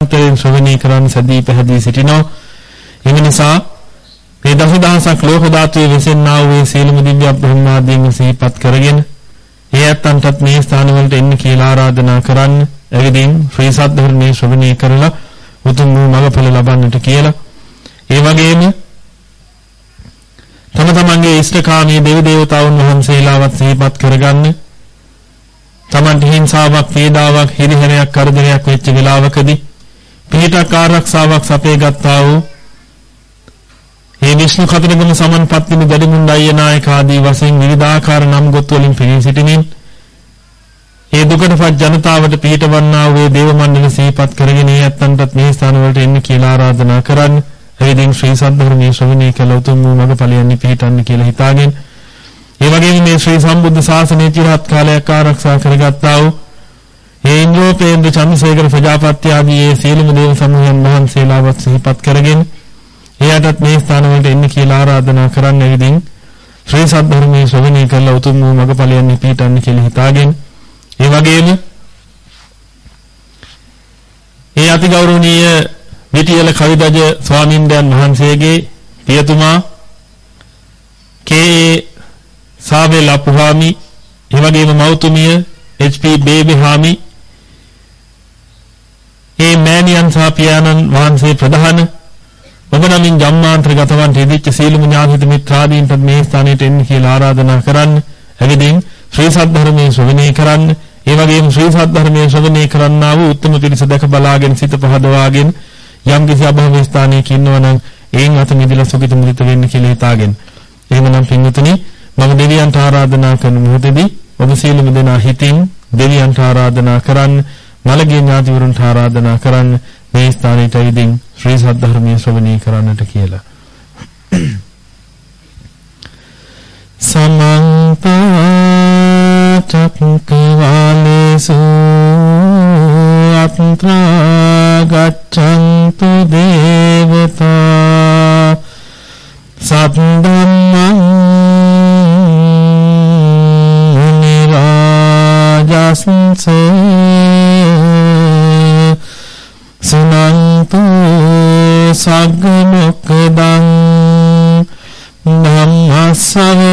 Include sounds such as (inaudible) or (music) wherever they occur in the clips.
නිරන්තරයෙන් ශ්‍රවණය කරන් සදී පැහැදී සිටිනවා. එම නිසා මේ දසදහසක් ලෝක ධාතුවේ වෙසෙන්නා වූ සීලමු දිව්‍ය බ්‍රහ්මාදීන් සිහිපත් කරගෙන ඒ ඇත්තන්ටත් මේ ස්ථාන වලට එන්න කියලා ආරාධනා කරන්න. එවිදින් ශ්‍රී සද්ධර්මයේ ශ්‍රවණය කරලා උතුම් වූ මඟඵල ලබන්නට කියලා. ඒ වගේම තම තමන්ගේ ඉෂ්ඨකාමී දෙවි දේවතාවුන් වහන්සේලාවත් සිහිපත් කරගන්න. තමන්ට හිංසාවක්, පීඩාවක්, හිරිහැරයක්, කරදරයක් වෙච්ච වෙලාවකදී පිටක් ආරක්ෂාවක් සපේ ගත්තා වූ මේ විෂ්ණු කතරගම සමන්පත්තිනි දඩමුණ්ඩ අයිය නායක ආදී වශයෙන් විවිධාකාර නම් ගොත් වලින් පිරී සිටිනින් ඒ දුකටපත් ජනතාවට පිටවන්නා වූ දේව මණ්ඩල සිහිපත් කරගෙන ඒ ඇත්තන්ටත් මේ ස්ථාන වලට එන්න කියලා ආරාධනා කරන්න. එවිදින් ශ්‍රී සද්ධර්මයේ ශ්‍රවණය කළ උතුම් වූ මඟපලයන් පිහිටන්න කියලා හිතාගෙන ඒ වගේම මේ ශ්‍රී සම්බුද්ධ ශාසනය චිරහත් කාලයක් ආරක්ෂා කරගත්තා වූ ඒ ඉන්ද්‍රෝපේන්ද්‍ර චන්ද්‍රසේකර ප්‍රජාපති ආදී ඒ සීලම දේව සමූහයන් වහන්සේලාවත් සිහිපත් කරගෙන එයාටත් මේ ස්ථාන වලට එන්න කියලා ආරාධනා කරන්න එවිදින් ශ්‍රී සද්ධර්මයේ ශ්‍රවණය කළ උතුම් වූ මඟපලයන් පිහිටන්න කියලා හිතාගෙන ඒ වගේම ඒ අති ගෞරවනීය විටියල කවිදජ ස්වාමින්දයන් වහන්සේගේ පියතුමා කේ සාබෙල් අපුහාමි ඒ වගේම මෞතුමිය එච්.පී. බේබිහාමි ඒ මෑණියන් සහ පියාණන් වහන්සේ ප්‍රධාන ඔබ නමින් ජම්මාන්තර ගතවන් රෙදිච්ච සීලමු ඥාතිත මිත්‍රාදීන්ට මේ ස්ථානයට එන්න කියලා ආරාධනා කරන්න. එවිදින් ශ්‍රී සද්ධර්මයේ ශ්‍රවණය කරන්න. ඒ වගේම ශ්‍රී සද්ධර්මයේ ශ්‍රවණය කරන්නා වූ උත්තම පිරිස දැක බලාගෙන සිත පහදවාගෙන යම් කිසි අභව ස්ථානයක ඉන්නවනම් ඒන් අත මිදලා සුගිත මුදිත වෙන්න කියලා හිතාගෙන. එහෙමනම් පින්වතුනි මම දෙවියන්ට ආරාධනා කරන මොහොතේදී ඔබ සියලුම දෙනා හිතින් දෙවියන්ට ආරාධනා කරන්න මළගිය ඥාතිවරුන්ට ආරාධනා කරන්න මේ ස්ථානයට ඉදින් ශ්‍රී සද්ධර්මයේ ශ්‍රවණය කරන්නට කියලා. සමන්ත චක්කවාලේසු අත්‍රා ගච්ඡන්තු දේවතා සද්දම්මං නිරාජස්සේ සුනන්තු සග්ග මොක්කදං ධම්මස්සවන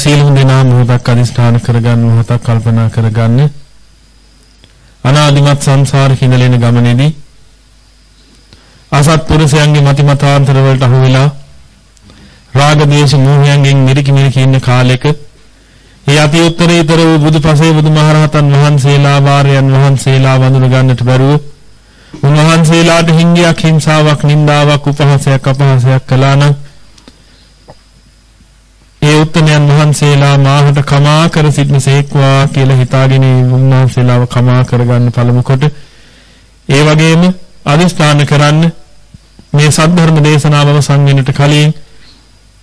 ඔබ සීලුන් දෙනා මොහොතක් අදිස්ථාන කරගන්න මොහොතක් කල්පනා කරගන්න. අනාදිමත් සංසාර හිඳලෙන ගමනේදී අසත්පුරුෂයන්ගේ මති මතාන්තර වලට අහු වෙලා රාග දේශ මෝහයන්ගෙන් මිරිකි මිරිකි ඉන්න කාලෙක ඒ අති උත්තරීතර වූ බුදුපසේ බුදුමහරහතන් වහන්සේලා වාරයන් වහන්සේලා වඳුන ගන්නට බැරුව උන්වහන්සේලාට හිංගියක් හිංසාවක් නින්දාවක් උපහාසයක් අපහාසයක් කළා නම් වහන්සේලා මාහට කමා කර සිටිනසේක්වා කියලා හිතාගෙන උන්වහන්සේලාව කමා කරගන්න පළමු කොට ඒ වගේම අදිස්ථාන කරන්න මේ සද්ධර්ම දේශනාව අවසන් වෙනට කලින්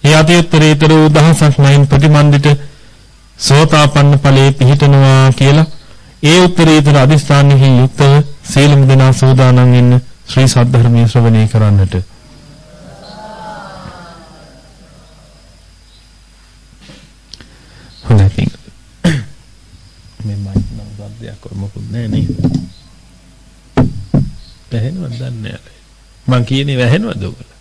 ඒ අතිඋත්තරීතර වූ දහසක් නයින් ප්‍රතිමන්දිත සෝතාපන්න ඵලයේ පිහිටනවා කියලා ඒ උත්තරීතර අදිස්ථානෙහි යුක්තව සීලමු දෙනා සෝදානම් වෙන්න ශ්‍රී සද්ධර්මයේ ශ්‍රවණය කරන්නට හොඳයි පින් මේ මයික් නම් සද්දයක් මොකුත් නැහැ නේද වැහෙනවද දන්නේ නැහැ මං කියන්නේ වැහෙනවද ඔයගොල්ලෝ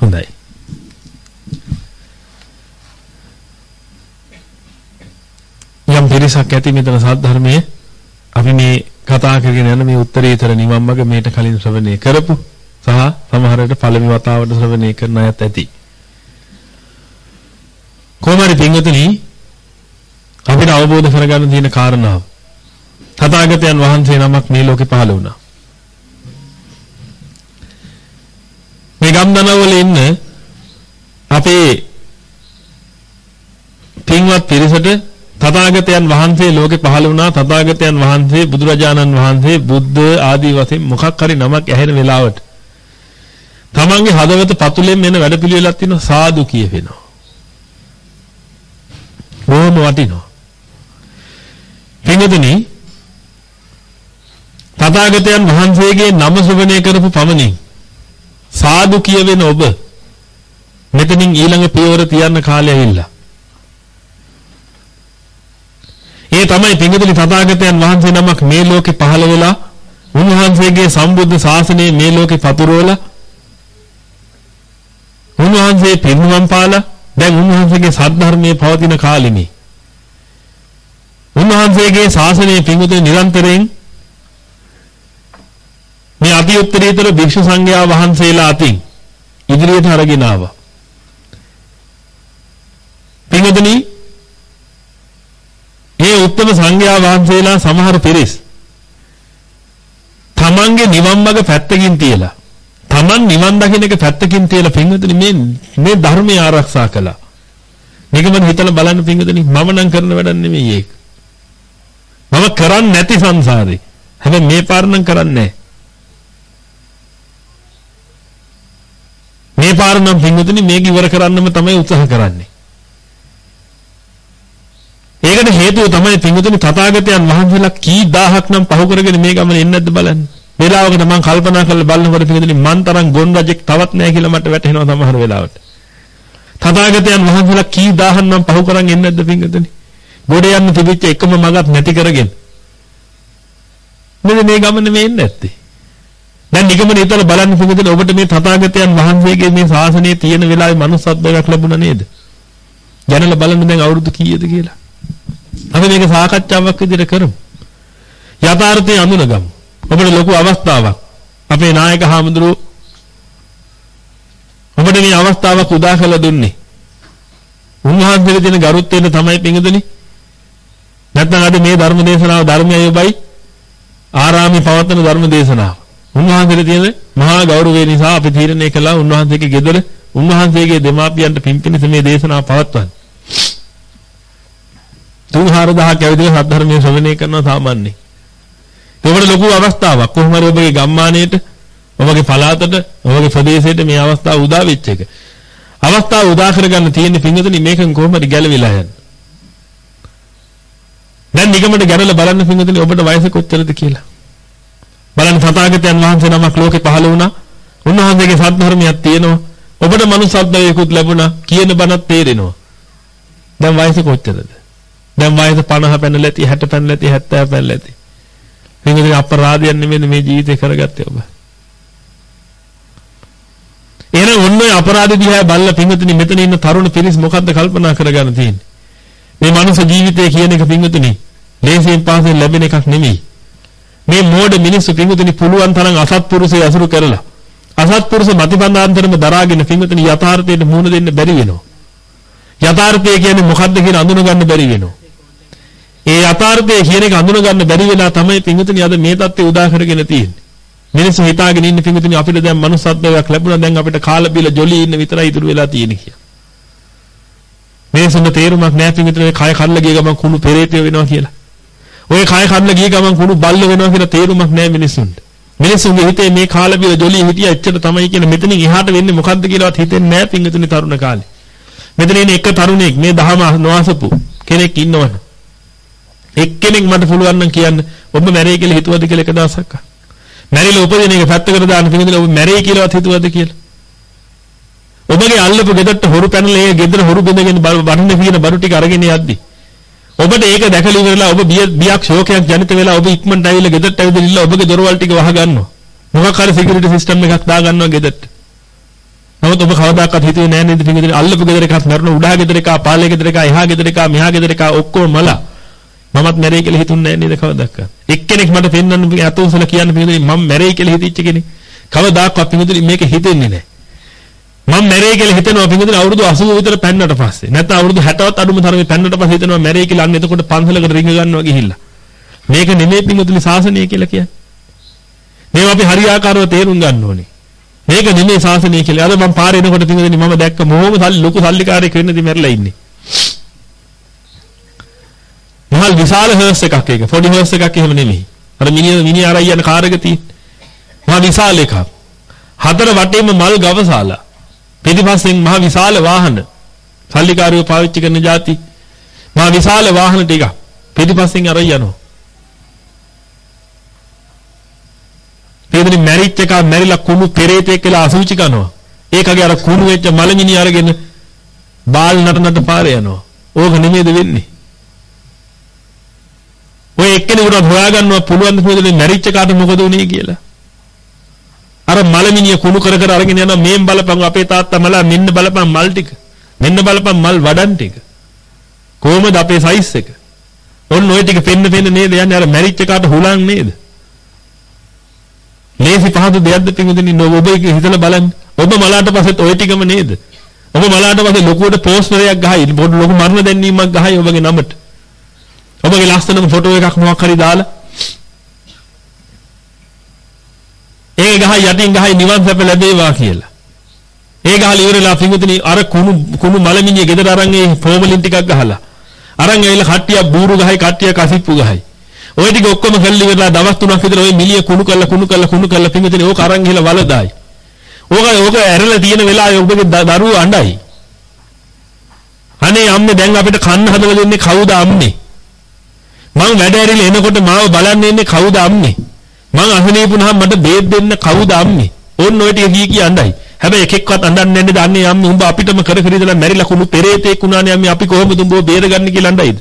හොඳයි. යම් පිරිසක් ඇති මෙතන සද්ධර්මයේ අපි මේ කතා කරගෙන යන මේ උත්තරීතර නිවන් මඟ මේට කලින් ශ්‍රවණය කරපු සහ සමහර විට පළවෙනි වතාවට ශ්‍රවණය කරන අයත් ඇති. කොහොමරි පින්වතුනි අපිට අවබෝධ කරගන්න තියෙන කාරණාව. තථාගතයන් වහන්සේ නමක් මේ ලෝකේ පහළ වුණා. මේ ගම්දනවල ඉන්න අපේ පින්වත් පිරිසට තථාගතයන් වහන්සේ ලෝකේ පහළ වුණා තථාගතයන් වහන්සේ බුදුරජාණන් වහන්සේ බුද්ධ ආදී වශයෙන් මොකක් හරි නමක් ඇහෙන වෙලාවට තමන්ගේ හදවත පතුලෙන් එන වැඩපිළිවෙලක් තියෙනවා සාදු කියවෙනවා. බොහොම වටිනවා. පින්වතුනි තථාගතයන් වහන්සේගේ නම ශ්‍රවණය කරපු පමණින් සාදු කියවෙන ඔබ මෙතනින් ඊළඟ පියවර තියන්න කාලය ඇවිල්ලා. ඒ තමයි පිංගුතුනි තථාගතයන් වහන්සේ නමක් මේ ලෝකේ පහළ වෙලා උන්වහන්සේගේ සම්බුද්ධ ශාසනය මේ ලෝකේ පතුරවලා උන්වහන්සේ පිරිනුවම් පාලා දැන් උන්වහන්සේගේ සද්ධර්මයේ පවතින කාලෙමේ උන්වහන්සේගේ ශාසනයේ පිංගුතුනි නිරන්තරයෙන් මේ අති උත්තරීතර භික්ෂු සංඝයා වහන්සේලා අතින් ඉදිරියට අරගෙන ආවා. පින්වතුනි ඒ උත්තම සංඝයා වහන්සේලා සමහර පිරිස් තමන්ගේ නිවන් මඟ පැත්තකින් තියලා තමන් නිවන් දකින්න එක පැත්තකින් තියලා පින්වතුනි මේ මේ ධර්මය ආරක්ෂා කළා. මේක මම හිතලා බලන්න පින්වතුනි මම නම් කරන වැඩක් නෙමෙයි ඒක. මම කරන්නේ නැති සංසාරේ. හැබැයි මේ පාර නම් කරන්නේ නැහැ. මේ පාර නම් පින්වතුනි මේක ඉවර කරන්නම තමයි උත්සාහ කරන්නේ. ඒකට හේතුව තමයි පින්වතුනි තථාගතයන් වහන්සේලා කී දහහක් නම් පහු කරගෙන මේ ගමන එන්නේ නැද්ද බලන්න. වේලාවකට මම කල්පනා කරලා බලනකොට පින්වතුනි මන් තරම් ගොන් රජෙක් තවත් නැහැ කියලා මට වැටහෙනවා සමහර වෙලාවට. තථාගතයන් වහන්සේලා කී දහහක් නම් පහු කරන් එන්නේ නැද්ද පින්වතුනි? ගොඩ යන්න තිබිච්ච එකම මගක් නැති කරගෙන. මෙන්න මේ ගමන මේ එන්නේ නැත්තේ. දැන් නිගමන හිතලා බලන්න පිළිදෙන ඔබට මේ තථාගතයන් වහන්සේගේ මේ ශාසනයේ තියෙන වෙලාවේ manussත්වයක් ලැබුණා නේද? දැනලා බලන්න දැන් අවුරුදු කීයද කියලා. අපි මේක සාකච්ඡාවක් විදිහට කරමු. යථාර්ථය අඳුනගමු. ඔබට ලොකු අවස්ථාවක්. අපේ නායක හාමුදුරුවෝ ඔබට මේ අවස්ථාවක් උදා කළ දුන්නේ. උන්වහන්සේට දෙන ගරුත්වයෙන් තමයි පිඟුදුනි. නැත්නම් අද මේ ධර්ම දේශනාව ධර්මයයි ඔබයි ආරාමේ පවත්වන ධර්ම දේශනාව. උන්වහන්සේට තියෙන මහා ගෞරවය නිසා අපි තීරණය කළා උන්වහන්සේගේ ගෙදර උන්වහන්සේගේ දෙමාපියන්ට පින්පිනිස මේ දේශනාව පවත්වන්න. 3000ක් ඇවිදලා සද්ධර්මයේ ශ්‍රවණය කරනවා සාමාන්‍යයෙන්. ඒකට ලොකු අවස්ථාවක් කොහොම හරි ඔබගේ ගම්මානයේට ඔබගේ පළාතට ඔබගේ ප්‍රදේශයට මේ අවස්ථාව උදා වෙච්ච එක. අවස්ථාව උදා කරගන්න තියෙන පින්වතුනි මේකෙන් කොහොම හරි ගැලවිලා යන්න. දැන් නිගමන ගැනලා බලන්න පින්වතුනි ඔබට වයස කොච්චරද කියලා. බලන්න තථාගතයන් වහන්සේ නමක් ලෝකේ පහළ වුණා. උන්වහන්සේගේ සත්‍ය තියෙනවා. ඔබට මනුස්සත්වයකුත් ලැබුණා. කියන බණක් තේරෙනවා. දැන් වයස කොච්චරද? දැන් වයස 50 පැනලා ඇති 60 පැනලා ඇති 70 පැනලා ඇති. මේකේ අපරාධයක් නෙමෙයි මේ ජීවිතේ කරගත්තේ ඔබ. එහෙනම් ඔන්න ඔය අපරාධ දිහා බල්ල පිංගුතුනි මෙතන ඉන්න තරුණ පිරිස් මොකද්ද කල්පනා කරගන්න තියෙන්නේ? මේ මනුස්ස ජීවිතය කියන එක පිංගුතුනි ලේසියෙන් පාසෙන් ලැබෙන එකක් නෙමෙයි. මේ මෝඩ මිනිස්සු පිංගුතුනි පුළුවන් තරම් අසත්පුරුෂය අසුරු කරලා අසත්පුරුෂ මතිපන්දාන්තරම දරාගෙන පිංගුතුනි යථාර්ථයට මුහුණ දෙන්න බැරි වෙනවා. යථාර්ථය කියන්නේ මොකද්ද කියන අඳුන ගන්න බැරි වෙනවා. ඒ යථාර්ථය කියන එක අඳුන ගන්න බැරි වෙලා තමයි පිංගුතුනි අද මේ தත්ත්වය උදා කරගෙන තියෙන්නේ. මිනිස්සු හිතාගෙන ඉන්න පිංගුතුනි අපිට දැන් මනුස්සත්වයක් ලැබුණා දැන් අපිට කාලා බීලා ජොලි ඉන්න විතරයි ඉතුරු වෙලා තියෙන්නේ කියලා. මේසුන්ට තේරුමක් නැහැ පිංගුතුනි කය කල්ලා ගිය ගමන් කුණු පෙරේතය වෙනවා කියලා. ඔය කය කන්න ගිය ගමන් කුණු බල්ල වෙනවා කියලා තේරුමක් නැහැ මිනිස්සුන්ට. මිනිස්සුන්ගේ හිතේ මේ කාලේ බිල ජොලි හිටියා එච්චර තමයි කියන මෙතනින් එහාට වෙන්නේ මොකද්ද කියලාවත් හිතෙන්නේ නැහැ පිංගුතුනි තරුණ කාලේ. මෙතන ඉන්නේ එක තරුණෙක් මේ දහම නොඅසපු කෙනෙක් ඉන්නවනේ. එක්කෙනෙක් මට පුළුවන් නම් කියන්න ඔබ මැරෙයි කියලා හිතුවද කියලා එක දවසක්. මැරිලා උපදින එක පැත්තකට දාන්න පිංගුතුනි ඔබ මැරෙයි කියලාවත් හිතුවද කියලා. ඔබගේ අල්ලපු ගෙදරට හොරු පැනලා ඒ ගෙදර හොරු බෙදගෙන බඩන පියන බඩු ටික අරගෙන යද්දි ඔබට ඒක දැකලා ඉවරලා ඔබ බියක් ශෝකයක් ජනිත වෙලා ඔබ ඉක්මනට ඇවිල්ලා ගෙදරට ඇවිදලා ඔබගේ දොරවල් ටික වහ ගන්නවා. මොකක් හරි සිකියුරිටි සිස්ටම් එකක් දා ගන්නවා ගෙදරට. නමුත් ඔබ කවදාකවත් හිතුවේ නෑ නේද පිටින් අල්ලපු ගෙදර එකක් මරන උඩා ගෙදර එකක් පාලේ ගෙදර එකක් එහා ගෙදර එකක් මෙහා ගෙදර එකක් ඔක්කොම මල. මමත් මැරෙයි කියලා හිතුන්නේ නැහැ නේද කවදාවත්. එක්කෙනෙක් මට පෙන්වන්න අතෝසල කියන්න පිළිදෙන්නේ මම මැරෙයි කියලා හිතච්ච කෙනෙක්. කවදාකවත් පිළිදෙන්නේ මේක හිතෙන්නේ නැහැ. මම මැරෙයි කියලා හිතනවා පිළිදෙන්නේ අවුරුදු 80 විතර පැන්නට පස්සේ. නැත්නම් අවුරුදු 60වත් අඩුම තරමේ පැන්නට පස්සේ හිතනවා මැරෙයි කියලා අන්න එතකොට පන්සලකට රිංග ගන්නවා ගිහිල්ලා. මේක නෙමෙයි පිළිදෙන්නේ ශාසනය කියලා කියන්නේ. මේවා අපි හරියාකාරව තේරුම් ගන්න ඕනේ. මේක නෙමෙයි ශාසනය කියලා. අද මම පාරේ එනකොට පිළිදෙන්නේ මම දැක්ක මොහොම සල්ලි ලොකු සල්ලිකාරයෙක් වෙන්නදී මැරලා ඉන්නේ. මහල් විශාල හර්ස් එකක් ඒක. පොඩි හර්ස් එකක් එහෙම නෙමෙයි. අර මිනිහ මිනිහ අරයි යන කාර් එක තියෙන්නේ. මහා විශාල එකක්. හතර වටේම මල් ගවසාලා. පිටිපස්සෙන් මහා විශාල වාහන. සල්ලිකාරයෝ පාවිච්චි කරන જાති. මහා විශාල වාහන ටික පිටිපස්සෙන් අරයි යනවා. පේදෙනි මැරිච් එක මැරිලා කුණු පෙරේතෙක් කියලා අසුචි කරනවා. ඒකගේ අර කුණු වෙච්ච මලමිනි අරගෙන බාල් නටනට පාරේ යනවා. ඕක නෙමෙයිද වෙන්නේ? ඔය එක්කෙනෙකුට හොයාගන්නවා පුළුවන් දෙයක් මැරිච්ච කාට මොකද උනේ කියලා. අර මලමිනිය කුණු කර කර අරගෙන යනවා මේන් බලපන් අපේ තාත්තා මලා මෙන්න බලපන් මල් ටික. මෙන්න බලපන් මල් වඩන් ටික. කොහොමද අපේ සයිස් එක? ඔන්න ඔය ටික පෙන්න පෙන්න නේද යන්නේ අර මැරිච්ච කාට හුලං නේද? ලේසි පහසු දෙයක්ද පිටුදින් ඔබ ඒක හිතලා බලන්න. ඔබ මලාට පස්සෙත් ඔය ටිකම නේද? ඔබ මලාට පස්සේ ලොකුවට පෝස්ටරයක් ගහයි. පොඩි ලොකු මරණ දැන්වීමක් ගහයි ඔබගේ නමට. ඔබගේ ලස්සනම ෆොටෝ එකක් මොකක් හරි දාලා ඒ ගහයි යටින් ගහයි නිවන් සැප ලැබේවා කියලා. ඒ ගහලා ඉවරලා පිඟුතුනි අර කුණු කුණු මලමිණිය ගෙදර අරන් ඒ ෆෝමලින් ටිකක් ගහලා අරන් ඇවිල්ලා කට්ටිය බූරු ගහයි කට්ටිය කසිප්පු ගහයි. ওই ටික ඔක්කොම කල්ලි ඉවරලා දවස් තුනක් විතර ওই මිලිය කුණු කරලා කුණු කරලා කුණු කරලා පිඟුතුනි ඕක අරන් ගිහලා වලදායි. ඕක ඕක ඇරලා තියෙන වෙලාවේ ඔබගේ දරුවෝ අඬයි. අනේ අම්මේ දැන් අපිට කන්න හදලා දෙන්නේ කවුද අම්මේ? මං වැඩ ඇරිලා එනකොට මාව බලන්න ඉන්නේ කවුද අම්මේ? මං අහනේ වුණාම මට බේත් දෙන්න කවුද අම්මේ? ඕන්න ඔය ටික කී කී අඬයි. හැබැයි එකෙක්වත් අඬන්නේ නැන්නේ දන්නේ අම්මේ උඹ අපිටම කර කර ඉඳලා මැරිලා කුණු පෙරේතෙක් වුණානේ අම්මේ අපි කොහොමද උඹව බේරගන්නේ කියලා අඬයිද?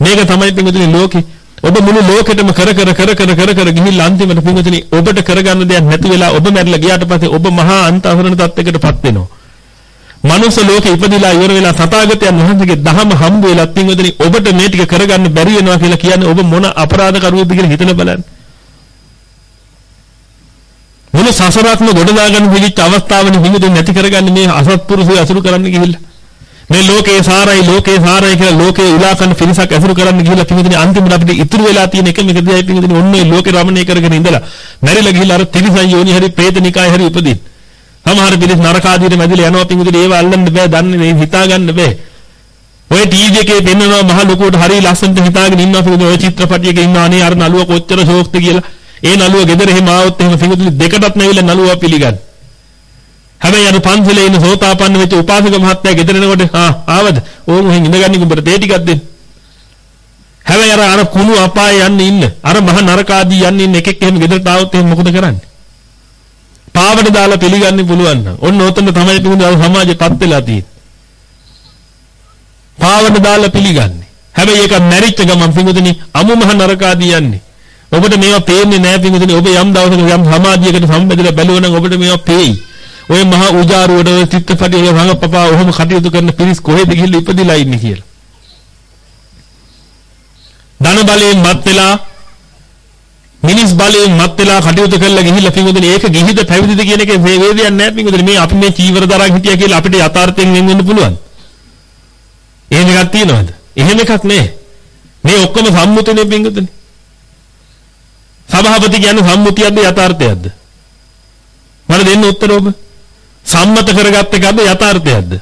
මේක තමයි පින්වතුනි ලෝකේ. ඔබ මුළු ලෝකෙටම කර කර කර කර කර කර ගිහිල්ලා අන්තිමට පින්වතුනි ඔබට කරගන්න දෙයක් නැති වෙලා ඔබ මැරිලා ගියාට පස්සේ ඔබ මහා අන්තහරණ තත්යකටපත් වෙනවා. මනුස්ස ලෝකෙ ඉපදිලා ඉවර වෙලා තථාගතයන් වහන්සේගේ දහම හම්බ වෙලා පින්වතුනි ඔබට මේ ටික කරගන්න බැරි වෙනවා කියලා කියන්නේ ඔබ මොන අපරාධ කරුවෙක්ද කියලා හිතලා බලන්න. මොන සසරක්ම ගොඩදාගන්න පිළිච්ච අවස්ථාවනේ හිමිදුන් නැති කරගන්නේ මේ අසත්පුරුෂය අසුරු කරන්න ගිහිල්ලා. මේ ලෝකේ සාරයි ලෝකේ සාරයි කියලා ලෝකේ උලාකන පිරිසක් අසුරු කරන්න ගිහිල්ලා පිළිදින අන්තිමට අපිට ඉතුරු වෙලා තියෙන එක මේක දිහා පිළිදින ඔන්න ඔය ලෝකේ රමණය කරගෙන ඉඳලා මැරිලා ගිහිල්ලා අර තිරිසන් යෝනි හරි പ്രേතනිකාය හරි උපදින්. සමහර පිරිස් නරක ආදීට මැදිලා යනවා පිළිදින ඒව අල්ලන්න බෑ දන්නේ හිතා ගන්න බෑ. ඔය ටීවී එකේ පෙන්වනවා මහ ලොකුවට හරි ලස්සනට හිතාගෙන ඉන්නවා පිළිදින ඔය චිත්‍රපටියක ඉන්නවා අනේ අර නළුව කොච්චර ෂෝක්ද කියලා. ඒ නළුව ගෙදර එහෙම ආවොත් එහෙම පිඟුතුනි දෙකටත් නැවිලා නළුවා පිළිගන්න. හැබැයි අර පන්සලේ ඉන්න සෝතාපන්න වෙච්ච උපාසක මහත්තයා ගෙදර එනකොට ආ ආවද? ඕන් උහෙන් ඉඳගන්නේ උඹට තේ ටිකක් දෙන්න. හැබැයි අර අර කුණු අපායේ යන්න ඉන්න අර මහ නරකාදී යන්න ඉන්න එකෙක් එහෙම ගෙදරට ආවොත් එහෙම මොකද කරන්නේ? පාවට දාලා පිළිගන්න පුළුවන් නම් ඔන්න ඔතන තමයි පිඟුතුනි සමාජෙපත් වෙලා තියෙන්නේ. පාවට දාලා පිළිගන්නේ. හැබැයි ඒක මැරිච්ච ගමන් පිඟුතුනි අමු මහ නරකාදී යන්නේ. ඔබට මේවා පේන්නේ නැහැ පිටුදින ඔබ යම් දවසක යම් සමාධියකට සම්බන්ධලා බැලුවා නම් ඔබට මේවා පේයි. ඔය මහා උජාරුවට ඔය චිත්තපටි ඔය රංගපපා ඔහොම කටයුතු කරන පිරිස් කොහෙද ගිහිල්ලා ඉපදිලා ඉන්නේ කියලා. ධන බලයෙන් මත් වෙලා මිනිස් බලයෙන් මත් වෙලා කටයුතු කරලා ගිහිල්ලා පිටුදින ඒක ගිහිද පැවිදිද කියන එකේ වේදයක් නැහැ පිටුදින මේ අපි මේ චීවර දරන් හිටියා කියලා අපිට යථාර්ථයෙන් වෙන් වෙන්න පුළුවන්. එහෙම එකක් තියනවද? එහෙම එකක් නැහැ. මේ ඔක්කොම සම්මුතිනේ පිටුදින. සභාපති කියන්නේ සම්මුතියක්ද යථාර්ථයක්ද? මට දෙන්න උත්තර ඔබ. සම්මත කරගත් එකක්ද යථාර්ථයක්ද?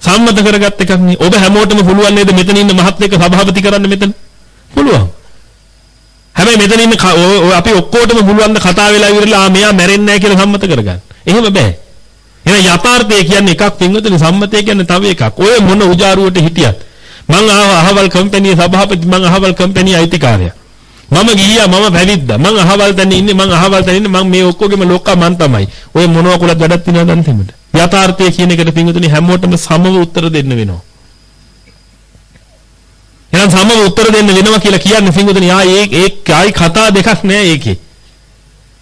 සම්මත කරගත් එකක් නේ. ඔබ හැමෝටම පුළුවන් නේද මෙතන ඉන්න මහත් එක්ක සභාපති කරන්න මෙතන? පුළුවන්. හැබැයි මෙතන ඉන්න අපි ඔක්කොටම පුළුවන් ද කතා වෙලා ඉවරලා ආ මෙයා මැරෙන්නේ නැහැ කියලා සම්මත කරගන්න. එහෙම බෑ. එහෙනම් යථාර්ථය කියන්නේ එකක් පින්වතුනි සම්මතය කියන්නේ තව එකක්. ඔය මොන උජාරුවට හිටියත් මං ආව අහවල් කම්පැනි සභාපති මං අහවල් කම්පැනි අයිතිකාරයා. මම ගියා මම පැවිද්දා මං අහවල් තැන ඉන්නේ මං අහවල් තැන ඉන්නේ මං මේ ඔක්කොගෙම ලොක්කා මං තමයි ඔය මොනවා කුලත් වැඩක් තියනවද අන්තිමට යථාර්ථය කියන එකට පිංගුතුනි හැමෝටම සමව උත්තර දෙන්න වෙනවා එහෙනම් සමව උත්තර දෙන්න වෙනවා කියලා කියන්නේ පිංගුතුනි ආ ඒ ඒ ආයි කතා දෙකක් නෑ ඒකේ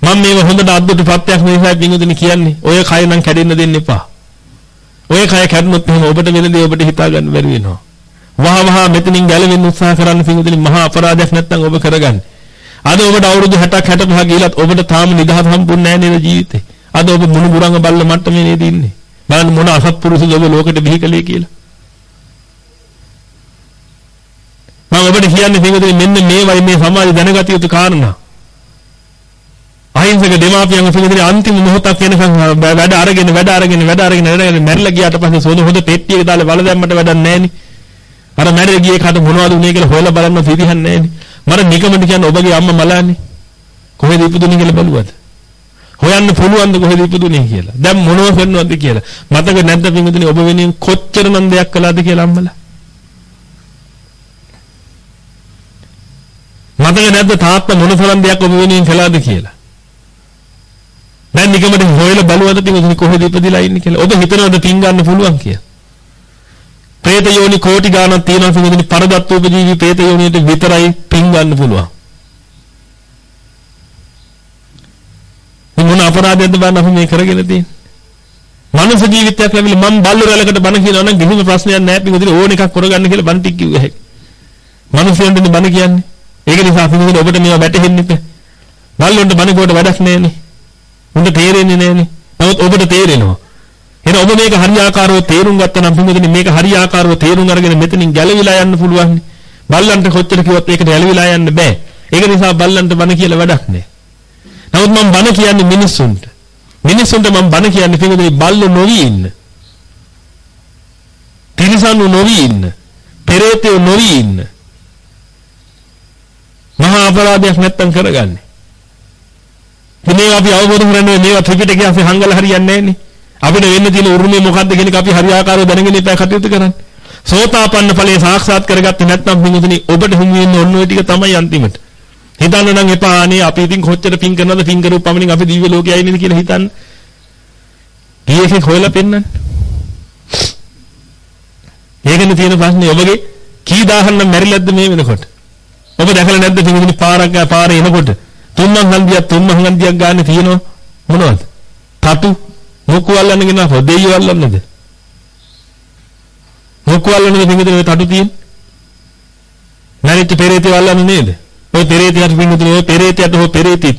මම මේව හොඳට අද්දුට පත්‍යක් නිසා පිංගුතුනි කියන්නේ ඔය කය නම් කැඩෙන්න දෙන්න එපා ඔය කය කැඩුණොත් එහෙනම් ඔබට වෙන දේ ඔබට හිතා ගන්න බැරි වෙනවා වහ වහ මෙතනින් ගැලවෙන්න උත්සාහ කරන්න පිංගුතුනි මහා අපරාධයක් නැත්නම් ඔබ කරගන්නේ. අද ඔබට අවුරුදු 60ක් 65 ගිලත් ඔබට තාම නිදහස හම්බුන්නේ නැහැ නේද ජීවිතේ. අද ඔබ මුණු මුරංග බල්ල මට්ටමේ නේද ඉන්නේ. බලන්න මොන අසත්පුරුෂද ඔබ ලෝකෙට බිහි කළේ කියලා. මම ඔබට කියන්නේ පිටුදේ මෙන්න මේවයි මේ සමාජය දැනගත යුතු කාරණා. අහිංසක දෙමාපියන් පිටුදේ අන්තිම මොහොතක් වෙනකන් වැඩ අරගෙන වැඩ අරගෙන වැඩ අරගෙන වැඩ මැරිලා ගියාට පස්සේ සෝද හොද පෙට්ටියක දාලා වල දැම්මට වැඩක් නැහැ අර මැරිලා ගියේ කට මොනවද උනේ කියලා හොයලා බලන්න පිළිහන්නේ නැහැ මර නිකමට කියන්නේ ඔබගේ අම්මා මලාන්නේ කොහෙද ඉපදුනේ කියලා බලුවද? හොයන්න පුළුවන්ද කොහෙද ඉපදුනේ කියලා? දැන් මොනව කරනවද කියලා? මතක නැද්ද පිටුදේ ඔබ වෙනුවෙන් කොච්චර නම් දෙයක් කළාද කියලා අම්මලා? මතක නැද්ද තාත්තා මොන තරම් දෙයක් ඔබ වෙනුවෙන් කළාද කියලා? දැන් නිකමට හොයලා බලුවද පින්වතුනි කොහෙද ඉපදිලා ඉන්නේ කියලා. ඔබ හිතනවද පින් ගන්න පුළුවන් කියලා? പ്രേත යෝනි කෝටි ගාණක් තියෙනවා පින්වතුනි පරදත්ත උපජීවි പ്രേත යෝනියට විතරයි පින් ගන්න පුළුවන්. මොන අපරාධයක්ද බන් අපි මේ කරගෙන තියෙන්නේ? මනුෂ්‍ය ජීවිතයක් ලැබිලා මම බල්ලු රැලකට බණ කියනවා නම් කිසිම ප්‍රශ්නයක් නැහැ පින්වතුනි ඕන එකක් කරගන්න කියලා බන් ටික කිව්වා හැකි. මනුෂ්‍යයන්ට බණ කියන්නේ ඒක නිසා පිළිගන්න ඔබට මේවා වැටහෙන්නේ නැහැ. බල්ලොන්ට බණකොට වැඩක් නැහැනේ. උන්ට තේරෙන්නේ නැහැනේ. නමුත් ඔබට තේරෙනවා. එහෙනම් ඔබ මේක හරියාකාරව තේරුම් ගත්තා නම් පිළිගන්න මේක හරියාකාරව තේරුම් අරගෙන මෙතනින් ගැලවිලා යන්න පුළුවන්. බල්ලන්ට කොච්චර කිව්වත් ඒකට ගැලවිලා යන්න බෑ. ඒක නිසා බල්ලන්ට බණ කියලා වැඩක් නැහැ. නමුත් මම බණ කියන්නේ මිනිස්සුන්ට. මිනිස්සුන්ට මම බණ කියන්නේ පිළිගන්න බල්ලෝ නොවි ඉන්න. තිරිසන්නු නොවි ඉන්න. පෙරේතයෝ නොවි ඉන්න. මහා අපරාධයක් නැත්තම් කරගන්නේ. මේවා අපි අවබෝධ කරගන්නේ මේවා ත්‍රිපිටකයේ අපි හංගල හරියන්නේ නැන්නේ. අපිට වෙන්න තියෙන උරුමය මොකක්ද කියන එක අපි හරියාකාරව දැනගෙන ඉපෑ කටයුතු කරන්නේ. සෝතාපන්න ඵලයේ සාක්ෂාත් කරගත්තේ නැත්නම් පින්වතුනි ඔබට හිමි වෙන්නේ ඔන්න ඔය ටික තමයි අන්තිමට. හිතන්න නම් එපා අනේ අපි ඉතින් කොච්චර පින් කරනවද පින් කරපු පමණින් අපි දිව්‍ය ලෝකයේ ආයිනේද කියලා හිතන්න. ගියේක හොයලා පෙන්නන්න. ඒකනේ තියෙන ප්‍රශ්නේ ඔබගේ කී දාහන්න මැරිලද්ද මේ වෙනකොට? ඔබ දැකලා නැද්ද පිටින් පාරක් පාරේ එනකොට තුන්මන් හන්දියක් තුන්මන් හන්දියක් ගන්න තියෙනවා මොනවද? තටු මොකු අල්ලන්න ගෙන හොදෙයිය අල්ලන්නද? මොකු අල්ලන්නද පිටින් ඔය තටු තියෙන්නේ? නැරිච්ච පෙරේතය අල්ලන්නේ නේද? ඔය පෙරේතයට පිටින් ඔය පෙරේතයට හෝ පෙරේතිත්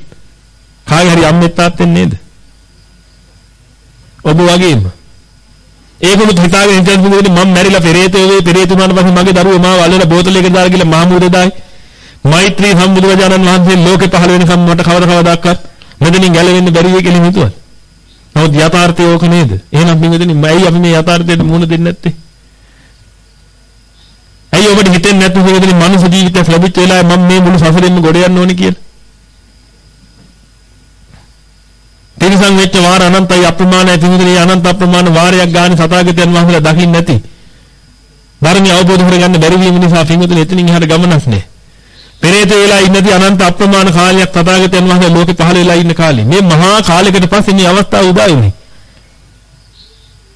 කායි හරි අම්මෙත් තාත්තෙන් නේද? ඔබ වගේම ඒකමුත් හිතාගෙන ඉඳන් පිටින් මම මැරිලා පෙරේතයෝ වේ පෙරේතුමාට පස්සේ මගේ දරුවෝ මාව අල්ලලා බෝතලයකට දාලා ගිහලා මහමුදේ දායි මෛත්‍රී සම්බුදුරජාණන් වහන්සේ ලෝකේ පහළ වෙනකම් මට කවදා කවදාවත් මෙතනින් ගැලවෙන්න බැරි වෙයි කියලා හිතුවා. නමුත් යථාර්ථය ඕක නේද? එහෙනම් මෙතනින් මයි අපි මේ යථාර්ථයට මුහුණ දෙන්නේ නැත්තේ? ඇයි ඔබට හිතෙන්නේ නැත්නම් මෙතනින් මනුෂ්‍ය ජීවිතයක් ලැබිච්ච වෙලාවේ මම මේ මුළු සසරෙන්ම ගොඩ යන්න ඕනේ කියලා? තිරසං වෙච්ච වාර අනන්තයි අප්‍රමාණයි තිමුදේ අනන්ත අප්‍රමාණ වාරයක් ගානේ සතාගතයන් වහන්සේලා දකින්න නැති. ධර්මය අවබෝධ කරගන්න බැරි වීම නිසා පින්වතුනි එතනින් එහාට ගමනක් නැහැ. පෙරේත වෙලා ඉන්නදී අනන්ත අප්‍රමාණ කාලයක් තථාගතයන් වහන්සේ ලෝකේ පහළ වෙලා ඉන්න කාලේ මේ මහා කාලයකට පස්සේ මේ අවස්ථාව උදා වුණේ.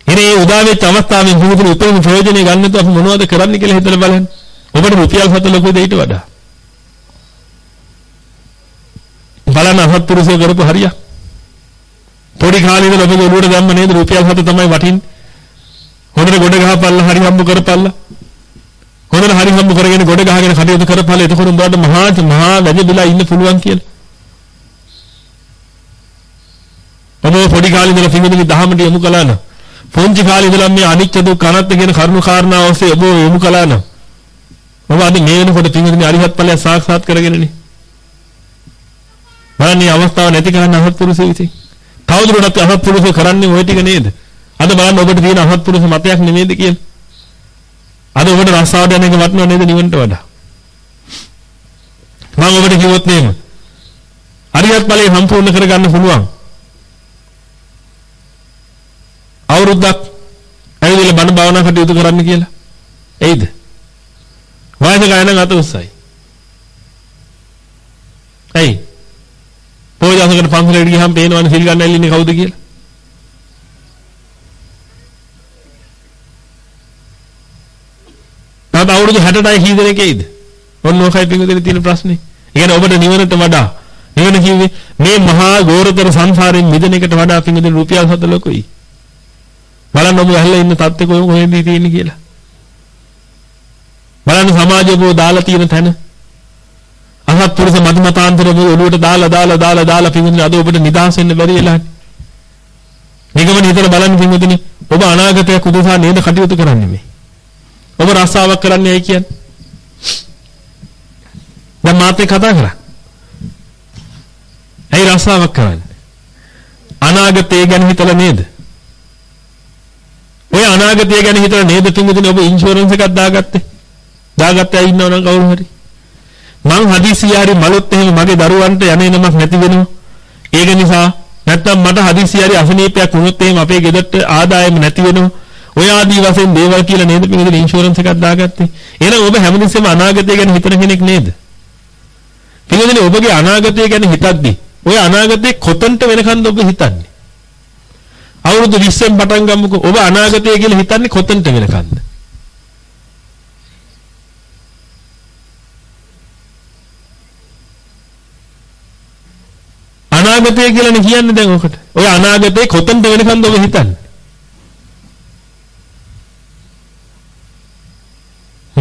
ඉතින් මේ උදා වෙච්ච අවස්ථාවෙන් බුදුතුන් උපරිම ප්‍රයෝජනෙ ගන්න තු අපි මොනවද කරන්න කියලා හිතලා බලන්න. ඔබට රුපියල් හත ලොකුද ඊට වඩා? බලන්න අසත්පුරුෂය කරපු හරියක්. පොඩි කාලේ ඉඳලා ඔබගේ ඔළුවට දැම්ම නේද රුපියල් හත තමයි වටින්නේ. හොඳට ගොඩ ගහපල්ලා හරි හම්බ කරපල්ලා. හොඳට හරි හම්බ කරගෙන ගොඩ ගහගෙන කටයුතු කරපළ එතකොට උඹට මහා මහා වැජබිලා ඉන්න පුළුවන් කියලා. ඔබ පොඩි කාලේ ඉඳලා පින්විතනි දහමට යොමු කළා නම් පොන්චි කාලේ ඉඳලා මේ අනිත්‍ය දුක් අනාත්ම කියන කරුණු කාරණා ඔස්සේ ඔබ යොමු කළා නම් ඔබ අද මේ වෙනකොට පින්විතනි අරිහත් ඵලය සාක්ෂාත් කරගෙනනේ. බලන්නේ අවස්ථාව නැති කරන්න අහත්පුරුෂ විසින්. තවදුරටත් අහත්පුරුෂ කරන්නේ ওই ටික නේද? අද බලන්න ඔබට තියෙන අහත්පුරුෂ මතයක් නෙමෙයිද කියන්නේ? අද ඔබට රස්සාවට යන එක වටිනව නේද නිවන්ට වඩා? මම ඔබට කිව්වොත් නේම. අරියත් ඵලය සම්පූර්ණ කරගන්න පුළුවන්. අවුරුද්දක් ඇවිල්ලා බණ භාවනා කටයුතු කරන්න කියලා. එයිද? වයස ගාන අත උස්සයි. ඇයි? පොයදාසකට පන්සලට ගියහම පේනවනේ සිල් ගන්න ඇල්ලින්නේ කවුද කියලා? තවත් අවුරුදු 60ටයි කී දෙනෙක් එයිද? ඔන්න ඔකයි පිටුදෙන තියෙන ප්‍රශ්නේ. ඒ කියන්නේ ඔබට නිවනට වඩා නිවන කිව්වේ මේ මහා ගෝරතර සංසාරයෙන් මිදෙන එකට වඩා පිටුදෙන රුපියල් හත ලොකුයි. බලන්න ඔබ ඇහලා ඉන්න තත්ත්වය කොහෙන්ද තියෙන්නේ කියලා. බලන්න සමාජයෝ දාලා තියෙන තැන. අසත්පුරුෂ මධිමතාන්තර ඔළුවට දාලා දාලා දාලා දාලා පින්වතුනි අද ඔබට නිදහස් වෙන්න බැරි වෙලානේ. නිගමන හිතලා බලන්න පින්වතුනි ඔබ අනාගතයක් උදෙසා නේද කටයුතු කරන්නේ මේ. ඔබ රස්සාවක් කරන්නේ ඇයි කියන්නේ? දැන් මාත් එක්ක කතා කරා. ඇයි රස්සාවක් කරන්නේ? අනාගතය ගැන හිතලා නේද? ඔය අනාගතය ගැන හිතලා නේද තුමුදින ඔබ ඉන්ෂුරන්ස් එකක් දාගත්තේ? දාගත්තේ ඇයි ඉන්නවනම් කවුරු හරි? මං හදිසියාරි මලොත් එහෙම මගේ දරුවන්ට යන්නේ නමක් නැති වෙනවා. ඒක නිසා නැත්තම් මට හදිසියාරි අසනීපයක් වුණොත් එහෙම අපේ ගෙදරට ආදායම නැති වෙනවා. ඔය ආදී වශයෙන් දේවල් කියලා නේද පිළිදෙන ඉන්ෂුරන්ස් එකක් දාගත්තේ. එහෙනම් ඔබ හැමතිස්සෙම අනාගතය ගැන හිතන කෙනෙක් නේද? පිළිදෙන ඔබගේ අනාගතය ගැන හිතද්දී ඔය අනාගතේ කොතනට වෙනකන්ද ඔබ හිතන්නේ? අවුරුදු 20න් පටන් ගමුකෝ. ඔබ අනාගතය කියලා හිතන්නේ කොතනට වෙනකන්ද? අනාගතය කියලානේ කියන්නේ දැන් ඔකට. ඔය අනාගතේ කොතනට වෙනකන්ද ඔබ හිතන්නේ?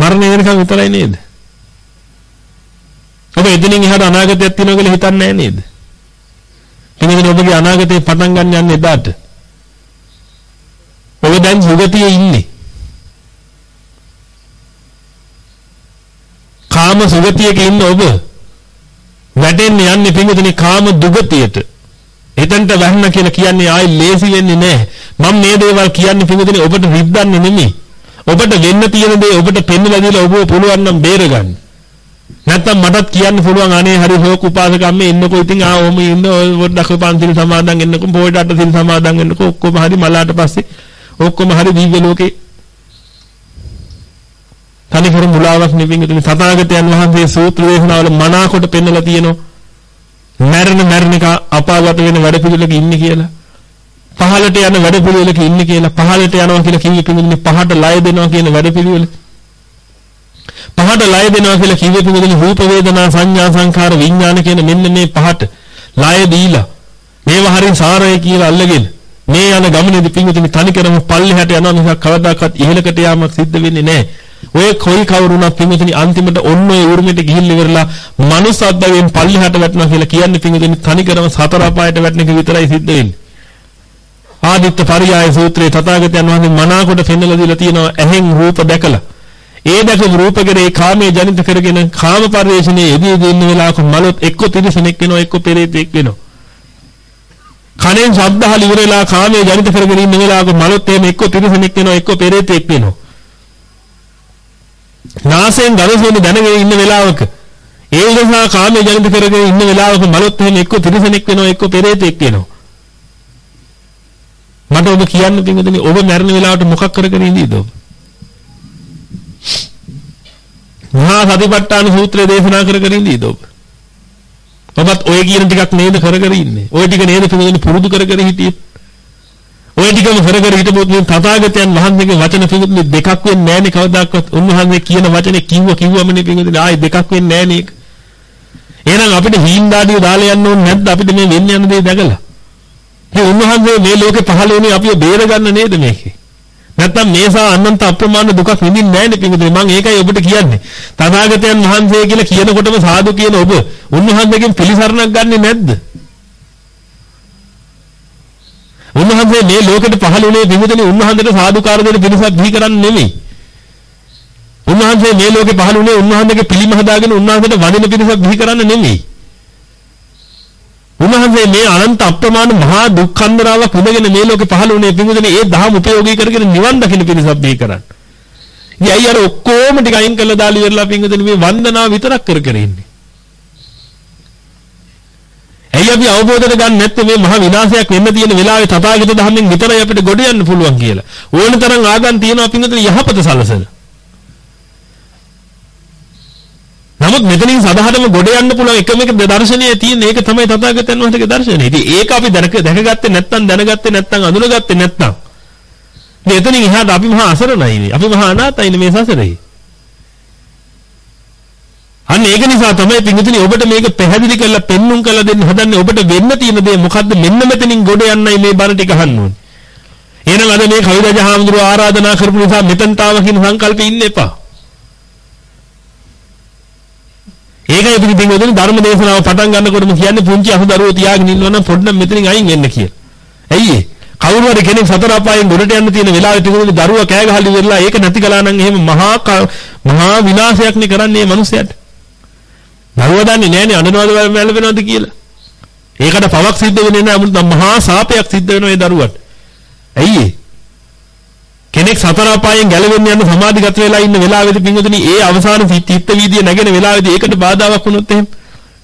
මරණය වෙනකන් විතරයි නේද? ඔබ එදිනින් එහාට අනාගතයක් තියෙනවා කියලා හිතන්නේ නැහැ නේද? එනිසා ඔබගේ අනාගතේ පටන් ගන්න යන්නේ එදාට. ඔබ දැන් සුගතියේ ඉන්නේ. කාම සුගතියක ඉන්න ඔබ වැටෙන්න යන්නේ පිඟුතුනි කාම දුගතියට. එතනට වැහන්න කියලා කියන්නේ ආයි ලේසි වෙන්නේ නැහැ. මම මේ දේවල් කියන්නේ පිඟුතුනි ඔබට රිද්දන්නේ නෙමෙයි. ඔබට වෙන්න තියෙන දේ ඔබට පෙන්වලා දීලා ඔබව පුළුවන් නම් බේරගන්න. නැත්තම් මටත් කියන්න පුළුවන් අනේ හරි හොක උපාසකම්මේ ඉන්නකෝ ඉතින් ආ ඔම ඉන්න ඔය පොඩ්ඩක් පන්තිල් සමාදන් වෙන්නකෝ පොඩ්ඩක් සිල් සමාදන් වෙන්නකෝ ඔක්කොම හරි මලාට පස්සේ ඔක්කොම හරි දිව්‍ය ලෝකේ. තනිකර මුලාවක් නෙවෙයි. තථාගතයන් වහන්සේ සූත්‍ර දේශනාවල මනාකොට පෙන්නලා තියෙනවා. මරණ මරණික අපාගත වෙන වැඩ පිළිවෙලක ඉන්නේ කියලා. පහලට යන වැඩ පිළිවෙලක ඉන්නේ කියලා පහලට යනවා කියලා කිව්වේ පිළිවෙලනේ පහට ලය දෙනවා කියන වැඩ පිළිවෙල පහට ලය දෙනවා කියලා කිව්වේ පිළිවෙලනේ රූප වේදනා සංඥා සංඛාර විඥාන කියන මෙන්න මේ පහට ලය දීලා මේවා හරිය සාරය කියලා අල්ලගෙන මේ යන ගමනේදී පින්විතනි තනිකරම පල්ලෙහාට යනවා මිසක් කවදාකවත් ඉහළකට යාමක් සිද්ධ වෙන්නේ නැහැ. ඔය කොයි කවුරුණක් පින්විතනි අන්තිමට ඔන්න ඔය උරුමෙට ගිහිල්ලා ඉවරලා මනුස්ස අද්දවෙන් පල්ලෙහාට වැටෙනවා කියලා කියන්නේ පින්විතනි තනිකරම සතර අපායට වැටෙන එක විතරයි සිද්ධ වෙන්නේ. ආදිත්ත පරියාය සූත්‍රයේ තථාගතයන් වහන්සේ මනාකොට පෙන්වලා දීලා තියෙනවා ඇහෙන් රූප දැකලා ඒ දැකපු රූපකරේ කාමයේ ජනිත කරගෙන කාම පරිවේශණයේ යෙදී ඉන්න වෙලාවක මලොත් එක්ක තිරිසනෙක් වෙනවා එක්ක පෙරේතෙක් වෙනවා කනෙන් ශබ්ද අහලා ඉවර වෙලා කාමයේ ජනිත කරගෙන ඉන්න වෙලාවක මලොත් එහෙම එක්ක තිරිසනෙක් වෙනවා එක්ක පෙරේතෙක් වෙනවා. නාසයෙන් ගඳසුවඳ දැනගෙන ඉන්න වෙලාවක ඒ නිසා කාමයේ ජනිත කරගෙන ඉන්න වෙලාවක මලොත් එහෙම එක්ක තිරිසනෙක් වෙනවා එක්ක පෙරේතෙක් වෙනවා. මට ඔබ කියන්න පින්වතුනි ඔබ මැරෙන වෙලාවට මොකක් කර කර ඉඳීද ඔබ? මහා සතිපට්ඨාන සූත්‍රය දේශනා කර කර ඉඳීද ඔබ? ඔබත් ඔය කියන ටිකක් නේද කර කර ඉන්නේ. ඔය ටික නේද පිළිගන්නේ පුරුදු කර කර හිටියේ. ඔය ටිකම කර කර හිටපොත් මේ තථාගතයන් වහන්සේගේ වචන පිළිගන්නේ දෙකක් වෙන්නේ නැහනේ කවදාකවත්. උන්වහන්සේ කියන වචනේ කිව්ව කිව්වමනේ පිළිගන්නේ ආයේ දෙකක් වෙන්නේ නැහනේ ඒක. එහෙනම් අපිට හීන්දාඩිය දාලා යන්න ඕනේ නැද්ද අපිට මේ වෙන්න යන දේ දැකලා? මේ උන්වහන්සේ මේ ලෝකේ පහළ වුණේ අපිව බේරගන්න නේද මේකේ? නැත්තම් මේසා අනන්ත අප්‍රමාණ දුකක් විඳින්නේ නැහැ නේ පිංගුතුනි මම ඒකයි ඔබට කියන්නේ. තථාගතයන් වහන්සේ කියලා කියනකොටම සාදු කියන ඔබ උන්වහන්සේගෙන් පිළිසරණක් ගන්නෙ නැද්ද? උන්වහන්සේ මේ ලෝකෙට පහළ වුණේ පිංගුතුනි උන්වහන්සේට සාදුකාර දෙන පිළිසක් බිහි කරන්න නෙමෙයි. උන්වහන්සේ මේ ලෝකෙ පහළ වුණේ උන්වහන්සේගේ පිළිම හදාගෙන උන්වහන්සේට වඳින පිළිසක් බිහි කරන්න නෙමෙයි. උන්වහන්සේ මේ අනන්ත අප්‍රමාණ මහා දුක්ඛන්දරාවක් විඳගෙන මේ ලෝකේ පහළ වුණේ පිඟුදෙනේ ඒ දහම උපයෝගී කරගෙන නිවන් දකින්න පිණිසක් මේ කරන්නේ. ඉතින් අය අර ඔක්කොම ටික අයින් කළා දාලා ඉවරලා පිඟුදෙනේ මේ වන්දනාව විතරක් කර කර ඉන්නේ. ඇයි අපි අවබෝධ කරගන්නේ නැත්තේ මේ මහා විනාශයක් වෙන්න තියෙන වෙලාවේ තථාගත ධර්මයෙන් විතරයි අපිට ගොඩ යන්න පුළුවන් කියලා. ඕන තරම් ආගම් තියෙනවා පිඟුදෙනේ යහපත සලසන. නමුත් මෙතනින් සදහටම ගොඩ යන්න පුළුවන් එකම එක දර්ශනය තියෙන ඒක තමයි තථාගතයන් වහන්සේගේ දර්ශනය. ඉතින් ඒක අපි දැකගත්තේ නැත්නම් දැනගත්තේ නැත්නම් අඳුනගත්තේ නැත්නම් මේ එතනින් එහාට අපි මහා අසරණයි. අපි මහා අනාථයිනේ මේ සසරේ. අන්න ඒක නිසා තමයි පින්විතනි ඔබට මේක පැහැදිලි කරලා පෙන්눔 කරලා දෙන්න හදන්නේ ඔබට වෙන්න තියෙන දේ මොකද්ද මෙන්න මෙතනින් ගොඩ යන්නයි මේ බර ටික අහන්න ඕනේ. එහෙනම් අද මේ කවිරජ හාමුදුරුවෝ ආරාධනා කරපු නිසා මෙතනට ආව කියන සංකල්පෙ ඉන්න එපා. ඒකයි ඉතින් පින්වතුනි ධර්ම දේශනාව පටන් ගන්නකොටම කියන්නේ පුංචි අහු දරුවෝ තියාගෙන ඉන්නවනම් පොඩ්ඩක් මෙතනින් අයින් වෙන්න කියලා. ඇයි ඒ? කවුරු හරි කෙනෙක් සතර අපායෙන් ගොඩට යන්න තියෙන වෙලාවෙ පිටුනේ දරුවා කෑ ගහලා ඉවරලා ඒක නැති කළා නම් එහෙම මහා මහා විනාශයක් නේ කරන්නේ මේ මිනිස්සයාට. දරුවා දන්නේ නැහනේ අඬනවද වැළපෙනවද කියලා. ඒකට පවක් සිද්ධ වෙන්නේ නැහැ අමුතු මහා සාපයක් සිද්ධ වෙනවා ඒ දරුවට. ඇයි ඒ? කෙනෙක් සතර අපායෙන් ගැලවෙන්න යන සමාධිගත වෙලා ඉන්න වෙලාවෙදී පින්වතුනි ඒ අවසාන චිත්ත වීදිය නැගෙන වෙලාවෙදී ඒකට බාධාවක් වුණොත් එහෙම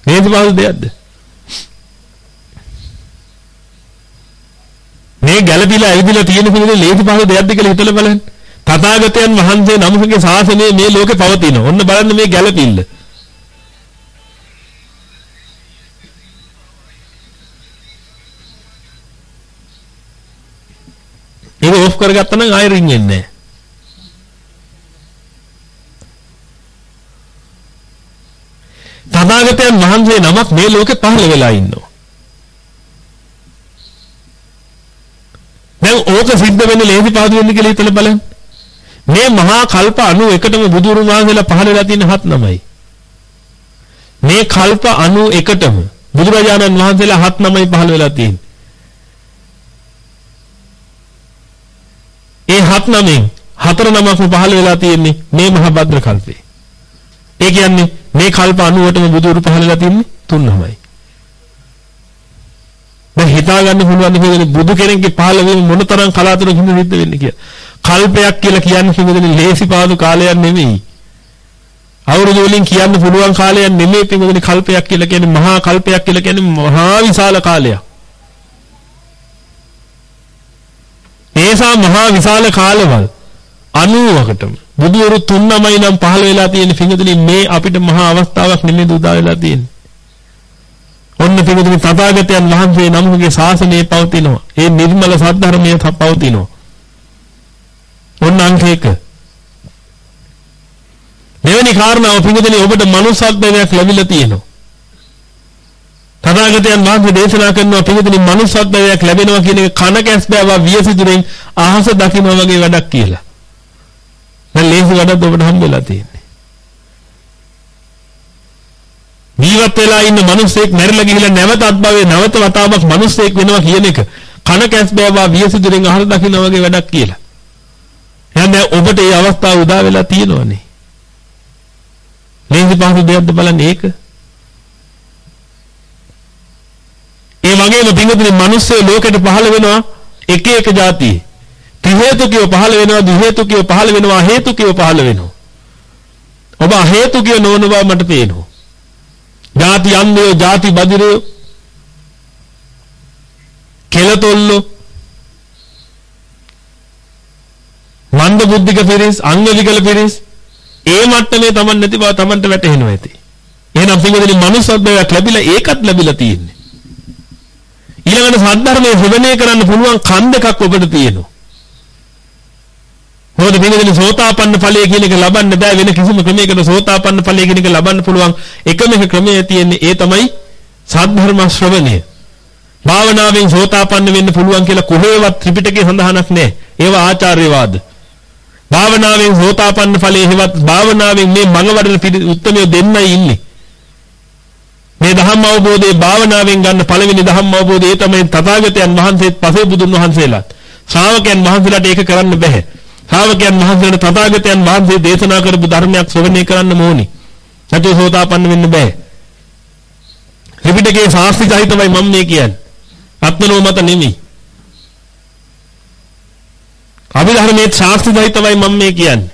නේද බාහුව දෙයක්ද? මේ ගැළපීලා ඇවිදලා තියෙන පිළිදේ ලේසි පහසු දෙයක්ද කියලා හිතලා බලන්න. තථාගතයන් වහන්සේ නමකගේ ශාසනය මේ ලෝකේ පවතින. ඔන්න බලන්න මේ ගැළපිල්ල. ඒක ඕෆ් කරගත්තා නම් ආයෙ රින් එන්නේ නැහැ. තථාගතයන් වහන්සේ නමක් මේ ලෝකේ පහළ වෙලා ඉන්නවා. දැන් ඕක සිද්ධ වෙන්නේ ලේසි පාදු වෙන්නේ කියලා හිතලා බලන්න. මේ මහා කල්ප 91ටම බුදුරුන් වහන්සේලා පහළ වෙලා තියෙන හත් නමයි. මේ කල්ප 91ටම බුදුරජාණන් වහන්සේලා හත් නමයි පහළ වෙලා තියෙන්නේ. ඒ හත් නමෙන් හතර නමක්ම පහළ වෙලා තියෙන්නේ මේ මහා භද්‍ර කල්පේ. ඒ කියන්නේ මේ කල්ප 90ටම බුදුරු පහළ වෙලා තියෙන්නේ තුන් නමයි. දැන් හිතා ගන්න පුළුවන් මේ බුදු කෙනෙක්ගේ පහළ වීම මොනතරම් කලාතුරකින් සිද්ධ වෙන්නේ කියලා. කල්පයක් කියලා කියන්නේ කිව්වදනේ ලේසි පාදු කාලයක් නෙමෙයි. අවුරුදු වලින් කියන්න පුළුවන් කාලයක් නෙමෙයි පින්වදනේ කල්පයක් කියලා කියන්නේ මහා කල්පයක් කියලා කියන්නේ මහා විශාල කාලයක්. ඒසා මහා විශාල කාලවල 90කටම බුදුවරු තුන්නමයි නම් පහළ වෙලා තියෙන පින්වදනේ මේ අපිට මහා අවස්ථාවක් නෙමෙයි උදා වෙලා තියෙන්නේ. ඔන්න පිටුතුනි තථාගතයන් වහන්සේ නමකගේ ශාසනය පවතිනවා. ඒ නිර්මල සද්ධර්මය පවතිනවා. ඔන්න අංක 1. මෙවැනි කාරණාව පිටුතුනි ඔබට මනුස්සත්වයක් ලැබිලා තියෙනවා. තථාගතයන් වහන්සේ දේශනා කරනවා පිටුතුනි මනුස්සත්වයක් ලැබෙනවා කියන එක කන කැස් බෑවා වියසිතුරෙන් අහස දකින්න වගේ වැඩක් කියලා. දැන් ලේසි වැඩක් ඔබට හම්බෙලා තියෙනවා. ජීවත් වෙලා ඉන්න මිනිස්සෙක් මැරිලා ගිහිල්ලා නැවත අත්භවයේ නැවත වතාවක් මිනිස්සෙක් වෙනවා කියන එක කන කැස් බෑවා වියසිදුරෙන් අහලා දකින්න වගේ වැඩක් කියලා. එහෙනම් දැන් ඔබට මේ අවස්ථාව උදා වෙලා තියෙනවනේ. ලේසි පහසු දෙයක්ද බලන්න ඒක. ඒ වගේම පින්වතුනි මිනිස්සු ලෝකෙට පහළ වෙනවා එක එක જાතියේ. ත්‍රිහේතුකීව පහළ වෙනවා, ද්විහේතුකීව පහළ වෙනවා, හේතුකීව පහළ වෙනවා. ඔබ හේතුකීව නොවන බව මට පේනවා. ಜಾති යන්නේ, ಜಾති බදිරේ, කෙලතොල්ලෝ මන්ද බුද්ධික පිරිස් අංග විකල පිරිස් ඒ මට්ටමේ Taman නැති බව Tamanට වැටහෙනවා ඇති. එහෙනම් පින්වදින manussත්වයක් ලැබිලා ඒකත් ලැබිලා තියෙන්නේ. ඊළඟට සද්ධර්මයේ ශ්‍රවණය කරන්න පුළුවන් කන් දෙකක් ඔබට තියෙනවා. මොකද පිළිදෙන සෝතාපන්න ඵලය කියන එක ලබන්න බෑ වෙන කිසිම ක්‍රමයකට සෝතාපන්න ඵලය කියන එක ලබන්න පුළුවන් එකම එක ක්‍රමය තියෙන්නේ ඒ තමයි සද්ධර්ම ශ්‍රවණය. භාවනාවෙන් සෝතාපන්න වෙන්න පුළුවන් කියලා කොහෙවත් ත්‍රිපිටකේ සඳහනක් නැහැ. ඒවා ආචාර්යවාද. භාවනාවෙන් සෝතාපන්න ඵලයේ හෙවත් භාවනාවෙන් මේ මඟ වඩන උත්තරය දෙන්නයි ඉන්නේ. මේ ධම්ම අවබෝධයේ භාවනාවෙන් ගන්න පළවෙනි ධම්ම අවබෝධය ඒ තමයි තථාගතයන් වහන්සේත් පසේ බුදුන් වහන්සේලාත්. ශ්‍රාවකයන් වහන්සේලාට ඒක කරන්න බෑ. ශ්‍රාවකයන් වහන්සේලාට තථාගතයන් වහන්සේ දේශනා කරපු ධර්මයක් ශ්‍රවණය කරන්න ඕනි. නැතුව සෝතාපන්න වෙන්න බෑ. ත්‍රිපිටකයේ ශාස්ත්‍රීය සහිතවයි මම මේ කියන්නේ. අත්නෝ මත නෙමෙයි. අභිධර්මයේ ශාස්ත්‍රීය සහිතවයි මම මේ කියන්නේ.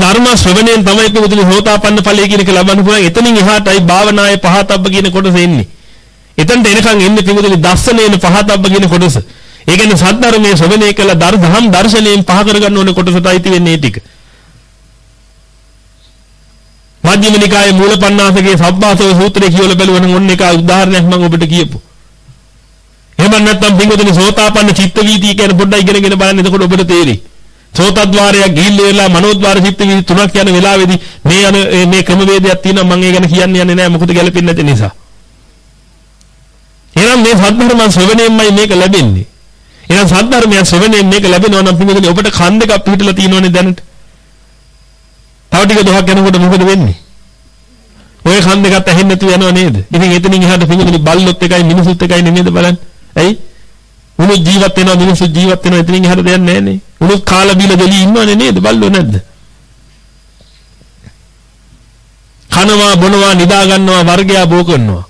එහෙනම් ධර්ම ශ්‍රවණයෙන් තමයි පුදුලි සෝතාපන්න ඵලය කියන එක ලබන්න පුළුවන්. එතනින් එහාටයි භාවනායේ පහතබ්බ කියන කොටස එන්නේ. එතනට එනකන් එන්නේ පුදුලි දස්සනේන පහතබ්බ කියන කොටස. ඒ කියන්නේ සද්ධර්මයේ ශ්‍රවණය කළ දර්ධම් දර්ශනයෙන් පහ කරගන්න ඕනේ කොටසටයි තියෙන්නේ ටික. මධ්‍යම නිකායේ මූලපණ්ණාසකේ සබ්බාසව සූත්‍රය කියවල බැලුවනම් ඔන්න එක උදාහරණයක් මම ඔබට කියපු. එහෙම නැත්නම් බින්දුතුනි සෝතාපන්න චිත්ත වීතිය කියන පොඩ්ඩක් ඉගෙනගෙන බලන්න එතකොට ඔබට තේරෙයි. සෝතද්්වාරය ගිහිල්ලා වෙලා මනෝද්්වාර චිත්ත වීති තුනක් යන වෙලාවේදී මේ යන මේ ක්‍රමවේදයක් තියෙනවා මම ඒ ගැන කියන්න යන්නේ නැහැ මොකද ගැලපෙන්නේ නැති නිසා. එහෙනම් මේ සද්ධර්ම ශ්‍රවණයෙන්මයි මේක ලැබෙන්නේ. එහෙනම් සද්ධර්මයන් ශ්‍රවණයෙන් මේක ලැබෙනවා නම් පින්වතුනි ඔබට කන් දෙකක් පිටලා තියෙනවනේ දැනට. තව ටික දොහක් යනකොට මොකද වෙන්නේ? ඔය කන් දෙකත් ඇහෙන්නේ නැතුව යනව නේද? ඉතින් එතනින් එහාට පිඟුතුනි බල්ලොත් එකයි මිනිසුත් එකයි නෙමෙයිද බලන්න. ඇයි? උණු ජීවත් වෙනවා මිනිස්සු ජීවත් වෙනවා එතනින් එහාට දෙයක් නැහැ නේ. උණු කාලා බීලා දෙලී ඉන්නවනේ නේද? බල්ලෝ නැද්ද? කනවා බොනවා නිදා ගන්නවා වර්ගයා බෝ කරනවා.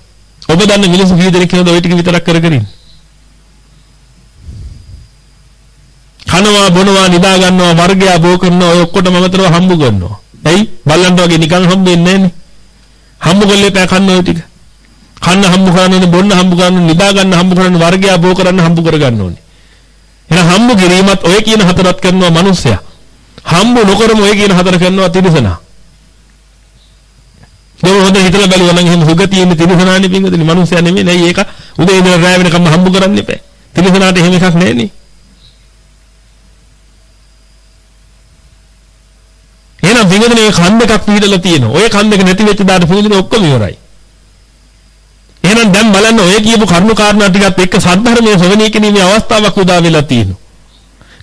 ඔබ දන්න මිනිස්සු කී දෙනෙක් කියනද ওই ටික විතරක් කර කර ඉන්නේ? කනවා බොනවා නිදා ගන්නවා වර්ගයා බෝ කරනවා ඔය ඔක්කොටම අමතරව හම්බ කරනවා. ඇයි? බල්ලන්ට වගේ නිකන් හම්බ වෙන්නේ නැහනේ. හම්බ කරලේ පෑ කන්න ඔය ටික. කන්න හම්බ කරන්නේ බොන්න හම්බ කරන්නේ නිදා ගන්න හම්බ කරන්නේ වර්ගයා බෝ කරන්න හම්බ කර ගන්න ඕනේ. එහෙනම් හම්බ කිරීමත් ඔය කියන හතරත් කරනවා මිනිස්සයා. හම්බ නොකරම ඔය කියන හතර කරනවා තිරිසනා. ඒක හොඳ හිතලා බලුවා නම් එහෙම සුගතියෙන්නේ තිරිසනානේ පින්වතුනි මිනිස්සයා නෙමෙයි නෑ ඒක උදේ ඉඳලා රැ වෙනකම් හම්බ කරන්න එපා. තිරිසනාට එහෙම එකක් නෑනේ. එහෙනම් පින්වතුනි මේ කන් දෙකක් පිළිදලා තියෙනවා. ඔය කන් දෙක නැති වෙච්ච දාට පින්වතුනි ඔක්කොම ඉවරයි. එහෙනම් දැන් බලන්න ඔය කියපු කරුණු කාරණා ටිකත් එක්ක සද්ධර්මයේ ශ්‍රවණය කිරීමේ අවස්ථාවක් උදා වෙලා තියෙනවා.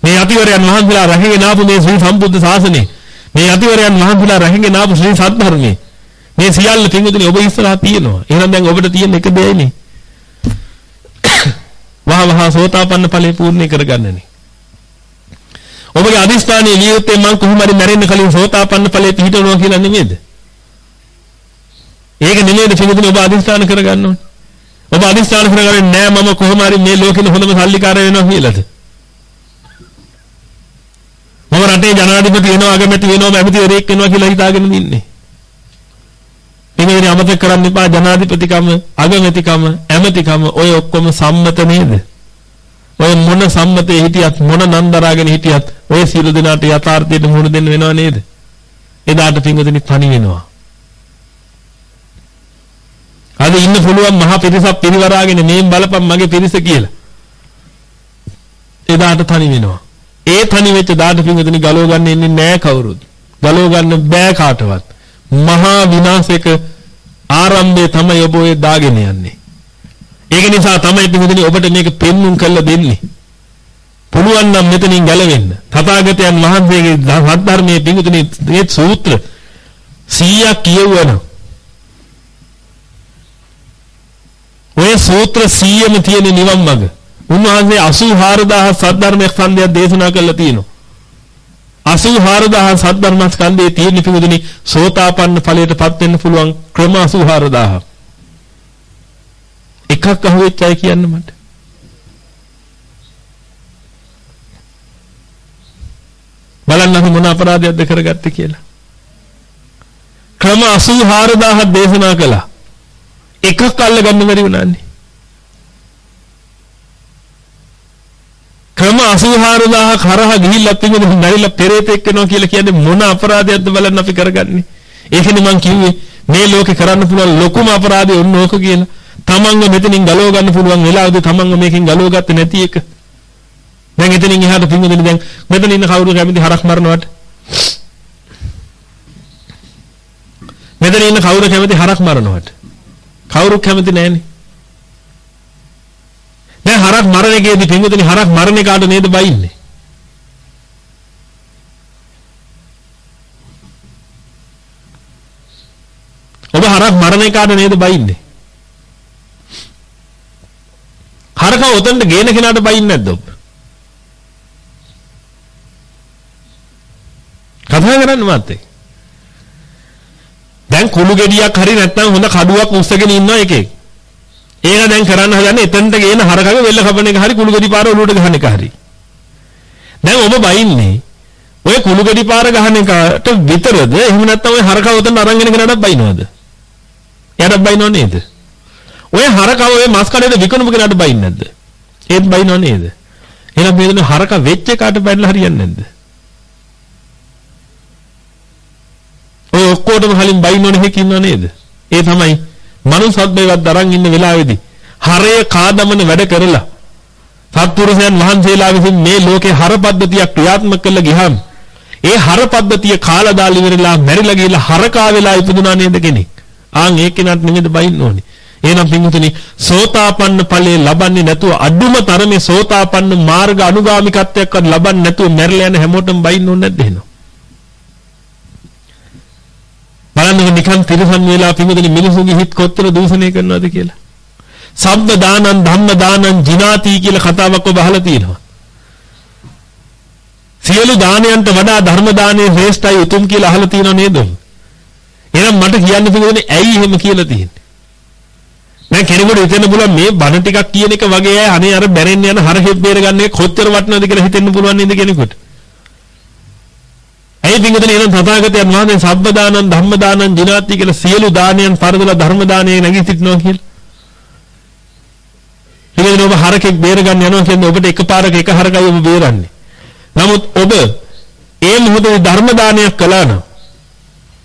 මේ අතිවරයන් වහන්සේලා රැකගෙන ආපු මේ ශ්‍රී සම්බුද්ධ ශාසනය මේ අතිවරයන් වහන්සේලා රැකගෙන ආපු ශ්‍රී සද්ධර්මයේ මේ සියල්ල පින්වතුනි ඔබ ඉස්සරහා තියෙනවා. එහෙනම් දැන් ඔබට තියෙන එක දෙයනේ. (coughs) වහ වහ සෝතාපන්න ඵලය පූර්ණ කරගන්නනේ. ඔබගේ අදිස්ථානයේ ජීවිතේ මං කොහොම හරි මැරෙන්න කලින් සෝතාපන්න ඵලයේ පිහිටවනවා කියලා නෙමෙයිද? ඒක නෙමෙයිද පිළිතුරු ඔබ අදිස්ථාන කරගන්න ඕනේ. ඔබ අදිස්ථාන කරගන්නේ නෑ මම කොහොම හරි මේ ලෝකෙන හොඳම සල්ලිකාරය වෙනවා කියලාද? මම රටේ ජනාධිපති වෙනවා අගමැති වෙනවා මැතිවරයෙක් වෙනවා කියලා හිතාගෙන ඉන්නේ. එන්නේ අමතක කරන්න එපා ජනාධිපතිකම අගමැතිකම ඇමතිකම ඔය ඔක්කොම සම්මත නේද? ඔය මොන සම්මතේ හිටියත් මොන නන්දරාගෙන හිටියත් ඔය සියලු දෙනාට යථාර්ථයට මුහුණ දෙන්න වෙනව නේද? එදාට පින්වතුනි තනි වෙනවා. අද ඉන්න පුළුවන් මහ පිරිසක් පිරිවරාගෙන මේ බලපන් මගේ පිරිස කියලා. එදාට තනි වෙනවා. ඒ තනි වෙච්ච දාට පින්වතුනි ගලව ගන්න ඉන්නේ නෑ කවුරුත්. ගලව ගන්න බෑ කාටවත්. මහා විනාශයක ආරම්භය තමයි ඔබ ඔය දාගෙන යන්නේ. ඒක නිසා තමයි පිටුදිනේ ඔබට මේක පෙන්눔 කරලා දෙන්නේ. පුළුවන් නම් මෙතනින් ගැලවෙන්න. තථාගතයන් වහන්සේගේ සද්ධර්මයේ පිටුදිනේ මේ සූත්‍ර 100ක් කියවන. ඔය සූත්‍ර 100ම තියෙන නිවන් මඟ. උන්වහන්සේ 84000 සද්ධර්ම ස්කන්ධයක් දේශනා කළා තියෙනවා. 84000 සද්ධර්ම ස්කන්ධයේ තියෙන පිටුදිනේ සෝතාපන්න ඵලයටපත් වෙන්න පුළුවන් ක්‍රම 84000. එකක් අහුවෙච්ච අය කියන්න මට. බලන්න අපි මොන අපරාධයක්ද කරගත්තේ කියලා. ක්‍රම 84000ක් දේශනා කළා. එකක් අල්ල ගන්න බැරි වුණානේ. ක්‍රම 84000ක් හරහා ගිහිල්ලා තිබුණේ නැරිලා පෙරේතෙක් වෙනවා කියලා කියන්නේ මොන අපරාධයක්ද බලන්න අපි කරගන්නේ. ඒකනේ මං කිව්වේ මේ ලෝකේ කරන්න පුළුවන් ලොකුම අපරාධය ඔන්න ඕක කියලා. තමන්ව මෙතනින් ගලව ගන්න පුළුවන් වෙලාවදී තමන්ව මේකෙන් ගලව ගත්තේ නැති එක. දැන් එතනින් එහාට පින්වදින දැන් මෙතන ඉන්න කවුරු කැමති හරක් මරනවට? මෙතන ඉන්න කවුරු කැමති හරක් මරනවට? කවුරු කැමති නැහනේ. දැන් හරක් මරණ එකේදී පින්වදින හරක් මරණ එකාට නේද බයින්නේ? ඔබ හරක් මරණ එකාට නේද බයින්නේ? හරකව උතන්ට ගේන කෙනාට බයින්නේ නැද්ද ඔබ? කතා කරන්න මාත් එක්ක. දැන් කුණු ගෙඩියක් හරි නැත්නම් හොඳ කඩුවක් උස්සගෙන ඉන්නවා එකෙක්. ඒක දැන් කරන්න හදන්නේ එතනට ගේන හරකගේ වෙල්ල කපන එක හරි කුණු ගෙඩි පාර ඔලුවට ගහන එක හරි. දැන් ඔබ බයින්නේ ඔය කුණු ගෙඩි පාර ගහන එකට විතරද එහෙම නැත්නම් ඔය හරකව උතන් අරන් එන කෙනාට බයිනවද? එයාට බයිනව නේද? ඔය හරකව ඔය මස් කඩේට විකුණුම කෙනාට බයින්නේ නැද්ද? ඒත් බයිනව නේද? එහෙනම් මේ දෙන හරක වෙච්ච එකාට බැලලා හරියන්නේ නැද්ද? ඔය ඔක්කොටම කලින් බයින්නෝනේ හේක ඉන්නව නේද? ඒ තමයි මනුස්සත් බේවත් දරන් ඉන්න වෙලාවේදී හරය කාදමන වැඩ කරලා සත්පුරුෂයන් වහන්සේලා විසින් මේ ලෝකේ හර පද්ධතියක් ක්‍රියාත්මක කළ ගියාම ඒ හර පද්ධතිය කාලා දාලා ඉවරලා මැරිලා ගිහලා හරකා වෙලා ඉපදුනා නේද කෙනෙක්? ආන් ඒ කෙනාට නෙමෙයි බයින්න ඕනේ. එහෙනම් පින්වතුනි සෝතාපන්න ඵලයේ ලබන්නේ නැතුව අඩුම තරමේ සෝතාපන්න මාර්ග අනුගාමිකත්වයක්වත් ලබන්නේ නැතුව මැරලා යන හැමෝටම බයින්න ඕනේ නැද්ද එහෙනම්? බලන්නකො නිකන් තිරසන් වෙලා පිඟුදෙනි මිනිසුන්ගේ හිත කොච්චර දූෂණය කරනවද කියලා. සබ්බ දානං ධම්ම දානං ජිනාති කියලා කතාවක් ඔබ අහලා තියෙනවා. සියලු දානයන්ට වඩා ධර්ම දානය ශ්‍රේෂ්ඨයි උතුම් කියලා අහලා තියෙනව නේද? එහෙනම් මට කියන්න පිළිගන්නේ ඇයි එහෙම කියලා තියෙන්නේ? දැන් කෙනෙකුට හිතෙන්න පුළුවන් මේ බණ ටිකක් කියන එක වගේ අය අනේ අර බැරෙන්න යන හරහෙත් බේරගන්න එක කොච්චර වටිනවද කියලා හිතෙන්න පුළුවන් නේද කෙනෙකුට? ඇයි පින්වතුනි එහෙනම් තථාගතයන් වහන්සේ සබ්බ දානං ධම්ම දානං ජිනාති කියලා සියලු දානයන් පරදලා ධර්ම දානයේ නැගී සිටිනවා කියලා? ඉතින් ඔබ හරකෙක් බේරගන්න යනවා කියන්නේ ඔබට එකපාරක එක හරකයි ඔබ බේරන්නේ. නමුත් ඔබ ඒ මොහොතේ ධර්ම දානයක් කළා නම්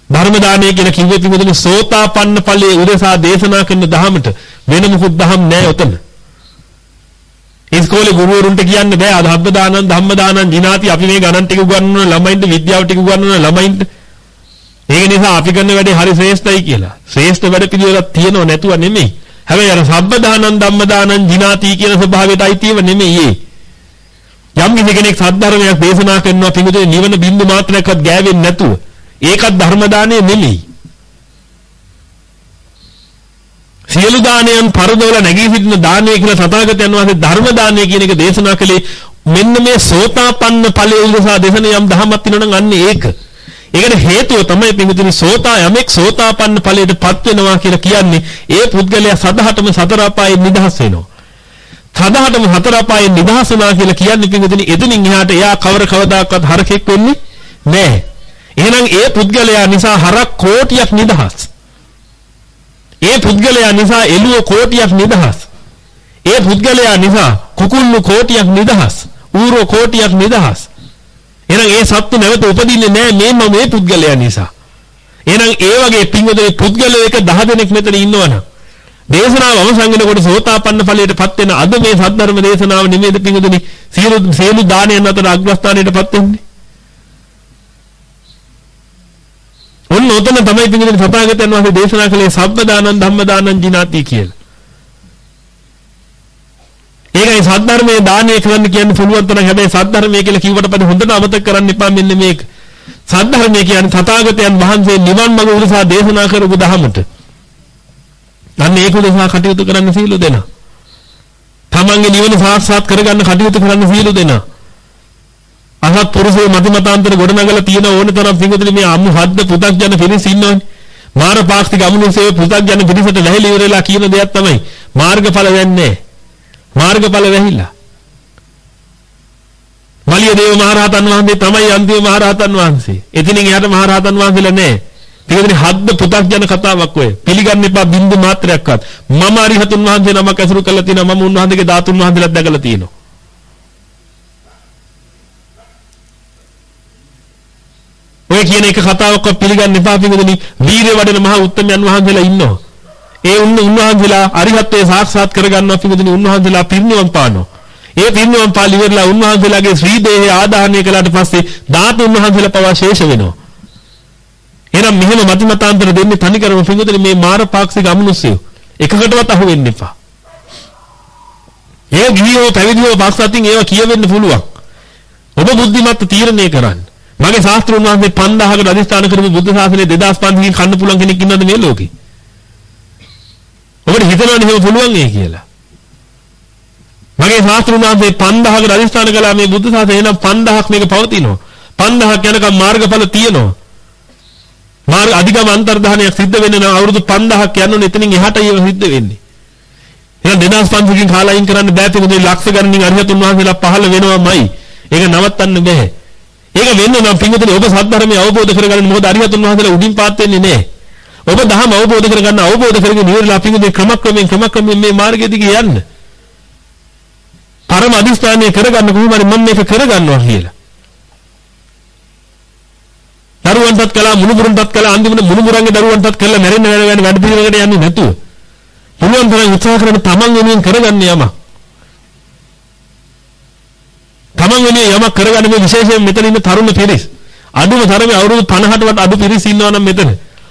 ධර්ම දානය කියලා කිව්වේ පිටුදුනේ සෝතාපන්න ඵලයේ උදෙසා දේශනා කරන දහමට වෙන මොකුත් දහම් නැහැ උතන. ඉස්කෝලේ ගුරුවරුන්ට කියන්න බෑ අධබ්බ දානං ධම්ම දානං ජිනාති අපි මේ ගණන් ටික උගන්වන ළමයින්ට විද්‍යාව ටික උගන්වන ළමයින්ට ඒක නිසා අපි කරන වැඩේ හරි ශ්‍රේෂ්ඨයි කියලා. ශ්‍රේෂ්ඨ වැඩ පිළිවෙලක් තියෙනව නැතුව නෙමෙයි. හැබැයි අර සබ්බ දානං ධම්ම දානං ජිනාති කියන ස්වභාවයටයි තියෙව නෙමෙයි ඒ. යම් කෙනෙක් සද්ධර්මයක් දේශනා කරනවා පිඟුදේ නිවන බින්දු මාත්‍රයක්වත් ගෑවෙන්නේ නැතුව ඒකත් ධර්ම දාණය නෙමෙයි. සියලු දානයන් පරදවල නැගී සිටින දානය කියලා තථාගතයන් වහන්සේ ධර්ම දානය කියන එක දේශනා කළේ මෙන්න මේ සෝතාපන්න ඵලයේ උදෙසා දේශන යම් දහමක් තියෙනවා නම් අන්නේ ඒක. ඒකට හේතුව තමයි පිඟුතුනි සෝතා යමෙක් සෝතාපන්න ඵලයටපත් වෙනවා කියලා කියන්නේ ඒ පුද්ගලයා සදහටම සතර අපායෙන් නිදහස් වෙනවා. සදාටම හතර අපායෙන් නිදහස් වුණා කියලා කියන්නේ පින්වතුනි එතනින් එහාට එයා කවර කවදාකවත් හරකෙක් වෙන්නේ නැහැ. එහෙනම් ඒ පුද්ගලයා නිසා හරක් කෝටියක් නිදහස්. ඒ පුද්ගලයා නිසා එළුව කෝටියක් නිදහස්. ඒ පුද්ගලයා නිසා කුකුල්ලු කෝටියක් නිදහස්. ඌරෝ කෝටියක් නිදහස්. එහෙනම් ඒ සත්තු නැවත උපදින්නේ නැහැ මේ මේ පුද්ගලයා නිසා. එහෙනම් ඒ වගේ පින්වතුනි පුද්ගලයෝ එක 10 දෙනෙක් මෙතන ඉන්නවනම් දේශනාව අවසන් වෙනකොට සෝතාපන්න ඵලයටපත් වෙන අද මේ සද්ධර්ම දේශනාව නෙමෙයිද පිඟුදුනි සියලු සියලු දානයන් අතර අග්‍රස්ථානයටපත් වෙන්නේ. ඔන්න උතන තමයි පිඟුදුනි සතාගතයන් වහන්සේ දේශනා කළේ සබ්බ දානං ධම්ම දානං ජිනාති කියලා. ඒකයි සද්ධර්මයේ දානය කරන්න කියන්න පුළුවන් තරම් හැබැයි සද්ධර්මයේ කියලා කිව්වට පස්සේ හොඳට අමතක කරන්න එපා මෙන්න මේක. සද්ධර්මයේ කියන්නේ තථාගතයන් වහන්සේ නිවන් මඟ උදෙසා දේශනා කරපු ධහමට. අන්න ඒක උදෙසා කටයුතු කරන්න සීල දෙනා. තමන්ගේ නිවන සාක්ෂාත් කරගන්න කටයුතු කරන්න සීල දෙනා. අසත්පුරුෂය මතිමතාන්තර ගොඩනගලා තියෙන ඕන තරම් සිංහතුනි මේ අමු හද්ද පු탁ජන පිරිස ඉන්නවනේ. මාර පාක්ෂික අමුනුසේ පු탁ජන පිරිසට වැහිලි ඉවරලා කියන දෙයක් තමයි මාර්ගඵල වෙන්නේ. මාර්ගඵල වැහිලා. මලිය දේව මහරහතන් වහන්සේ තමයි අන්තිම මහරහතන් වහන්සේ. එතනින් එහාට මහරහතන් වහන්සේලා නැහැ. පිළිගන්නේ හද්ද පු탁ජන කතාවක් ඔය. පිළිගන්න එපා බින්දු මාත්‍රයක්වත්. මම අරිහතුන් වහන්සේ නමක් අසුරු කරලා තිනවා. මම උන්වහන්සේගේ ධාතුන් වහන්සේලාත් දැකලා තිනවා. කියන එක කතාවක් පිළිගන්න එපා පිළිගන්නේ වීරය වඩන මහා උත්තමයන් වහන්සේලා ඉන්නවා. ඒ උන්න උන්වහන්සේලා අරිහත්ත්වයේ සාක්ෂාත් කරගන්නවා පිළිගන්නේ උන්වහන්සේලා පිරිනිවන් පානවා. ඒ පිරිනිවන් පාලි ඉවරලා උන්වහන්සේලාගේ ශ්‍රී දේහය ආදාහනය කළාට පස්සේ ධාතුන් වහන්සේලා පවා ශේෂ වෙනවා. එහෙනම් මෙහෙම මතිමතාන්තර දෙන්නේ තනිකරම පිඟුතුනි මේ මාර පාක්ෂික අමනුෂ්‍යය. එකකටවත් අහු වෙන්න එපා. ඒ ගිහියෝ පැවිදිව පස්සතින් ඒවා කියවෙන්න පුළුවන්. ඔබ බුද්ධිමත් තීරණය කරන්න. මගේ ශාස්ත්‍රුන් වහන්සේ 5000කට අධිෂ්ඨාන කරපු බුද්ධ ශාසනය 2500කින් කන්න පුළුවන් කෙනෙක් ඉන්නවද මේ ලෝකේ? ඔබට හිතනවනේ එහෙම පුළුවන් ඒ කියලා. මගේ ශාස්ත්‍රුන් වහන්සේ 5000කට අධිෂ්ඨාන කළා මේ බුද්ධ ශාසනය එනම් 5000ක් මේක පවතිනවා. 5000ක් යනකම් මාර්ගඵල තියෙනවා. මාර්ග අධිගම අන්තර්ධානයක් සිද්ධ වෙන්න නම් අවුරුදු 5000ක් යනෝනේ එතනින් එහාට ඒව සිද්ධ වෙන්නේ. එහෙනම් 2500කින් කාලයින් කරන්න බෑ තේ ලක්ෂ ගණනින් අරිහතුන් වහන්සේලා පහළ වෙනවමයි. ඒක නවත්තන්න බෑ. ඒක වෙන්න නම් පින්වතුනි ඔබ සත්‍ධර්මය අවබෝධ කරගන්න මොකද අරිහතුන් වහන්සේලා උඩින් පාත් වෙන්නේ නෑ. ඔබ දහම අවබෝධ කරගන්න අවබෝධ කරගෙන ඉවරලා පින්වතුනි ක්‍රමක්‍රමයෙන් ක්‍රමක්‍රමයෙන් මේ මාර්ගය දිගේ යන්න. පරම අදිස්ථානය කරගන්න කොහොම හරි මම මේක කරගන්නවා කියලා. දරුවන්ටත් කළා මුණුබුරුන්ටත් කළා අන්තිමට මුණුබුරන්ගේ දරුවන්ටත් කළා මැරෙන්න වැඩ වැඩ වැඩ පිළිවෙලකට යන්නේ නැතුව. පුළුවන් තරම් උත්සාහ කරන තමන් වෙනුවෙන් කරගන්න යමක්. තමන් වෙනුවෙන් යමක් කරගන්න මේ විශේෂයෙන් මෙතන ඉන්න තරුණ පිරිස්. අඩුම තරමේ අවුරුදු 50ට වට අඩු පිරිස් ඉන්නවා නම් මෙතන.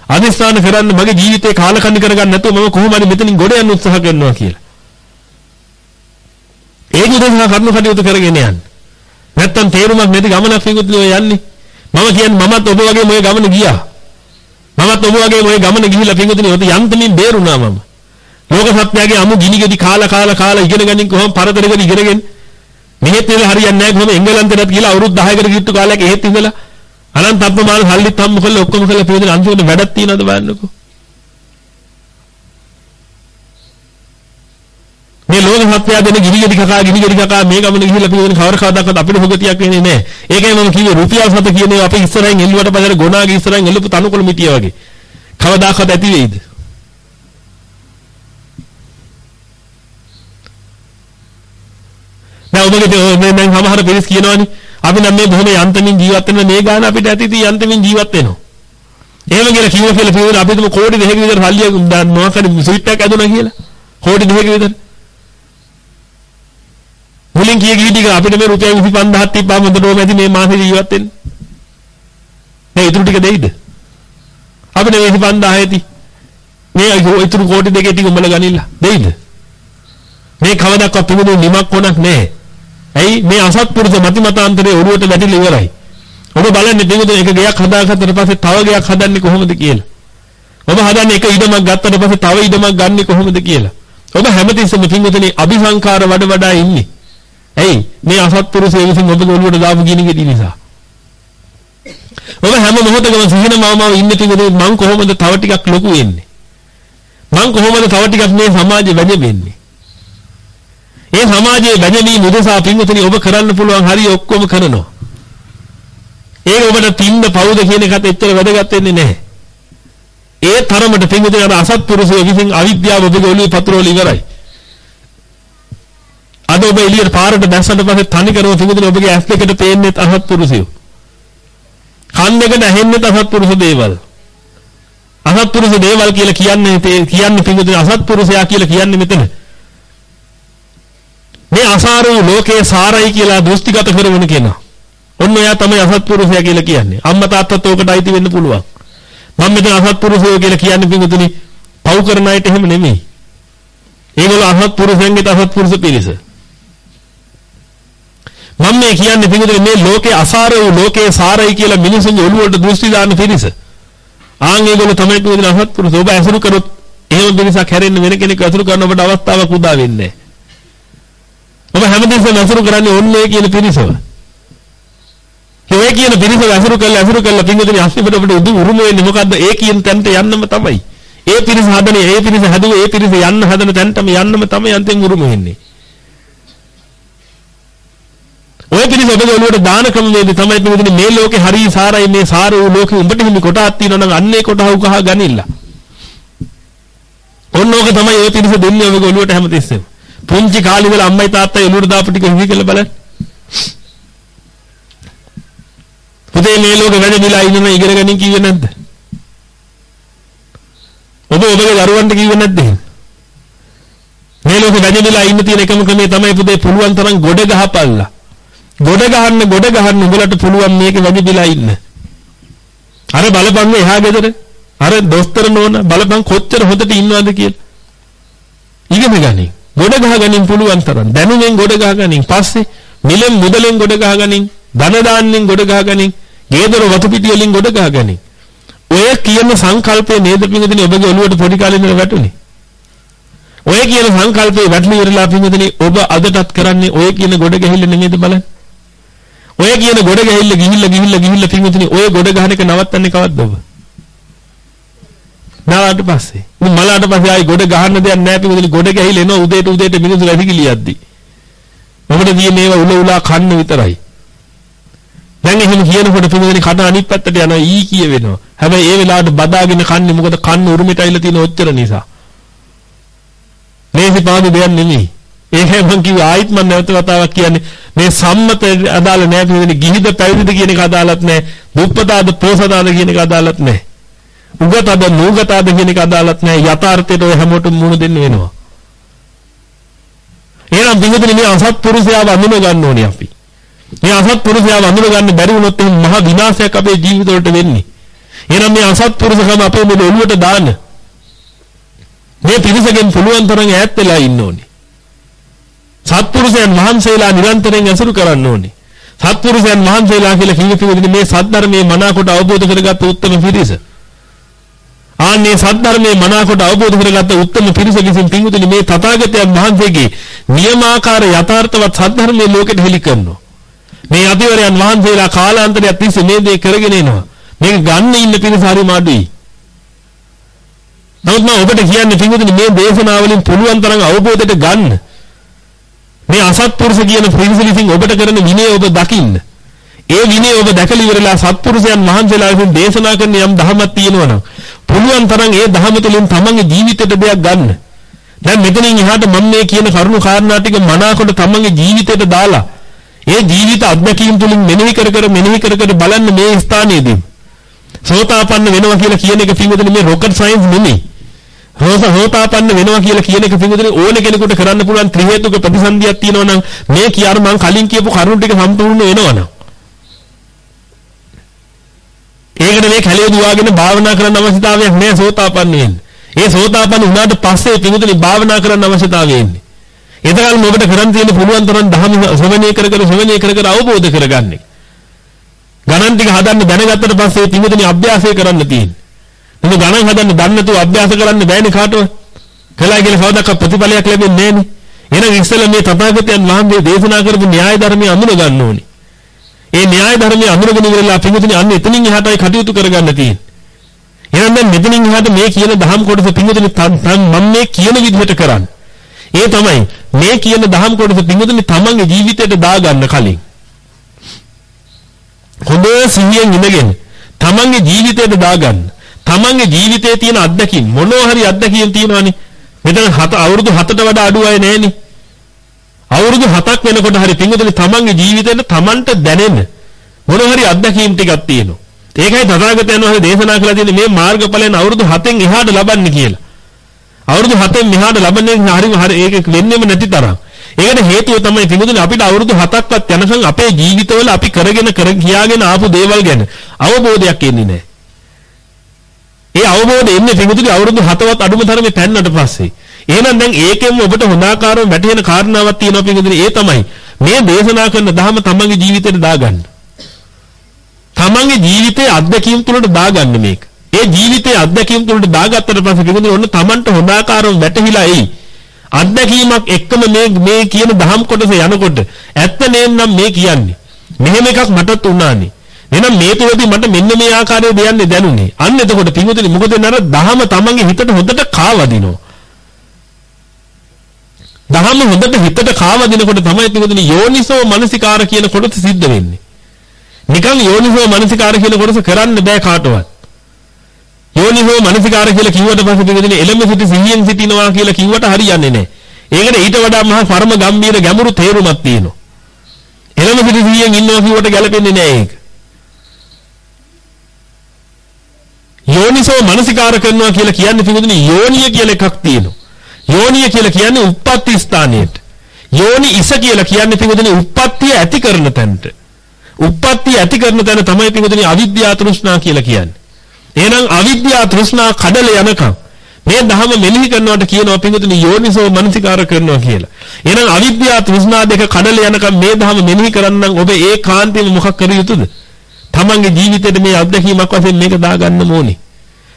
අදිස්ථාන කරන්න මගේ ජීවිතේ කාලකන්ණි කරගන්න නැතුව මම කොහොම හරි මෙතනින් ගොඩ යන්න උත්සාහ කරනවා කියලා. ඒක උදෙසා කරුණු කටයුතු කරගෙන යන්න. නැත්තම් තේරුමක් නැති ගමනක් විකුත් යන්නේ. මම කියන්නේ මමත් ඔබ වගේම ওই ගමන ගියා. මමත් ඔබ වගේ ওই ගමන ගිහිල්ලා පින්වතුනි ඔත යන්තමින් බේරුණා මම. ලෝක සත්‍යයේ අමු ගිනි ගෙඩි කාලා කාලා කාලා ඉගෙන ගනින් කොහොම පරතරකද ඉගෙනගෙන මෙහෙත් ඉඳලා හරියන්නේ නැහැ කොහොම එංගලන්තයට ගිහලා අවුරුදු 10කට ගිහිට්ටු කාලයක් එහෙත් ඉඳලා අනන්ත අප්‍රමාණ සල්ලිත් හම්බ කරලා ඔක්කොම කරලා පිළිදෙන අන්තිමට වැඩක් තියනවද බලන්නකෝ. මේ ලෝක සත්‍යය දෙන ගිනි ගෙඩි කකා ගිනි ගෙඩි කකා මේ ගමන ගිහිල්ලා පිළිදෙන කවර කවදාකවත් අපිට හොගතියක් වෙන්නේ නැහැ. ඒකයි මම කිව්වේ රුපියල් සත කියන්නේ අපි ඉස්සරහින් එල්ලුවට පස්සේ ගොනාගේ ඉස්සරහින් එල්ලපු තනුකොළ මිටිය වගේ. කවදාකවත් ඇති වෙයිද? දැන් ඔබගේ මේ දැන් සමහර පිරිස් කියනවානේ අපි නම් මේ බොහොම යන්තමින් ජීවත් වෙන මේ ගාන අපිට ඇති ඉතින් යන්තමින් ජීවත් වෙනවා. එහෙම කියලා කිව්ව කියලා පිළිවෙල අපි තුම කෝටි දෙකක විතර සල්ලිය මොකක්ද ස්විට් එකක් ඇදුණා කියලා. කෝටි දෙකක විතර. මුලින් කිය කී ටික අපිට මේ රුපියල් 25000ක් තිබ්බම හොඳටම ඇති මේ මාසේ ජීවත් වෙන්න. මේ ඉතුරු ටික දෙයිද? අපිට මේ 25000 ඇති. මේ ඉතුරු කෝටි දෙකේ ටික උඹලා ගනින්න. දෙයිද? මේ කවදාවත් පිළිගන්නේ නිමක් කොනක් නැහැ. ඇයි මේ අසත්පුරුෂ මතිමතාන්තරේ ඔරුවට වැටිලා ඉවරයි. ඔබ බලන්නේ දෙවියන් එක ගයක් හදාගත්තට පස්සේ තව ගයක් හදන්නේ කොහොමද කියලා. ඔබ හදන්නේ එක ඉඩමක් ගත්තට පස්සේ තව ඉඩමක් ගන්නෙ කොහොමද කියලා. ඔබ හැමතිස්සෙම පින්වතුනි අபிසංකාර වඩ වඩා ඉන්නේ. ඇයි මේ අසත්පුරුෂය විසින් ඔබගේ ඔළුවට දාපු ගිනි ගෙඩි නිසා. ඔබ හැම මොහොතකම සිහින මාමාව ඉන්න පින්වතුනි මං කොහොමද තව ටිකක් ලොකු වෙන්නේ? මං කොහොමද තව ටිකක් මේ සමාජෙ වැඩ වෙන්නේ? ඒ සමාජයේ වැජලී මුදසා පින්වතුනි ඔබ කරන්න පුළුවන් හරිය ඔක්කොම කරනවා. ඒක ඔබට තින්න පවුද කියන එකත් එච්චර වැදගත් වෙන්නේ නැහැ. ඒ තරමට පින්වතුනි අර අසත්පුරුෂය විසින් අවිද්‍යාව ඔබගේ ඔළුවේ පතුරවල ඉවරයි. අද ඔබ එළියට පාරට දැස්සට පස්සේ තනි කරව පින්වතුනි ඔබගේ ඇස් දෙකට පේන්නේ අසත්පුරුෂයෝ. කන් දෙකට ඇහෙන්නේ අසත්පුරුෂ දේවල්. අසත්පුරුෂ දේවල් කියලා කියන්නේ කියන්නේ පින්වතුනි අසත්පුරුෂයා කියලා කියන්නේ මෙතන. මේ අසාර වූ ලෝකයේ සාරයි කියලා දෘෂ්ටිගත කරවන කෙනා. ඔන්න එයා තමයි අසත්පුරුෂයා කියලා කියන්නේ. අම්මා තාත්තත් ඕකට අයිති වෙන්න පුළුවන්. මම මෙතන අසත්පුරුෂයෝ කියලා කියන්නේ පිටුතුනි පව් කරන අයට එහෙම නෙමෙයි. ඒගොල්ලෝ අසත්පුරුෂයන්ගේ අසත්පුරුෂ පිරිස. මම මේ කියන්නේ පිටුතුනි මේ ලෝකේ අසාර වූ ලෝකයේ සාරයි කියලා මිනිසුන්ගේ ඔළුවට දෘෂ්ටි දාන පිරිස. ආන් ඒගොල්ලෝ තමයි පිටුතුනි අසත්පුරුෂ. ඔබ ඇසුරු කරොත් එහෙම පිරිසක් හැරෙන්න වෙන කෙනෙක් ඇසුරු කරන ඔබට අවස්ථාවක් උදා වෙන්නේ නැහැ. ඔබ හැමදෙස්සම අසුරු කරන්නේ ඕන්නේ කියන පිරිසව. ඒ කියන පිරිසව අසුරු කරලා අසුරු කරලා පින්වතුනි අස්සිපට අපිට උදු උරුම වෙන්නේ මොකද්ද? ඒ කියන තැනට යන්නම තමයි. ඒ පිරිස හදනේ ඒ පිරිස හදුවේ ඒ පිරිස යන්න හදන තැනටම යන්නම තමයි අන්තිම උරුම වෙන්නේ. ඔය පිරිස ඔබගේ ඔළුවට දාන ක්‍රමවේදී තමයි පින්වතුනි මේ ලෝකේ හරි සාරයි මේ සාර වූ ලෝකෙ උඹට හිමි කොටක් තියෙනවා නම් අන්නේ කොටහ උකහා ගනින්න. ඔන්න ඕක තමයි ඔය පිරිස දෙන්නේ ඔබගේ ඔළුවට හැමතිස්සෙම. පුංචි කාලේ ඉඳලා අම්මයි තාත්තයි එළුවට දාපු ටික හිවි කියලා බලන්න. පුතේ මේ ලෝකෙ වැඩ දිලා ඉන්න ඉගෙන ගනින් කිව්වේ නැද්ද? ඔබ ඔබගේ දරුවන්ට කිව්වේ නැද්ද? මේ ලෝකෙ වැඩ දිලා ඉන්න තියෙන එකම ක්‍රමය තමයි පුතේ පුළුවන් තරම් ගොඩ ගහපල්ලා. ගොඩ ගහන්න ගොඩ ගහන්න උඹලට පුළුවන් මේක වැඩ දිලා ඉන්න. අර බලපන් එහා ගෙදර අර දොස්තර නෝන බලපන් කොච්චර හොදට ඉන්නවද කියලා. ඉගෙන ගනින්. ගොඩ ගහගනින් පුළුවන් තරම්. දැනුමෙන් ගොඩ ගහගනින් පස්සේ මිලෙන් මුදලෙන් ගොඩ ගහගනින් ධන දාන්නෙන් ගොඩ ගහගනින් ගේදොර වතු පිටි වලින් ගොඩ ගහගනින් ඔය කියන සංකල්පය නේද පින්වතුනි ඔබගේ ඔළුවට පොඩි කාලේ ඉඳලා වැටුනේ? ඔය කියන සංකල්පේ වැටලි ඉවරලා පින්වතුනි ඔබ අදටත් කරන්නේ ඔය කියන ගොඩ ගැහිල්ල නෙමෙයිද බලන්න. ඔය කියන ගොඩ ගැහිල්ල ගිහිල්ලා ගිහිල්ලා ගිහිල්ලා පින්වතුනි ඔය ගොඩ ගහන එක නවත්තන්නේ කවද්ද ඔබ? නාවට පස්සේ. උන් මලාට පස්සේ ආයි ගොඩ ගහන්න දෙයක් නැහැ පිටුදලි ගොඩ ගැහිලා එනවා උදේට උදේට මිනිස්සු රැසිකිලියද්දි මොකද තියෙන්නේ ඒවා උල උලා කන්න විතරයි. දැන් එහෙම කියනකොට පිටුදලි කට අනිත් පැත්තට යනවා ඊ කිය වෙනවා හැබැයි ඒ වෙලාවට බදාගෙන කන්නේ මොකද කන්න උරුමෙට අයිලා තියෙන ඔච්චර නිසා. මේසි පාදු දෙයක් නෙමෙයි. ඒකයි මම කිව්වේ ආයිත් මම නැවත වතාවක් කියන්නේ මේ සම්මත අදාළ නැහැ පිටුදලි ගිහිද පැවිදිද කියන එක අදාළත් නැහැ දුප්පතාද පෝසතාද කියන එක අදාළත් නැහැ උගතද නුගතද කියන එක අදාළත් නැහැ යථාර්ථයට ඔය හැමෝටම මුණ දෙන්න වෙනවා. එහෙනම් බින්දුනේ මේ අසත්පුරුෂයාව අඳුන ගන්න ඕනේ අපි. මේ අසත්පුරුෂයාව අඳුන ගන්න බැරි වුණොත් එහෙනම් මහ විනාශයක් අපේ ජීවිතවලට වෙන්නේ. එහෙනම් මේ අසත්පුරුෂකම අපේ මුල ඔළුවට දාන්න. මේ පිරිසගෙන් පුළුවන් තරම් ඈත් වෙලා ඉන්න ඕනේ. සත්පුරුෂයන් වහන්සේලා නිරන්තරයෙන් ඇසුරු කරන්න ඕනේ. සත්පුරුෂයන් වහන්සේලා කියලා කිව්ව පිළිදෙන මේ සද්ධර්මයේ මනාකොට අවබෝධ කරගත්ත උත්තම පිරිස. ආන්නේ සද්ධර්මයේ මනාකොට අවබෝධ කරගත්ත උත්තම පිරිස විසින් පිංගුතුනි මේ තථාගතයන් වහන්සේගේ නියමාකාර යථාර්ථවත් සද්ධර්මයේ ලෝකෙට හෙළි කරනවා. මේ අධිවරයන් වහන්සේලා කාලාන්තරයක් තිස්සේ මේ දේ කරගෙන එනවා. මේක ගන්න ඉන්න පිරිස හරි මාඩුයි. නමුත් මම ඔබට කියන්නේ පිංගුතුනි මේ දේශනාවලින් පුළුවන් තරම් අවබෝධයට ගන්න. මේ අසත්පුරුෂ කියන පිරිස විසින් ඔබට කරන විනය ඔබ දකින්න. ඒ විනය ඔබ දැකලා ඉවරලා සත්පුරුෂයන් වහන්සේලා විසින් දේශනා කරන යම් ධර්මයක් තියෙනවා පුළුවන් තරම් ඒ ධර්ම තුළින් තමන්ගේ ජීවිතයට දෙයක් ගන්න. දැන් මෙතනින් එහාට මම මේ කියන කරුණු කාරණා ටික මනාකොට තමන්ගේ ජීවිතයට දාලා ඒ ජීවිත අත්දැකීම් තුළින් මෙනෙහි කර කර මෙනෙහි කර කර බලන්න මේ ස්ථානයේදී සෝතාපන්න වෙනවා කියලා කියන එක පින්වතුනි මේ රොකට් සයන්ස් නෙමෙයි. රෝස හෝතාපන්න වෙනවා කියලා කියන එක පින්වතුනි ඕන කෙනෙකුට කරන්න පුළුවන් ත්‍රි හේතුක ප්‍රතිසන්දියක් තියෙනවා නම් මේ කියාර මම කලින් කියපු කරුණු ටික සම්පූර්ණ වෙනවා නම් ඒකට මේ කැලේ දුවාගෙන භාවනා කරන්න අවශ්‍යතාවයක් නෑ සෝතාපන්න වෙන්න. ඒ සෝතාපන්න වුණාට පස්සේ පිටුතුනි භාවනා කරන්න අවශ්‍යතාවය එන්නේ. එතකල් ඔබට කරන් තියෙන පුළුවන් තරම් ධර්ම ශ්‍රවණය කර කර ශ්‍රවණය කර කර අවබෝධ කරගන්න. ගණන් ටික හදන්න දැනගත්තට පස්සේ පිටුතුනි අභ්‍යාසය කරන්න තියෙන්නේ. මොන ගණන් හදන්න දන්නේ නැතුව අභ්‍යාස කරන්න බෑනේ කාටවත්. කළා කියලා කවදාක ප්‍රතිඵලයක් ලැබෙන්නේ නෑනේ. එහෙනම් ඉස්සෙල්ලා මේ තථාගතයන් වහන්සේ දේශනා කරපු න්‍යාය ධර්මය අඳුන ගන්න ඕනේ. ඒ න්‍යාය ධර්මයේ අඳුරගෙන ඉවරලා පිඟුතුනි අන්න එතනින් එහාටයි කටයුතු කරගන්න තියෙන්නේ. එහෙනම් දැන් මෙතනින් එහාට මේ කියන දහම් කොටස පිඟුතුනි මම මේ කියන විදිහට කරන්න. ඒ තමයි මේ කියන දහම් කොටස පිඟුතුනි තමන්ගේ ජීවිතයට දාගන්න කලින්. හොඳ සිහියෙන් ඉඳගෙන තමන්ගේ ජීවිතයට දාගන්න. තමන්ගේ ජීවිතයේ තියෙන අත්දැකීම් මොනවා හරි අත්දැකීම් තියෙනවානේ. මෙතන හත අවුරුදු 7ට වඩා අඩු අය නැහෙනේ. අවුරුදු 7ක් වෙනකොට හරි පින්වතුනි තමන්ගේ ජීවිතේට තමන්ට දැනෙන මොන හරි අත්දැකීම් ටිකක් තියෙනවා. ඒකයි තථාගතයන් වහන්සේ දේශනා කළා තියෙන්නේ මේ මාර්ගඵලයන් අවුරුදු 7න් එහාට ලබන්නේ කියලා. අවුරුදු 7න් මෙහාට ලබන්නේ හරි හරි ඒක වෙන්නේම නැති තරම්. ඒකට හේතුව තමයි පින්වතුනි අපිට අවුරුදු 7ක්වත් යනකම් අපේ ජීවිතවල අපි කරගෙන කර කියාගෙන ආපු දේවල් ගැන අවබෝධයක් එන්නේ නැහැ. ඒ අවබෝධය එන්නේ පින්වතුනි අවුරුදු 7වත් අඩුම තරමේ පැන්නට පස්සේ. එහෙනම් දැන් ඒකෙන් ඔබට හොඳාකාරව වැටහෙන කාරණාවක් තියෙනවා පිටින් ඒ තමයි මේ දේශනා කරන ධහම තමන්ගේ ජීවිතේට දාගන්න. තමන්ගේ ජීවිතයේ අත්දැකීම් තුළට දාගන්න මේක. ඒ ජීවිතයේ අත්දැකීම් තුළට දාගත්තට පස්සේ පිටින් ඔන්න තමන්ට හොඳාකාරව වැටහිලා එයි. අත්දැකීමක් එක්කම මේ මේ කියන දහම් කොටස යනකොට ඇත්ත නේනම් මේ කියන්නේ. මෙහෙම එකක් මටත් උනානේ. එහෙනම් මේ තුලදී මට මෙන්න මේ ආකාරයේ දෙයන්නේ දැනුනේ. අන්න එතකොට පිටුතුනි මොකද නර දහම තමන්ගේ හිතට හොඳට කාවදිනවා. දහම හොඳට හිතට කාවදිනකොට තමයි පිටුතුනි යෝනිසෝ මනසිකාර කියන කොටස සිද්ධ වෙන්නේ. නිකන් යෝනිසෝ මනසිකාර කියන කොටස කරන්න බෑ කාටවත්. යෝනිසෝ මනසිකාර කියලා කිව්වට පස්සේ පිටුතුනි එළඹ සිටි සිහියෙන් සිටිනවා කියලා කිව්වට හරියන්නේ නැහැ. ඒකට ඊට වඩා මහා පරම ගම්බීර ගැඹුරු තේරුමක් තියෙනවා. එළඹ සිටි සිහියෙන් ඉන්නවා කිව්වට ගැලපෙන්නේ නැහැ ඒක. යෝනිසෝ මනසිකාර කරනවා කියලා කියන්නේ පිටුතුනි යෝනිය කියලා එකක් තියෙනවා. යෝනිය කියලා කියන්නේ උප්පත්ති ස්ථානයට. යෝනි ඉස කියලා කියන්නේ පිටුදෙනේ උප්පත්තිය ඇති කරන තැනට. උප්පත්තිය ඇති කරන තැන තමයි පිටුදෙනේ අවිද්‍යා තෘෂ්ණා කියලා කියන්නේ. එහෙනම් අවිද්‍යා තෘෂ්ණා කඩල යනකම් මේ ධහම මෙනෙහි කරනවට කියනවා පිටුදෙනේ යෝනිසෝ මනසිකාර කරනවා කියලා. එහෙනම් අවිද්‍යා තෘෂ්ණා දෙක කඩල යනකම් මේ ධහම මෙනෙහි කරන්නම් ඔබ ඒකාන්තයෙන්ම මොකක් කර යුතුද? තමන්ගේ ජීවිතේට මේ අත්දැකීමක් වශයෙන් මේක දාගන්න ඕනේ.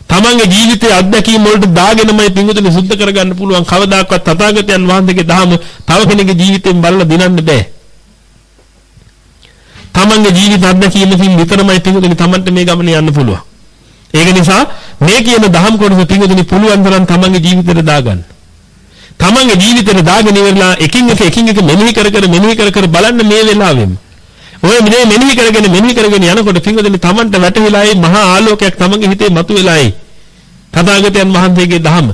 තමන්ගේ ජීවිතයේ අත්දැකීම් වලට දාගෙනමයි පිඟුතුනේ සුද්ධ කරගන්න පුළුවන් කවදාකවත් තථාගතයන් වහන්සේගේ දහම තව කෙනෙකුගේ ජීවිතෙන් බලලා දිනන්න බෑ. තමන්ගේ ජීවිත අත්දැකීමකින් විතරමයි පිඟුතුනේ තමන්ට මේ ගමන යන්න පුළුවන්. ඒක නිසා මේ කියන දහම් කොටස පිඟුතුනේ පුළුවන් තරම් තමන්ගේ ජීවිතේට දාගන්න. තමන්ගේ ජීවිතේට දාගෙන ඉවරලා එකින් එක එකින් එක මෙනෙහි කර කර මෙනෙහි කර කර බලන්න මේ වෙලාවෙම ඔය මේ මෙනෙහි කරගෙන මෙනෙහි කරගෙන යනකොට පින්වදනි Tamanට වැටහිලායි මහා ආලෝකයක් තමන්ගේ හිතේ මතුවෙලායි. තථාගතයන් වහන්සේගේ ධහම.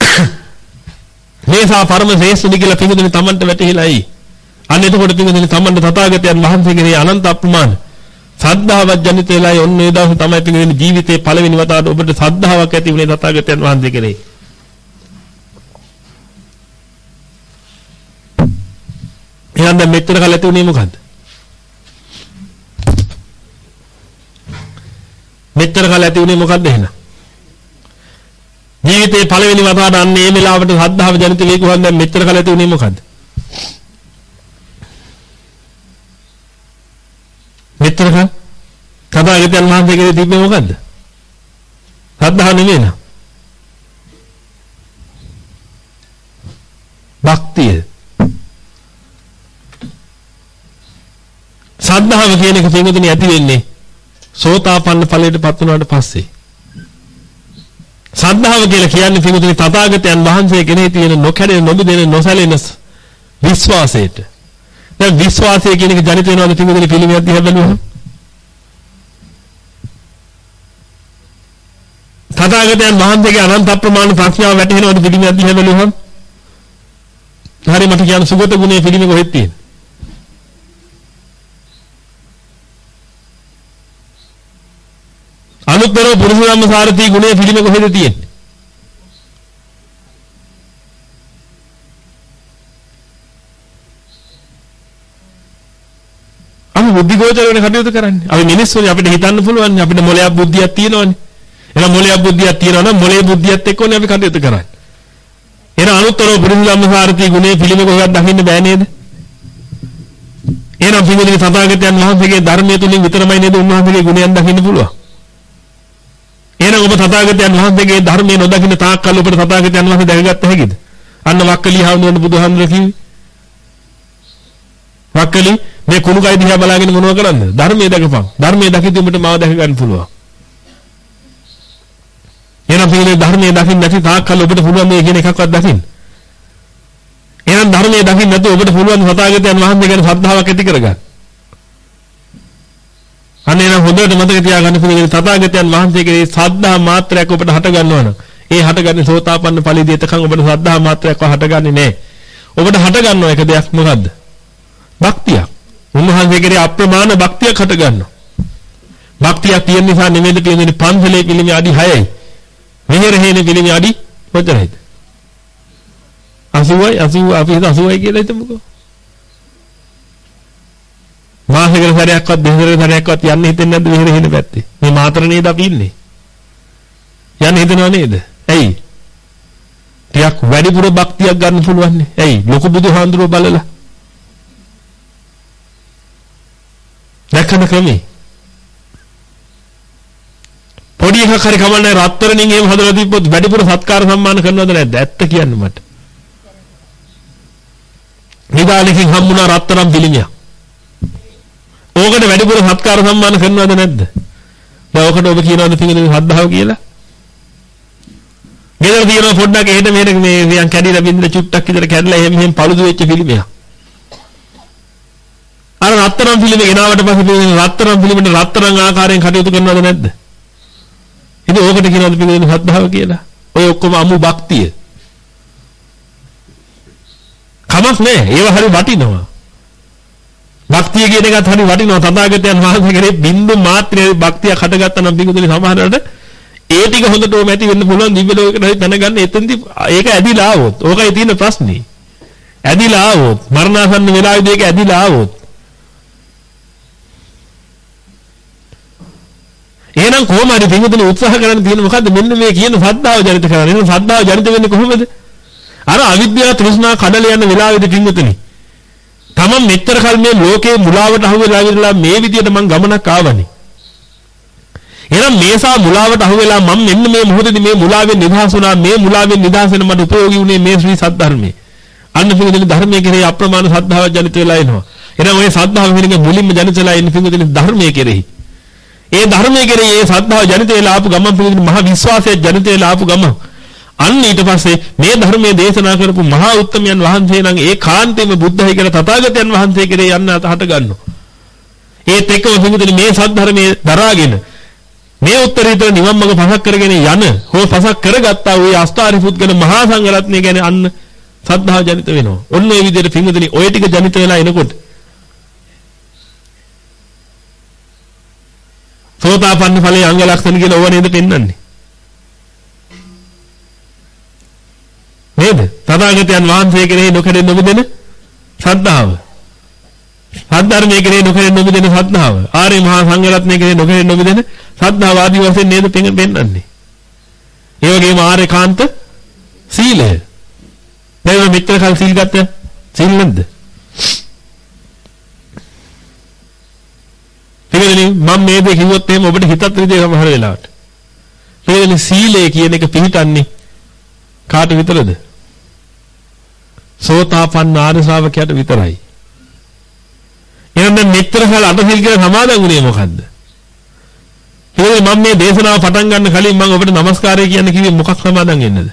(coughs) මේසා පරම ශ්‍රේෂ්ඨනි කියලා පින්වදනි Tamanට වැටහිලායි. අන්න එතකොට පින්වදනි Tamanට තථාගතයන් වහන්සේගේ අනන්ත අප්‍රමාණ සද්ධාවක් ජනිත වෙලායි ඔන්න ඒ දවසේ තමයි පින්වදනි ජීවිතේ පළවෙනි වතාවට ඔබට සද්ධාාවක් ඇති වුණේ තථාගතයන් වහන්සේ කෙරෙහි. එහෙනම් දැන් මෙච්චර කල් ඇති උනේ මොකද්ද? මෙච්චර කල් ඇති උනේ මොකද්ද එහෙනම්? ජීවිතේ පළවෙනි වතාවට අන්න මේ වෙලාවට ශ්‍රද්ධාව ජනිත වෙයි කොහොමද දැන් මෙච්චර කල් ඇති උනේ මොකද්ද? මෙච්චර කල් තථාගතයන් වහන්සේගේ තිබ්බේ මොකද්ද? සද්ධාව නෙමෙයි නා. භක්තිය. සද්ධාව කියන එක පින්වතුනි ඇති වෙන්නේ සෝතාපන්න ඵලයටපත් වුණාට පස්සේ. සද්ධාව කියලා කියන්නේ පින්වතුනි තථාගතයන් වහන්සේ කෙනෙහි තියෙන නොකැඩෙන නොබිදෙන නොසැලෙන විශ්වාසයට. දැන් විශ්වාසය කියන එක ජනිත වෙනවද පින්වතුනි පිළිමයක් දිහා බලුවහම? තථාගතයන් වහන්සේගේ අනන්ත ප්‍රමාණ ප්‍රඥාව වැටහෙනවද පිළිමයක් දිහා බලුවහම? හරි මට කියන්න සුගත ගුණයේ පිළිම කොහෙද තියෙන්නේ? අනුත්තර පුරුෂ ධම්ම සාරථී ගුණයේ පිළිම කොහෙද තියෙන්නේ? අපි බුද්ධි ගෝචර වෙන කටයුතු කරන්නේ. අපි මිනිස්සුනේ අපිට හිතන්න පුළුවන් අපිට මොලයක් බුද්ධියක් තියෙනවනේ. එහෙනම් මොලයක් බුද්ධියක් තියෙනවා නම් මොලේ බුද්ධියත් එක්කනේ අපි කටයුතු කරන්නේ. එහෙනම් අනුත්තර පුරුෂ ධම්ම සාරථී ගුණයේ පිළිම කොහෙවත් දකින්න බෑ නේද? එහෙනම් පිළිගන්නේ තථාගතයන් වහන්සේගේ ධර්මයේ තුලින් විතරමයි නේද උන්වහන්සේගේ ගුණයන් දකින්න පුළුවන්. එහෙනම් ඔබ තථාගතයන් වහන්සේගේ ධර්මයේ නොදකින්න තාක්කල් ඔබට තථාගතයන් වහන්සේ දැකගත්ත හැකිද? අන්න වක්කලි හාමුදුරනේ බුදුහාමුදුර කිව්වේ. වක්කලි මේ කුණු කයි දිහා බලාගෙන මොනව කරන්නද? ධර්මයේ දැකපන්. ධර්මයේ දකිද්දී උඹට මාව දැක ගන්න පුළුවන්. එහෙනම් මේ ධර්මයේ දකින්න නැති තාක්කල් ඔබට පුළුවන් මේ කියන එකක්වත් දකින්න. එහෙනම් ධර්මයේ දකින්න නැතුව ඔබට පුළුවන් තථාගතයන් වහන්සේ ගැන ශ්‍රද්ධාවක් ඇති කරගන්න. අනේ නම් හොඳට මතක තියාගන්න පුළුවන් තථාගතයන් වහන්සේගේ ශ්‍රද්ධා මාත්‍රයක් ඔබට හට ගන්නවා නම් ඒ හටගන්නේ සෝතාපන්න ඵලයේදී එතකන් ඔබට ශ්‍රද්ධා මාත්‍රයක්ව හටගන්නේ නැහැ. ඔබට හට ගන්නවා එක දෙයක් මොකද්ද? භක්තියක්. උන්වහන්සේ කෙරේ අප්‍රමාණ භක්තියක් හට ගන්නවා. භක්තියක් තියෙන නිසා නෙමෙයි තියෙන්නේ පන්සලේ පිළිමේ අඩි 6යි. මෙහෙර හේනේ පිළිමේ අඩි කොතරයිද? 80යි 80 අපි 80යි කියලා හිතමුකෝ. මාසෙකට සැරයක්වත් දෙහිතර සැරයක්වත් යන්න හිතෙන්නේ නැද්ද මෙහෙර හින පැත්තේ? මේ මාතර නේද අපි ඉන්නේ? යන්න හිතනව නේද? ඇයි? ටිකක් වැඩිපුර භක්තියක් ගන්න පුළුවන් නේ. ඇයි? ලොකු බුදුහාඳුරෝ බලලා. දැක්කම ක්‍රමේ. පොඩි එකක් හරි කමන්නේ රත්තරණින් එහෙම හදලා තිබ්බොත් වැඩිපුර සත්කාර සම්මාන කරනවද නැද්ද? ඇත්ත කියන්න මට. නිදාලකින් හම්බුණා රත්තරන් පිළිමියක්. ඕකට වැඩිපුර සත්කාර සම්මාන කරනවද නැද්ද? දැන් ඕකට ඔබ කියනවද පිටින් ශ්‍රද්ධාව කියලා? ගෙදර තියෙන පොඩ්ඩක් එහෙට මෙහෙට මේ වියන් කැඩිලා බින්දලා චුට්ටක් විතර කැඩලා එහෙම මෙහෙම පළුදු වෙච්ච පිළිමයක්. අර රත්තරන් පිළිම ගෙනාවට පස්සේ රත්තරන් පිළිමෙට රත්තරන් ආකාරයෙන් කටයුතු කරනවද නැද්ද? ඉතින් ඕකට කියනවද පිළිමෙන ශ්‍රද්ධාව කියලා? ඔය ඔක්කොම අමු භක්තිය. කමක් නෑ. ඒව හරි වටිනවා. භක්තිය කියන එකත් හරි වටිනවා. තථාගතයන් වහන්සේ කෙරේ බින්දු මාත්‍රයේ භක්තියක් හටගත්තා නම් බින්දුලි සමහරවිට ඒ ටික හොඳටම ඇති වෙන්න පුළුවන් දිව්‍ය ලෝකෙට හරි දැනගන්න එතෙන්දි ඒක ඇදිලා ආවොත්. ඕකයි තියෙන ප්‍රශ්නේ. ඇදිලා ආවොත් මරණාසන්න වෙලාවේදී ඒක ඇදිලා ආවොත් එහෙනම් කොහොම හරි පින්විතනේ උත්සාහ කරන්න තියෙන මොකද්ද මෙන්න මේ කියන සද්ධාව ජනිත කරන්නේ. එහෙනම් සද්ධාව ජනිත වෙන්නේ කොහොමද? අර අවිද්‍යාව තෘෂ්ණා කඩල යන වෙලාවේදී පින්විතනේ තමන් මෙච්චර කල් මේ ලෝකේ මුලාවට අහුවෙලා ඉඳලා මේ විදියට මං ගමනක් ආවනේ. එහෙනම් මේසා මුලාවට අහුවෙලා මම මෙන්න මේ මොහොතේදී මේ මුලාවෙන් නිදහස් වුණා මේ මුලාවෙන් නිදහස් වෙන මට උපයෝගී වුණේ මේ ශ්‍රී සද්ධර්මයේ. අන්න පිළිදෙන ධර්මයේ කෙරෙහි අප්‍රමාණ ශ්‍රද්ධාවක් ජනිත වෙලා එනවා. එහෙනම් ওই ශ්‍රද්ධාව වෙනගේ මුලින්ම ජනිත වෙලා ඉන්න පිළිදෙන ධර්මයේ කෙරෙහි. ඒ ධර්මයේ කෙරෙහි ඒ ශ්‍රද්ධාව ජනිත වෙලා ආපු ගමන් පිළිදෙන මහ විශ්වාසය ජනිත වෙලා ආපු ගමන් අන්න ඊට පස්සේ මේ ධර්මයේ දේශනා කරපු මහා උත්තමයන් වහන්සේ නම් ඒ කාන්තේම බුද්ධයි කියලා තථාගතයන් වහන්සේ කෙරේ යන්න හට ගන්නවා. ඒත් එක්කම පිටුදින මේ සද්ධර්මයේ දරාගෙන මේ උත්තරීතර නිවන් මඟ පසක් කරගෙන යන හෝ පසක් කරගත්තා වූ අස්ථාරි පුද්ගල මහා සංඝරත්නය ගැන අන්න සද්ධාව ජනිත වෙනවා. ඔන්න ඒ විදිහට පිටුදින ඔය ටික ජනිත වෙලා එනකොට සෝතාපන්න ඵලයේ අංග ලක්ෂණ කියලා ඕව නේද පෙන්වන්නේ. නේද? තථාගතයන් වහන්සේ කෙරෙහි නොකඩෙන නොබෙදෙන ශ්‍රද්ධාව. සද්ධර්මයේ කෙරෙහි නොකඩෙන නොබෙදෙන ශ්‍රද්ධාව. ආර්ය මහා සංඝරත්නයේ කෙරෙහි නොකඩෙන නොබෙදෙන ශ්‍රද්ධාව ආදී වශයෙන් නේද පෙන්වන්නේ. ඒ වගේම ආර්යකාන්ත සීලය. දැන් මෙච්චර කල් සීල් ගත්ත සීල් නැද්ද? පිළිගන්නේ මම මේ දේ කිව්වොත් එහෙම ඔබට හිතත් රිදේ සමහර වෙලාවට. ඒ සීලය කියන එක පිළිටන්නේ කාට විතරද? සෝතාපන්න ආර්ය ශ්‍රාවකයාට විතරයි. එහෙනම් මෙතරකල් අටසිල් කියලා සමාදන් වුණේ මොකද්ද? ඒ මම මේ දේශනාව පටන් ගන්න කලින් මම ඔබට নমස්කාරය කියන්න කිව්වේ මොකක් සමාදන් වෙන්නද?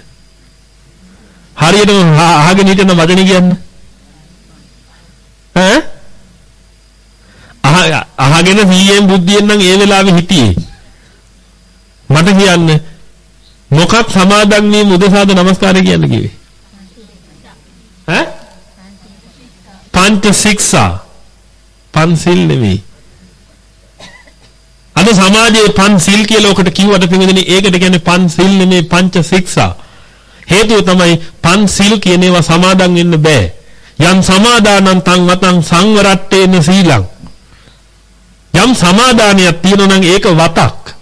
හරියටම අහගෙන හිටන වදනේ කියන්න. ඈ? අහගෙන 100න් බුද්ධියෙන් නම් ඒ වෙලාවේ හිටියේ. මට කියන්න මොකක් සමාදන් වීම උදෙසාද নমස්කාරය කියන්න කිව්වේ? පංච ශික්ෂා. පන්සිල් නෙවෙයි. අද සමාජයේ පන්සිල් කියලා ඔකට කිව්වට පිළිදෙන ඒකට කියන්නේ පන්සිල් නෙමෙයි පංච ශික්ෂා. හේතුව තමයි පන්සිල් කියන ඒවා සමාදන් වෙන්න බෑ. යම් සමාදානං තං වතං සංවරට්ටේන සීලං. යම් සමාදානයක් තියෙනවා නම් ඒක වතක්.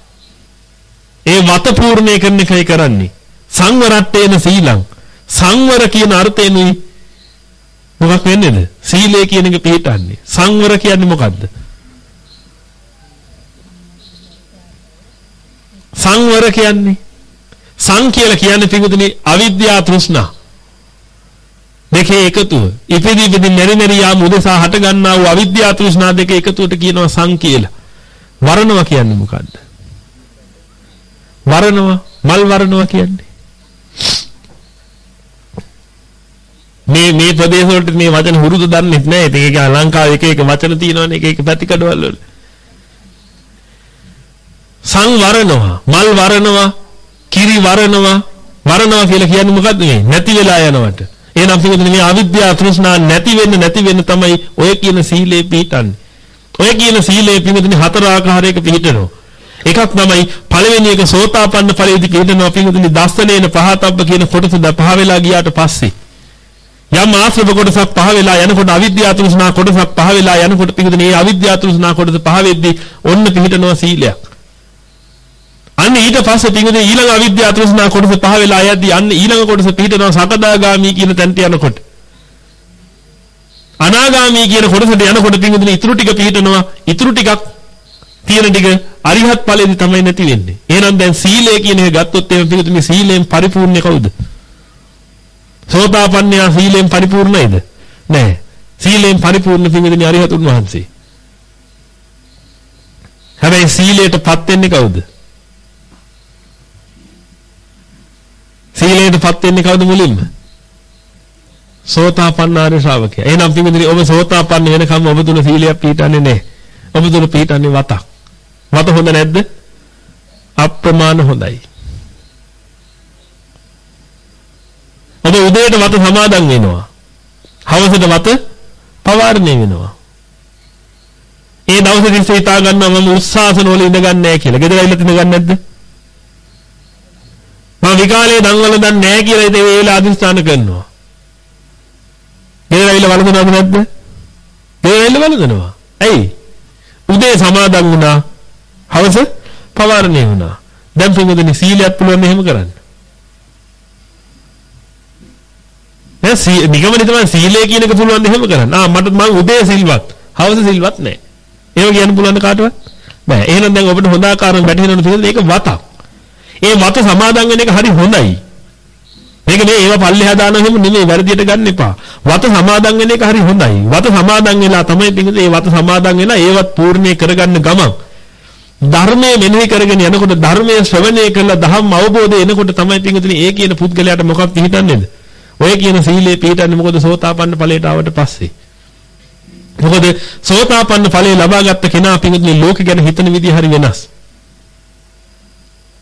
ඒ වත පූර්ණේ කරන එකයි කරන්නේ. සංවරට්ටේන සීලං. සංවර කියන අර්ථයෙන්ුයි මොකක් වෙන්නේද? සීලය කියන එක පිළිටන්නේ. සංවර කියන්නේ මොකද්ද? සංවර කියන්නේ සං කියලා කියන්නේ පිටුතුනි අවිද්‍යා තෘෂ්ණා දෙකේ එකතුව ඉපදී ඉපදී මෙරි මෙරි යාම උදෙසා හට ගන්නා වූ අවිද්‍යා තෘෂ්ණා දෙක එකතුවට කියනවා සං කියලා වරණවා කියන්නේ මොකද්ද වරණවා මල් වරණවා කියන්නේ මේ මේ ප්‍රදේශ වලට මේ වචන හුරුදු දන්නේ නැහැ. ඒක ලංකාවේ එක එක වචන තියෙනවනේ එක එක පැතිකඩවල වල. සංවරනවා මල් වරනවා කිරි වරනවා. වරනවා කියලා කියන්නේ මොකද්ද මේ? නැති වෙලා යනවට. එහෙනම් පිටුනේ මේ අවිද්‍යාව තෘෂ්ණා නැති වෙන්න නැති වෙන්න තමයි ඔය කියන සීලේ පිහිටන්නේ. ඔය කියන සීලේ පිටුනේ හතර ආකාරයක පිහිටනවා. එකක් තමයි පළවෙනි එක සෝතාපන්න ඵලයේදී පිහිටනවා පිටුනේ දස්සනේන පහතබ්බ කියන කොටස පහ වෙලා ගියාට පස්සේ. යම් ආශ්‍රව කොටසක් පහ වෙලා යනකොට අවිද්‍යාව තෘෂ්ණා කොටසක් පහ වෙලා යනකොට පිටුනේ මේ අවිද්‍යාව තෘෂ්ණා කොටස පහ වෙද්දී ඔන්න පිහිටනවා සීලයක් අන්න ඊට පස්සේ පිටුනේ ඊළඟ අවිද්‍යාව තෘෂ්ණා කොටස පහ වෙලා යද්දී අන්න ඊළඟ කොටස පිටනවා සකදාගාමි කියන තැනට යනකොට අනාගාමි කියන කොටසට යනකොට පිටුනේ ඉතුරු ටික පිටනවා ඉතුරු ටිකක් තියෙන ටික අරිහත් ඵලෙදි තමයි නැති වෙන්නේ. එහෙනම් දැන් සීලය කියන එක ගත්තොත් එහෙම පිටුනේ සීලයෙන් පරිපූර්ණ කවුද? සෝතාපන්නයා සීලයෙන් පරිපූර්ණයිද? නෑ. සීලයෙන් පරිපූර්ණ පිටුනේ අරිහතුන් වහන්සේ. හැබැයි සීලයටපත් වෙන්නේ කවුද? සීලයටපත් වෙන්නේ කවුද මුලින්ම? සෝතාපන්න ආර්ය ශ්‍රාවකයා. එහෙනම් පින්විතනි ඔබ සෝතාපන්න වෙනකම් ඔබ තුල සීලයක් පිළිටන්නේ නැහැ. ඔබ තුල පිළිටන්නේ වතක්. වත හොඳ නැද්ද? අප්‍රමාණ හොඳයි. ඔබ උදේට වත සමාදන් වෙනවා. හවසට වත පවාරණය වෙනවා. ඒ දවසේ තිස්සේ හිතා ගන්නවා මම උස්සාසන වල ඉඳ ගන්න නැහැ කියලා. ගෙදර ඇවිල්ලා ඉඳ ගන්න නැද්ද? මම විකාලේ දන්වල දන්නේ නැහැ කියලා ඉතින් ඒ වෙලාව අදිස්ථාන කරනවා. ගෙදර ඇවිල්ලා වළඳනවද නැද්ද? ගෙදර ඇවිල්ලා වළඳනවා. ඇයි? උදේ සමාදන් වුණා. හවස පවාරණය වුණා. දැන් පින්වදින සීලයක් පුළුවන් එහෙම කරන්න. ඈ සී නිගමනේ තමයි සීලය කියන එක පුළුවන් එහෙම කරන්න. ආ මට මං උදේ සිල්වත්. හවස සිල්වත් නැහැ. ඒව කියන්න පුළුවන් කාටවත්? බෑ. එහෙනම් දැන් ඔබට හොඳ ආකාරයෙන් වැටහෙනවනේ පිළිදෙන ඒක වතක්. ඒ මත සමාදන් වෙන එක හරි හොඳයි. මේක නේ ඒව පල්ලෙහා දාන හැම නෙමෙයි වැරදියට ගන්න එපා. වත සමාදන් වෙන එක හරි හොඳයි. වත සමාදන් වෙලා තමයි පිටින් ඒ වත සමාදන් වෙලා ඒවත් පූර්ණේ කරගන්න ගමන්. ධර්මයේ මෙනෙහි කරගෙන යනකොට ධර්මයේ ශ්‍රවණය කළා දහම් අවබෝධය එනකොට තමයි පිටින් ඒ කියන පුද්ගලයාට මොකක් පිටින්නේද? ඔය කියන සීලේ පිටින්නේ මොකද සෝතාපන්න ඵලයට ආවට පස්සේ. මොකද සෝතාපන්න ඵලය ලබාගත්ත කෙනා පිටින් ලෝක ගැන හිතන විදිහ හරි වෙනස්.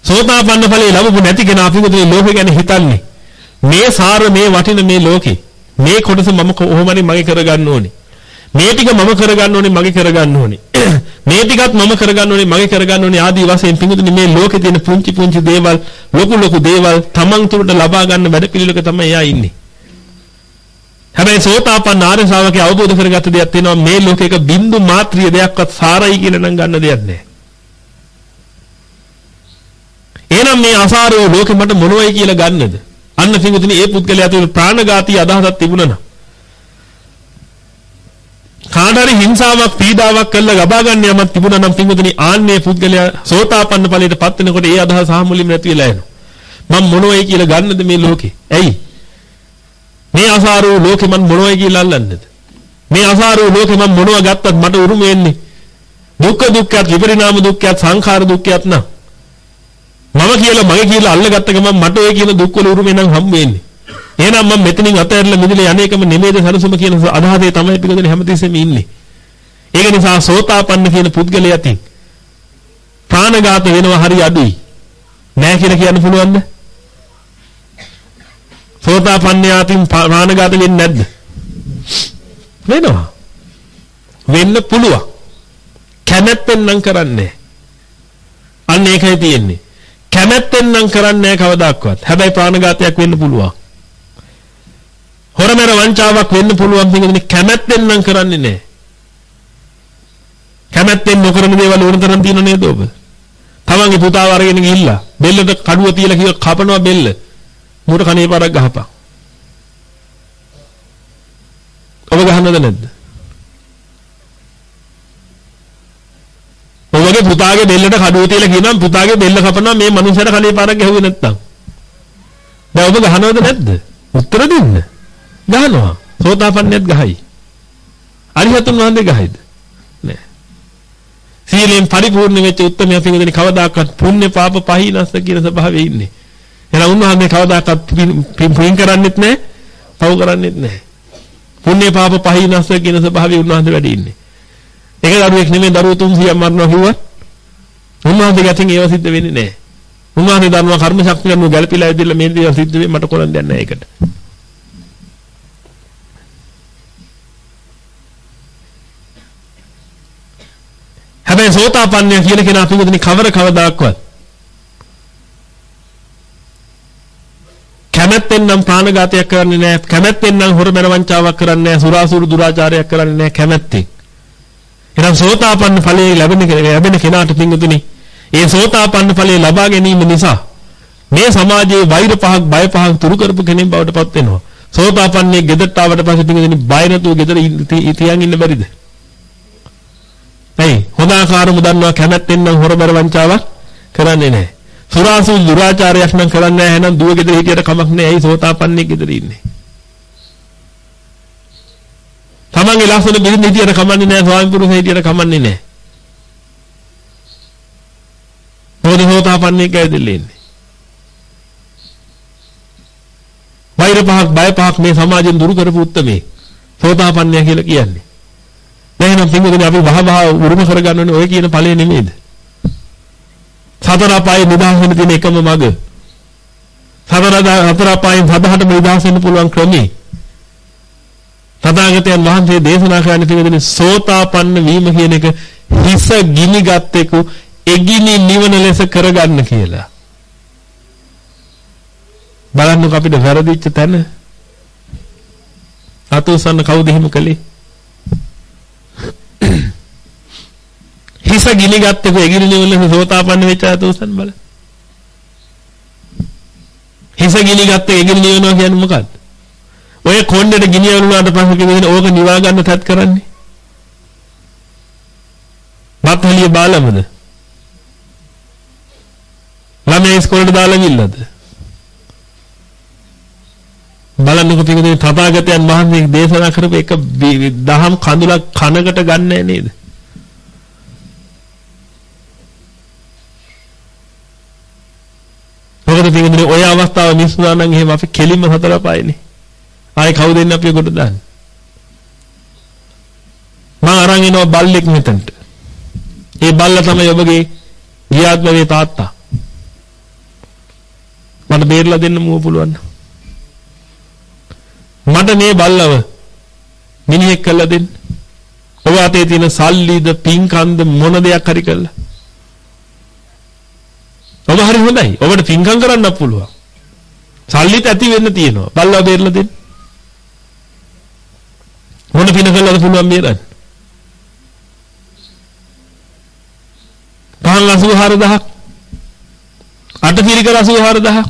සෝතාපන්න ඵලයේ ලැබුණු නැති කෙනා අපිට ලෝකේ ගැන හිතන්නේ මේ සාර මේ වටින මේ ලෝකේ මේ කොටස මම කොහොමරි මගේ කරගන්න ඕනේ මේ ටික මම කරගන්න ඕනේ මගේ කරගන්න ඕනේ. (clears throat) මේ ටිකත් මම කරගන්න ඕනේ මගේ කරගන්න ඕනේ ආදී වශයෙන් පිඟුතුනි මේ ලෝකේ තියෙන පුංචි පුංචි දේවල් ලොකු ලොකු දේවල් තමන් තුළට ලබා ගන්න වැඩ පිළිවෙලක තමයි එයා ඉන්නේ. හැබැයි සෝතාපන්න ආර්ය ශ්‍රාවකයා අවබෝධ කරගත්ත දෙයක් තියෙනවා මේ ලෝකේක බින්දු මාත්‍රිය දෙයක්වත් සාරයි කියලා නම් ගන්න දෙයක් නැහැ. එහෙනම් මේ අසාරෝ ලෝකෙ මට මොනවයි කියලා ගන්නද? අන්න පිඟුතුනි ඒ පුද්ගලයා තුළ ප්‍රාණඝාතී අදහසක් තිබුණා නම් කාට හරි හිංසාවක් පීඩාවක් කළා ලබා ගන්න යමක් තිබුණා නම් පින්වතුනි ආන්නේ පුද්ගලයා සෝතාපන්න ඵලයට පත් වෙනකොට ඒ අදහස සාමුලින් නැති වෙලා යනවා. මම මොනවයි කියලා ගන්නද මේ ලෝකේ? ඇයි? මේ අසාරෝ ලෝකෙ මම මොනවයි කියලා අල්ලන්නද? මේ අසාරෝ ලෝකෙ මම මොනව ගත්තත් මට උරුම වෙන්නේ. දුක්ඛ දුක්ඛයත් විපරිණාම දුක්ඛයත් සංඛාර දුක්ඛයත් නම් මම කියලා මගේ කියලා අල්ලගත්ත ගමන් මට ඔය කියන දුක් වල උරුමේ නම් හම්බ වෙන්නේ. එහෙනම් මම මෙතනින් අතහැරලා මිදලා යන්නේකම නෙමෙයිද සරසුම කියන අදහසේ තමයි පිටුදෙන හැමතිස්සෙම ඉන්නේ. ඒක නිසා සෝතාපන්න කියන පුද්ගලයාටින් ප්‍රාණඝාත වෙනවා හරි අඩුයි. නෑ කියලා කියන්න පුළුවන්ද? සෝතාපන්නයාටින් ප්‍රාණඝාත වෙන්නේ නැද්ද? වෙනවා. වෙන්න පුළුවන්. කැමැත්තෙන් නම් කරන්නේ. අන්න ඒකයි තියෙන්නේ. කැමැත්තෙන් නම් කරන්නේ නැහැ කවදාක්වත්. හැබැයි ප්‍රාණඝාතයක් වෙන්න පුළුවන්. හොරමෙර වංචාවක් වෙන්න පුළුවන් පිටින් කැමැත්තෙන් නම් කරන්නේ නැහැ. කැමැත්තෙන් නොකරන දේවල් ඕන තරම් තියෙන නේද ඔබ? තමන්ගේ පුතාව අරගෙන ගිහිල්ලා බෙල්ලට කඩුව තියලා කිව්ව කපනවා බෙල්ල. මූට කනේ පාරක් ගහපන්. ඔබ ගහන්නද නැද්ද? ඔබගේ පුතාගේ බෙල්ලට කඩුව තියලා කියනවා පුතාගේ බෙල්ල කපනවා මේ මනුස්සයාට කනේ පාරක් ගැහුවේ නැත්තම්. දැන් ඔබ ගහනවද නැද්ද? උත්තර දෙන්න. ගහනවා. සෝතාපන්නයත් ගහයි. අරිහතුන් වහන්සේ ගහයිද? නෑ. සීලෙන් පරිපූර්ණ වෙච්ච උත්තරම අපි උදේ කවදාකවත් පුණ්‍ය පාප පහිනස්ස කියන ස්වභාවයේ ඉන්නේ. එහෙනම් උන්වහන්සේ කවදාකවත් පින් කරන්නේත් නෑ, පව් කරන්නේත් නෑ. පුණ්‍ය පාප පහිනස්ස කියන ස්වභාවයේ උන්වහන්සේ වැඩි ඉන්නේ. ඒක දරුවෙක් නෙමෙයි දරුවෝ 300ක් මරනවා කිව්වත් උන්වහන්සේ ගැතින් ඒව සිද්ධ වෙන්නේ නැහැ. උන්වහන්සේ ධර්ම කර්ම ශක්තිය අනුව ගැළපීලා ඉදිරිය මේ දේ සිද්ධ වෙන්නේ මට කරන්න දෙයක් නැහැ ඒකට. හැබැයි සෝතාපන්නය කියන කෙනා පිටුදින කවර කවදාක්වත් කැමැත්තෙන් නම් ප්‍රාණඝාතයක් කරන්නේ නැහැ කැමැත්තෙන් නම් හොර බැන වංචාවක් කරන්නේ නැහැ සුරාසුරු දුරාචාරයක් කරන්නේ නැහැ කැමැත්තෙන් එහෙනම් සෝතාපන්න ඵලයේ ලැබෙන ලැබෙන කෙනාට පිංගුතුනි ඒ සෝතාපන්න ඵලයේ ලබා ගැනීම නිසා මේ සමාජයේ වෛර පහක් බය පහක් තුරු කරපු කෙනෙක් බවට පත් වෙනවා. සෝතාපන්නයේ ගෙදරට ආවට පස්සේ පිංගුතුනි බය නැතුව ගෙදර තියන් ඉන්න බැරිද? ඇයි? හොඳ ආකාරම දන්නවා කැමැත්තෙන් නම් හොරබර වංචාවක් කරන්නේ නැහැ. සුරාසු දුරාචාරයක් නම් කරන්නේ නැහැ. එහෙනම් දුව ගෙදර හිටියට කමක් නැහැ. ඇයි සෝතාපන්නයේ ගෙදර ඉන්නේ? තමන්ගේ ලස්සන බිරිඳ හිටියට කමන්නේ නැහැ ස්වාමි පුරුෂ හිටියට කමන්නේ නැහැ. මොකද සෝතාපන්නේ කැදෙල්ලේ ඉන්නේ. වෛර පහක් බය පහක් මේ සමාජයෙන් දුරු කරපු උත්මේ සෝතාපන්නය කියලා කියන්නේ. දැන් නම් පින්වතුනි අපි වහ වහ උරුම කරගන්න ඕනේ ඔය කියන ඵලය නෙමෙයිද? සතර අපායේ නිදහස් වෙන්න තියෙන එකම මඟ. සතර සතර අපායෙන් සදහටම නිදහස් වෙන්න පුළුවන් ක්‍රමේ. තථාගතයන් වහන්සේ දේශනා කරන්න පිළිදෙන සෝතාපන්න වීම කියන එක හිස ගිනිගත් එක්ක එගිනි නිවන ලෙස කරගන්න කියලා. බලන්නකො අපිට වැරදිච්ච තැන අතෝසන්න කවුද එහෙම කළේ? හිස ගිනිගත් එක්ක එගිනි නිවන ලෙස සෝතාපන්න වෙච්ච අතෝසන් බල. හිස ගිනිගත් එක්ක එගිනි නිවනවා කියන්නේ මොකක්ද? ඔය කොණ්ඩේට ගිනි ඇනුනාට පස්සේ කියන්නේ ඕක නිවා ගන්න තත් කරන්නේ. බත්හලිය බාලමද? ළමයි ඉස්කෝලේට දාලා ගිල්ලද? බලන්නකො පිටුදේ තථාගතයන් වහන්සේ දේශනා කරපු එක දහම් කඳුලක් කනකට ගන්නෑ නේද? මොකද පිටුදේ ඔය අවස්ථාව මිස්ුණා නම් එහෙම අපි කෙලින්ම හතර පායනේ. ආයේ කවුද එන්නේ අපි කොට දාන්නේ? මම අරන් එනවා බල්ලෙක් මෙතනට. ඒ බල්ලා තමයි ඔබගේ ගියාත්මගේ තාත්තා. මට බේරලා දෙන්න මුව පුළුවන්. මට මේ බල්ලව මිනිහෙක් කළා දෙන්න. ඔබ අතේ තියෙන සල්ලිද පින්කන්ද මොන දෙයක් හරි කළා. ඔබ හරි හොඳයි. ඔබට පින්කම් කරන්නත් පුළුවන්. සල්ලිත් ඇති වෙන්න තියෙනවා. බල්ලව බේරලා දෙන්න. මොන පින කළාද පුළුවන් බේරන්න? පහන් 84000ක් අටපිරිකර 84000ක්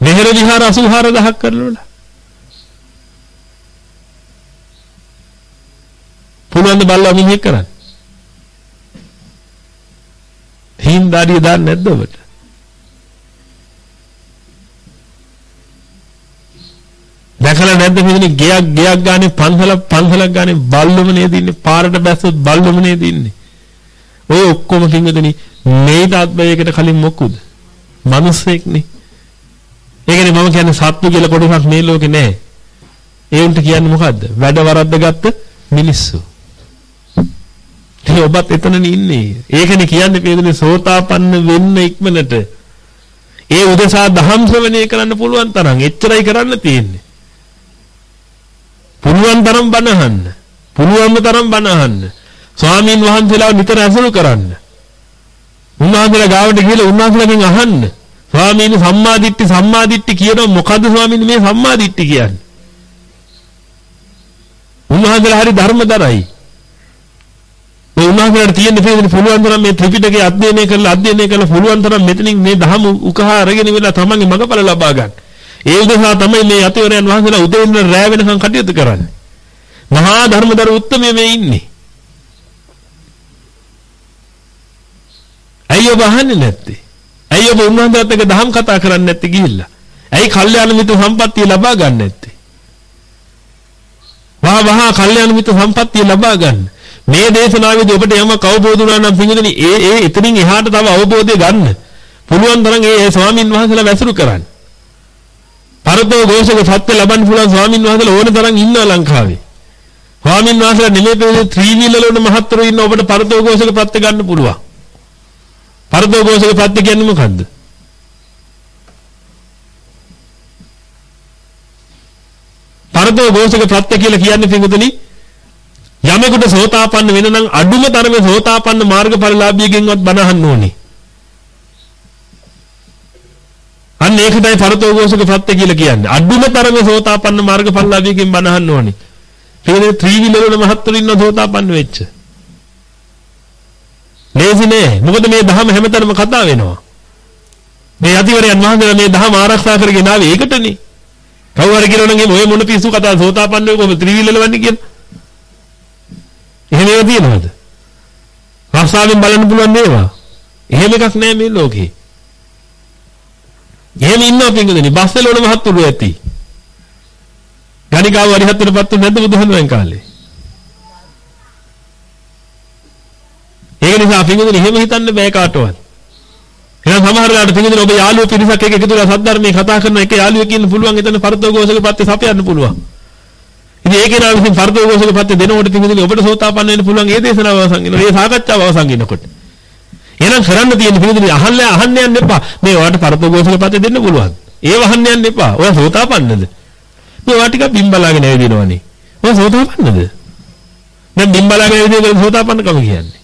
මෙහෙර විහාර 84000ක් කරනවල පුළුවන් ද බල්ලා මිනිහෙක් කරන්න? හින්දාඩිය දාන්නේ නැද්ද ඔබට? දැකලා නැද්ද මෙතන ගයක් ගයක් ගානේ පන්සලක් පන්සලක් ගානේ බල්ලොම නේද ඉන්නේ? පාරට බැස්සොත් බල්ලොම නේද ඉන්නේ? ඔය ඔක්කොම කිංගදනි මේට අත්බයයකට කලින් මොකුද? මිනිස්සෙක්නේ. ඒකනේ මම කියන්නේ සත්තු කියලා කොටසක් මේ ලෝකේ නැහැ. ඒ උන්ට කියන්නේ මොකද්ද? වැඩ වරද්ද ගත්ත මිනිස්සු. ඒ ඔබත් එතනනේ ඉන්නේ ඒකනේ කියන්නේ පේන්නේ සෝතාපන්න වෙන්න ඉක්මනට ඒ උදෙසා දහම් ශ්‍රවණය කරන්න පුළුවන් තරම් එච්චරයි කරන්න තියෙන්නේ පුළුවන් තරම් බණ අහන්න. පුළුවන් තරම් බණ අහන්න. ස්වාමීන් වහන්සේලා නිතර ඇසුරු කරන්න. උන්වහන්සේලා ගාවට ගිහලා උන්වහන්සේලාගෙන් අහන්න. ස්වාමීන් සම්මාදිට්ඨි සම්මාදිට්ඨි කියනවා මොකද්ද ස්වාමීන් මේ සම්මාදිට්ඨි කියන්නේ? උන්වහන්සේලා හරි ධර්මදරයි. මේ උන්වහන්සේලාට තියෙන දෙයක් පුළුවන් තරම් මේ ත්‍රිපිටකය අධ්‍යයනය කරලා අධ්‍යයනය කරලා පුළුවන් තරම් මෙතනින් මේ ධහම උකහා අරගෙන ඉවරලා තමන්ගේ මඟපල ලබා ගන්න. ඒ උදෙසා තමයි මේ යතිවරයන් වහන්සේලා උදේ ඉඳන් රැ වෙනකන් කටයුතු කරන්නේ. මහා ධර්මදර උත්තමයේ මේ ඉන්නේ. ඇයි ඔබ අහන්නේ නැත්තේ? ඇයි ඔබ උන්වහන්සේත් එක්ක දහම් කතා කරන්නේ නැත්තේ ගිහිල්ලා? ඇයි කල්යාණ මිත්‍ර සම්පත්තිය ලබා ගන්න නැත්තේ? වහ වහ කල්යාණ මිත්‍ර සම්පත්තිය ලබා ගන්න. මේ දේශනාවේදී ඔබට යමක් අවබෝධ වුණා නම් පින්විතනි ඒ ඒ එතනින් එහාට තව අවබෝධය ගන්න. පුළුවන් තරම් ඒ ස්වාමින් වහන්සේලා වැසුරු කරන්න. පරතෝ ഘോഷක සත්‍ය ලබන්න පුළුවන් ස්වාමින් වහන්සේලා ඕන තරම් ඉන්නවා ලංකාවේ. ස්වාමින් වහන්සේලා නිලයේ ත්‍රිවිලල වල මහත්තුරු ඉන්න ඔබට පරතෝ ഘോഷක ප්‍රත්‍ය ගන්න පුළුවන්. පරතෝ ഘോഷක ප්‍රත්‍ය කියන්නේ මොකද්ද? පරතෝ ഘോഷක ප්‍රත්‍ය කියලා කියන්නේ පින්විතනි යමෙකුට සෝතාපන්න වෙන නම් අඩුම තරමේ සෝතාපන්න මාර්ගඵලලාභියෙක්ගෙන්වත් බණ අහන්න ඕනේ. අන්න ඒකටයි පරතෝഘോഷක ප්‍රත්‍ය කියලා කියන්නේ. අඩුම තරමේ සෝතාපන්න මාර්ගඵලලාභියකින් බණ අහන්න ඕනේ. ඒකනේ ත්‍රිවිලවල මහත්තුරු ඉන්න සෝතාපන්න වෙච්ච. ලේසි නෑ. මොකද මේ ධහම හැමතැනම කතා වෙනවා. මේ යතිවරයන් වහන්සේලා මේ ධහම ආරක්ෂා කරගෙන ආවේ ඒකටනේ. කවුරු හරි කියනවනම් ඔය මොන පිස්සු කතා සෝතාපන්න වෙ කොහොමද ත්‍රිවිලවල වන්නේ කියලා. එහෙම ඒවා තියෙනවද? රස්සාවෙන් බලන්න පුළුවන් නේවා. එහෙම එකක් නෑ මේ ලෝකේ. එහෙම ඉන්නවා පිංගුදෙනි බස් වල වල මහත්තුරු ඇති. ගණිකාව වරිහත්තරපත්තු නැද්ද බුදුහමෙන් කාලේ? ඒක නිසා පිංගුදෙනි එහෙම හිතන්න බෑ කාටවත්. එහෙනම් සමහර වෙලාවට පිංගුදෙනි ඔබ යාළුවෝ පිරිසක් එක්ක එකතු වෙලා සද්ධර්මයේ කතා කරන එක යාළුවෙක් ඉන්න පුළුවන් එතන පරතෝഘോഷක පත්තේ සපයන්න පුළුවන්. ඉතින් ඒකේ නම් විසින් පරතෝഘോഷක පත්තේ දෙනකොට පිංගුදෙනි ඔබට සෝතාපන්න වෙන්න පුළුවන් ඒ දේශනාව අවසන් වෙනවා. ඒ සාකච්ඡාව අවසන් වෙනකොට. එහෙනම් කරන්න තියෙන පිළිදෙන අහන්න අහන්න යන්න එපා. මේ ඔයාලට පරතෝගෝසක පතේ දෙන්න පුළුවන්. ඒව අහන්න යන්න එපා. ඔයා සෝතාපන්නද? මේ ඔයා ටිකක් බිම් බලාගෙන ඇවිදිනවනේ. ඔයා සෝතාපන්නද? දැන් බිම් බලාගෙන ඇවිදින සෝතාපන්නකම කියන්නේ.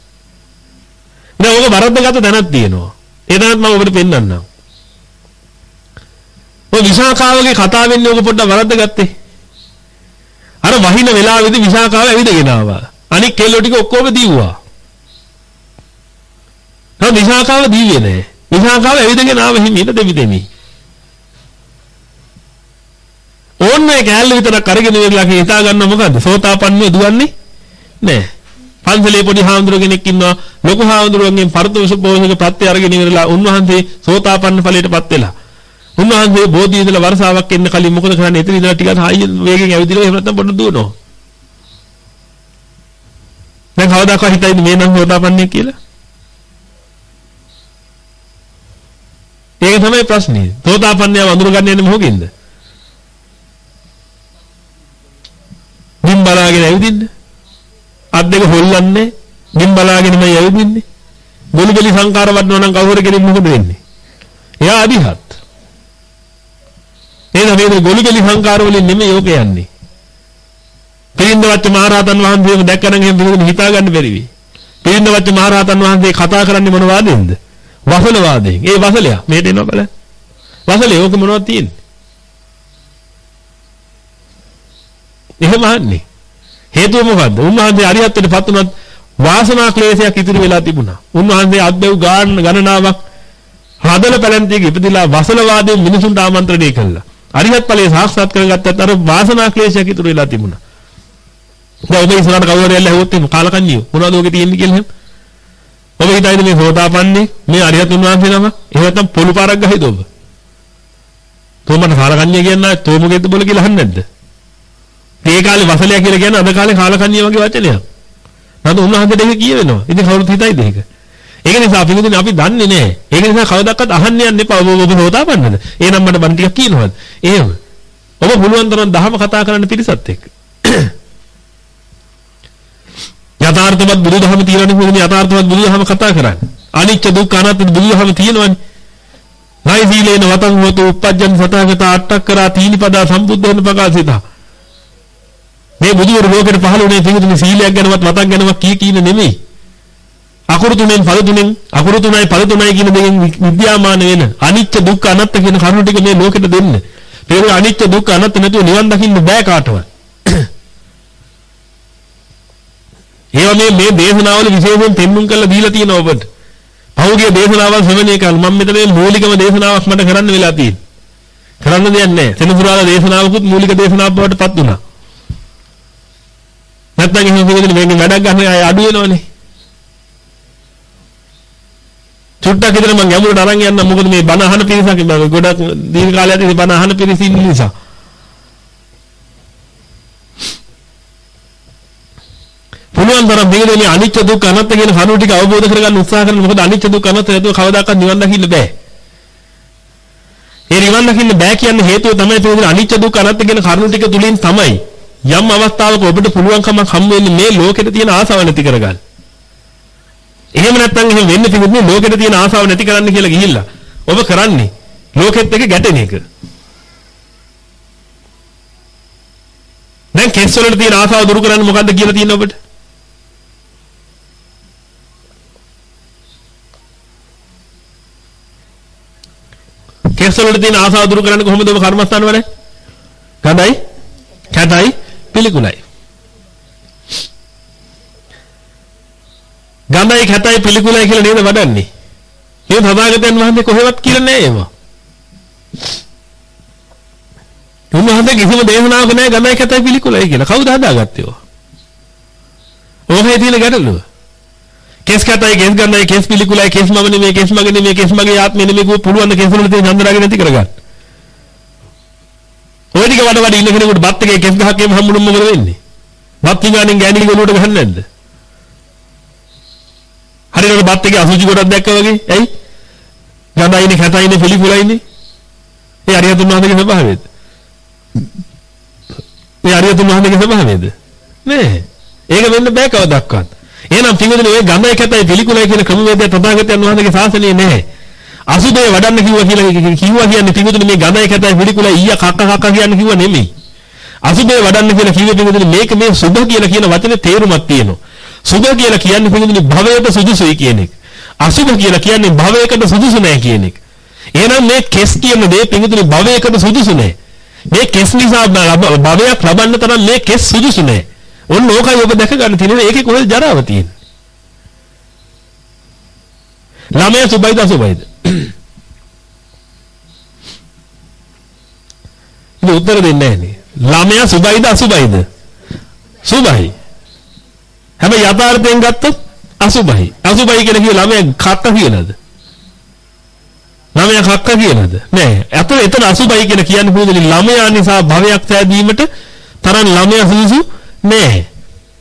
දැන් ඔක වරද්දගත දැනක් තියෙනවා. ඒ දැනත් මම ඔබට පෙන්නන්නම්. ඔය විසාකාවගේ කතාව වෙන්නේ ඔබ පොඩ්ඩක් වරද්දගත්තේ. අර වහින වෙලාවේදී විසාකාව ඇවිදගෙන ආවා. අනික් කෙල්ලෝ ටික ඔක්කොම දීවුවා. නමුත් විසාකාව දීවේ නැහැ. විසාකාව ඇවිදගෙන ආව හිමිට දෙවි දෙමි. ඕන්නේ කැලේ විතරක් අරගෙන ඉවරලා කී හිතා ගන්න මොකද්ද? සෝතාපන්නව දුවන්නේ නැහැ. පන්සලේ පොඩි හාමුදුරුව කෙනෙක් ඉන්නවා ලොකු හාමුදුරුවන්ගෙන් පරතෝෂ පෝෂක ප්‍රත්‍ය අරගෙන ඉවරලා උන්වහන්සේ සෝතාපන්න ඵලයටපත් වෙලා. උන්වහන්සේ බෝධි ඉඳලා වර්ෂාවක් එන්න කලින් මොකද කරන්නේ? එතන ඉඳලා ටිකක් හායි වේගෙන් ඇවිදිනවා එහෙම නැත්නම් පොඩ්ඩක් දුවනවා. දැන් කවදාකවත් හිතයිද මේ නම් සෝතාපන්නය කියලා? ඒක තමයි ප්‍රශ්නේ. සෝතාපන්නය වඳුරගන්න යන්නේ මොකකින්ද? ගින් බලාගෙන ඇවිදින්න. අත් දෙක හොල්ලන්නේ. ගින් බලාගෙනම ඇවිදින්නේ. ගොළුගලි සංකාර වඩනවා නම් කවුරු කෙනෙක් මොකද වෙන්නේ? එයා අදිහත්. එහෙනම් මේ ගොළුගලි සංකාර වලින් නෙමෙයි යෝක යන්නේ. පිරින්දවච්ච මහරහතන් වහන්සේම දැක්කනම් එහෙම හිතා ගන්න බැරි වෙයි. පිරින්දවච්ච මහරහතන් වහන්සේ කතා කරන්නේ මොන වාදෙන්ද? වසල වාදයෙන්. ඒ වසලය මේට එනවා බලන්න. වසලේ ඕක මොනවද තියෙන්නේ? එහෙම අහන්නේ. හේතුව මොකද්ද? උන්වහන්සේ අරිහත්ත්වයටපත් වුණත් වාසනා ක්ලේශයක් ඉතුරු වෙලා තිබුණා. උන්වහන්සේ අද්දෙව් ගාන ගණනාවක් හදල පැලැන්තියක ඉපදිලා වසල වාදයෙන් මිනිසුන්ට ආමන්ත්‍රණය කළා. අරිහත් ඵලයේ සාක්ෂාත් කරගත්තත් අර වාසනා ක්ලේශයක් ඉතුරු වෙලා තිබුණා. දැන් ඔබ ඉස්සරහට කවුරු හරි ඇල්ල හැවොත් එහෙම කාලකන්ණියෝ මොනවද ඔගේ තියෙන්නේ කියලා එහෙම. ඔබ හිතයිද මේ සෝතාපන්නේ මේ අරියතුන් වහන්සේ නම? එහෙම නැත්නම් පොළු පාරක් ගහයිද ඔබ? තෝමන කාලකන්ණිය කියන්නේ තෝමුගෙද්ද බොල කියලා අහන්නේ නැද්ද? මේ කාලේ වසලයා කියලා කියන්නේ අද කාලේ කාලකන්ණිය වගේ වචනයක්. නේද උන්වහන්සේට ඒක කියවෙනවා. ඉතින් කවුරුත් හිතයිද ඒක? ඒක නිසා අපි මුදින් අපි දන්නේ නැහැ. ඒක නිසා කවදාවත් අහන්න යන්න එපා. ඔබ ඔබ සෝතාපන්නද? එහෙනම් මට බන් ටිකක් කියනවාද? එහෙම. ඔබ පුළුවන් තරම් දහම කතා කරන්න පිරිසත් එක්ක. (clears throat) යථාර්ථවත් බුදුදහම තියෙනවනේ මොකද යථාර්ථවත් බුදුදහම කතා කරන්නේ. අනිච්ච දුක්ඛ අනාත්ම බුදුදහම තියෙනවනේ. නයි සීලේන වතං හොතු uppajjan සතගත අට්ඨකරා තීනිපදා සම්බුද්ධෝන ප්‍රකාශිතා. මේ බුදුවරු ලෝකෙට පහළ වුණේ පිටුතුනේ සීලයක් ගැනවත් වතක් ගැනවත් කී කීන නෙමෙයි. අකුරු තුනෙන් පද තුනෙන් අකුරු තුනයි පද තුනයි කියන දෙකෙන් විද්‍යාමාන වෙන අනිත්‍ය දුක්ඛ අනාත්ම කියන කරුණු ටික මේ ලෝකෙට දෙන්න. ඒ අනිත්‍ය දුක්ඛ අනාත්ම නැතුව නිවන් දකින්න බෑ කාටවත්. ඒවා මේ මේ දේශනාවල විශේෂයෙන් පෙන්눔 කරලා දීලා තියෙනවා ඔබට. පහුගිය දේශනාවල් ශ්‍රවණය කරලා මම මෙතන මේ මූලිකම දේශනාවක් මට කරන්න වෙලා තියෙන්නේ. කරන්න දෙයක් නැහැ. සෙනසුරාදා දේශනාවකුත් මූලික දේශනාවක් බවට පත් වුණා. නැත්නම් එහෙම මොකද මේකෙන් වැඩක් ගන්න අය අඩු වෙනවනේ. චුට්ටක් විතර මම ගැඹුරට අරන් යන්න මොකද මේ බණ අහන පිරිසක් ගොඩක් දීර්ඝ කාලයක් ඉතින් බණ අහන පිරිස ඉන්න නිසා. පුළුවන් තරම් මේකේ අනිත්‍ය දුක්ඛ අනාත්ම කියන කරුණු ටික අවබෝධ කරගන්න උත්සාහ කරන මොකද අනිත්‍ය දුක්ඛ අනාත්ම නැතුව කවදාකවත් නිවන් දකින්න බෑ. ඒ නිවන් දකින්න බෑ කියන හේතුව තමයි තේරෙන්නේ අනිත්‍ය දුක්ඛ අනාත්ම කියන කරුණු ටික තුලින් තමයි යම් අවස්ථාවක ඔබට පුළුවන්කමක් හම් වෙන්නේ මේ ලෝකෙට තියෙන ආසාව නැති කරගන්න. එහෙම නැත්නම් එහෙම වෙන්න තිබුණේ ලෝකෙට තියෙන ආසාව නැති කරන්න කියලා ගිහිල්ලා. ඔබ කරන්නේ ලෝකෙත් එක්ක ගැටෙන එක. දැන් කෙස් වලට තියෙන ආසාව දුරු කරන්න මොකද්ද කියලා තියෙන ඔබට? කෙස් වලට තියෙන ආසාව දුරු කරන්න කොහොමද ඔබ කර්මස්ථාන වල? ගඳයි, කැතයි, පිළිකුලයි. ගඳයි, කැතයි, පිළිකුලයි කියලා නේද වඩන්නේ? මේ තථාගතයන් වහන්සේ කොහෙවත් කියලා නැහැ ඒවා. උන්වහන්සේ කිසිම දේශනාවක නැහැ ගඳයි, කැතයි, පිළිකුලයි කියලා. කවුද හදාගත්තේ ඒවා? ඕකේ තියෙන ගැටලුව. කෙස් කැතයි කෙස් ගන්නයි කෙස් පිළිකුලයි කෙස් මම නෙමෙයි කෙස් මගේ නෙමෙයි කෙස් මගේ ආත්මෙ නෙමෙයි කෝ පුළුවන් ද කෙස් වල තියෙන චන්දරාගේ නැති කරගන්න. ඔය ටික වඩ වඩ ඉන්න කෙනෙකුට බත් එකේ කෙස් ගහකේම හම්බුනොත් මොකද වෙන්නේ? බත් විඥාණයෙන් ගෑණි ගලුවට ගහන්නේ නැද්ද? හරියට බත් එකේ අසුචි කොටක් දැක්කා වගේ. ඇයි? ගඳයිනේ කැතයිනේ පිළිකුලයිනේ. ඒ අරියතුන් වහන්සේගේ ස්වභාවයද? ඒ අරියතුන් වහන්සේගේ ස්වභාවයද? නෑ. ඒක වෙන්න බෑ කවදාවත්. එහෙනම් පින්වතුනි ඔය ගඳයි කැතයි පිළිකුලයි කියන ක්‍රමවේදය තථාගතයන් වහන්සේගේ ශාසනයේ නැහැ. අසුබේ වඩන්න කිව්වා කියලා කිව්වා කියන්නේ පින්වතුනි මේ ගඳයි කැතයි පිළිකුලයි ඊය කක්ක කක්ක කියන්නේ කිව්වා නෙමෙයි. අසුබේ වඩන්න කියලා කිව්වේ පින්වතුනි මේක මේ සුභ කියලා කියන වචනේ තේරුමක් තියෙනවා. සුභ කියලා කියන්නේ පින්වතුනි භවයට සුදුසුයි කියන එක. අසුභ කියලා කියන්නේ භවයකට සුදුසු නැහැ කියන එක. එහෙනම් මේ කෙස් කියන දේ පින්වතුනි භවයකට සුදුසු නැහැ. මේ කෙස් නිසා භවයක් ලබන්න තරම් මේ කෙස් සුදුසු නැහැ. ඔන්න ඕකයි ඔබ දැක ගන්න තියෙන්නේ. ඒකේ කොහෙද ජරාව තියෙන්නේ? ළමයා සුබයිද අසුබයිද? ඉතින් උත්තර දෙන්නේ නැහැ ළමයා සුබයිද අසුබයිද? සුබයි. හැබැයි යථාර්ථයෙන් ගත්තොත් අසුබයි. අසුබයි කියලා කිය ළමයා කක්ක කියලාද? ළමයා කක්ක කියලාද? නෑ. අත එතන අසුබයි කියලා කියන්නේ කොහොමද? ළමයා නිසා භවයක් සෑදීමට තරම් ළමයා සුසු නෑ.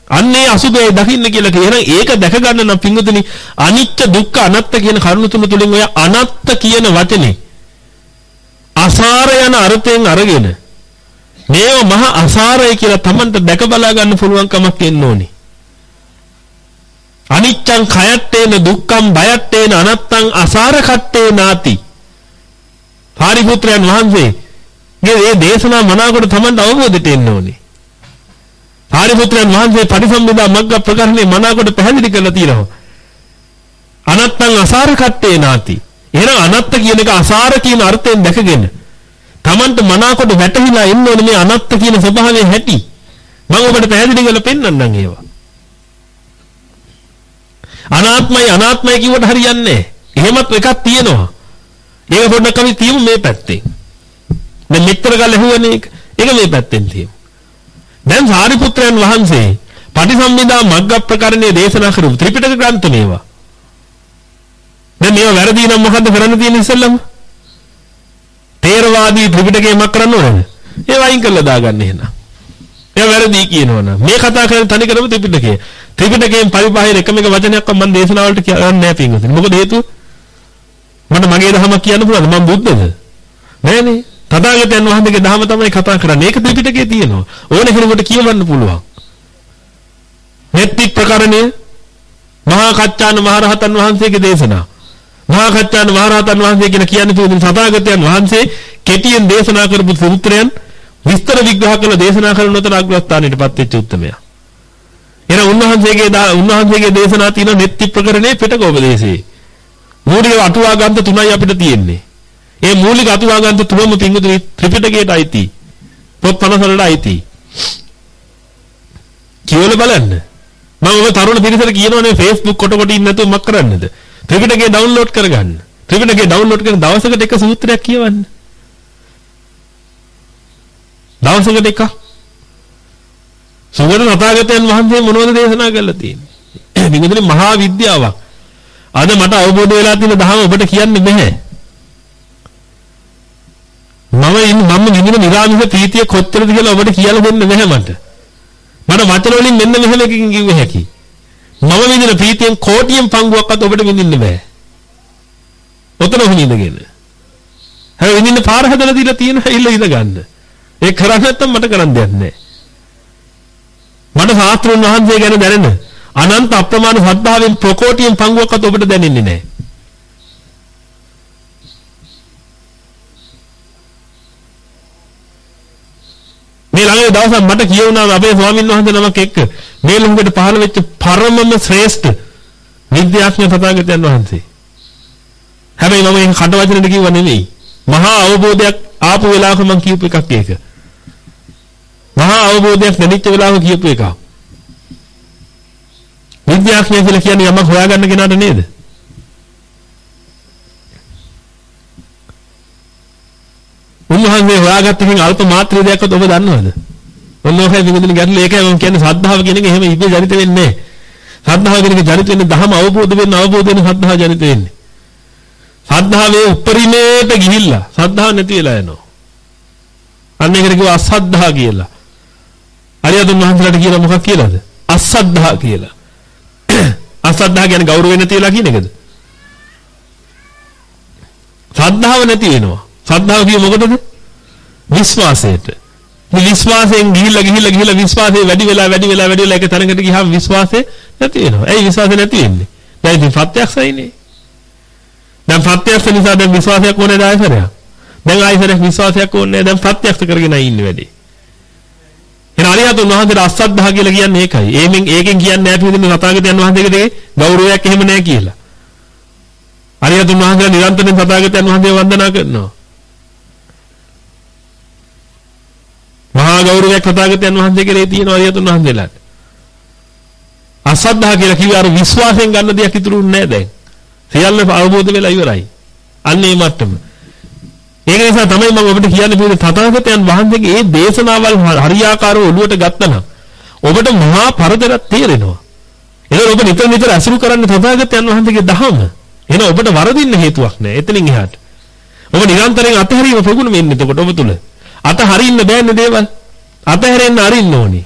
අන්නේ අසුබේ දකින්න කියලා කියන ඒක දැක ගන්න නම් පින්වතුනි අනිත්‍ය දුක්ඛ අනාත්ත කියන කරුණු තුන තුලින් ඔය අනාත්ත කියන වචනේ අසාර යන අර්ථයෙන් අරගෙන මේව මහ අසාරයි කියලා Tamanට දැක බලා ගන්න පුළුවන් කමක් එන්න ඕනේ. අනිච්ඡං khයත්තේන දුක්ඛං බයත්තේන අනත්තං අසාර කට්ටේ නාති. පාරිපුත්‍රයන් වහන්සේ මේ දේශනා මනාකොට Tamanට අවබෝධයට එන්න ඕනේ. සාරිපුත්‍රයන් වහන්සේ පරිසම්බිදා මග්ග ප්‍රකරණේ මනාකොට පැහැදිලි කරලා තියෙනවා. අනත්තං අසාර කට්ටේ නාති. එහෙනම් අනත්ත කියන එක අසාර කියන අර්ථයෙන් දැකගෙන Tamanට මනාකොට වැටහිලා ඉන්න ඕනේ මේ අනත්ත කියන ස්වභාවය හැටි. මම ඔබට පැහැදිලි කරලා පෙන්නන්නම් ඒවා. අනාත්මයි අනාත්මයි කිව්වට හරියන්නේ නැහැ. එහෙමත් එකක් තියෙනවා. ඒක පොඩ්ඩක් අපි තියමු මේ පැත්තෙන්. දැන් මෙච්චර ගාලා ඇහුවනේ ඒක. ඒක මේ පැත්තෙන් තියමු. දැන් සාරිපුත්‍රයන් වහන්සේ පටිසම්භිදා මග්ග ප්‍රකරණයේ දේශනා කරපු ත්‍රිපිටක ග්‍රන්ථ මේවා. දැන් මේවා වැරදි නම් මොකද්ද කරන්න තියෙන්නේ ඉස්සෙල්ලම? තේරවාදී ත්‍රිපිටකේ මක් කරන්න ඕනද? ඒ වයින් කරලා දාගන්න එහෙනම්. එයා වැරදි කියනවනම් මේ කතා කරන තනි කරම ත්‍රිපිටකය. ත්‍රිපිටකයෙන් පරිබාහිර එකම එක වචනයක්වත් මම දේශනාවලට කියන්නේ නැහැ පින්වතුනි. මොකද හේතුව? මට මගේ දහමක් කියන්න පුළුවන්ද? මම බුද්ධද? නෑනේ. තථාගතයන් වහන්සේගේ දහම තමයි කතා කරන්නේ. ඒක ත්‍රිපිටකයේ තියෙනවා. ඕන කෙනෙකුට කියවන්න පුළුවන්. නෙත්ති ප්‍රකරණය මහා කච්චාන මහරහතන් වහන්සේගේ දේශනා. මහා කච්චාන මහරහතන් වහන්සේ කියන කියන්නේ තියෙන තථාගතයන් වහන්සේ කෙටියෙන් දේශනා කරපු සූත්‍රයන් විස්තර විග්‍රහ කළ දේශනා කරන උතර අග්‍රස්ථානයටපත් වෙච්ච උත්මයා. එන උන්වහන්සේගේ උන්වහන්සේගේ දේශනා තියෙන නෙත්ති ප්‍රකරණේ පිටකෝපදේශේ. මූලික අටුවා ග්‍රන්ථ තුනයි අපිට තියෙන්නේ. ඒ මූලික අටුවා ග්‍රන්ථ තුනම පිංගුතුනි ත්‍රිපිටකයට අයිති. පොත් 50 අයිති. කියවල බලන්න. මම ඔබ තරුණ පිරිසට කියනවානේ Facebook කොට කොට ඉන්න නැතුව මක් කරන්නද? ත්‍රිපිටකය ඩවුන්ලෝඩ් කරගන්න. ත්‍රිපිටකය ඩවුන්ලෝඩ් කරන දවසකට එක සූත්‍රයක් කියවන්න. දවසකට එකක්. සුගත තථාගතයන් වහන්සේ මොනවද දේශනා කරලා තියෙන්නේ? (clears throat) මේකනේ මහා විද්‍යාවක්. අද මට අවබෝධ වෙලා තියෙන දහම ඔබට කියන්නේ නැහැ. මම ඉන්න මම නිදින නිරාමිස ප්‍රීතිය කොච්චරද කියලා ඔබට කියලා දෙන්න නැහැ මට. මට වචන වලින් මෙන්න මෙහෙම එකකින් කිව්ව හැකි. මම විඳින ප්‍රීතියෙන් කෝටියෙන් පංගුවක්වත් ඔබට විඳින්න බෑ. ඔතන හොනින්දගෙන. හැබැයි විඳින්න පාර හදලා දීලා තියෙන හැයිල ඉඳ ගන්න. ඒක කරන්නේ නැත්තම් මට කරන්න දෙයක් නැහැ. මට ශාස්ත්‍රඥ වහන්සේ ගැන දැනෙන අනන්ත අප්‍රමාණ ශ්‍රද්ධාවෙන් ප්‍රකෝටියෙන් පංගුවක්වත් ඔබට දැනෙන්නේ නැහැ. මේ ළඟේ දවසක් මට කියවුණා අපේ ස්වාමීන් වහන්සේ නමක් එක්ක මේ ලෝකෙට පහළ වෙච්ච පරමම ශ්‍රේෂ්ඨ විද්‍යාඥ තථාගතයන් වහන්සේ. හැබැයි මම ඒක කඩ වචනෙට කිව්වා නෙමෙයි. මහා අවබෝධයක් ආපු වෙලාවක මම කියපු එකක් ඒක. මහා අවබෝධයක් නැතිච්ච වෙලාවක කියපු එකක්. විද්‍යාඥය කියලා කියන්නේ යමක් හොයාගන්න කෙනාට නේද? උන්වහන්සේ හොයාගත්ත එකෙන් අල්ප මාත්‍රි දෙයක්වත් ඔබ දන්නවද? ඔන්න ඔහේ විගුදුන ගැටලු ඒකයි මම කියන්නේ ශ්‍රද්ධාව කියන එක එහෙම ඉබේ ජනිත වෙන්නේ නැහැ. ශ්‍රද්ධාව කියන එක ජනිත වෙන්නේ ධහම අවබෝධ වෙන්න අවබෝධ වෙන ශ්‍රද්ධාව ජනිත වෙන්නේ. ශ්‍රද්ධාවේ උපරිමයට ගිහිල්ලා ශ්‍රද්ධාව නැති වෙලා යනවා. අන්න ඒකට කිව්වා අසද්ධා කියලා. අරියතුන් වහන්සේලාට කියලා මොකක් කියලාද? අසද්ධා කියලා. (clears throat) අසද්ධා කියන්නේ ගෞරව වෙන තියලා කියන එකද? ශ්‍රද්ධාව නැති වෙනවා. ශ්‍රද්ධාව කියේ මොකටද? විශ්වාසයට. මේ විශ්වාසයෙන් ගිහිල්ලා ගිහිල්ලා ගිහිල්ලා විශ්වාසය වැඩි වෙලා වැඩි වෙලා වැඩි වෙලා එක තැනකට ගියාම විශ්වාසය නැති වෙනවා. ඇයි විශ්වාසය නැති වෙන්නේ? දැන් ඉතින් ප්‍රත්‍යක්ෂයිනේ. දැන් ප්‍රත්‍යක්ෂ නිසා දැන් විශ්වාසයක් ඕනේ ආයතරයක්. දැන් ආයතරයක් විශ්වාසයක් ඕනේ දැන් ප්‍රත්‍යක්ෂ කරගෙන ඉන්නේ වැඩි. එහෙනම් අරිහතුන් වහන්සේට අසද්ධා කියලා කියන්නේ ඒකයි. ඒෙන් ඒකෙන් කියන්නේ නැහැ පිළිදෙන සතාගතයන් වහන්සේගේ ගෞරවයක් එහෙම නැහැ කියලා. අරිහතුන් වහන්සේලා නිරන්තරයෙන් සතාගතයන් වහන්සේ වන්දනා කරනවා. මහා ගෞරවයක් තථාගතයන් වහන්සේ කෙරේ තියෙන අරියතුන් වහන්සේලාට. අසද්ධා කියලා කිව්වේ අර විශ්වාසයෙන් ගන්න දෙයක් ඉතුරුන්නේ නැහැ දැන්. සියල්ල අවබෝධ වෙලා ඉවරයි. අන්න ඒ මට්ටම. ඒක නිසා තමයි මම ඔබට කියන්නේ මේ තථාගතයන් වහන්සේගේ මේ දේශනාවල් හරියාකාරව ඔළුවට ගත්තනම් ඔබට මහා පරදරක් තේරෙනවා. ඒක ඔබ නිතර නිතර අසුරු කරන්න තථාගතයන් වහන්සේගේ දහම. එන ඔබට වරදින්න හේතුවක් නැහැ. එතනින් එහාට. ඔබ නිරන්තරයෙන් අතහැරීම ප්‍රගුණ වෙන්නේ එතකොට ඔබ තුල. අත හරින්න බෑනේ දේවල්. අතහැරෙන්න අරින්න ඕනේ.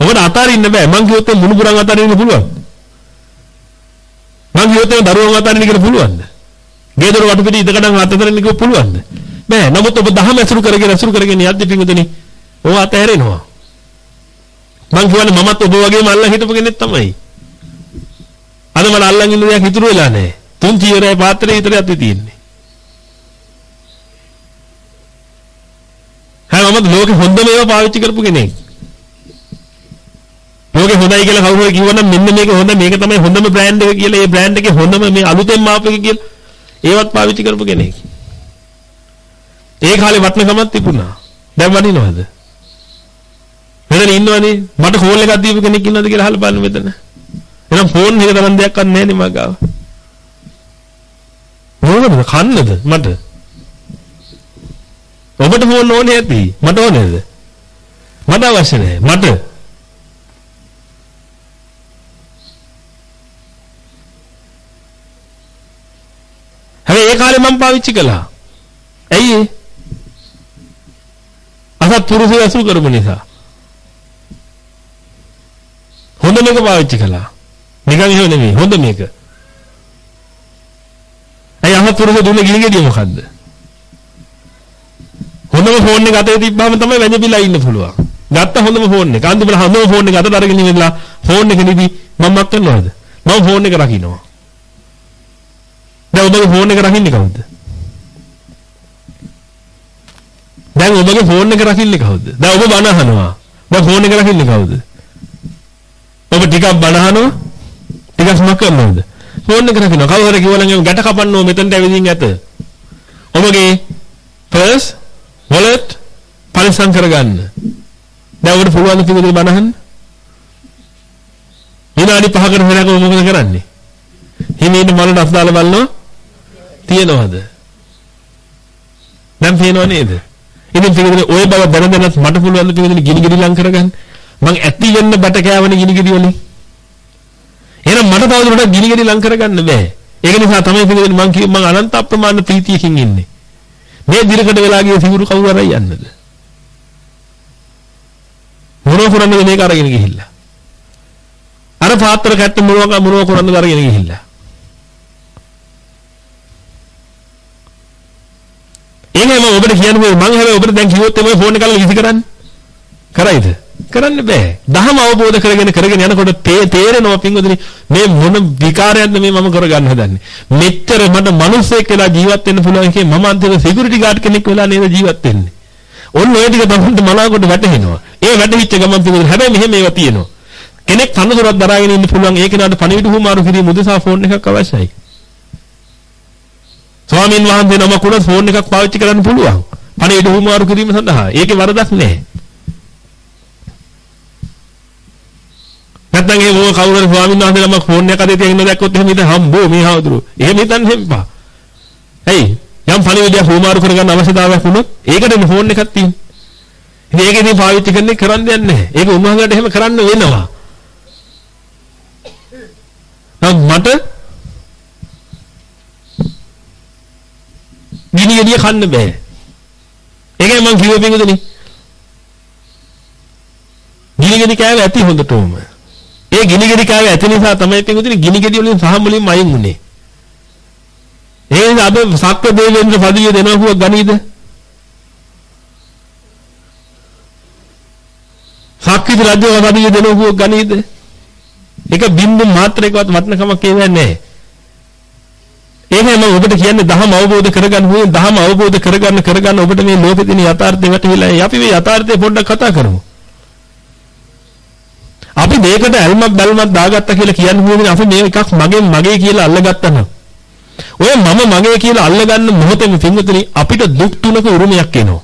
ඔබට අතාරින්න බෑ. මං කිව්වොත් මුණුපුරන් අතාරින්න පුළුවන්. මං කිව්වොත් දරුවන් අතාරින්න කියලා පුළුවන්ද? ගේදොර වටපිට ඉදකඩම් අතහැරෙන්න කිව්වොත් පුළුවන්ද? බෑ. නමුත් ඔබ දහම ඇසුරු කරගෙන ඇසුරු කරගෙන යද්දි පිඟුදෙනි ඔය අතහැරෙනවා. මං කියන්නේ මමත් ඔබ වගේම අල්ලන් හිටපු කෙනෙක් තමයි. අද මට අල්ලන් ඉන්න දෙයක් ඉතුරු වෙලා නැහැ. තුන් චීවරයේ පාත්‍රයේ විතරයි තියෙන්නේ. හැමෝම ලෝකෙ හොඳම ඒවා පාවිච්චි කරපු කෙනෙක්. ලෝකෙ හොඳයි කියලා කවුරු හරි කිව්වනම් මෙන්න මේක හොඳ මේක තමයි හොඳම බ්‍රෑන්ඩ් එක කියලා ඒ බ්‍රෑන්ඩ් එකේ හොඳම මේ අලුතෙන් ආපු එක කියලා ඒවත් පාවිච්චි කරපු කෙනෙක්. ඒ කාලේ වටනකමක් තිබුණා. දැන් වටිනවද? මෙතන ඉන්නවනේ මට කෝල් එකක් දීපු කෙනෙක් ඉන්නවද කියලා අහලා බලන්න මෙතන. එහෙනම් ෆෝන් එක තරම් දෙයක්වත් නැහැ නේ මගාව. මොනවද කන්නද මට? ඔබට ෆෝන් ඕනේ ඇති. මට ඕනේද? මට අවශ්‍ය නැහැ. මට හැබැයි ඒ කාලේ මම පාවිච්චි කළා. ඇයි ඒ? අසත්පුරුෂය අසුරු කරපු නිසා. හොඳ මේක පාවිච්චි කළා. නිකන් එහෙම නෙමෙයි හොඳ මේක. ඇයි අසත්පුරුෂය දුන්නේ ගිනි ගෙඩිය මොකද්ද? හොඳම ෆෝන් එක අතේ තිබ්බාම තමයි වැජිපිලා ඉන්න පුළුවන්. ගත්ත හොඳම ෆෝන් එක. අන්තිමට හොඳම ෆෝන් එක අතට අරගෙන ඉඳලා ෆෝන් එක නිදි මම මක් කරනවද? මම ෆෝන් එක රකින්නවා. දැන් ඔබගේ ෆෝන් එක රකින්නේ කවුද? දැන් ඔබගේ ෆෝන් එක රකින්නේ කවුද? දැන් ඔබ බණ අහනවා. දැන් ෆෝන් එක රකින්නේ කවුද? ඔබ ටිකක් බණ අහනවා. ටිකක් මොකක් කරනවද? ෆෝන් එක රකින්නවා. කවුරු හරි කිව්වනම් එහෙම ගැට කපන්න ඕ මෙතනට ඇවිදින් ඇත. ඔබගේ පර්ස් වොලට් පරිස්සම් කරගන්න. දැන් ඔබට පුළුවන් ද පිළිදෙල බණ අහන්න? විනාඩි 5කට පෙරක මොකද කරන්නේ? හිමීට මලට අස් දාලා බලනවා තියනවද? දැන් පේනව නේද? ඉතින් පිළිදෙල ඔය බව දැන දැනත් මට පුළුවන් ද පිළිදෙල ගිනි ගිනි ලං කරගන්න? මං ඇති වෙන්න බට කෑවනේ ගිනි ගිනි වලින්. එහෙනම් මට තවදුරටත් ගිනි ගිනි ලං කරගන්න බෑ. ඒක නිසා තමයි පිළිදෙල මං කිව්ව මං අනන්ත අප්‍රමාණ ප්‍රීතියකින් ඉන්නේ. මේ දිරකට වෙලා ගිය සිවුරු කවුරු අරයි යන්නද? මොනව කරන්නද මේක අරගෙන ගිහිල්ලා? අර පාත්‍ර කැට්ට මොනව මොනව කරන්නද අරගෙන ගිහිල්ලා? ඒකයි මම ඔබට කියන්නේ මම හැබැයි ඔබට දැන් කිව්වොත් එමේ ෆෝන් එක කරලා විසි කරන්න. කරයිද? කරන්න බෑ. දහම අවබෝධ කරගෙන කරගෙන යනකොට තේරෙනවා පින්වතුනි මේ මොන විකාරයක්ද මේ මම කරගන්න හදන්නේ. මෙච්චර මට මිනිස්සෙක් වෙලා ජීවත් වෙන්න පුළුවන් එකේ මම අන්තිම සිකියුරිටි ගාඩ් කෙනෙක් වෙලා නේද ජීවත් වෙන්නේ. ඔන්න ඔය ටික තමයි මනාවකට වැටහෙනවා. ඒ වැටහිච්ච ගමන් පින්වතුනි හැබැයි මෙහෙම ඒවා තියෙනවා. කෙනෙක් තනතුරක් දරාගෙන ඉන්න පුළුවන් ඒ කෙනාට පණිවිඩ හුමාරු කිරීම උදෙසා ෆෝන් එකක් අවශ්‍යයි. ස්වාමීන් වහන්සේ නමකුණ ෆෝන් එකක් පාවිච්චි කරන්න පුළුවන්. පණිවිඩ හුමාරු කිරීම සඳහා. ඒකේ වරදක් නැහැ. නැත්නම් ඒ මොන කවුරු හරි ස්වාමීන් වහන්සේ නමක් ෆෝන් එක අතේ තියාගෙන දැක්කොත් එහෙම ඉතින් හම්බෝ මේ හවුදුරු. එහෙම හිතන්න හෙම්පා. ඇයි? යම් පණිවිඩයක් හුමාරු කරගන්න අවශ්‍යතාවයක් වුණොත් ඒකටනේ ෆෝන් එකක් තියෙන්නේ. ඉතින් ඒක ඉතින් පාවිච්චි කරන්නේ කරන්න දෙයක් නැහැ. ඒක උන්වහන්සේට එහෙම කරන්න වෙනවා. මට ගිනි ගෙඩිය කන්න බෑ. ඒකයි මං කිව්වේ පිටුදෙනි. ගිනි ගෙඩි කෑව ඇති හොඳටම. ඒ ගිනි ගෙඩි කෑව ඇති නිසා තමයි පිටුදෙනි ගිනි ගෙඩි වලින් සහම් වලින් අයින් වුනේ. ඒ නිසා අද සක්‍ර දේවේන්ද්‍ර පදවිය දෙනවා ගනීද? සක්විති රජුව පදවිය දෙනවා ගනීද? ඒක බින්දු මාත්‍රයකවත් වටිනකමක් කියන්නේ නැහැ. ඒකයි මම ඔබට කියන්නේ දහම අවබෝධ කරගන්න ඕනේ දහම අවබෝධ කරගන්න කරගන්න ඔබට මේ ලෝකෙ තියෙන යථාර්ථය වැටහිලා අපි මේ යථාර්ථය පොඩ්ඩක් කතා කරමු. අපි මේකට ඇල්මක් බැල්මක් දාගත්තා කියලා කියන්නේ අපි මේ එකක් මගෙන් මගේ කියලා අල්ලගත්තා නම් ඔය මම මගේ කියලා අල්ලගන්න මොහොතේම පින්වතුනි අපිට දුක් තුනක උරුමයක් එනවා.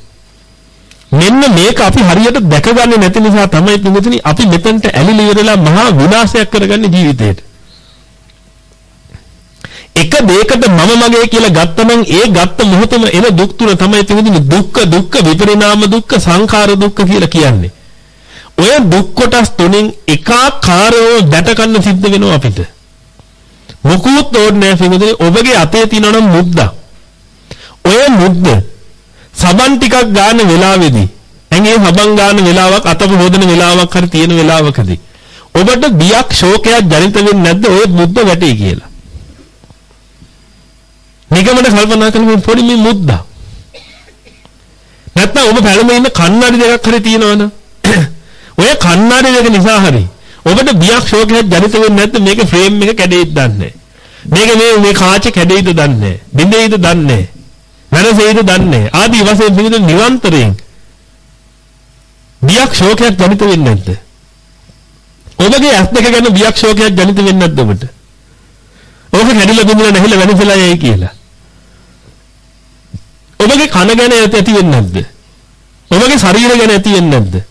මෙන්න මේක අපි හරියට දැකගන්නේ නැති නිසා තමයි පින්වතුනි අපි මෙතනට ඇලිලි ඉවරලා මහා විනාශයක් කරගන්නේ ජීවිතේට. එක දෙයකට මම මගේ කියලා ගත්තනම් ඒ ගත්ත මොහොතම එන දුක් තුන තමයි තියෙන්නේ දුක්ඛ දුක්ඛ විපරිණාම දුක්ඛ සංඛාර දුක්ඛ කියලා කියන්නේ. ඔය දුක් කොටස් තුනෙන් එකාකාරව දැටගන්න සිද්ධ වෙනවා අපිට. මොකුත් ඕනේ නැහැ ඔබගේ අතේ තියෙනවා මුද්ද. ඔය මුද්ද සබන් ටිකක් ගන්න වෙලාවේදී ඇඟේ හබන් ගන්න වෙලාවක් අතපො හොදන වෙලාවක් හරි තියෙන වෙලාවකදී ඔබට බියක් ශෝකයක් ජනිත වෙන්නේ නැද්ද ඔය මුද්ද වැටේ කියලා. නිගමන කල්පනා කරන පොඩි මේ මුද්දා. නැත්නම් ඔබ පැලමේ ඉන්න කන්නඩි දෙකක් හරි තියෙනවනේ. ඔය කන්නඩි දෙක නිසා හරි ඔබට බියක් ශෝකයක් ජනිත වෙන්නේ නැත්නම් මේක ෆ්‍රේම් එක කැඩෙයිද දන්නේ මේක මේ මේ කාච කැඩෙයිද දන්නේ බිඳෙයිද දන්නේ වෙනසෙයිද දන්නේ ආදී වශයෙන් පිළිද නිරන්තරයෙන් බියක් ශෝකයක් ජනිත වෙන්නේ නැද්ද? ඔබගේ ඇස් දෙක ගැන බියක් ශෝකයක් ජනිත වෙන්නේ නැද්ද ඔබට? ඔබ කැඩිලා බිඳලා නැහිලා වෙනසලා යයි කියලා. ඔබගේ කන ගැන ඇති වෙන්නේ නැද්ද ඔබගේ ශරීරය ගැන ඇති වෙන්නේ නැද්ද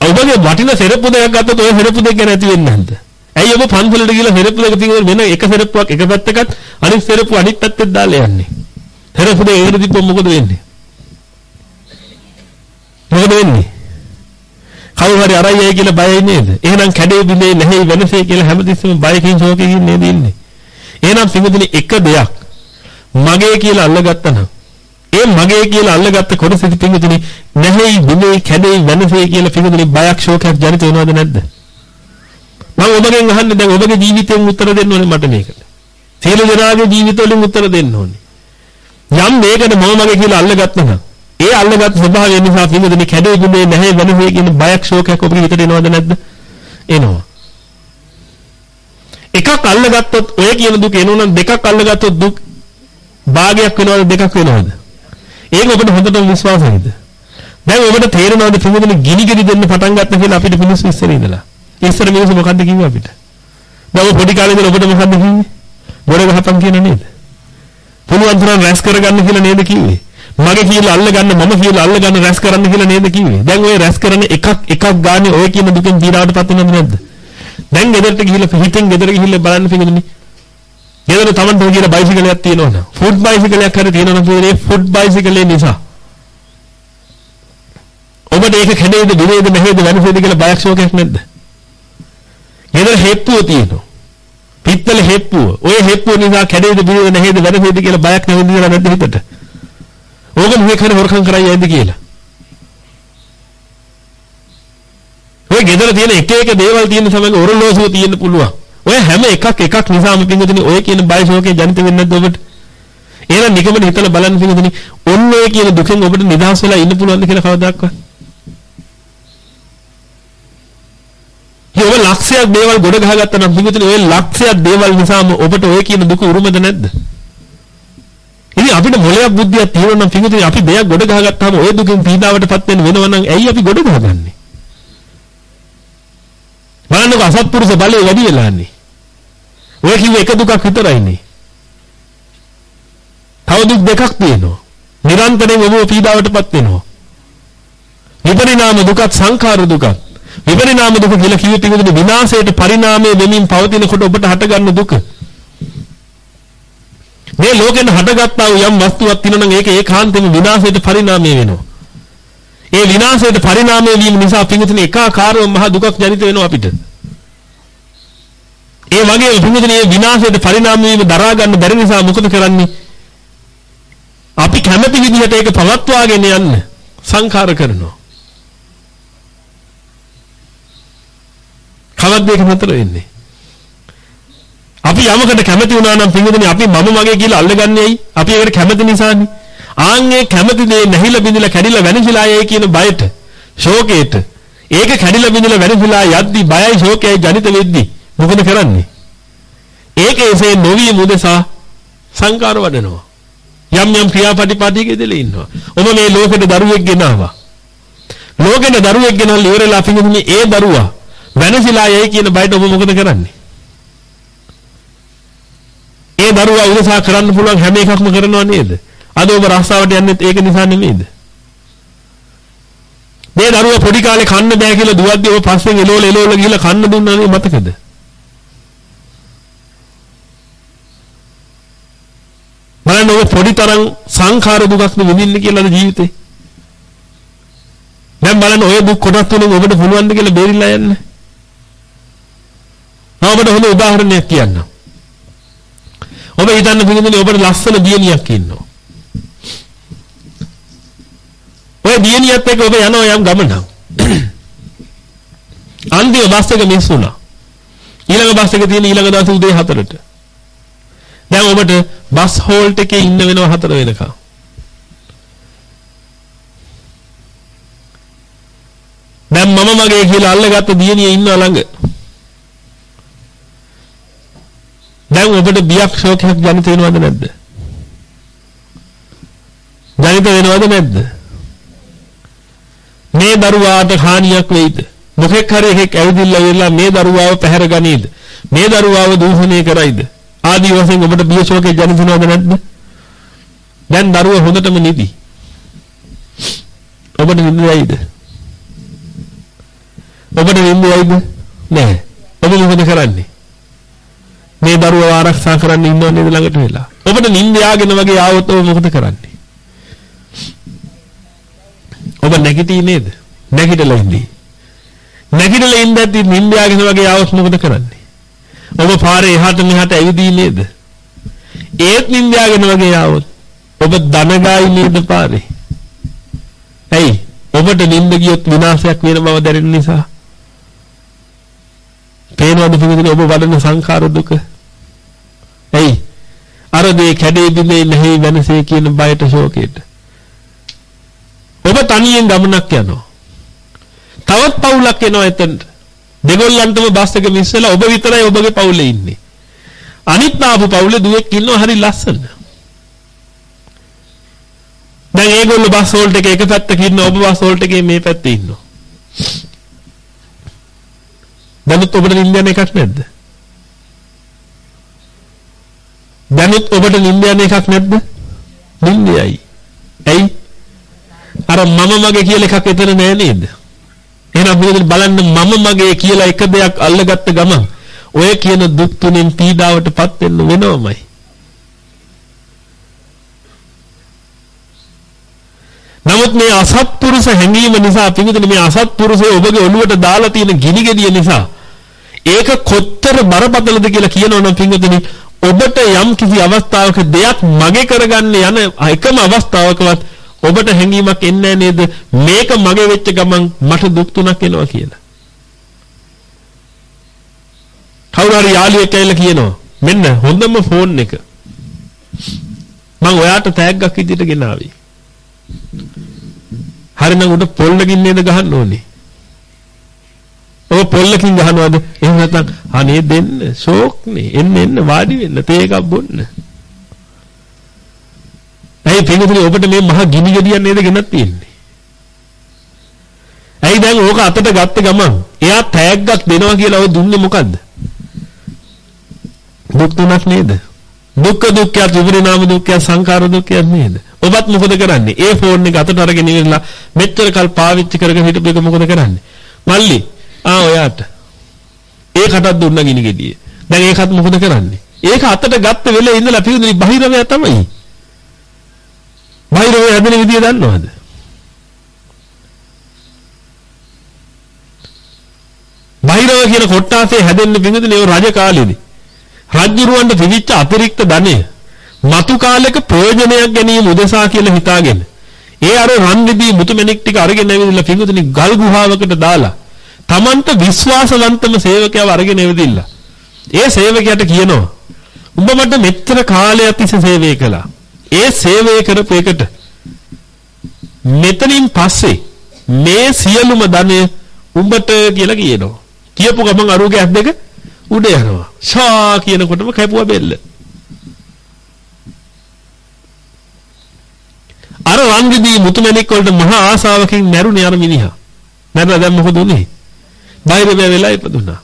ඔබගේ වටින සෙරප්පු දෙකක් ගත්තොත් ඔය සෙරප්පු දෙක ගැන ඇති වෙන්නේ නැද්ද? ඇයි ඔබ පන්සලට ගිහලා සෙරප්පු දෙක තියෙන වෙන එක සෙරප්පුවක් එක පැත්තකට අනිත් සෙරප්පු අනිත් පැත්තට දාලා යන්නේ. සෙරප්පු දෙක එකට දීපුවම මොකද වෙන්නේ? මොකද වෙන්නේ? කවුරු හරි අරයි කියලා බයයි නේද? එහෙනම් කැඩේ බිඳේ නැහැ වෙනසේ කියලා හැමතිස්සෙම බයකින් ශෝකයෙන් නේද ඉන්නේ. එහෙනම් පිටුදින එක දෙයක් මගේ කියලා අල්ලගත්තා නම් ඒ මගේ කියලා අල්ලගත්ත කොටස පිටුතුනි නැහැයි ගුණේ කැඩෙයි වෙනසේ කියලා පිටුතුනි බයක් ශෝකයක් ජනිත වෙනවද නැද්ද? මම ඔබගෙන් අහන්නේ දැන් ඔබගේ ජීවිතයෙන් උත්තර දෙන්න ඕනේ මට මේකට. සියලු දෙනාගේ ජීවිතවලින් උත්තර දෙන්න ඕනේ. යම් මේකට මම මගේ කියලා අල්ලගත්තා නම් ඒ අල්ලගත් ස්වභාවය නිසා පිටුතුනි කැඩෙයි ගුණේ නැහැ වෙනසේ කියන බයක් ශෝකයක් ඔබගේ හිතට එනවද නැද්ද? එනවා. එකක් අල්ලගත්තොත් ඔය කියන දුක එනවනම් දෙකක් අල්ලගත්තොත් දුක් භාගයක් වෙනවද දෙකක් වෙනවද? ඒක ඔබට හොඳටම විශ්වාසයිද? දැන් ඔබට තේරෙනවද පිළිදෙන ගිනිගෙඩි දෙන්න පටන් ගත්ත කියලා අපිට මිනිස්සු ඉස්සර ඉඳලා. ඉස්සර මිනිස්සු මොකද්ද කිව්වේ අපිට? දැන් පොඩි කාලේ ඉඳලා ඔබට මොකද්ද කිව්වේ? ගොඩ ගහපන් කියන නේද? පුළුවන් තරම් රැස් කරගන්න කියලා නේද කිව්වේ? මගේ කියලා අල්ල ගන්න මම කියලා අල්ල ගන්න රැස් කරන්න කියලා නේද කිව්වේ? දැන් ওই රැස් කරන එකක් එකක් ගානේ ඔය කියන දුකෙන් දීරාටපත් වෙනවද නැද්ද? දැන් ගෙදරට ගිහිල්ලා හිතෙන් ගෙදර ගිහිල්ලා බලන්න පිළිගන්නේ ගෙදර Tamanට හොය කියලා බයිසිකලයක් තියෙනවනම් ෆුඩ් බයිසිකලයක් හරි තියෙනවනම් කියන්නේ ෆුඩ් බයිසිකලේ නිසා ඔබට ඒක කැඩේද දිනේද නැහැද වෙනසේද කියලා බයක් ශෝකයක් නැද්ද? ගෙදර හෙප්පුව තියෙනවා. පිත්තල හෙප්පුව. ඔය හෙප්පුව නිසා කැඩේද දිනේද නැහැද වෙනසේද කියලා බයක් නැවෙන්නේ නැද්ද හිතට? ඕක මොකේ කරේ හොරකම් කරයි යයිද කියලා. ඔය ගෙදර තියෙන එක එක දේවල් තියෙන සමග ඔරලෝසුව තියෙන්න පුළුවන්. ඔය හැම එකක් එකක් නිසාම පින්වතුනි ඔය කියන බය ශෝකේ ජනිත වෙන්නේ නැද්ද ඔබට? එහෙනම් නිකමන හිතලා බලන්න පින්වතුනි ඔන්න ඔය කියන දුකෙන් ඔබට නිදහස් වෙලා ඉන්න පුළුවන්ද කියලා කවදාවත්? ඔබ ලක්ෂයක් දේවල් ගොඩ ගහගත්තා නම් පින්වතුනි ඔය ලක්ෂයක් දේවල් නිසාම ඔබට ඔය කියන දුක උරුමද නැද්ද? ඉතින් අපිට මොලයක් බුද්ධියක් තියෙනවා නම් පින්වතුනි අපි දෙයක් ගොඩ ගහගත්තාම ඔය දුකෙන් පීඩාවටපත් වෙන්න වෙනවා නම් ඇයි අපි ගොඩ ගහගන්නේ? බලන්නකො අසත්පුරුෂ බලය වැඩි වෙලාන්නේ. ඔය කිව්ව එක දුකක් විතරයිනේ. තව දුක් දෙකක් තියෙනවා. නිරන්තරයෙන් ඔබ පීඩාවටපත් වෙනවා. විපරිණාම දුකත් සංඛාර දුකත්. විපරිණාම දුක කියලා කිව්වෙ පිළිබඳ විනාශයට පරිණාමය වෙමින් පවතිනකොට ඔබට හටගන්න දුක. මේ ලෝකෙන් හටගත්තා වූ යම් වස්තුවක් තියෙනවා නම් ඒක ඒකාන්තයෙන්ම විනාශයට පරිණාමය වෙනවා. ඒ විනාශයට පරිණාමය වීම නිසා පිඟුතුනේ එකාකාරව මහ දුකක් ජනිත වෙනවා අපිට. ඒ වගේ පිඟුතුනේ විනාශයට පරිණාම වීම දරා ගන්න බැරි නිසා මොකද කරන්නේ? අපි කැමති විදිහට ඒක පවත්වාගෙන යන්න සංඛාර කරනවා. කවද්ද ඒක නතර වෙන්නේ? අපි යමකට කැමති වුණා නම් පිඟුතුනේ අපි මම මගේ කියලා අල්ලගන්නේ ඇයි? අපි ඒකට කැමති නිසානේ. ආන්ගේ කැමති දේ නැහිලා බිඳිලා කැඩිලා වෙනසිලා යයි කියන බයට ශෝකයට. ඒක කැඩිලා බිඳිලා වෙනසිලා යද්දි බයයි ශෝකයයි ජනිත වෙද්දි මොකද කරන්නේ? ඒක එසේ නොවි මුදසා සංකාර වඩනවා. යම් යම් ක්‍රියාපටිපාටියක ඉඳලා ඉන්නවා. ඔබ මේ ලෝකෙට දරුවෙක් ගෙනාවා. ලෝකෙට දරුවෙක් ගෙනල්ලා ඉවරලා පිටින් ඒ දරුවා වෙනසිලා යයි කියන බයට ඔබ මොකද කරන්නේ? ඒ දරුවා උදසා කරන්න පුළුවන් හැම එකක්ම කරනව නේද? අද ඔබ රස්සාවට යන්නේත් ඒක නිසා නෙමෙයිද? මේ දරුවා පොඩි කාලේ කන්න බෑ කියලා දුවද්දී ඔබ පස්සෙන් එලෝල එලෝල ගිහලා කන්න දුන්නානේ මතකද? බලන්න ඔබ පොඩි තරම් සංඛාර දුකක් විඳින්න කියලා ජීවිතේ. දැන් බලන්න ඔය දුක් කොටස් තුනෙන් ඔබට පුළුවන් ද කියලා බේරිලා යන්න. මම ඔබට හොඳ උදාහරණයක් කියන්නම්. ඔබ හිතන්න පිළිගන්නේ ඔබට ලස්සන දියණියක් ඉන්නවා. ඔය දියණියත් එක්ක ඔබ යනවා යම් ගමනක්. අන්තිම බස් එක මිස් වුණා. ඊළඟ බස් එක තියෙන ඊළඟ දවසේ උදේ 4ට. දැන් ඔබට බස් හෝල්ට් එකේ ඉන්න වෙනවා 4 වෙනකම්. දැන් මම මගේ කියලා අල්ලගත්ත දියණිය ඉන්නවා ළඟ. දැන් ඔබට බියක් ශෝකයක් ජනිත වෙනවද නැද්ද? ජනිත වෙනවද නැද්ද? මේ දරුවාට හානියක් වෙයිද? මොකෙක් හරි එකෙක් ඇවිදින්න වෙලා මේ දරුවාව පැහැර ගනීද? මේ දරුවාව දූෂණය කරයිද? ආදී වශයෙන් ඔබට බියශෝකේ ජනිතනවද නැද්ද? දැන් දරුවා හොඳටම නිදි. ඔබට නිදියයිද? ඔබට නිදියයිද? නෑ. ඔබ මොකද කරන්නේ? මේ දරුවා ආරක්ෂා කරන්න ඉන්නව නේද ළඟට වෙලා. ඔබට නිින්ද යාගෙන වගේ ආවොත් ඔබ මොකද කරන්නේ? ඔබ නැගිටී නේද? නැගිටලා ඉන්නේ. නැගිටලා ඉඳද්දි නිින්දයාගෙන වගේ ආවොත් මොකද කරන්නේ? ඔබ පාරේ එහාට මෙහාට ඇවිදී නේද? ඒත් නින්දයාගෙන වගේ ආවොත් ඔබ ධනගායි නේද පාරේ? ඇයි? ඔබට නින්ද ගියොත් විනාශයක් වෙන බව දැනෙන නිසා. පේනවද පිටින් ඔබ වඩන සංඛාර දුක? ඇයි? අර දේ කැඩේ බිඳේ නැහැ වෙනසේ කියන බයට ශෝකයට. ඔබ තනියෙන් ගමනක් යනවා. තවත් පවුලක් එනවා එතනට. දෙගොල්ලන්ටම බස් එක මිස් වෙලා ඔබ විතරයි ඔබගේ පවුලේ ඉන්නේ. අනිත් ආපු පවුලේ දුවෙක් ඉන්නවා හරි ලස්සන. දැන් ඒගොල්ලෝ බස් හෝල්ට් එකේ එක පැත්තක ඉන්නවා ඔබ බස් හෝල්ට් එකේ මේ පැත්තේ ඉන්නවා. දැනුත් ඔබට නිින්ද යන එකක් නැද්ද? දැනුත් ඔබට නිින්ද යන එකක් නැද්ද? නිින්දයයි. ඇයි? අර මම මගේ කියලා එකක් එතන නෑ නේද? එහෙනම් මොකද බලන්න මම මගේ කියලා එක දෙයක් අල්ලගත්ත ගමන් ඔය කියන දුක් තුනෙන් පීඩාවටපත් වෙන්න වෙනවමයි. නමුත් මේ අසත්පුරුෂ හැඟීම නිසා පිටුදින මේ අසත්පුරුෂය ඔබගේ ඔළුවට දාලා තියෙන ගිනි ගෙඩිය නිසා ඒක කොච්චර බරපතලද කියලා කියනවනම් පිටුදින ඔබට යම් කිසි අවස්ථාවක දෙයක් මගේ කරගන්න යන එකම අවස්ථාවකවත් ඔබට හැඟීමක් එන්නේ නේද මේක මගේ වෙච්ච ගමන් මට දුක් තුනක් එනවා කියලා. කවුරු හරි යාළුවෙක් ඇවිල්ලා කියනවා මෙන්න හොඳම ෆෝන් එක. මම ඔයාට තෑග්ගක් විදිහට ගෙනාවේ. හරිනම් උඩ පොල්ලකින් නේද ගහන්න ඕනේ. ඔය පොල්ලකින් ගහනවාද? එහෙම නැත්නම් අනේ දෙන්න ෂෝක්නේ. එන්න එන්න වාඩි වෙන්න තේ එකක් බොන්න. ඇයි පිටුතුනේ ඔබට මේ මහා ගිනි ගෙඩියක් නේද ගෙනත් තියෙන්නේ? ඇයි දැන් ඕක අතට ගත්ත ගමන් එයා තෑග්ගක් දෙනවා කියලා ඔය දුන්නේ මොකද්ද? දුක් තුනක් නේද? දුක්ඛ දුක්ඛය විපරිණාම දුක්ඛය සංඛාර දුක්ඛය නේද? ඔබත් මොකද කරන්නේ? ඒ ෆෝන් එක අතට අරගෙන ඉවරලා මෙච්චර කල් පාවිච්චි කරගෙන හිටපු එක මොකද කරන්නේ? මල්ලි ආ ඔයාට ඒකටත් දුන්න ගිනි ගෙඩිය. දැන් ඒකත් මොකද කරන්නේ? ඒක අතට ගත්ත වෙලේ ඉඳලා පිළිඳි බහිරවය තමයි. බහිරවය හැදෙන විදිය දන්නවද? බහිරව කියන කොට්ටාසේ හැදෙන්න පිළිඳිනේ රජ කාලෙදී. රජුරවන්ට පිවිච්ච අතිරික්ත ධනය මතු කාලයක ප්‍රයෝජනයක් ගැනීම උදෙසා කියලා හිතාගෙන ඒ අර රන් රිදී මුතුමැණික් ටික අරගෙන ඇවිදලා පිඟුතුනි ගල් ගුහාවකට දාලා Tamanට විශ්වාසවන්තම සේවකයව අරගෙන ඇවිදින්න. ඒ සේවකයාට කියනවා උඹ මට මෙච්චර කාලයක් තිස්සේ සේවය කළා. ඒ සේවය කරපු එකට මෙතනින් පස්සේ මේ සියලුම ධනය උඹට කියලා කියනවා. කියපු ගමන් අරුගේ ඇස් දෙක උඩ යනවා. ෂා කියනකොටම කැපුවා බෙල්ල. අර රන්ගදී මුතුමැණික් වලට මහා ආසාවකින් මැරුණේ අර මිනිහා. මැරලා දැන් මොකද උනේ? බාහිර වෙලා ඉපදුනා.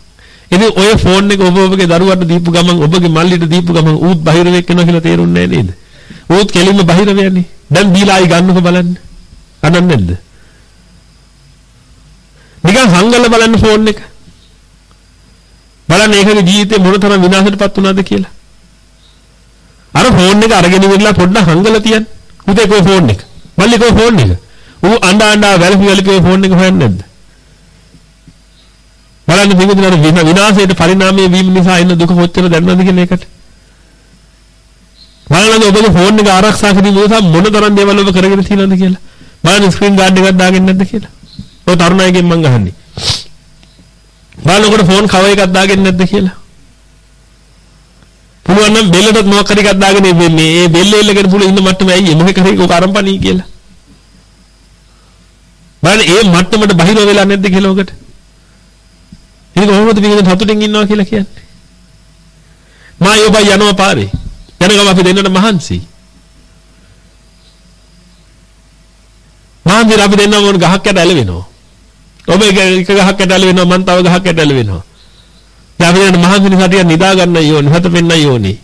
ඉතින් ඔය ෆෝන් එක ඔබ ඔබගේ දරුවට දීපු ගමන් ඔබගේ මල්ලිට දීපු ගමන් ඌත් බාහිර වෙක්කනවා කියලා තේරුන්නේ නේද? ඌත් කෙලින්ම බාහිර වෙන්නේ. දැන් දීලා ආයි ගන්නකො බලන්න. අනන් නැද්ද? නිකන් හංගල බලන්න ෆෝන් එක. බලන්න ඒකගේ ජීවිතේ මොනතරම් විනාශයටපත් වුණාද කියලා. අර ෆෝන් එක අරගෙන ඉවරලා පොඩ්ඩක් හංගලා තියන්න. උදේ කෝ ෆෝන් එක. මල්ලි කෝ ෆෝන් එක. ඌ අඬා අඬා වැළපි වැළපි ෆෝන් එක හොයන්නේ නැද්ද? බලන්න මේකේ විනාශයට පරිණාමය වීම නිසා එන දුක කොච්චර දැනනවද කියන එකට. බලන්න ඔබගේ ෆෝන් එක ආරක්ෂා කිරීම නිසා මොන තරම් දේවල් ඔබ කරගෙන තියෙනවද කියලා. බලන්න ස්ක්‍රීන් ගාඩ් එකක් දාගෙන නැද්ද කියලා. ඔය තරුණයෙක්ගෙන් මං අහන්නේ. බලනකොට ෆෝන් කවර් එකක් දාගෙන නැද්ද කියලා. පුළුවන් නම් බෙල්ලටත් මොකක් හරි එකක් දාගෙන මේ මේ බෙල්ල එල්ලගෙන පුළුවන් ඉන්න මට්ටම ඇයි මොකක් හරි ඔක අරම්පණී කියලා. බලන්න ඒ මට්ටමට බහිර වෙලා නැද්ද කියලා ඔකට. ඉතින් කොහොමද විගින සතුටින් ඉන්නවා කියලා කියන්නේ? මා යෝබ යනවා පාරේ. යන ගම අපි දෙන්නට මහන්සි. මහන්සි අපි දෙන්නම මොන ගහක් යට ඇලවෙනවා. ඔබ එක එක ගහක් යට ඇලවෙනවා මං තව ගහක් යට ඇලවෙනවා. දැන් අපි දෙන්න මහන්සි නිසා ටිකක් නිදා ගන්නයි ඕනේ. හත පෙන්නයි ඕනේ.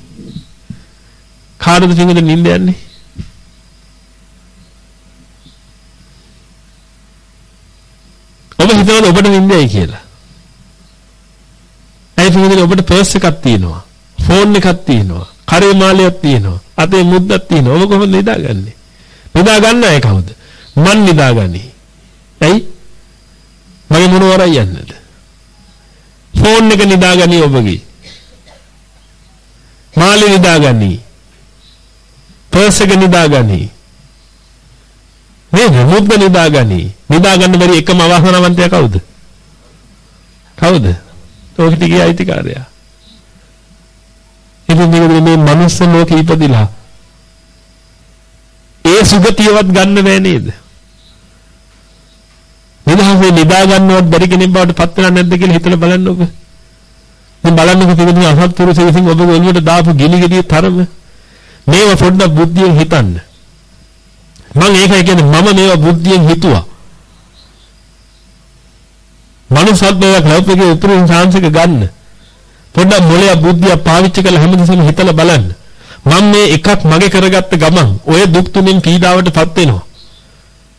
කාටද සිංහල නිින්ද යන්නේ? ඔබ හිතනද ඔබට නිින්දයි කියලා? ඇයි පිටින් ඔබට පර්ස් එකක් තියෙනවා. ෆෝන් එකක් තියෙනවා. කරේ මාලයක් තියෙනවා. අතේ මුද්දක් තියෙනවා. ඔබ කොහොමද නිදාගන්නේ? නිදා ගන්න අය කවුද? මන් නිදාගන්නේ. ඇයි? මගේ මොනවරයි යන්නද? ෆෝන් එක නිදාගනි ඔබගේ. මාලේ නිදාගනි. පර්ස් එක නිදාගනි. නේද? මුද්ද නිදාගනි. නිදා ගන්න බැරි එකම අවසනවන්තයා කවුද? කවුද? ඔක ටිකේ අයිතිකාරයා. ඉතින් මේ මනුස්ස ලෝකෙ ඉපදිලා ඒ සුගතියවත් ගන්න බෑ නේද? නිදහසේ නිදා ගන්නවත් බැරි කෙනෙක් බවට පත් වෙලා නැද්ද කියලා හිතලා බලන්නකෝ. දැන් බලන්නකෝ පිළිතුරු අසත්පුරුෂ විසින් ඔබ ඔළුවට දාපු ගිනි ගෙඩිය තරම මේව පොඩ්ඩක් බුද්ධියෙන් හිතන්න. මම ඒකයි කියන්නේ මම මේව බුද්ධියෙන් හිතුවා. මනුස්සත්වයක් ලෞකික උපරිම chance එක ගන්න. පොඩ්ඩක් මොලේ බුද්ධිය පාවිච්චි කරලා හැමදෙසම හිතලා බලන්න. මම මේ එකක් මගේ කරගත්ත ගමන් ඔය දුක් තුනෙන් පීඩාවටපත් වෙනවා.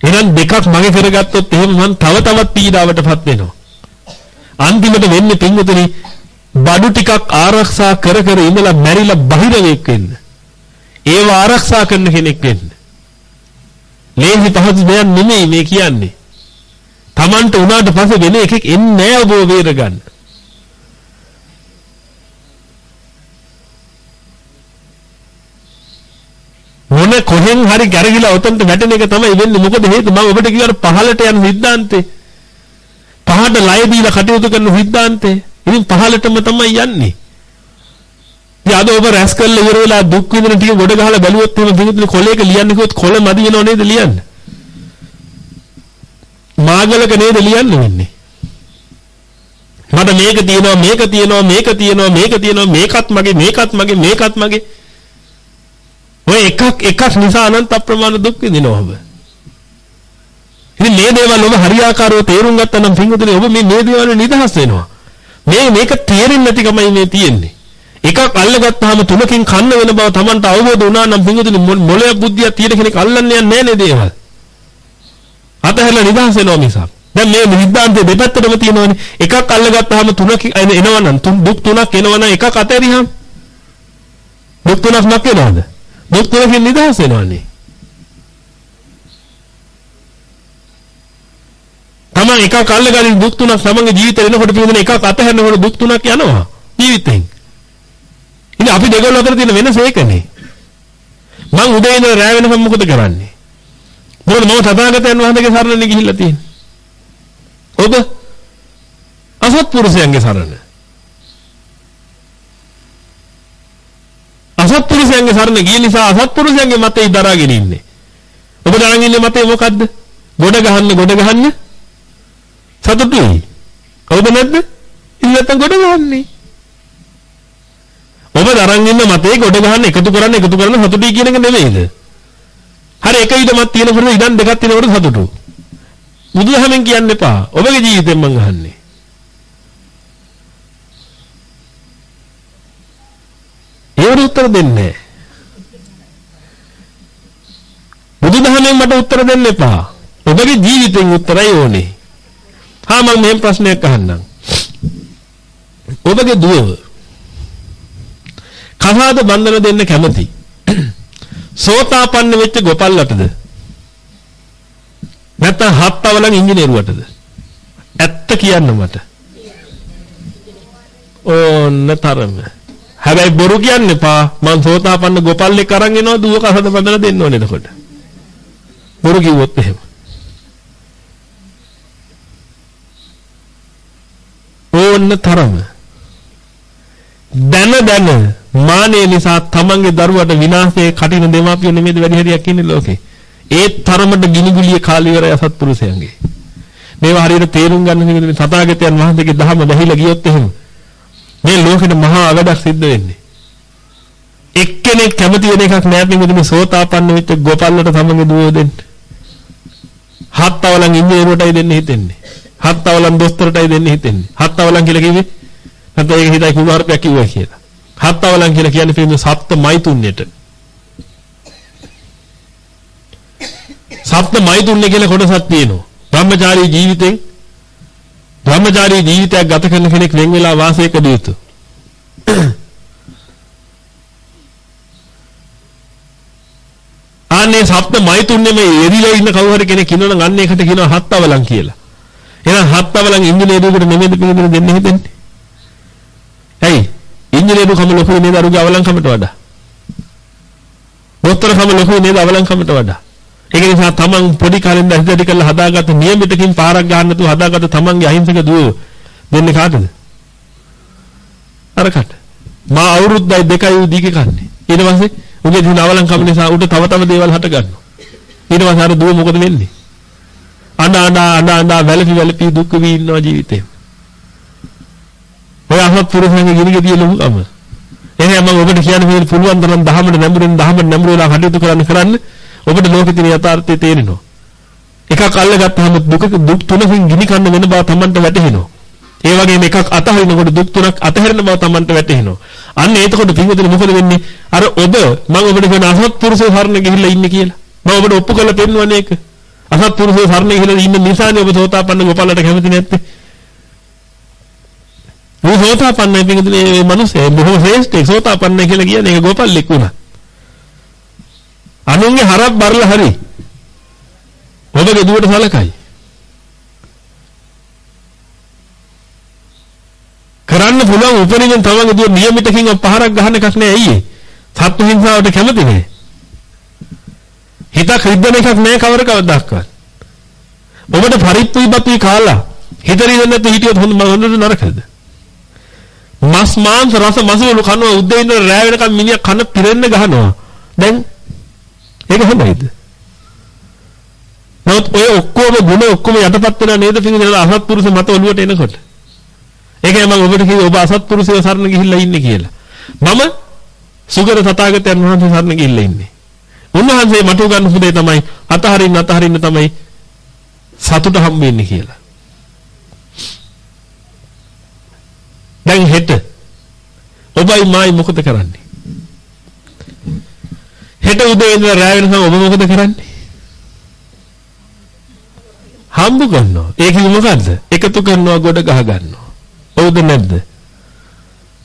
එහෙනම් දෙකක් මගේ කරගත්තොත් එහෙම මම තව තවත් පීඩාවටපත් වෙනවා. අන්තිමට වෙන්නේ පින්වතුනි බඩු ටිකක් ආරක්ෂා කර කර ඉඳලා මැරිලා බහිරවෙක් වෙන්න. ඒව ආරක්ෂා කරන කෙනෙක් වෙන්න. ලේසි පහසු දෙයක් නෙමෙයි මේ කියන්නේ. Tamanට උනාට පස්සේ වෙන එකෙක් එන්නේ නැහැ ඔබ වේර ගන්න. මොන කොහෙන් හරි ගැරගිලා උතන්ට වැටෙන එක තමයි වෙන්නේ. මොකද හේතුව මම ඔබට කිව්වට පහලට යන සිද්ධාන්තේ පහට ලය දීලා කටයුතු කරන සිද්ධාන්තේ ඉතින් පහලටම තමයි යන්නේ. ඉතින් අද ඔබ රැස් කරලා ඉවර වෙලා දුක් විඳින ටික ගොඩ ගහලා බැලුවොත් එහෙම දිනුතුනේ කොලේක ලියන්න කිව්වොත් කොළ මදි වෙනව නේද ලියන්න? මාගලක නේද ලියන්න වෙන්නේ? මට මේක තියෙනවා මේක තියෙනවා මේක තියෙනවා මේක තියෙනවා මේකත් මගේ මේකත් මගේ මේකත් මගේ. ඔය එකක් එකක් නිසා අනන්ත අප්‍රමාණ දුක් විඳිනවා ඔබ. ඉතින් මේ දේවල් ඔබ හරියාකාරව තේරුම් ගත්තා නම් පින්වතුනි ඔබ මේ මේ දේවල් නිදහස් වෙනවා. මේ මේක තේරෙන්නේ නැතිකමයි මේ තියෙන්නේ. එකක් අල්ලගත්තාම තුනකින් කන්න වෙන බව Tamanට අවබෝධ වුණා නම් පින්වතුනි මොළය බුද්ධිය තියෙන කෙනෙක් අල්ලන්නේ නැහැ නේ දේවල්. අතහැරලා නිදහස් වෙනවා මිසක්. දැන් මේ නිද්දාන්තේ දෙපැත්තටම තියෙනවනේ. එකක් අල්ලගත්තාම තුනක් එනවනම් දුක් තුනක් එනවනම් එකක් අතහැරියහම දුක් තුනක් නැක් වෙනවද? දුක් තුනකින් නිදහස් වෙනවනේ. තමන් එකක් අල්ලගනින් දුක් තුනක් තමන්ගේ ජීවිතේ එනකොට පිළිඳින එකක් අතහැරනකොට දුක් තුනක් යනවා ජීවිතෙන්. ඉතින් අපි දෙගොල්ල අතර තියෙන වෙනස ඒකනේ. මං උදේ ඉඳලා රැ වෙනකම් මොකද කරන්නේ? මොකද මම තථාගතයන් වහන්සේගේ සරණනේ ගිහිල්ලා තියෙන්නේ. ඔබ අසත්පුරුෂයන්ගේ සරණ. අසත්පුරුෂයන්ගේ සරණ ගිය නිසා අසත්පුරුෂයන්ගේ මතේ දරාගෙන ඉන්නේ. ඔබ දරන් ඉන්නේ මතේ මොකද්ද? ගොඩ ගහන්න ගොඩ ගහන්න සතුටුයි. කවුද නැද්ද? ඉතින් නැත්තම් ගොඩ ගහන්නේ. ඔබ දරන් ඉන්න මතේ ගොඩ ගහන්න එකතු කරන්න එකතු කරන්න සතුටුයි කියන එක නෙමෙයිද? හරි එක ඊටමත් තියෙනකොට ඉඩම් දෙකක් තියෙනකොට සතුටු. බුදුදහමෙන් කියන්න එපා. ඔබගේ ජීවිතෙන් මං අහන්නේ. ඒවට උත්තර දෙන්නේ නැහැ. බුදුදහමෙන් මට උත්තර දෙන්න එපා. ඔබගේ ජීවිතෙන් උත්තරයි ඕනේ. හා මම මෙහෙම ප්‍රශ්නයක් අහන්නම්. ඔබගේ දුව කසාද බන්ධන දෙන්න කැමති. සෝතාපන්න වෙච්ච ගොපල්ලටද? නැත්නම් හත්වලන් ඉංජිනේරුවටද? ඇත්ත කියන්න මට. ඕන්න තරම. හැබැයි බොරු කියන්න එපා. මං සෝතාපන්න ගොපල්ලෙක් අරන් එනවා දුව කසද බඳලා දෙන්න ඕනේ එතකොට. බොරු කිව්වොත් එහෙම. ඕන්න තරම. දන දන මානෙ නිසා තමන්ගේ දරුවට විනාශයේ කටින දෙමාපියෝ නෙමෙයිද වැඩි හරියක් ඉන්නේ ලෝකේ. ඒ තරමට ගිනිගුලිය කාලිවරය අසත්පුරුෂයන්ගේ. මේවා හරියට තේරුම් ගන්න නිමිති තථාගතයන් වහන්සේගේ ධහම වැහිලා ගියොත් එහෙම මේ ලෝකෙට මහා අවඩක් සිද්ධ වෙන්නේ. එක්කෙනෙක් කැමති වෙන එකක් නෑ පිටුනේ සෝතාපන්න වෙච්ච ගෝපල්ලට තමගේ දුව දෙන්න. හත්වලන් ඉංජිනේරුවටයි දෙන්න හිතෙන්නේ. හත්වලන් දොස්තරටයි දෙන්න හිතෙන්නේ. හත්වලන් කියලා කිව්වේ නැත්නම් ඒක හිතයි කුමාරපයක් කිව්වා කියලා. හත්වලන් කියලා කියන්නේ පිටුනේ සත්ත්ව මෛතුන්‍යයට. සත්ත්ව මෛතුන්‍ය කියලා කොටසක් තියෙනවා. බ්‍රහ්මචාරී ජීවිතෙන් බ්‍රහ්මචාරී ජීවිතයක් ගත කරන කෙනෙක් වෙන් වෙලා වාසය කළ යුතුය. (clears throat) ආන්නේ සප්ත මෛතුන්නේ මේ එරිලා ඉන්න කවුරු හරි කෙනෙක් ඉන්නවනම් අන්න ඒකට කියනවා හත්වලන් කියලා. එහෙනම් හත්වලන් ඉංජිනේරුවෙකුට නෙමෙයිද පිළිදෙන දෙන්න හිතෙන්නේ? ඇයි? ඉංජිනේරු කම ලොකු නේද අරුගේ අවලංකමට වඩා. දොස්තරකම ලොකුයි නේද අවලංකමට වඩා. ඒක නිසා තමන් පොඩි කාලෙන් දැසිදටි කරලා හදාගත්ත නියමිතකින් පාරක් ගන්න නැතුව හදාගත්ත තමන්ගේ අහිංසක දුව දෙන්නේ කාටද? අරකට. මා අවුරුද්දයි දෙකයි උ දීක කන්නේ. ඊට පස්සේ උගේ දින අවලංකම නිසා උට තව තව දේවල් හට ගන්නවා. ඊට පස්සේ අර දුව මොකද වෙන්නේ? අඬ අඬ අඬ අඬ වැළපි වැළපි දුක් වී ඉන්නවා ජීවිතේ. ඔය අහත් පුරුෂයන්ගේ ගිනිගෙඩිය ලොකුකම. එහෙනම් මම ඔබට කියන්න මේ පුළුවන් තරම් දහමට නැඹුරෙන් දහමට නැඹුරු වෙලා කටයුතු කරන්න කරන්න ඔබට ලෝකේ තියෙන යථාර්ථය තේරෙනවා. එකක් අල්ලගත්තාම දුක දුක් තුනකින් ගිනි කන්න වෙන බව Tamanට වැටහෙනවා. ඒ වගේම එකක් අතහරිනකොට දුක් තුනක් අතහැරෙන බව Tamanට වැටහෙනවා. අන්න එතකොට පින්වතුනි මොකද වෙන්නේ? අර ඔබ මම ඔබට කියන අසත්පුරුෂය සරණ ගිහිල්ලා ඉන්නේ කියලා. මම ඔබට ඔප්පු කරලා පෙන්වන්නේ ඒක. අසත්පුරුෂය සරණ ගිහිල්ලා ඉන්න නිසානේ ඔබ සෝතාපන්න ගෝපාලට කැමති නැත්තේ. මේ සෝතාපන්නයි පින්වතුනි මේ මිනිස්සේ බොහොම ශ්‍රේෂ්ඨ සෝතාපන්නයි කියලා කියන්නේ ඒක ගෝපාලෙක් වුණා. අනුන්ගේ හරක් බරලා හරි ඔබගේ දුවට සලකයි. කරන්න පුළුවන් උපරිමෙන් තමන්ගේ දුව නියමිතකින් පහරක් ගහන්න එකක් නෑ අයියේ. සත්ව හිංසාවට කැමති නෑ. හිතක් රිද්දන එකක් නෑ කවර කවදාවත්. ඔබට පරිප්පුයි බතුයි කාලා හිතරින් නැත්නම් හිටියොත් හොඳ හොඳද නරකද? මස් මාංශ රස මසවලු කනවා උදේ ඉඳලා රෑ වෙනකම් මිනිහා කන පිරෙන්න ගහනවා. දැන් ඒක හොඳයිද? නමුත් ඔය ඔක්කොම ගුණ ඔක්කොම යටපත් වෙනා නේද පිටින් අසත්පුරුෂ මත ඔළුවට එනකොට. ඒකයි මම ඔබට කිව්වේ ඔබ අසත්පුරුෂය සරණ ගිහිල්ලා ඉන්නේ කියලා. මම සුගත තථාගතයන් වහන්සේ සරණ ගිහිල්ලා ඉන්නේ. උන්වහන්සේ මට උගන්වපු පුදේ තමයි අතහරින්න අතහරින්න තමයි සතුට හම්බ වෙන්නේ කියලා. දැන් හෙට ඔබයි මායි මොකද කරන්නේ? හෙට උදේ ඉඳලා රැ වෙනකම් ඔබ මොකද කරන්නේ? හම්බ කරනවා. ඒක මොකද්ද? එකතු කරනවා ගොඩ ගහ ගන්නවා. හවුද නැද්ද?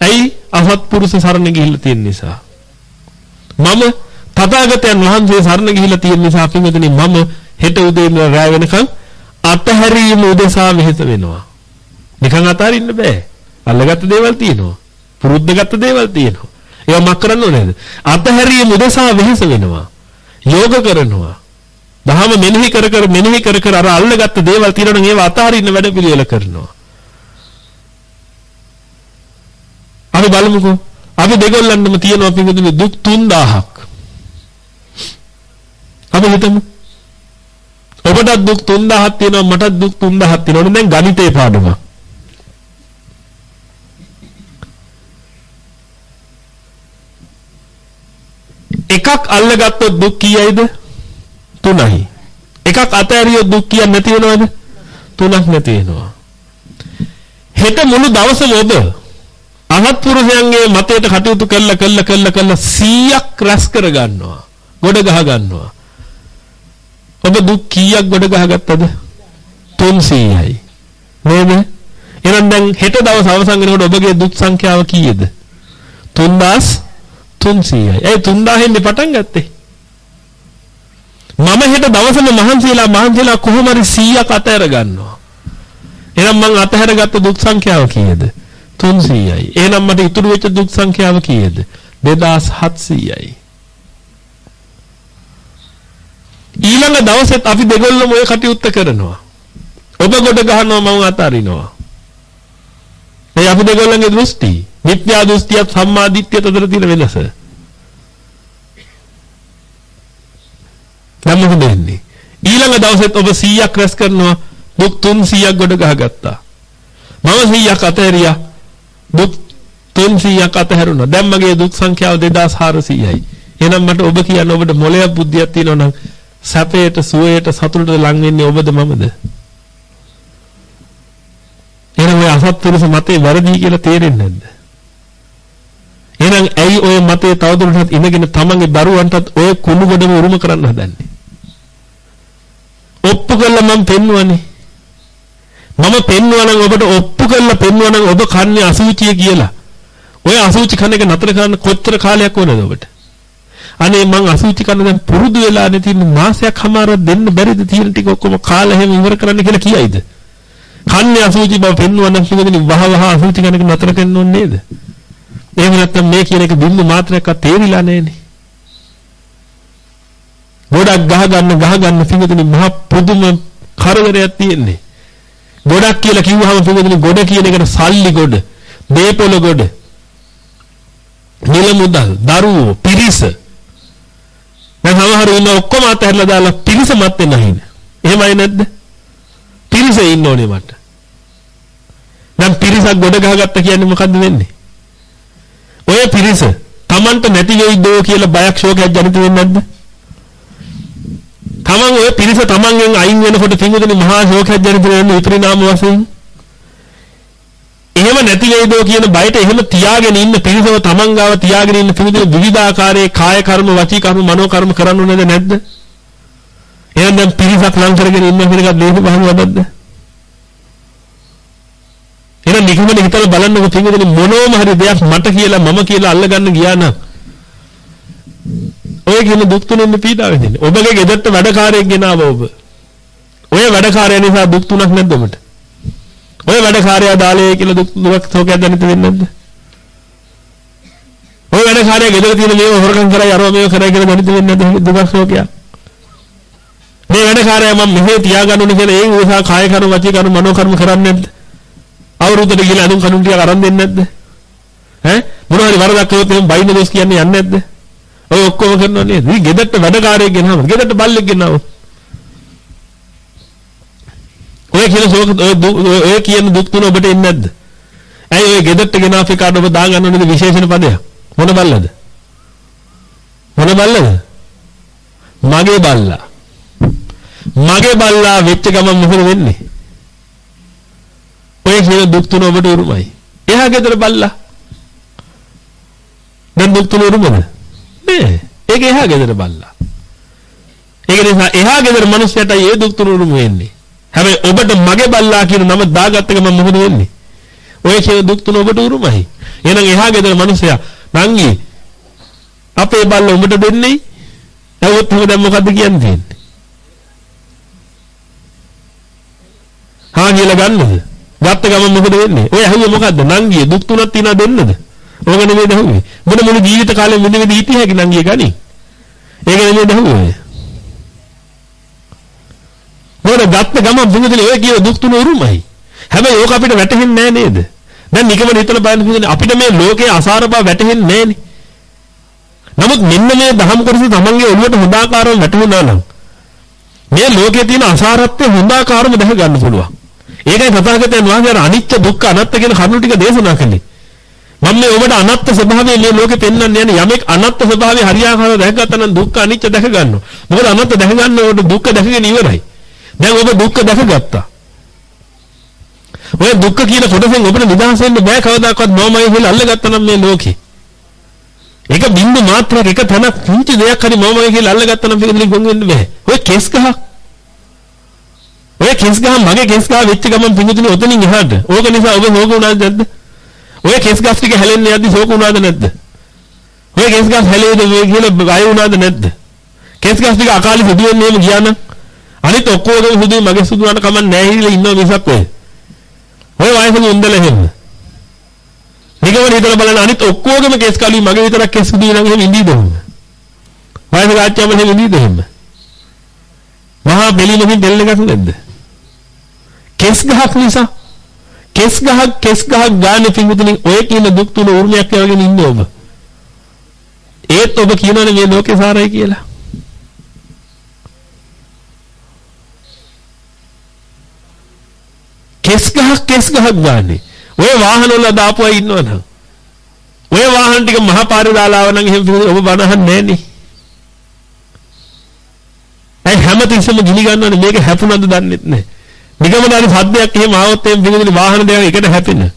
ඇයි අසත්පුරුෂ සරණ ගිහිල්ලා තියෙන නිසා. මම තථාගතයන් වහන්සේ සරණ ගිහිල්ලා තියෙන නිසා පින්වතුනි මම හෙට උදේ ඉඳලා රැ වෙනකම් අතහැරීම උදෙසා වෙහෙස වෙනවා. නිකන් අතාරින්න බෑ. අල්ලගත්ත දේවල් තියෙනවා. පුරුද්දගත්ත දේවල් තියෙනවා. ඒවා මක් කරන්න ඕනේද? අතහැරීම උදෙසා වෙහෙස වෙනවා. යෝග කරනවා. දහම මෙනෙහි කර කර මෙනෙහි කර කර අර අල්ලගත්ත දේවල් තියෙනවනම් ඒවා අතහරින්න වැඩ පිළිවෙල කරනවා. අපි බලමුකෝ. අපි දෙගොල්ලන්ටම තියෙනවා පිටුදුනේ දුක් 3000ක්. අපි හිතමු. ඔබටත් දුක් 3000ක් තියෙනවා මටත් දුක් 3000ක් තියෙනවා. දැන් ගණිතේ පාඩමක්. එකක් අල්ලගත්තොත් දුක් කීයයිද? 3යි. එකක් අතෑරියොත් දුක් කීයක් නැති වෙනවද? 3ක් නැති වෙනවා. හෙට මුළු දවසම ඔබ අහත් පුරුෂයන්ගේ මතයට කටයුතු කළා කළා කළා කළා 100ක් රැස් කර ගන්නවා. ගොඩ ගහ ගන්නවා. ඔබ දුක් කීයක් ගොඩ ගහගත්තද? 300යි. නේද? එහෙනම් දැන් හෙට දවස් අවසන් වෙනකොට ඔබගේ දුක් සංඛ්‍යාව කීයද? 3300යි. ඒ 3000 න් පටන් ගත්තේ. මම හෙට දවසම මහන්සියලා මහන්සියලා කොහොම හරි 100ක් අතහැර ගන්නවා. එහෙනම් මං අතහැරගත්ත දුක් සංඛ්‍යාව කීයද? 300යි. එහෙනම් මට ඉතුරු වෙච්ච දුක් සංඛ්‍යාව කීයද? 2700යි. ඊළඟ දවසෙත් අපි දෙගොල්ලම ওই කටයුත්ත කරනවා. ඔබ කොට ගහනවා මම අතාරිනවා. ඒ අපි දෙගොල්ලන්ගේ දෘෂ්ටි. මිත්‍යා දෘෂ්ටියත් සම්මා දිට්ඨියත් අතර තියෙන වෙනස. දැන් මොකද වෙන්නේ? ඊළඟ දවසෙත් ඔබ 100ක් රැස් කරනවා දුක් 300ක් ගොඩ ගහගත්තා. මම 100ක් අතහැරියා. දුක් 300ක් අතහැරුණා. දැන් මගේ දුක් සංඛ්‍යාව 2400යි. එහෙනම් මට ඔබ කියන්න ඔබට මොලයක් බුද්ධියක් තියෙනවා නම් සැපයට සුවයට සතුටට ලං වෙන්නේ ඔබද මමද? එහෙනම් ඔය අසත්පුරුෂ මතේ වැරදි කියලා තේරෙන්නේ නැද්ද? එහෙනම් ඇයි ඔය මතේ තවදුරටත් ඉඳගෙන තමන්ගේ දරුවන්ටත් ඔය කුණු ගොඩම උරුම කරන්න හදන්නේ? ඔප්පු කළා මම පෙන්වන්නේ. මම පෙන්වනම් ඔබට ඔප්පු කළා පෙන්වනම් ඔබ කන්නේ අසුචිය කියලා. ඔය අසුචි කන එක නතර කරන්න කොච්චර කාලයක් ඕනද ඔබට? අනේ මං අසුචි කන දැන් පුරුදු වෙලා නේ තියෙන මාසයක් හමාරක් දෙන්න බැරිද තියෙන ටික ඔක්කොම කාලා එහෙම ඉවර කරන්න කියලා කියයිද? කන්නේ අසුචි බව පෙන්වනම් කිව්වදනි වහ වහ අසුචි කන එක නතර කරන්න ඕනේ නේද? එහෙම නැත්නම් මේ කියන එක බින්දු මාත්‍රයක්වත් තේරිලා නැහනේ. ගොඩක් ගහ ගන්න ගහ ගන්න පිඟුතුනි මහ පුදුම කරදරයක් තියෙන්නේ. ගොඩක් කියලා කිව්වහම පිඟුතුනි ගොඩ කියන එකට සල්ලි ගොඩ, දීපොළ ගොඩ, නිල මුදල්, දරුවෝ, පිරිස. දැන් සමහරව ඉන්න ඔක්කොම අතහැරලා දාලා පිරිස මත් වෙන්න හින. එහෙමයි නැද්ද? පිරිස ඉන්න ඕනේ මට. දැන් පිරිසක් ගොඩ ගහගත්ත කියන්නේ මොකද්ද වෙන්නේ? ඔය පිරිස Tamanට නැති වෙයිදෝ කියලා බයක් ශෝකයක් ජනිත වෙන්නේ නැද්ද? Taman ඔය පිරිස Tamanගෙන් අයින් වෙනකොට පින්විතනේ මහා ශෝකයක් ජනිත වෙන විපරිණාම වශයෙන් එහෙම නැති වෙයිදෝ කියන බයට එහෙම තියාගෙන ඉන්න පිරිසව Taman ගාව තියාගෙන ඉන්න පින්විතනේ විවිධාකාරයේ කාය කර්ම වචී කර්ම මනෝ කර්ම කරන්න ඕනේද නැද්ද? එහෙනම් දැන් පිරිසක් ලං කරගෙන ඉන්න කෙනෙක් දේශ බහන වදද්ද? එහෙනම් නිකම්ම හිතලා බලන්නකො පින්විතනේ මොනෝම හරි දෙයක් මට කියලා මම කියලා අල්ලගන්න ගියා නම් ඔය කියන දුක් තුනෙන් පීඩා වෙන්නේ. ඔබගේ ගෙදරට වැඩකාරයෙක් ගෙනාව ඔබ. ඔය වැඩකාරයා නිසා දුක් තුනක් නැද්ද ඔබට? ඔය වැඩකාරයා දාලේ කියලා දුක් දුක් සෝකයක් දැනෙන්න වෙන්නේ නැද්ද? ඔය වැඩකාරයා ගෙදර තියෙන මේව හොරකම් කරයි අරව මේව කරයි කියලා දැනෙන්න වෙන්නේ නැද්ද දුක් සෝකයක්? මේ වැඩකාරයා මම මෙහෙ තියාගන්න ඕනේ කියලා ඒ නිසා කාය කර්ම වචී කර්ම මනෝ කර්ම කරන්නේ නැද්ද? අවුරුද්දට ගිහලා අඳුන් කනුන් ටික අරන් දෙන්නේ නැද්ද? ඈ මොනවා හරි වරදක් කළොත් එහෙනම් බයින්න දොස් කියන්නේ යන්නේ නැද්ද? ඔය ඔක්කොම කරනවා නේද? ඉතින් ගෙදරට වැඩකාරයෙක් ගෙනාවම ගෙදරට බල්ලෙක් ගෙනාවම ඔය කියන ශෝක ඔය ඔය කියන දුක් තුන ඔබට එන්නේ නැද්ද? ඇයි ඔය ගෙදරට ගෙනාව එකට ඔබ දාගන්න ඕනේද විශේෂණ පදයක්? මොන බල්ලද? මොන බල්ලද? මගේ බල්ලා. මගේ බල්ලා වෙච්ච ගමන් මොකද වෙන්නේ? ඔය කියන දුක් තුන ඔබට උරුමයි. එහා ගෙදර බල්ලා. දැන් දුක් තුන උරුමද? නෑ. ඒක එහා ගෙදර බල්ලා. ඒක නිසා එහා ගෙදර මිනිස්සුන්ට ඒ දුක් තුන උරුම වෙන්නේ. හැබැයි ඔබට මගේ බල්ලා කියන නම දාගත්ත ගමන් මොකද වෙන්නේ? ඔය කියන දුක් තුන ඔබට උරුමයි. එහෙනම් එහා ගෙදර මිනිස්සයා නංගි අපේ බල්ලා උඹට දෙන්නේ. නමුත් ඔබ දැන් මොකද්ද කියන්නේ? හා කියලා ගන්නද? ගත්ත ගමන් මොකද වෙන්නේ? ඔය ඇහුවේ මොකද්ද? නංගියේ දුක් තුනක් තියනා දෙන්නද? ඕක නෙමෙයි දහුවේ. මොන මුළු ජීවිත කාලෙම විඳ විඳ හිටිය හැකි නංගිය ගනි. ඒක නෙමෙයි දහුවේ. මොකද ගත්ත ගමන් බුදුදලේ ඔය කියන දුක් තුන උරුමයි. හැබැයි ඕක අපිට වැටහෙන්නේ නැහැ නේද? දැන් නිකමන හිතලා බලන්න බුදුදලේ අපිට මේ ලෝකයේ අසාර බව වැටහෙන්නේ නැහනේ. නමුත් මෙන්න මේ දහම් කොටස තමන්ගේ ඔළුවට හොඳාකාරව වැටුණා නම් මේ ලෝකයේ තියෙන අසාරත්වය හොඳාකාරව දැක ගන්න පුළුවන්. ඒකයි තථාගතයන් වහන්සේ අර අනිත්‍ය දුක්ඛ අනාත්ත කියන කරුණු ටික දේශනා කළේ. මම මේ ඔබට අනාත්ත ස්වභාවය මේ ලෝකේ පෙන්වන්න යන්නේ යමෙක් අනාත්ත ස්වභාවය හරියාකාරව දැකගත්තා නම් දුක්ඛ අනිත්‍ය දැක ගන්නවා. මොකද අනාත්ත දැක ගන්නකොට දුක්ඛ දැකගෙන ඉවරයි. දැන් ඔබ දුක්ඛ දැකගත්තා. ඔය දුක්ඛ කියන කොටසෙන් ඔබට නිදහස් වෙන්න බෑ කවදාකවත් මොමයි කියලා අල්ලගත්තා නම් මේ ලෝකේ. ඒක බින්දු මාත්‍රයක් එක තැනක් පුංචි දෙයක් හරි මොමයි කියලා අල්ලගත්තා නම් මේක ගොන් වෙන්න බෑ. ඔය කෙස් ගහක් ඔය කෙස් ගහ මගේ කෙස් ගහ වෙච්ච ගමන් පිඟුතුනේ ඔතනින් එහාට. ඕක නිසා ඔබ හොග උනාද නැද්ද? ඔය කෙස් ගස් ටික හැලෙන්නේ යද්දි ශෝක උනාද නැද්ද? ඔය කෙස් ගස් හැලෙයිද මේ කියලා බය උනාද නැද්ද? කෙස් ගස් ටික අකාලේ සුදු වෙන්නේ එහෙම ගියා නම් අනිත් ඔක්කොගම සුදු මගේ සුදු වුණාට කමක් නැහැ කියලා ඉන්නව මිසක් ඔය. ඔය වයසක උන්දල එහෙම. නිකම හිතලා බලන්න අනිත් ඔක්කොගම කෙස් කලි මගේ විතරක් කෙස් සුදු නම් එහෙම ඉඳීද එහෙම. වයසක ආච්චිම එහෙම ඉඳීද එහෙම. මහා බෙලිමකින් දෙල්ල ගස් නැද්ද? කෙස් ගහක් නිසා කෙස් ගහක් කෙස් ගහක් ගානේ පිඟුතුනි ඔය කියන දුක් තුන උරුමයක් යවගෙන ඉන්නේ ඔබ. ඒත් ඔබ කියනවනේ මේ ලෝකේ සාරයි කියලා. කෙස් ගහක් කෙස් ගහක් ගානේ. ඔය වාහන වල දාපු අය ඉන්නවනම් ඔය වාහන ටික මහා පාරේ දාලා ආව නම් එහෙම ඔබ බනහන්නේ නැහනේ. ඇයි හැමතිස්සෙම ගිනි ගන්නවනේ මේක හැපුණාද දන්නෙත් නැහැ. නිගමනාරි සද්දයක් එහෙම ආවොත් එහෙම විදුලි වාහන දෙක එකට හැපෙන.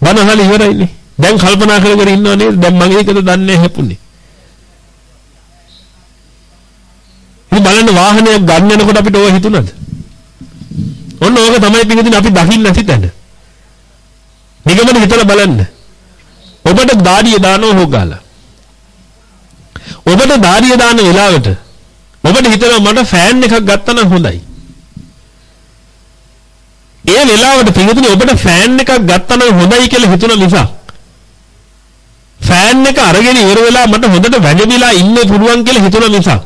බනහල ඉවරයිනේ. දැන් කල්පනා කර කර ඉන්නව නේද? දැන් මගේ එකද දන්නේ හැපුණේ. ඉතින් බලන්න වාහනයක් ගන්න යනකොට අපිට ඕක හිතුණාද? ඔන්න ඕක තමයි පිටින් අපි දකින්න නැති තැන. නිගමන හිතලා බලන්න. ඔබට දාඩිය දානව හොගාලා. ඔබට දාඩිය දාන වෙලාවට ඔබට හිතෙනවා මට ෆෑන් එකක් ගත්තා නම් හොඳයි. ඒ වෙලාවට පිටුතුනේ ඔබට ෆෑන් එකක් ගත්තා නම් හොඳයි කියලා හිතුණ නිසා. ෆෑන් එක අරගෙන ඉවර වෙලා මට හොඳට වැජබිලා ඉන්න පුළුවන් කියලා හිතුණ නිසා.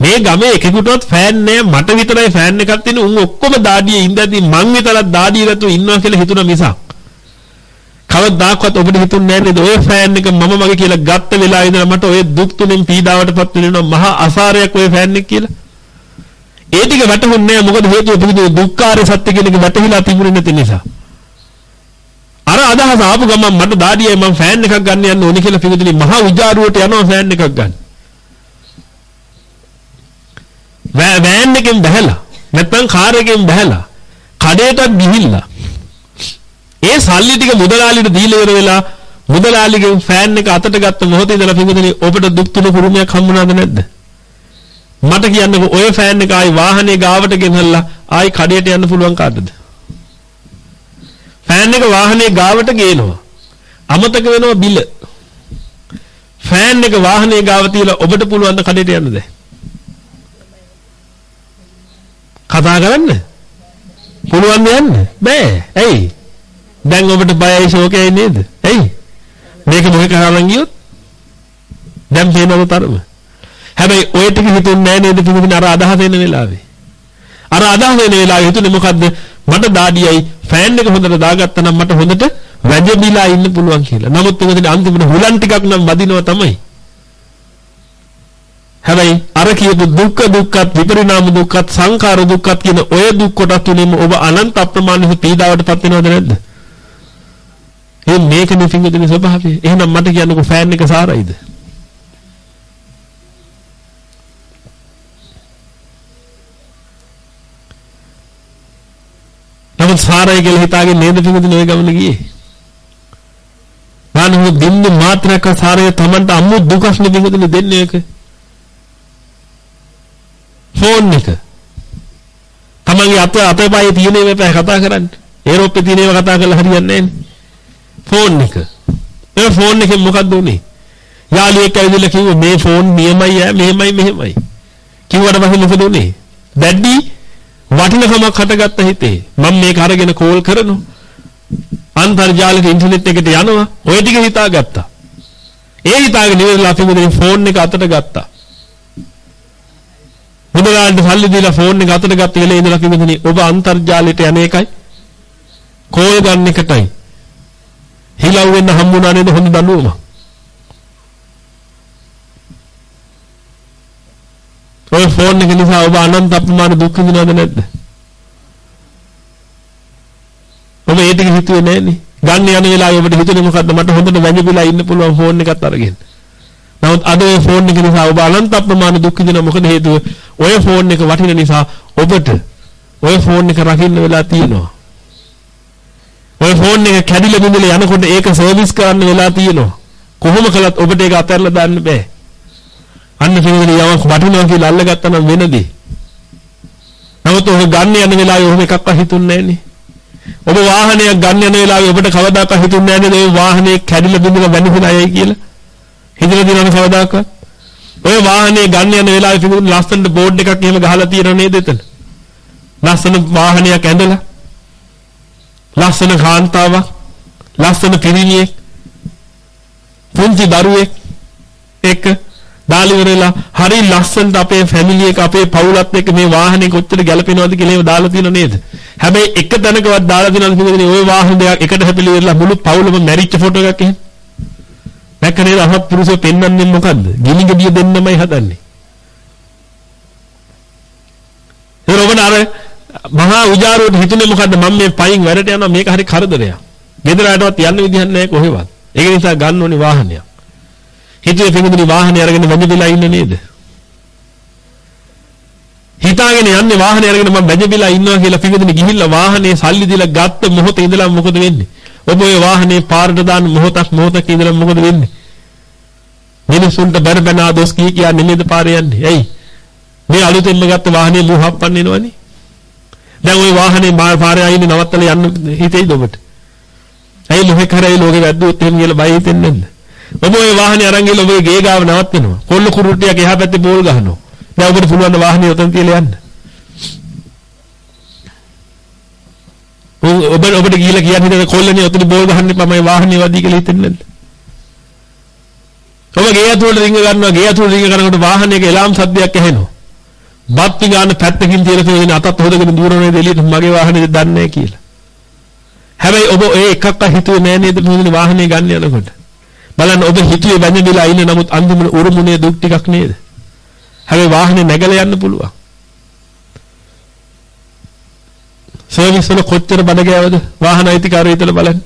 මේ ගමේ එකෙකුටවත් ෆෑන් නෑ මට විතරයි ෆෑන් එකක් තියෙන උන් ඔක්කොම දාඩියේ ඉඳදී මං විතරක් දාඩිය රතු ඉන්නවා කියලා හිතුණා මිසක් කවදාකවත් ඔබට හිතුන්නේ නැහැ නේද? ඔය ෆෑන් එක මම මගේ කියලා ගත්ත වෙලාව ඉඳලා මට ඔය දුක් තුනෙන් පීඩාවටපත් වෙනවා. මහා අසාරයක් ඔය ෆෑන් එක කියලා. ඒ ටික වැටහුන්නේ නැහැ. මොකද හේතුව පිළිදු දුක්ඛාරය සත්‍ය කියන එක වැටහිලා තිබුණේ නැති නිසා. අර අදහස ආපු ගමන් මට දාඩියයි මම ෆෑන් එකක් ගන්න යන්න ඕනේ කියලා පිළිදුලි මහා උජාරුවට යනවා ෆෑන් එකක් ගන්න. වෑන් එකෙන් බහැලා නැත්නම් කාර් එකෙන් බහැලා කඩේටත් ගිහිල්ලා ඒ සල්ලි ටික මුදලාලිට දීලා ඉවර වෙලා මුදලාලිගෙන් ෆෑන් එක අතට ගත්ත මොහොතේ ඉඳලා පිඟුදෙනි ඔබට දුක් තුන කුරුමයක් හම්බුණාද නැද්ද? මට කියන්නකෝ ඔය ෆෑන් එක ආයි වාහනේ ගාවට ගෙනල්ලා ආයි කඩේට යන්න පුළුවන් කාටද? ෆෑන් එක වාහනේ ගාවට ගේනවා. අමතක වෙනවා බිල. ෆෑන් එක වාහනේ ගාව තියලා ඔබට පුළුවන් ද කඩේට යන්න දැන්? කතා කරන්න? පුළුවන් යන්න? බෑ. ඇයි? දැන් ඔබට බයයි ශෝකයයි නේද? ඇයි? මේක මොකක් කරන් ගියොත්? දැන් පේනව තරම? හැබැයි ඔය ටික හිතුන්නේ නෑ නේද පිටින් අර අදහස එන වෙලාවේ අර අදහස එන වෙලාවේ හිතුනේ මොකද්ද මට දාඩියයි ෆෑන් එක හොඳට දාගත්තා නම් මට හොඳට වැජබිලා ඉන්න පුළුවන් කියලා. නමුත් මොකද අන්තිමට හුලන් ටිකක් නම් වදිනවා තමයි. හැබැයි අර කියපු දුක්ඛ දුක්ඛත් විපරිණාම දුක්ඛත් සංඛාර දුක්ඛත් කියන ඔය දුක් කොටස් තුනේම ඔබ අනන්ත අප්‍රමාණව පීඩාවටපත් වෙනවද නැද්ද? ඒ මේකනේ පිංගුතුනි ස්වභාවය. එහෙනම් මට කියන්නකෝ ෆෑන් එක සාරයිද? නමුත් සාරයි කියලා හිතාගෙන නේද පිංගුතුනි ඔය ගමන ගියේ? මානව බින්දු මාත්‍රක සාරය Tamanට අමු දුකක් නෙවෙයි දෙන්නේ ඒක. ෆෝන් එක. තමන්ගේ අත අතේ පායේ තියෙන ඒවා කතා කරන්න. ඒරොප්පේ තියෙන ඒවා කතා කරලා හරියන්නේ නැහැ. ෆෝන් එක. ඒ ෆෝන් එකෙන් මොකද්ද උනේ? යාළුවෙක් ඇවිදලා කිව්වා මේ ෆෝන් නියමයි ඈ මෙහෙමයි මෙහෙමයි. කිව්වට පස්සේ මොකද උනේ? දැඩි වටිනකමක් හටගත්ත හිතේ. මම මේක අරගෙන කෝල් කරනවා. අන්තර්ජාලෙට ඉන්ටර්නෙට් එකට යනවා. ඔය ටික හිතාගත්තා. ඒ හිතාගෙන ඉවරලා අපි මොකද ෆෝන් එක අතට ගත්තා. මුදලාලට සල්ලි දීලා ෆෝන් එක අතට ගත්ත වෙලේ ඉඳලා කිව්වනේ ඔබ අන්තර්ජාලයට යන එකයි කෝල් ගන්න එකටයි හිලව් වෙන්න හම්බුණා නේද හොඳ දඬුවම ඔය ෆෝන් එක නිසා ඔබ අනන්ත අප්‍රමාණ දුක් විඳිනවද නැද්ද ඔබ ඒ ටික හිතුවේ නෑනේ ගන්න යන වෙලාවේ ඔබට හිතුනේ මොකද්ද මට හොඳට වැජිබිලා ඉන්න පුළුවන් ෆෝන් එකක් අරගෙන නමුත් අද ඔය ෆෝන් එක නිසා ඔබ අනන්ත ප්‍රමාණ දුක් විඳින මොකද හේතුව? ඔය ෆෝන් එක වටින නිසා ඔබට ඔය ෆෝන් එක රකින්න වෙලා තියෙනවා. ඔය ෆෝන් එක කැඩිලා බිඳිලා යනකොට ඒක සර්විස් කරන්න වෙලා තියෙනවා. කොහොම කළත් ඔබට ඒක අතහැරලා දාන්න බෑ. අන්න කෙනෙකුට යමක් වටිනවා කියලා අල්ලගත්තා නම් වෙනදී. නමුත් ඔබ ගන්න යන වෙලාවේ ඔහොම එකක්වත් හිතුන්නේ නැන්නේ. ඔබ වාහනයක් ගන්න යන වෙලාවේ ඔබට කවදාකවත් හිතුන්නේ නැහැ නේද ඔය වාහනේ කැඩිලා බිඳිලා වැනිලා යයි කියලා. හිතලා දිනවන කවදාකවත් ඔය වාහනේ ගන්න යන වෙලාවේ තිබුණු ලස්සන බෝඩ් එකක් එහෙම ගහලා තියෙනව නේද එතන ලස්සන වාහනයක් ඇඳලා ලස්සන කාන්තාවක් ලස්සන පිරිමියෙක් පුංචි දරුවෙක් එක්ක දාලිවරලා හරි ලස්සනට අපේ ෆැමිලි එක අපේ පවුලත් එක්ක මේ වාහනේ කොච්චර ගැලපෙනවද කියලා ඒව දාලා තියෙනව නේද හැබැයි එක තැනකවත් දාලා තියෙනවද කියන්නේ ওই වාහන දෙකක් එකට හැපිලි වෙලා මුළු පවුලම මැරිච්ච ෆොටෝ එකක් එහෙම දැක්ක නේද අහත් පුරුෂය පෙන්වන්නේ මොකද්ද? ගිනි ගෙඩිය දෙන්නමයි හදන්නේ. ඒ රොබන අර මහා උජාරුවට හිතුනේ මොකද්ද? මම මේ පයින් වැඩට යනවා මේක හරි කරදරයක්. ගෙදරටවත් යන්න විදිහක් නැහැ කොහෙවත්. ඒක නිසා ගන්න ඕනේ වාහනයක්. හිතුවේ පින්දුනි වාහනේ අරගෙන වැඳිලා ඉන්න නේද? හිතාගෙන යන්නේ වාහනේ අරගෙන මම වැඳිලා ඉන්නවා කියලා පින්දුනි ගිහිල්ලා වාහනේ සල්ලි දීලා ගත්ත මොහොතේ ඉඳලා මොකද වෙන්නේ? ඔබ ඔය වාහනේ පාරට දාන මොහොතක් මොහොතක ඉඳලා මොකද වෙන්නේ? මිනිසුන්ට බරබනා දොස් කී කියන්නේ නේද පාරේ යන්නේ. එයි. මේ අලුතෙන්ම ගත්ත වාහනේ මූහප්පන් වෙනවනේ. දැන් ওই වාහනේ මාල් පාරේ ආයෙත් නවත්තලා යන්න හිතෙයිද ඔබට? ඇයි ලෝකේ කරේ ලෝකේ වැද්දුවොත් එහෙම කියලා බය හිතෙන්නේ නැද්ද? ඔබ ওই වාහනේ අරන් ගිහලා ඔබේ ගේ ගාව නවත්තනවා. කොල්ල කුරුට්ටියක් එහා පැත්තේ බෝල් ගහනවා. දැන් ඔබට පුළුවන් වාහනේ උතන් තියලා යන්න. ඔබ ඔබට ගිහිල්ලා කියන්නේ නේද කොල්ලනේ ඔතන බෝල් ගහන්න එපා මම වාහනේ වදී කියලා හිතෙන්නේ නැද්ද? ඔබ ගේ ඇතුළට රිංග ගන්නවා ගේ ඇතුළට රිංග කරනකොට වාහනයක එලාම් සද්දයක් ඇහෙනවා. බත් පිඟාන පැත්තකින් තියලා තියෙන අතත් හොදගෙන දුවරනේ එළියට මගේ වාහනේ දන්නේ නැහැ කියලා. හැබැයි ඔබ ඒ එකක්වත් හිතුවේ නෑ නේද මේ වාහනේ ගන්න යනකොට. බලන්න ඔබ හිතුවේ වැඳිලා ඉන්න නමුත් අන්තිමට උරුමුනේ දුක් ටිකක් නේද? හැබැයි වාහනේ නැගලා යන්න පුළුවන්. සර්විස් වල කොච්චර බඩ ගෑවද වාහන අයිතිකාරයෝ හිතලා බලන්න.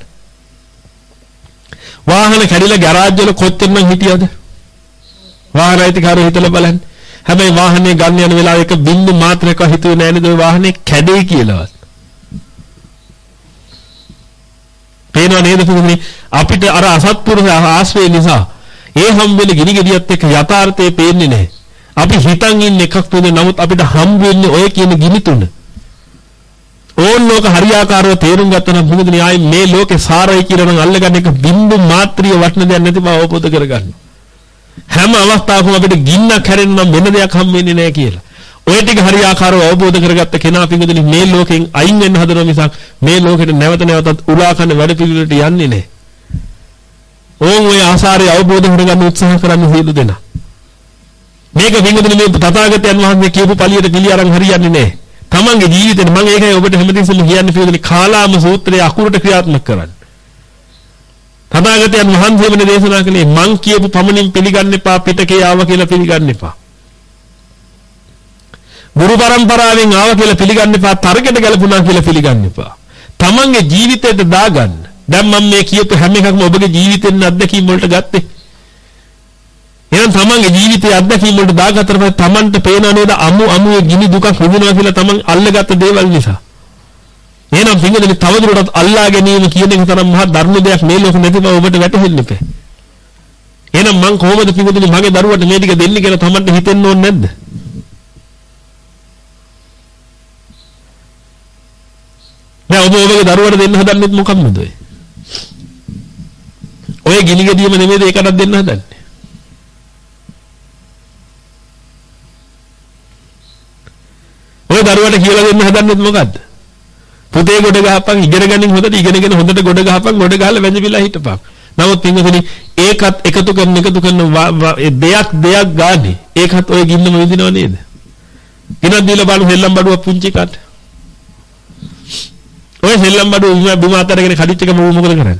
වාහන කැඩිලා ගරාජ් වල කොච්චරනම් හිටියද? වාහන අයිතිකාරයෝ හිතලා බලන්න. හැබැයි වාහනේ ගන්න යන වෙලාව එක බින්දු මාත්‍රයක් හිතුවේ නෑ නේද ඔය වාහනේ කැඩේ කියලාවත්. පේනව නේද පුදුමනේ අපිට අර අසත්පුරුෂ ආශ්‍රය නිසා ඒ හම් වෙන ගිනි ගෙඩියත් එක්ක යථාර්ථය පේන්නේ නැහැ. අපි හිතන් ඉන්න එකක් තුනේ නමුත් අපිට හම් වෙන්නේ ඔය කියන ගිනි තුන. ඕන් ලෝක හරියාකාරව තේරුම් ගත්තා නම් මොකද ආයි මේ ලෝකේ සාරයි කියලා නම් අල්ලගන්න එක බින්දු මාත්‍රිය වටන දෙයක් නැති බව අවබෝධ කරගන්න. හැම අවස්ථාවකම අපිට ගින්නක් හැරෙන්න නම් වෙන දෙයක් හම් වෙන්නේ නැහැ කියලා. ඔය ටික හරියාකාරව අවබෝධ කරගත්ත කෙනා පිඟුදුනි මේ ලෝකෙන් අයින් වෙන්න හදනවා මිසක් මේ ලෝකෙට නැවත නැවතත් උලා කරන වැඩ පිළිවෙලට යන්නේ නැහැ. ඕන් ඔය ආසාරය අවබෝධ කරගන්න උත්සාහ කරන්න සියලු දෙනා. මේක පිඟුදුනි මේ තථාගතයන් වහන්සේ කියපු පළියට පිළි අරන් හරියන්නේ නැහැ. තමන්ගේ ජීවිතේ මම ඒකයි ඔබට හැමතිස්සෙම කියන්නේ පිළිදෙන කාලාම සූත්‍රයේ අකුරට ක්‍රියාත්මක කරන්න. තථාගතයන් වහන්සේමනේ දේශනා කළේ මං කියපු පමණින් පිළිගන්න එපා පිටකේ ආව කියලා පිළිගන්න එපා. ගුරු પરම්පරාවෙන් ආව කියලා පිළිගන්න එපා තර්කයට ගැලපුණා කියලා පිළිගන්න එපා. තමන්ගේ ජීවිතයට දාගන්න. දැන් මම මේ කියපු හැම එකක්ම ඔබගේ ජීවිතෙන් අත්දැකීම් වලට ගත්තේ. එහෙනම් තමන්ගේ ජීවිතයේ අත්දැකීම් වලට දාගත්තට පස්සේ තමන්ට පේනව නේද අමු අමුයේ ගිනි දුකක් විඳිනවා කියලා තමන් අල්ලගත්ත දේවල් නිසා. එහෙනම් පින්වතුනි තවදුරටත් අල්ලා ගැනීම කියන එක තරම් මහා ධර්ම දෙයක් මේ ලෝකෙ නැති බව ඔබට වැටහෙන්න එපා. එහෙනම් මං කොහොමද පින්වතුනි මගේ දරුවට මේ ටික දෙන්නේ කියලා තමන්ට හිතෙන්න ඕනේ නැද්ද? දැන් ඔබ ඔබගේ දරුවට දෙන්න හදන්නේ මොකක්ද ඔය? ඔය ගිනි ගෙඩියම නෙමෙයිද ඒකටත් දෙන්න හදන්නේ? ඔය දරුවට කියලා දෙන්න හදන්නේ මොකද්ද? පුතේ ගොඩ ගහපන් ඉගෙන ගනින් හොඳට ඉගෙනගෙන හොඳට ගොඩ ගහපන් ගොඩ ගහලා වැඳිවිලා හිටපන්. නමුත් පින්වතුනි ඒකත් එකතු කරන එකතු කරන දෙයක් දෙයක් ගානේ ඒකත් ඔය ගින්නම විඳිනව නේද? ගෙනත් දීලා බලු සෙල්ලම් බඩුව පුංචි කට. ඔය සෙල්ලම් බඩුව බිම අතරගෙන කඩਿੱච එක මොකද කරන්නේ?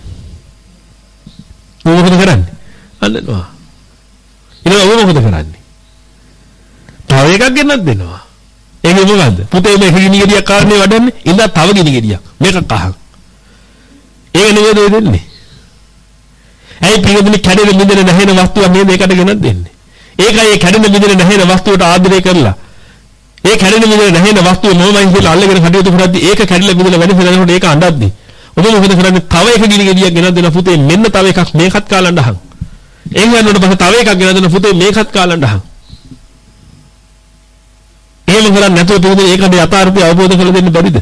මොකද කරන්නේ? අන්නනවා. ඊළඟ ඔය මොකද කරන්නේ? තව එකක් ගෙනත් දෙනවා. ඒක මොකද්ද? පුතේ මේ ගිනි ගෙඩියක් කාරණේ වඩන්නේ. ඉඳලා තව ගිනි ගෙඩියක්. මේක කහක්. ඒක නෙවෙයි ඔය දෙන්නේ. ඇයි පිළිගන්නේ කැඩෙන මිදෙන නැහෙන වස්තුවක් නේද ඒකට ගෙනත් දෙන්නේ. ඒකයි ඒ කැඩෙන මිදෙන නැහෙන වස්තුවට ආදරය කරලා. ඒ කැඩෙන මිදෙන නැහෙන වස්තුව මොමයි කියලා අල්ලගෙන කටයුතු කරද්දි ඒක කැඩිලා මිදෙන වෙනසනකොට ඒක අඬද්දි. ඔබ මොකද කරන්නේ? තව එක ගිනි ගෙඩියක් ගෙනත් දෙන පුතේ මෙන්න තව එකක් මේකත් කාලන්න අහන්. ඒක වෙනකොට පස්සේ තව එකක් ගෙනත් දෙන පුතේ මේකත් කාලන්න අහන්. එහෙම කරන්නේ නැතුව පිළිදෙන ඒකට යථාර්ථය අවබෝධ කරලා දෙන්න බැරිද?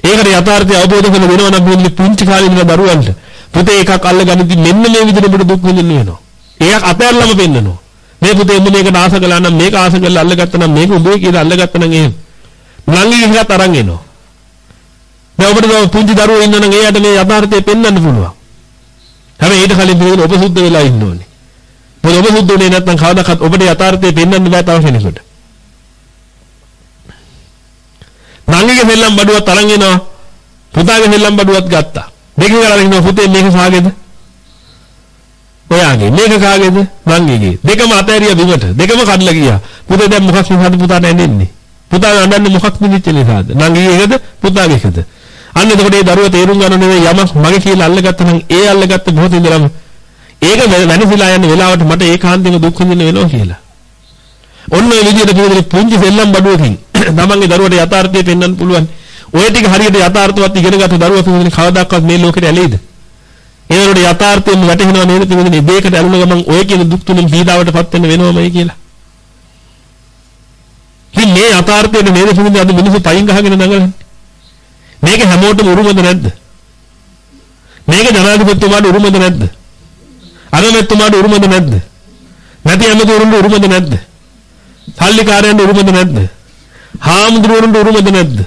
ඒකට යථාර්ථය අවබෝධ කරලා දෙනවා නම් මේ පුංචි කාලේ ඉඳලා දරුවන්ට පුතේ එකක් අල්ලගන්නදි මෙන්න මේ විදිහට ඔබට දුක් විඳින්න වෙනවා. ඒක අතහැරලම පෙන්නනවා. මේ පුතේ උඹ මේකට ආස කළා නම් මේක ආස කරලා අල්ලගත්තා නම් මේක උඹේ කියලා අල්ලගත්තා නම් එහෙම. ළඟින් ඉහළට අරන් එනවා. දැන් ඔබට පුංචි දරුවෝ ඉන්නනම් එයාට මේ යථාර්ථය පෙන්වන්න පුළුවන්. හැබැයි ඊට කලින් මේ ඔබ සුද්ධ වෙලා ඉන්න ඕනේ. මොකද ඔබ සුද්ධ වෙන්නේ නැත්නම් කවදාකවත් ඔබට යථාර්ථය පෙන්වන්න බෑ තව කෙනෙකුට. නංගිගේ සෙල්ලම් බඩුවත් අරන් එනවා. පුතාගේ සෙල්ලම් බඩුවත් ගත්තා. දෙකෙන් අරන් එනවා පුතේ මේක කාගේද? ඔයාගේ. මේක කාගේද? නංගිගේ. දෙකම අතෑරියා බිමට. දෙකම කඩලා ගියා. පුතේ දැන් මොකක් නිසාද පුතාට ඇඬෙන්නේ? පුතා අඬන්නේ මොකක් නිදිච්ච නිසාද? නංගිගේද? පුතාගේද? අන්න එතකොට ඒ දරුවා තේරුම් ගන්න නෙවෙයි යමක් මගේ කියලා අල්ලගත්තා නම් ඒ අල්ලගත්ත මොහොත ඉඳලම ඒක වෙනසිලා යන වෙලාවට මට ඒකාන්තයෙන්ම දුක් විඳින්න වෙනවා කියලා. ඔන්න ඔය විදිහට පිළිදෙන පුංචි සෙල්ලම් බඩුවකින් (clears throat) තමන්ගේ දරුවට යථාර්ථය පෙන්වන්න පුළුවන්. ඔය ටික හරියට යථාර්ථවත් ඉගෙනගත්ත දරුවා පිළිදෙන කවදාකවත් මේ ලෝකෙට ඇලෙයිද? ඒනොට යථාර්ථයෙන් වැටහෙනව නේද පිළිදෙන ඉබේකට ඇලුන ගමන් ඔය කියන දුක් තුනෙන් පීඩාවටපත් වෙන්න වෙනවමයි කියලා. ඉතින් මේ යථාර්ථයෙන් නේද පිළිදෙන අද මිනිස්සු පයින් ගහගෙන දඟලන්නේ. මේක හැමෝටම උරුමද නැද්ද? මේක ජනාධිපතිතුමාට උරුමද නැද්ද? අගමැතිතුමාට උරුමද නැද්ද? නැති ඇමතිවරුන්ට උරුමද නැද්ද? සල්ලිකාරයන්ට උරුමද නැද්ද? හාමුදුරුවන්ට උරුමද නැද්ද?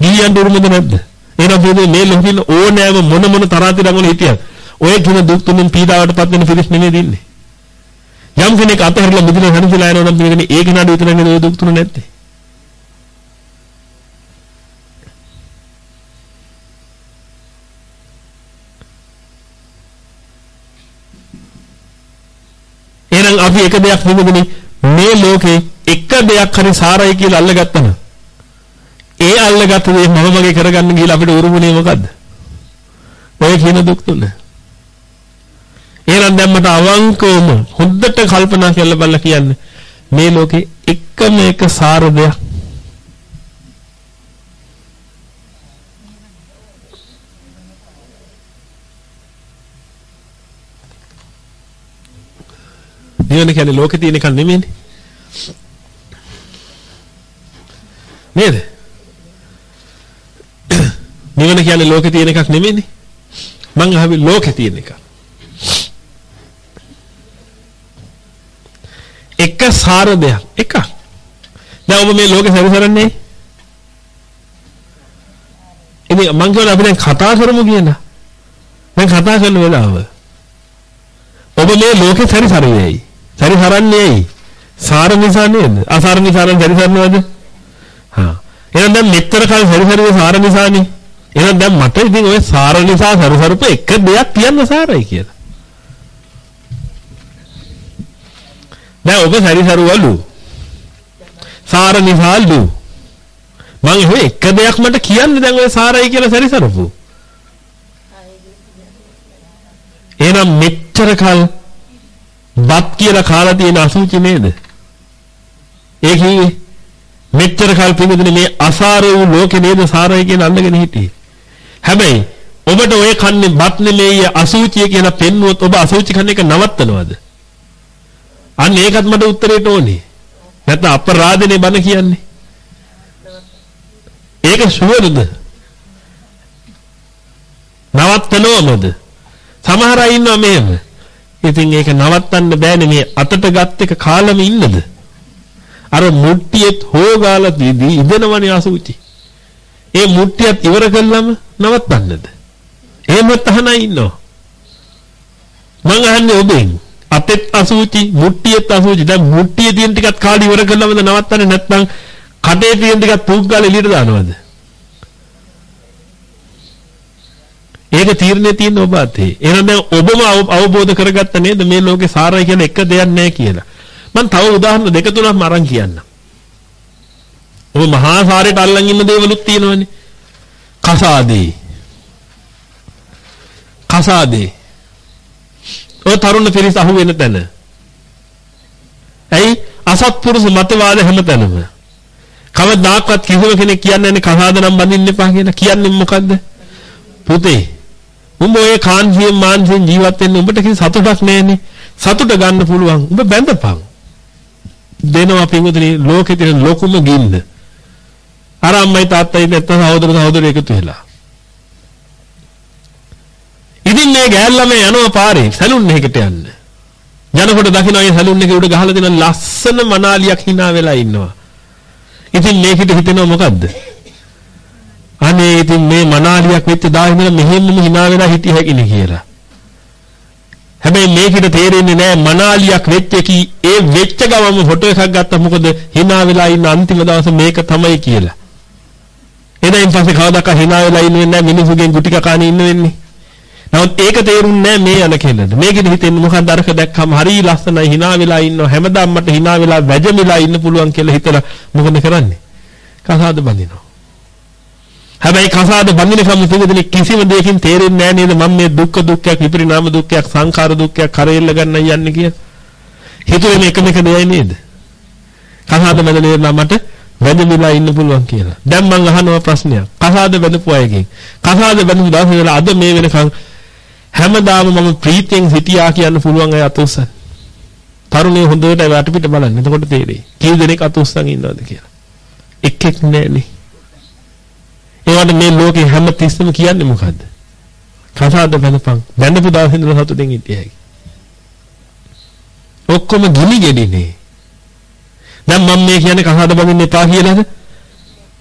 ගිහියන්ට උරුමද නැද්ද? එහෙනම් පිළිදෙ මේ ලෝකෙින් ඕනෑම මොන මොන තරහතරම් වල හිටියත් ඔය කියන දුක් තුනෙන් පීඩාවටපත් වෙන පිරිස් නෙමෙයි ඉන්නේ. යම් කෙනෙක් අතහැරලා මුදින හනිසලා යනවා නම් මේකනේ ඒක නඩ විතරයි නේද ඔය දුක් තුන නැත්තේ. එහෙනම් අපි එක දෙයක් නෙමෙයි මේ ලෝකේ එක දෙයක් හරි සාරයි කියලා අල්ලගත්තා නම් ඒ අල්ලගත්ත දේ මම මගේ කරගන්න ගිහලා අපිට උරුමුනේ මොකද්ද? ඔය කියන දුක් තුන. එහෙනම් දැන් මට අවංකවම හොද්දට කල්පනා කරලා බලලා කියන්න මේ ලෝකේ එකම එක සාර දෙයක් නිවන කියන්නේ ලෝකේ තියෙන එකක් නෙමෙයිනේ. නේද? නිවන කියන්නේ ලෝකේ තියෙන එකක් නෙමෙයිනේ. මං අහවි ලෝකේ තියෙන එකක්. එක සාර දෙයක් එකක්. දැන් ඔබ මේ ලෝකේ සැරිසරන්නේ. ඉතින් මං කියනවා අපි දැන් කතා කරමු කියන. දැන් කතා කරන වෙලාව. ඔබ මේ ලෝකේ සැරිසරන්නේ. සැරිසරන්නේ ඇයි? සාර නිසා නේද? අසාර නිසා නම් සැරිසරනවද? හා. එහෙනම් දැන් මෙච්චර කල් සැරිසරුවේ සාර නිසානේ. එහෙනම් දැන් මට ඉතින් ඔය සාර නිසා සැරිසරුප එක දෙයක් කියන්න සාරයි කියලා. දැන් ඔබ සැරිසරුවලු. සාර නිසාලු. මං එහෙ එක දෙයක් මට කියන්න දැන් ඔය සාරයි කියලා සැරිසරුපු. එහෙනම් මෙච්චර කල් බත් කියලා කාලා තියෙන අසුචි නේද? ඒ කිව්වේ මෙච්චර කල් පිළිදෙන මේ අසාර වූ ලෝකේ නේද සාරය කියන අල්ලගෙන හිටියේ. හැබැයි ඔබට ඔය කන්නේ බත් නෙමෙයි අසුචිය කියලා පෙන්නුවොත් ඔබ අසුචි කන්න එක නවත්තනවද? අන්න ඒකත් මට උත්තරේට ඕනේ. නැත්නම් අපරාධනේ බන කියන්නේ. ඒක ෂුවර්ද? නවත්තනවමද? සමහර අය ඉන්නවා මෙහෙම. ඉතින් ඒක නවත්තන්න බෑනේ මේ අතට ගත් එක කාලෙම ඉන්නද? අර මුට්ටියෙත් හොගාලා තියදී ඉදෙනවනේ අසුචි. ඒ මුට්ටියත් ඉවර කළාම නවත්තන්නද? එහෙම තහනයි ඉන්නවා. මං අහන්නේ ඔබෙන් අතෙත් අසුචි මුට්ටියෙත් අසුචි දැන් මුට්ටියේ තියෙන ටිකත් කාලේ ඉවර කළාමද නවත්තන්නේ නැත්නම් කටේ තියෙන ටිකත් පුක් ගාලා එළියට දානවද? ඒක තීරණේ තියෙන ඔබ අතේ. එහෙනම් දැන් ඔබම අවබෝධ කරගත්ත නේද මේ ලෝකේ සාරය කියන එක දෙයක් නැහැ කියලා. මම තව උදාහරණ දෙක තුනක් අරන් කියන්නම්. ඔබ මහා සාරයට අල්ලන් ඉන්න දේවලුත් තියෙනවනේ. කසාදේ. කසාදේ. ඔය තරුණ පිරිස අහු වෙන තැන. ඇයි අසත්පුරුෂ මතවාද හැමතැනම. කවදාකවත් කිසිම කෙනෙක් කියන්නේ නැහැ කසාද නම් බඳින්න එපා කියලා. කියන්නේ මොකද්ද? පුතේ උඹ ඔය කාන්සියෙන් මාන්සියෙන් ජීවත් වෙන්න උඹට කිසි සතුටක් නැහැනේ. සතුට ගන්න පුළුවන්. උඹ බැඳපන්. දෙනවා පින්වතුනි ලෝකේ තියෙන ලොකුම ගින්න. අර අම්මයි තාත්තයි නැත්නම් සහෝදර සහෝදරයෝ එකතු වෙලා. ඉතින් මේ ගෑල්ලා මේ යනවා පාරේ සැලුන් එකකට යන්න. යනකොට දකින්න අය සැලුන් එකේ උඩ ගහලා දෙන ලස්සන මනාලියක් hina වෙලා ඉන්නවා. ඉතින් මේකට හිතෙනවා මොකද්ද? අනේ ඉතින් මේ මනාලියක් වෙච්ච දා ඉඳලා මෙහෙම්ම hina වෙලා හිටිය හැකිනේ කියලා. හැබැයි මේකට තේරෙන්නේ නැහැ මනාලියක් වෙච්ච කි ඒ වෙච්ච ගමම ෆොටෝ එකක් ගත්තා මොකද hina වෙලා ඉන්න අන්තිම දවස මේක තමයි කියලා. එදින් පස්සේ කවදාක hina වෙලා ඉන්නේ නැහැ මිනිසුගෙන් ගුටි කකාන ඉන්න වෙන්නේ. නමුත් ඒක තේරුන්නේ නැහැ මේ යන කෙල්ලට. මේකෙදි හිතෙන්නේ මොකක්ද අරක දැක්කම හරි ලස්සනයි hina වෙලා ඉන්නවා හැමදාම මට hina වෙලා වැජමිලා ඉන්න පුළුවන් කියලා හිතලා මොකද කරන්නේ? කසාද බඳිනවා. හැබැයි කසාද බඳින කම පිළිදෙන කිසිම දෙයකින් තේරෙන්නේ නැහැ නේද මම මේ දුක්ඛ දුක්ඛයක් විපරිණාම දුක්ඛයක් සංඛාර දුක්ඛයක් කරෙල්ල ගන්න යන්නේ කියලා. හිතුවේ මේක මේක දෙයයි නේද? කසාද බඳින මට වැදමිලා ඉන්න පුළුවන් කියලා. දැන් මම අහනවා ප්‍රශ්නයක්. කසාද බඳපු අයගෙන්. කසාද බඳපු දවසේ ඉඳලා අද මේ වෙනකන් හැමදාම මම ප්‍රීතියෙන් හිටියා කියන්න පුළුවන් අය අත උස්සන්න. තරුණිය හොඳට වටපිට බලන්න. එතකොට තේරෙයි. කී දෙනෙක් අත උස්සන් ඉන්නවද කියලා. එක් එක් නෑනේ. ඒවට මේ ලෝකේ හැම තිස්සෙම කියන්නේ මොකද්ද? කසාද බඳපන්. බඳපු දවසේ ඉඳලා සතුටින් හිටියයි. ඔක්කොම ගිනි ගෙඩිනේ. දැන් මම මේ කියන්නේ කසාද බඳින්න එපා කියලාද?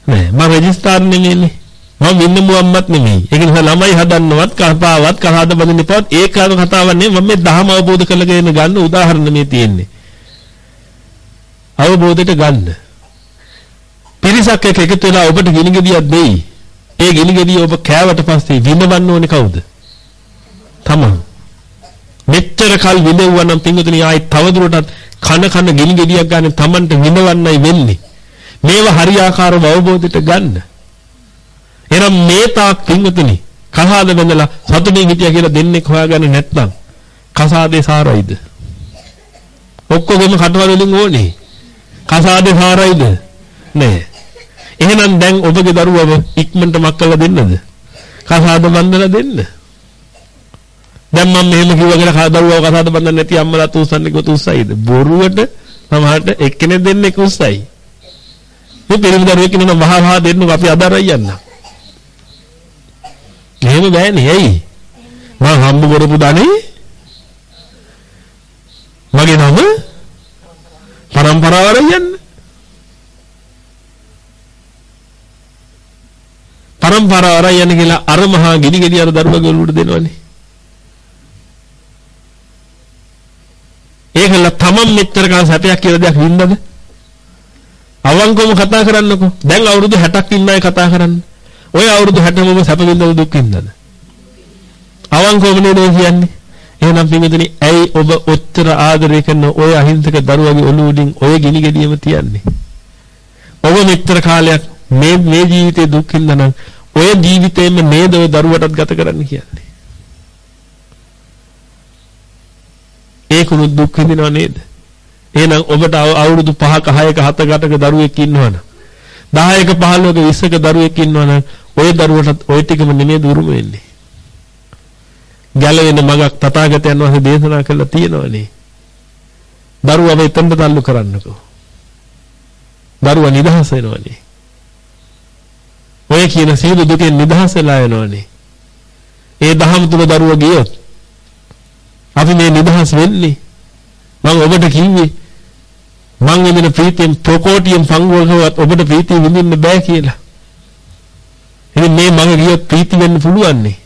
නෑ මම රෙජිස්ටාර් නෙමෙයිනේ. මම වින්නමුවම්මත් නෙමෙයි. ඒක නිසා ළමයි හදන්නවත් කතාවත් කහාද බඳින්නපවත් ඒ කාර කතාවක් නෙමෙයි මම මේ දහම අවබෝධ කරගෙන ගන්න උදාහරණ මේ තියෙන්නේ. අවබෝධයට ගන්න. පිරිසක් එක්ක එකතු වෙලා ඔබට ගිනි ගෙඩියක් දෙයි. ඒ ගිනි ගෙඩිය ඔබ කෑවට පස්සේ විඳවන්න ඕනේ කවුද? තමන්. මෙච්චර කල් විඳවුවා නම් පින්වතුනි ආයි තවදුරටත් කන කන ගිනි ගෙඩියක් ගන්න තමන්ට විඳවන්නයි වෙන්නේ. මේව හරියාකාරව අවබෝධයට ගන්න. එහෙනම් මේ තාක් පින්වතුනි කසාද බඳලා සතුටින් හිටියා කියලා දෙන්නේ හොයාගන්න නැත්නම් කසාදේ සාරයිද? ඔක්කොගෙම කටවල වලින් ඕනේ. කසාදේ සාරයිද? නෑ. එහෙනම් දැන් ඔබගේ දරුවව ඉක්මනට මක් කරලා දෙන්නද? කසාද බඳලා දෙන්න. දැන් මම මෙහෙම කිව්වගෙන දරුවව කසාද බඳන්න නැති අම්මලා තුස්සන්නේ කොහොත උස්සයිද? බොරුවට සමහරට එක්කෙනෙක් දෙන්නෙක් උස්සයි. මේ පිරිමි දරුවෙක් ඉන්නවා වහ වහ දෙන්නු අපි අදාරයි යන්න. එහෙම බෑනේ ඇයි? මම හම්බ කරපු ධනෙ මගේ නම පරම්පරාවට යන්න. පරම්පරාවට යන්න කියලා අර මහා ගිනි ගෙඩි අර දරුවගේ ඔළුවට දෙනවනේ. තමන් මෙච්චර කාල සැපයක් කියලා දෙයක් වින්දද? අවංකවම කතා කරන්නකෝ. දැන් අවුරුදු 60ක් ඉන්න අය කතා කරන්න. ඔය අවුරුදු 60ම ඔබ සැප වින්දද දුක් වින්දද? අවංකවම නේද කියන්නේ? එහෙනම් පින්විතනි ඇයි ඔබ ඔච්චර ආදරය කරන ඔය අහිංසක දරුවගේ ඔළුව උඩින් ඔය ගිනි ගෙඩියම තියන්නේ? ඔබ මෙච්චර කාලයක් මේ මේ ජීවිතේ දුක් විඳනනම් ඔය ජීවිතේම නේද ඔය දරුවටත් ගත කරන්න කියන්නේ. ඒකුණු දුක් විඳිනව නේද? එහෙනම් ඔබට අවුරුදු 5ක 6ක 7ක 8ක දරුවෙක් ඉන්නවනම් 10ක 15ක 20ක දරුවෙක් ඉන්නවනම් ওই දරුවටත් ওই ටිකම නෙමෙයි දුරුම වෙන්නේ. ගැලවෙන මගක් තථාගතයන් වහන්සේ දේශනා කළා තියෙනවනේ. දරුවව එතනට තල්ලු කරන්නකෝ. දරුවා නිදහස් වෙනවනේ. ඔය කියන සියලු දුකෙන් නිදහස් වෙලා යනවනේ. ඒ දහම් තුල දරුවා ගියොත් අපි මේ නිදහස් වෙන්නේ මම ඔබට කිව්වේ මං විඳින ප්‍රීතියෙන් ප්‍රකෝටියෙන් පංගුවකවත් ඔබට ප්‍රීතිය විඳින්න බෑ කියලා. ඉතින් මේ මම ගියොත් ප්‍රීති වෙන්න පුළුවන් නේ.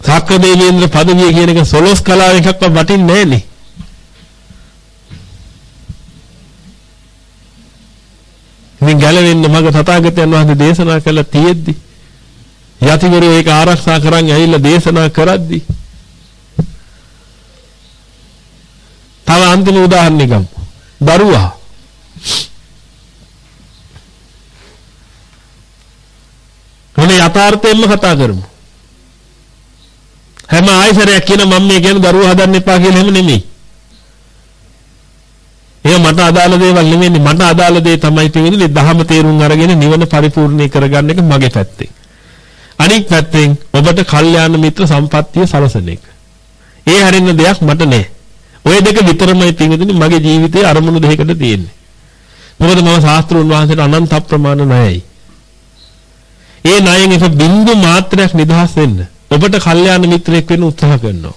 සාක්‍රදේවේන්ද්‍ර පදවිය කියන එක සොලොස් කලාව එකක්වත් වටින්නේ නැහනේ. ඉතින් ගැලවෙන්න මග තථාගතයන් වහන්සේ දේශනා කළා තියෙද්දි යතිවරු ඒක ආරක්ෂා කරන් ඇවිල්ලා දේශනා කරද්දි තව අන්තිම උදාහරණයක් ගමු. දරුවා මොනේ යථාර්ථයෙන්ම කතා කරමු. හැම ආයසරයක් කියන මම මේ කියන දරුවා හදන්න එපා කියලා එහෙම නෙමෙයි. ඒ මට අදාළ දේවල් නෙමෙයි මට අදාළ දේ තමයි තියෙන්නේ දහම තේරුම් අරගෙන නිවන පරිපූර්ණේ කරගන්න එක මගේ පැත්තෙන්. අනික් පැත්තෙන් ඔබට කල්යාණ මිත්‍ර සම්පත්තිය සලසන එක. ඒ හැරෙන්න දෙයක් මට නැහැ. ওই දෙක විතරමයි තියෙන්නේ මගේ ජීවිතයේ අරමුණු දෙකකට තියෙන්නේ. මොකද මම ශාස්ත්‍රුන් වහන්සේට අනන්ත ප්‍රමාණ ණයයි. ඒ ණයෙන් එක බින්දු මාත්‍රයක් නිදහස් වෙන්න ඔබට කල්යාණ මිත්‍රයෙක් වෙන්න උත්සාහ කරනවා.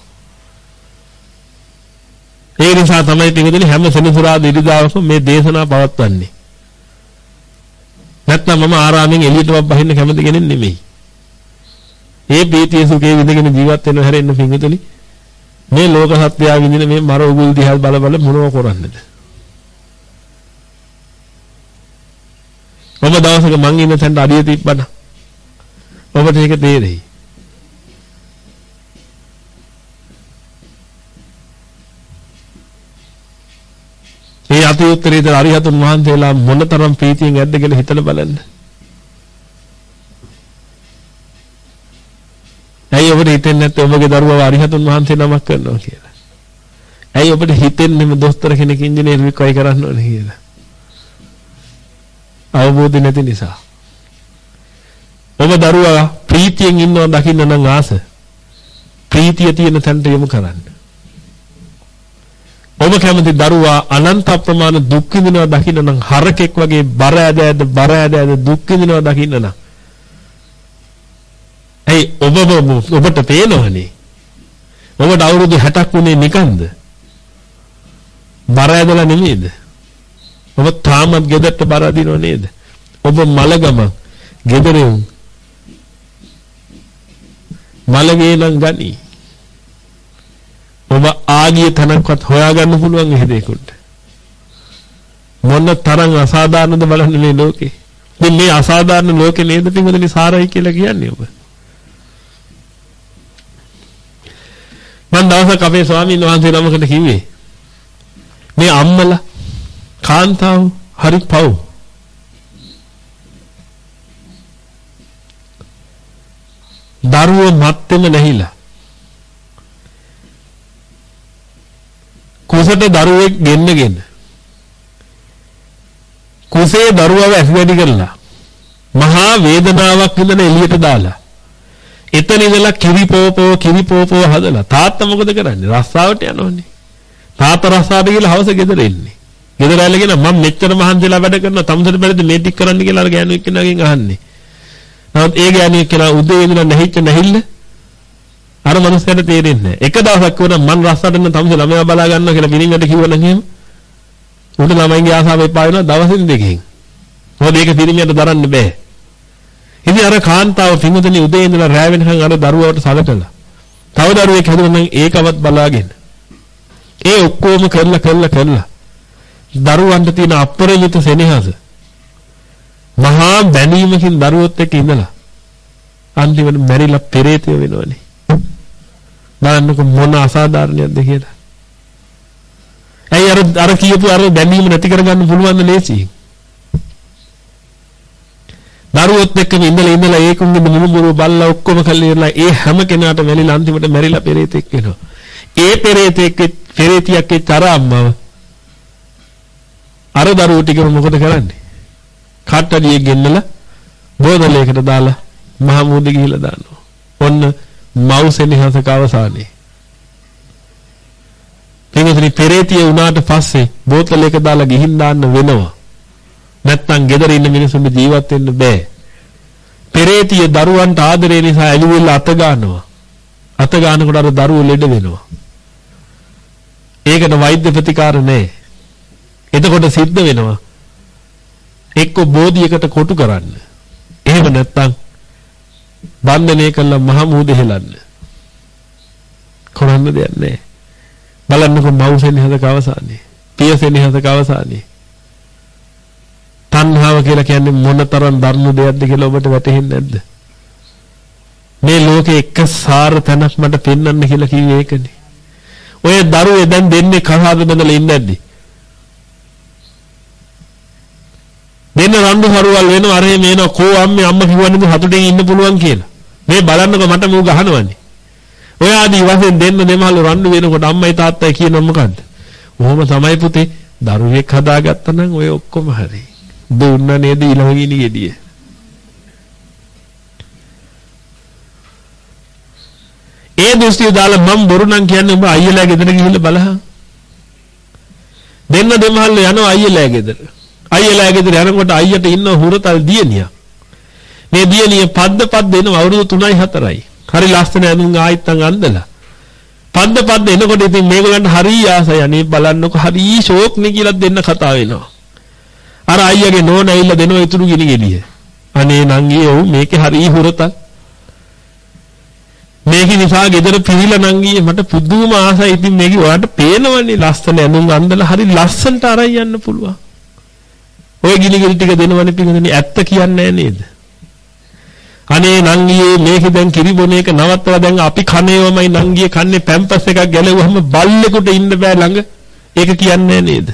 ඒ නිසා තමයි පිටුදෙනි හැම සෙනසුරාදා ඉරිදාවකම මේ දේශනා පවත්වන්නේ. නැත්නම් මම ආරාමෙන් එළියටවත් බහින්න කැමති කෙනෙක් නෙමෙයි. ඒ පීතිය සුඛේ විඳගෙන ජීවත් වෙන හැරෙන්න පිටුදෙනි මේ ලෝක සත්‍යය විඳින මේ මර උගුල් දිහා බල බල මොනව කරන්නද? ඔබ දවසක මං ඉන්න තැනට අඩිය තිබ්බනම් ඔබට ඒක තේරෙයි. ඒ අති උත්තරීතර අරිහතුන් වහන්සේලා මොනතරම් ප්‍රීතියෙන් ඇද්ද කියලා හිතලා බලන්න. ඇයි ඔබට හිතෙන්නේ නැත්නම් ඔබගේ දරුවව අරිහතුන් වහන්සේ නමක් කරනවා කියලා? ඇයි ඔබට හිතෙන්නේම දොස්තර කෙනෙක් ඉංජිනේරුවෙක් වයි කරන්න ඕනේ කියලා? අවබෝධ නැති නිසා. ඔබ දරුවා ප්‍රීතියෙන් ඉන්නවා දකින්න නම් ආස. ප්‍රීතිය තියෙන තැනට යොමු කරන්න. ඔබ කැමති දරුවා අනන්ත අප්‍රමාණ දුක් විඳිනවා දකින්න නම් හරකෙක් වගේ බර ඇද ඇද බර ඇද ඇද දුක් විඳිනවා දකින්න නම් ඇයි ඔබ ඔබට පේනවනේ ඔබට අවුරුදු 60ක් වුණේ නිකන්ද බර ඇදලා නෙමෙයිද ඔබ තාමත් ගෙදරට බර අදිනව නේද ඔබ මලගම ගෙදරින් මලගේ නම් ගනි. ඔබ ආගිය තනක්වත් හොයාගන්න පුළුවන් එහෙදේකට. මොන තරම් අසාධාරණද බලන්න මේ ලෝකේ. දැන් මේ අසාධාරණ ලෝකේ නේද පින්වදනි සාරයි කියලා කියන්නේ ඔබ. මම දවසක් අපේ ස්වාමීන් වහන්සේ නමකට කිව්වේ මේ අම්මලා කාන්තාව හරි පව්. දරුවෝ මත්තෙම නැහිලා. කුසට දරුවෙක් ගෙන්නගෙන කුසේ දරුවව ඇස් වැඩි කරලා මහා වේදනාවක් විඳන එළියට දාලා එතන ඉඳලා කිරි පෝපෝ කිරි පෝපෝ හදලා තාත්තා මොකද කරන්නේ? රස්සාවට යනෝනේ තාත්තා රස්සාවට ගිහලා හවස ගෙදර එන්නේ. ගෙදර ඇවිල්ගෙන මම මෙච්චර මහන්සිලා වැඩ කරනවා. තමුසට බැරිද මේ ටික කරන්න කියලා අර ගෑනු එක්කෙනාගෙන් අහන්නේ. නමුත් ඒ ගෑනු එක්කෙනා උදේ ඉඳලා නැහිච්ච නැහිල්ල අර මනුස්සයාට තේරෙන්නේ නැහැ. එක දවසක් වුණා මම රස්සාවට යන තමුස ළමයා බලා ගන්නවා කියලා පිරිමින්ට කිව්වනම් එහෙම උන්ට ළමයින්ගේ ආසාව එපා වෙනවා දවසින් දෙකකින්. මොකද ඒක පිරිමියට දරන්න බෑ. ඉතින් අර කාන්තාව පිඟුදෙනි උදේ ඉඳලා රෑ වෙනකන් අර දරුවවට සලකලා. තව දරුවෙක් හැදුණා නම් ඒකවත් බලාගෙන. ඒ ඔක්කොම කරලා කරලා කරලා. දරුවන්ට තියෙන අපරිමිත සෙනෙහස. මහා බැඳීමකින් දරුවොත් එක්ක ඉඳලා අන්තිමට මැරිලා පෙරේතය වෙනවනේ. බලන්නකො මොන අසාධාරණයක්ද කියලා. ඇයි අර අර කියපු අර බැඳීම නැති කරගන්න පුළුවන් ද ලේසියෙන්? දරුවොත් එක්කම ඉඳලා ඉඳලා ඒකුන්ගේ මුණුබුරු බල්ලා ඔක්කොම කල්ලිරලා ඒ හැම කෙනාට වැලිලා අන්තිමට මැරිලා පෙරේතෙක් වෙනවා. ඒ පෙරේතෙක් පෙරේතියක් ඒ තර අම්මව අර දරුවෝ ටික මොකද කරන්නේ? කට්ටඩියේ ගෙන්නලා බෝතලයකට දාලා මහ මුහුද ගිහිලා දානවා. ඔන්න මව්සෙනිහසක අවසානයේ. පින්වතුනි පෙරේතිය වුණාට පස්සේ බෝතලයක දාලා ගිහින් දාන්න වෙනවා. නැත්තම් ගෙදර ඉන්න මිනිස්සුන්ට ජීවත් වෙන්න බෑ. පෙරේතිය දරුවන්ට ආදරේ නිසා ඇලිවිල්ල අත ගන්නවා. අත ගන්නකොට අර දරුවෝ ලෙඩ වෙනවා. ඒකට වෛද්‍ය ප්‍රතිකාර නැහැ. එතකොට සිද්ධ වෙනවා එක්ක බෝධියකට කොටු කරන්න. එහෙම නැත්තම් බන්ධනය කළා මහ මුහුද හෙලන්න. කරන්න දෙයක් නැහැ. බලන්නකො මව්සෙන් හදක අවසානයේ. පියසෙන් හදක අවසානයේ. තණ්හාව කියලා කියන්නේ මොනතරම් දරුණු දෙයක්ද කියලා ඔබට වැටහෙන්නේ නැද්ද? මේ ලෝකේ එක සාර තැනක් මට පෙන්වන්න කියලා කිව්වේ ඒකනේ. ඔය දරුවේ දැන් දෙන්නේ කහාද බඳලා ඉන්නේ නැද්ද? දෙන්න රණ්ඩු හරුවල් වෙනවා අරේ මේන කෝ අම්මේ අම්මා කිව්වන්නේ හතුටින් ඉන්න පුළුවන් කියලා. මේ බලන්නකො මට මූ ගහනවනේ. ඔය ආදි වශයෙන් දෙන්න දෙමහල් රණ්ඩු වෙනකොට අම්මයි තාත්තයි කියනවා මොකද්ද? ඔහොම තමයි පුතේ දරුවෙක් හදාගත්තා නම් ඔය ඔක්කොම හරියි. දුන්න නේද ඊළඟිනි ගෙඩිය. ඒ දෘෂ්ටිය දාලා මම බොරු නම් කියන්නේ ඔබ අයියලා ගෙදර ගිහිල්ලා බලහන්. දෙන්න දෙමහල්ල යනවා අයියලා ගෙදර. අයියලා ගෙදර යනකොට අයියට ඉන්න හුරතල් දියණිය. මේ දියණිය පද්ද පද්ද එනවා අවුරුදු 3යි 4යි. හරි ලස්සන ඇඳුම් ආයිත්තන් අන්දලා. පද්ද පද්ද එනකොට ඉතින් මේගොල්ලන්ට හරි ආසයි. අනේ බලන්නකො හරි ෂෝක් නේ කියලා දෙන්න කතා වෙනවා. අර අයියාගේ නෝන ඇවිල්ලා දෙනවා ඉතුරු ගිනි ගෙඩිය. අනේ නංගී ඔව් මේකේ හරි හුරතක්. මේක නිසා ගෙදර පිළිලා නංගී මට පුදුම ආසයි. ඉතින් මේක ඔයාලට පේනවනේ ලස්සන ඇඳුම් අඳලා හරි ලස්සනට අරන් යන්න පුළුවන්. ඔය ගිනි ගෙඩි ටික දෙනවනේ පිටින් ඇත්ත කියන්නේ නේද? අනේ නංගියේ මේක දැන් කිරිබොන එක නවත්තලා දැන් අපි කණේවමයි නංගියේ කන්නේ පැම්පස් එකක් ගැලෙවුවම බල්ලෙකුට ඉන්න බෑ ළඟ. ඒක කියන්නේ නේද?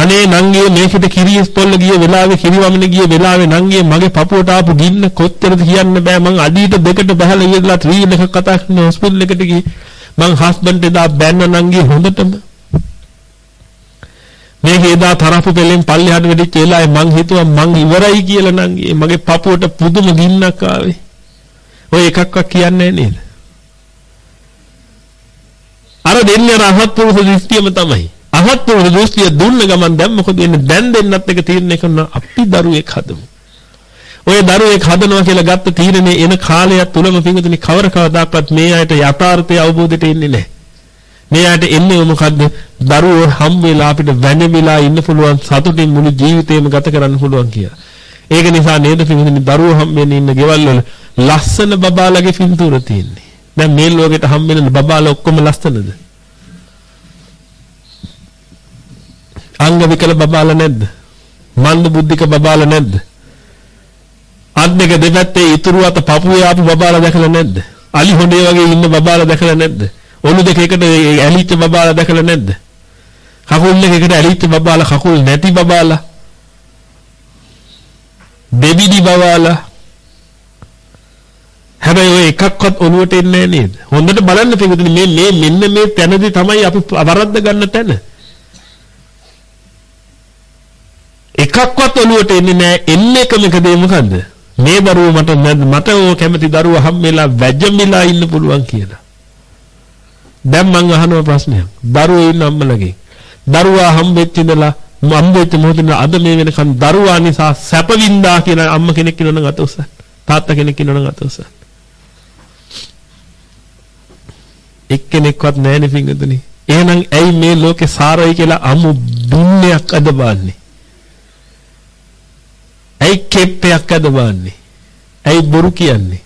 අනේ නංගියේ මේකට කිරියස් පොල්ල ගිය වෙලාවේ කිරිවමන ගිය වෙලාවේ නංගියේ මගේ පපුවට ආපු ගින්න කොච්චරද කියන්න බෑ. මං අඩියට දෙකට බහලා ඉඳලා ත්‍රීල් එකක් කතා කරන හොස්පිටල් එකට ගිහින් මං හස්බන්ඩ් එදා බැන්න නංගියේ හොඳටම. මේක එදා තරප්පු පෙලෙන් පල්ලෙහාට වෙදිච්ච වෙලාවේ මං හිතුවා මං ඉවරයි කියලා නංගියේ මගේ පපුවට පුදුම ගින්නක් ආවේ. ඔය එකක්වත් කියන්නේ නේද? අර දෙන්නේ රහත් පුරුෂ දෘෂ්ටියම තමයි. අහත්පුරුෂ දෘෂ්ටිය දුන්න ගමන් දැන් මොකද වෙන්නේ? දැන් දෙන්නත් එක තීරණය කරන අපි දරුවෙක් හදමු. ඔය දරුවෙක් හදනවා කියලා ගත්ත තීරණේ එන කාලය තුලම පින්විතනි කවර කවදාකවත් මේ අයට යථාර්ථය අවබෝධයට එන්නේ නැහැ. මේ අයට එන්නේ මොකද්ද? දරුවෝ හම් වෙලා අපිට වැඳවිලා ඉන්න පුළුවන් සතුටින් මුළු ජීවිතේම ගත කරන්න පුළුවන් කියලා. ඒක නිසා නේද පින්වතුනි දරුවෝ හම්බෙන්න ඉන්න ගෙවල් වල ලස්සන බබාලගේ පින්තූර තියෙන්නේ. දැන් මේ ලෝකෙට හම්බෙන බබාලා ඔක්කොම ලස්සනද? අංග විකල බබාලා නැද්ද? මන්ද බුද්ධික බබාලා නැද්ද? අත් දෙක දෙපැත්තේ ඉතුරු අත පපුවේ ආපු බබාලා දැකලා නැද්ද? අලි හොඬේ වගේ ඉන්න බබාලා දැකලා නැද්ද? ඔලු දෙක එකට ඇලිච්ච බබාලා දැකලා නැද්ද? කකුල් දෙක එකට ඇලිච්ච බබාලා කකුල් නැති බබාලා දෙබිඩි බබාලා හැබැයි ඔය එකක්වත් ඔළුවට එන්නේ නේද? හොඳට බලන්න පිටුදින මේ මේ මෙන්න මේ තැනදී තමයි අපි වරද්ද ගන්න තැන. එකක්වත් ඔළුවට එන්නේ නැහැ. එන්නේ එකම එක දේ මොකද්ද? මේ දරුවෝ මට මට ඕ කැමති දරුවා හම්බෙලා වැජමිලා ඉන්න පුළුවන් කියලා. දැන් මං අහනවා ප්‍රශ්නයක්. දරුවෝ ඉන්න අම්මලගෙන්. දරුවා හම්බෙච්ච ඉඳලා හම්බෙච්ච මොහොතේ අද මේ වෙනකන් දරුවා නිසා සැප වින්දා කියලා අම්ම කෙනෙක් ඉන්නවනම් අත උස්සන්න. තාත්තා කෙනෙක් ඉන්නවනම් අත උස්සන්න. එක්කෙනෙක්වත් නැහැනේ පිංගුතුනි. එහෙනම් ඇයි මේ ලෝකේ සාරයි කියලා අමු දුන්නයක් අද බාන්නේ? ඇයි කෙප්පයක් අද බාන්නේ? ඇයි බොරු කියන්නේ?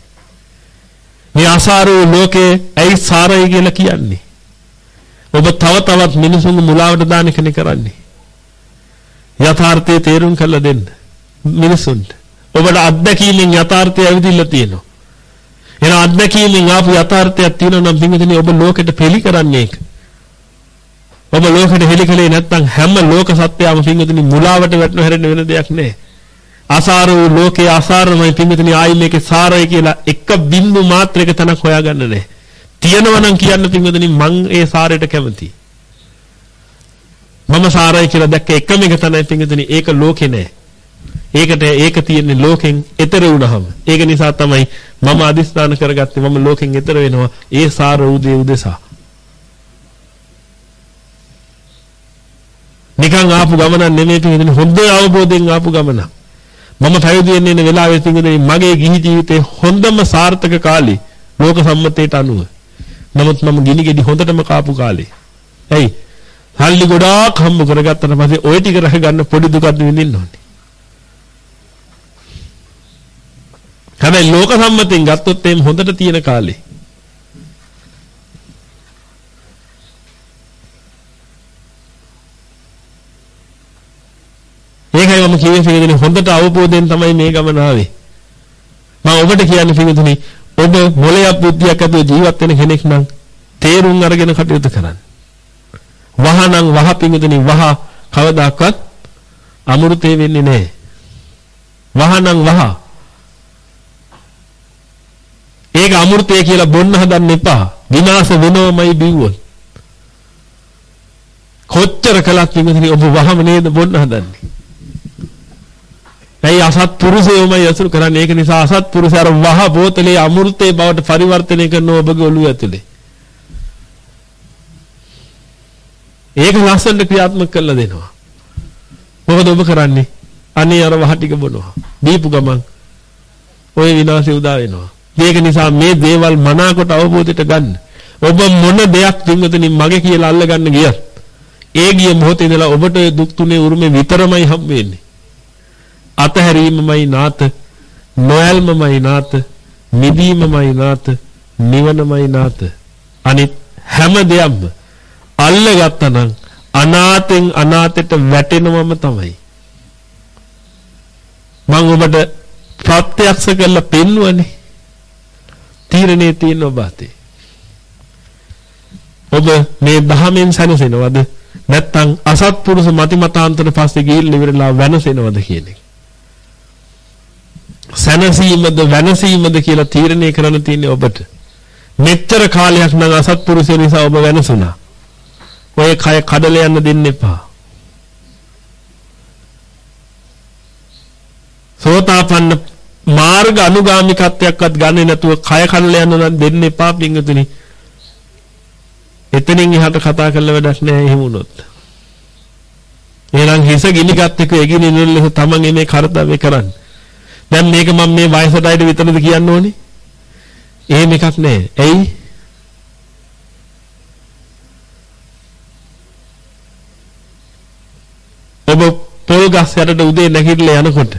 මේ අසාරෝ ලෝකේ ඇයි සාරයි කියලා කියන්නේ? ඔබ තව තවත් මිනිසුන් මුලාවට දාන කෙනෙක් කරන්නේ. යථාර්ථයේ තේරුම් කරලා දෙන්න මිනිසුන්ට. ඔබට අත්දැකීමෙන් යථාර්ථය ඇවිදින්න තියෙනවා. එන අත්දැකීමෙන් ආපු යථාර්ථයක් තියෙනවා නම් පින්විතනේ ඔබ ලෝකෙට පෙළි කරන්නේ ඒක. ඔබ ලෝකෙට හෙළි කලේ නැත්නම් හැම ලෝක සත්‍යයම පින්විතනේ මුලාවට වැටෙන හැරෙන්න වෙන දෙයක් නෑ. අසාර වූ ලෝකේ අසාරමයි පින්විතනේ ආයි මේකේ සාරයි කියලා එක බින්දු මාත්‍රයක තනක් හොයාගන්න නෑ. තියෙනවා නම් කියන්න පින්විතනේ මං ඒ සාරයට කැමතියි. මම සාරයි කියලා දැක්ක එකම එක තමයි පින්විතනේ ඒක ලෝකේ නෑ. ඒකට ඒක තියෙන්නේ ලෝකෙන් එතර වුණාම. ඒක නිසා තමයි මම අදිස්ථාන කරගත්තේ මම ලෝකෙන් එතර වෙනවා ඒ සාර උදේ උදෙසා. නිකන් ආපු ගමනක් නෙමෙයි පිටින් හොඳ අවබෝධයෙන් ආපු ගමනක්. මම පැවිදි වෙන්න ඉන්න වෙලාවේ තිබුණේ මගේ ගිහි ජීවිතේ හොඳම සාර්ථක කාලේ ලෝක සම්මතයට අනුව. නමුත් මම ගිනි ගෙඩි හොඳටම කාපු කාලේ. ඇයි? සල්ලි ගොඩාක් හම්බ කරගත්තට පස්සේ ওই ටික රහ ගන්න පොඩි දුකක් විඳින්න ඕනේ. හැබැයි ලෝක සම්මතෙන් ගත්තොත් එම් හොඳට තියෙන කාලේ. ඒකයි මම කියේ පිළිදෙන හොඳට අවබෝධයෙන් තමයි මේ ගමන ආවේ. මම ඔබට කියන්නේ පිළිදෙනි ඔබ මොලයක් බුද්ධියක් ඇතුව ජීවත් වෙන කෙනෙක් නම් තේරුම් අරගෙන කටයුතු කරන්න. වහනම් වහ පිළිදෙනි වහ කවදාකවත් අමෘතේ වෙන්නේ නැහැ. වහනම් වහ ඒක අමෘතය කියලා බොන්න හදන්න එපා. විනාශ වෙනවමයි බිව්වොත්. කොච්චර කලක් විමසිනි ඔබ වහම නේද බොන්න හදන්නේ. ඇයි අසත්පුරුෂයෝමයි අසුරු කරන්නේ ඒක නිසා අසත්පුරුෂය අර වහ බෝතලේ අමෘතේ බවට පරිවර්තනය කරන ඔබගේ ඔළුව ඇතුලේ. ඒක ලස්සනට ක්‍රියාත්මක කරලා දෙනවා. මොකද ඔබ කරන්නේ? අනේ අර වහ ටික බොනවා. දීපු ගමන් ওই විනාශය උදා වෙනවා. ඒක නිසා මේ දේවල් මනාකොට අවබෝධයට ගන්න. ඔබ මොන දෙයක් තුන්වතනි මගේ කියලා අල්ලගන්න ගියත් ඒ ගිය මොහොතේ ඉඳලා ඔබට දුක් තුනේ උරුමේ විතරමයි හම් වෙන්නේ. අතහැරීමමයි නාත, නොයල්මමයි නාත, නිදීමමයි නාත, නිවනමයි නාත. අනිත් හැම දෙයක්ම අල්ලගත්තා නම් අනාතෙන් අනාතයට වැටෙනවම තමයි. මම ඔබට ප්‍රත්‍යක්ෂ කරලා පෙන්වන්නේ තීරණේ තියෙන ඔබ අතේ. ඔබ මේ දහමෙන් සැනසෙනවද නැත්නම් අසත්පුරුෂ මති මතාන්තර පස්සේ ගිහිල්ලා ඉවරලා වෙනසෙනවද කියන එක. සැනසීමද වෙනසීමද කියලා තීරණය කරන්න තියෙන්නේ ඔබට. මෙච්චර කාලයක් නම් අසත්පුරුෂය නිසා ඔබ වෙනසුණා. ඔය කය කඩල යන්න දෙන්න එපා. සෝතාපන්න මාර්ග අනුගාමිකත්වයක්වත් ගන්නේ නැතුව කය කනල යන නම් දෙන්න එපා පිංගුතුනි. එතනින් එහාට කතා කරලා වැඩක් නැහැ එහෙම වුණොත්. එහෙනම් හිස ගිනිගත් එක එගින ඉන්නල තමන් මේ කාර්යය කරන්නේ. දැන් මේක මම මේ වයසට අයිට විතරද කියන්න ඕනේ? එහෙම එකක් නැහැ. ඇයි? ඔබ පොල් ගස් යටට උදේ නැගිටලා යනකොට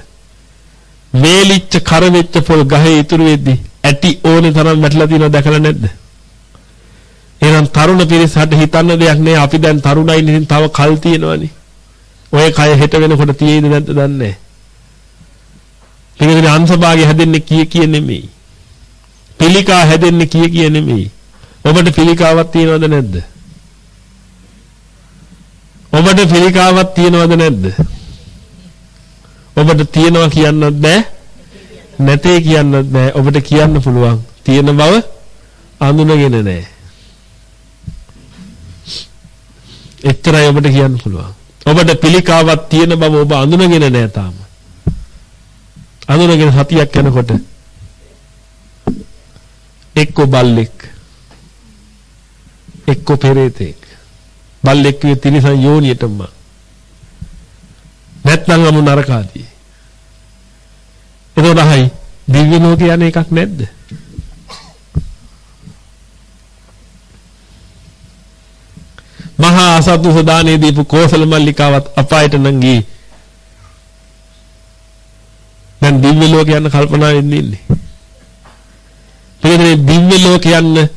වේලිච්ච කර වෙච්ච පොල් ගහේ ඉතුරු වෙද්දි ඇටි ඕනේ තරම් වැටලා තියෙනව දැකලා නැද්ද? එහෙනම් තරුණ පිරිසට හිතන්න දෙයක් නෑ අපි දැන් තරුණයි ඉතින් තව කල් තියෙනවනේ. ඔය කය හෙට වෙනකොට තියෙයිද නැද්ද දන්නේ නෑ. පිළිගන්නේ අංශභාගය හැදෙන්නේ කී කිය නෙමෙයි. පිළිකා හැදෙන්නේ කී කිය නෙමෙයි. ඔබට පිළිකාවක් තියෙනවද නැද්ද? ඔබට පිළිකාවක් තියෙනවද නැද්ද? ඔබට තියෙනවා කියන්නත් බෑ. නැතේ කියන්නත් බෑ. ඔබට කියන්න පුළුවන්. තියෙන බව අඳුනගෙන නෑ. එච්චරයි ඔබට කියන්න පුළුවන්. ඔබට පිළිකාවක් තියෙන බව ඔබ අඳුනගෙන නෑ තාම. අඳුනගෙන සතියක් යනකොට එක්ක බල්ලෙක් එක්ක පෙරේතෙක්. බල්ලෙක් කිය තිරිසන් යෝනියටම. නැත්නම් අමු නරකාදී එතකොට අහයි දිව්‍ය ලෝකේ යන එකක් නැද්ද? මහා අසද්දු සදානේ දීපු කෝසල මල්ලිකාවත් අපායට නම් ගියේ. දැන් දිව්‍ය ලෝක යන කල්පනාවෙන් ඉන්නේ. පිළිදෙනේ දිව්‍ය ලෝක යන්න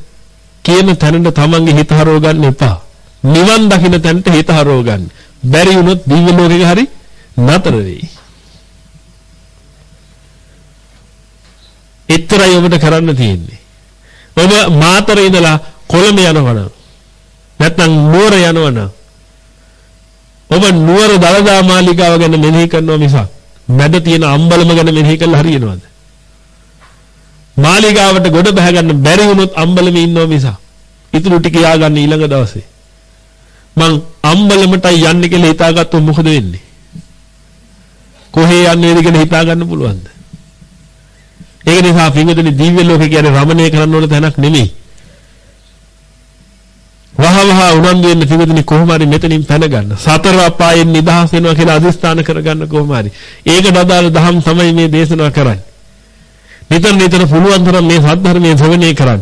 කියන තැනට තමන්ගේ හිත හරව ගන්න එපා. නිවන් දකින්න තැනට හිත හරව ගන්න. බැරි වුණොත් දිව්‍ය ලෝකෙක හරි නතර වෙයි. එතරයි ඔබට කරන්න තියෙන්නේ. ඔබ මාතර ඉඳලා කොළඹ යනවනම් නැත්නම් නුවර යනවනම් ඔබ නුවර දලදා මාලිගාව ගැන මෙනෙහි කරනවා මිසක් මැද තියෙන අම්බලම ගැන මෙනෙහි කළා හරියනවද? මාලිගාවට ගොඩ බහ ගන්න බැරි වුණොත් අම්බලමේ ඉන්නව මිස. ඉතුරු ටික යාගන්න ඊළඟ දවසේ. මං අම්බලමටයි යන්නේ කියලා හිතාගත්තොත් මොකද වෙන්නේ? කොහේ යන්නේද කියලා හිතා ගන්න පුළුවන්ද? ඒක නිසා පින්වතුනි දිව්‍ය ලෝකේ කියන්නේ රමණය කරන්න ඕන තැනක් නෙමෙයි. වහ වහ උනන්දු වෙන්න පිළිදෙනි කොහොම හරි මෙතනින් පැන ගන්න. සතර අපායෙන් නිදහස් වෙනවා කියලා අදිස්ථාන කරගන්න කොහොම හරි. ඒකට අදාළ දහම් තමයි මේ දේශනා කරන්නේ. නිතර නිතර පුළුවන් තරම් මේ සද්ධර්මයේ ශ්‍රවණය කරන්න.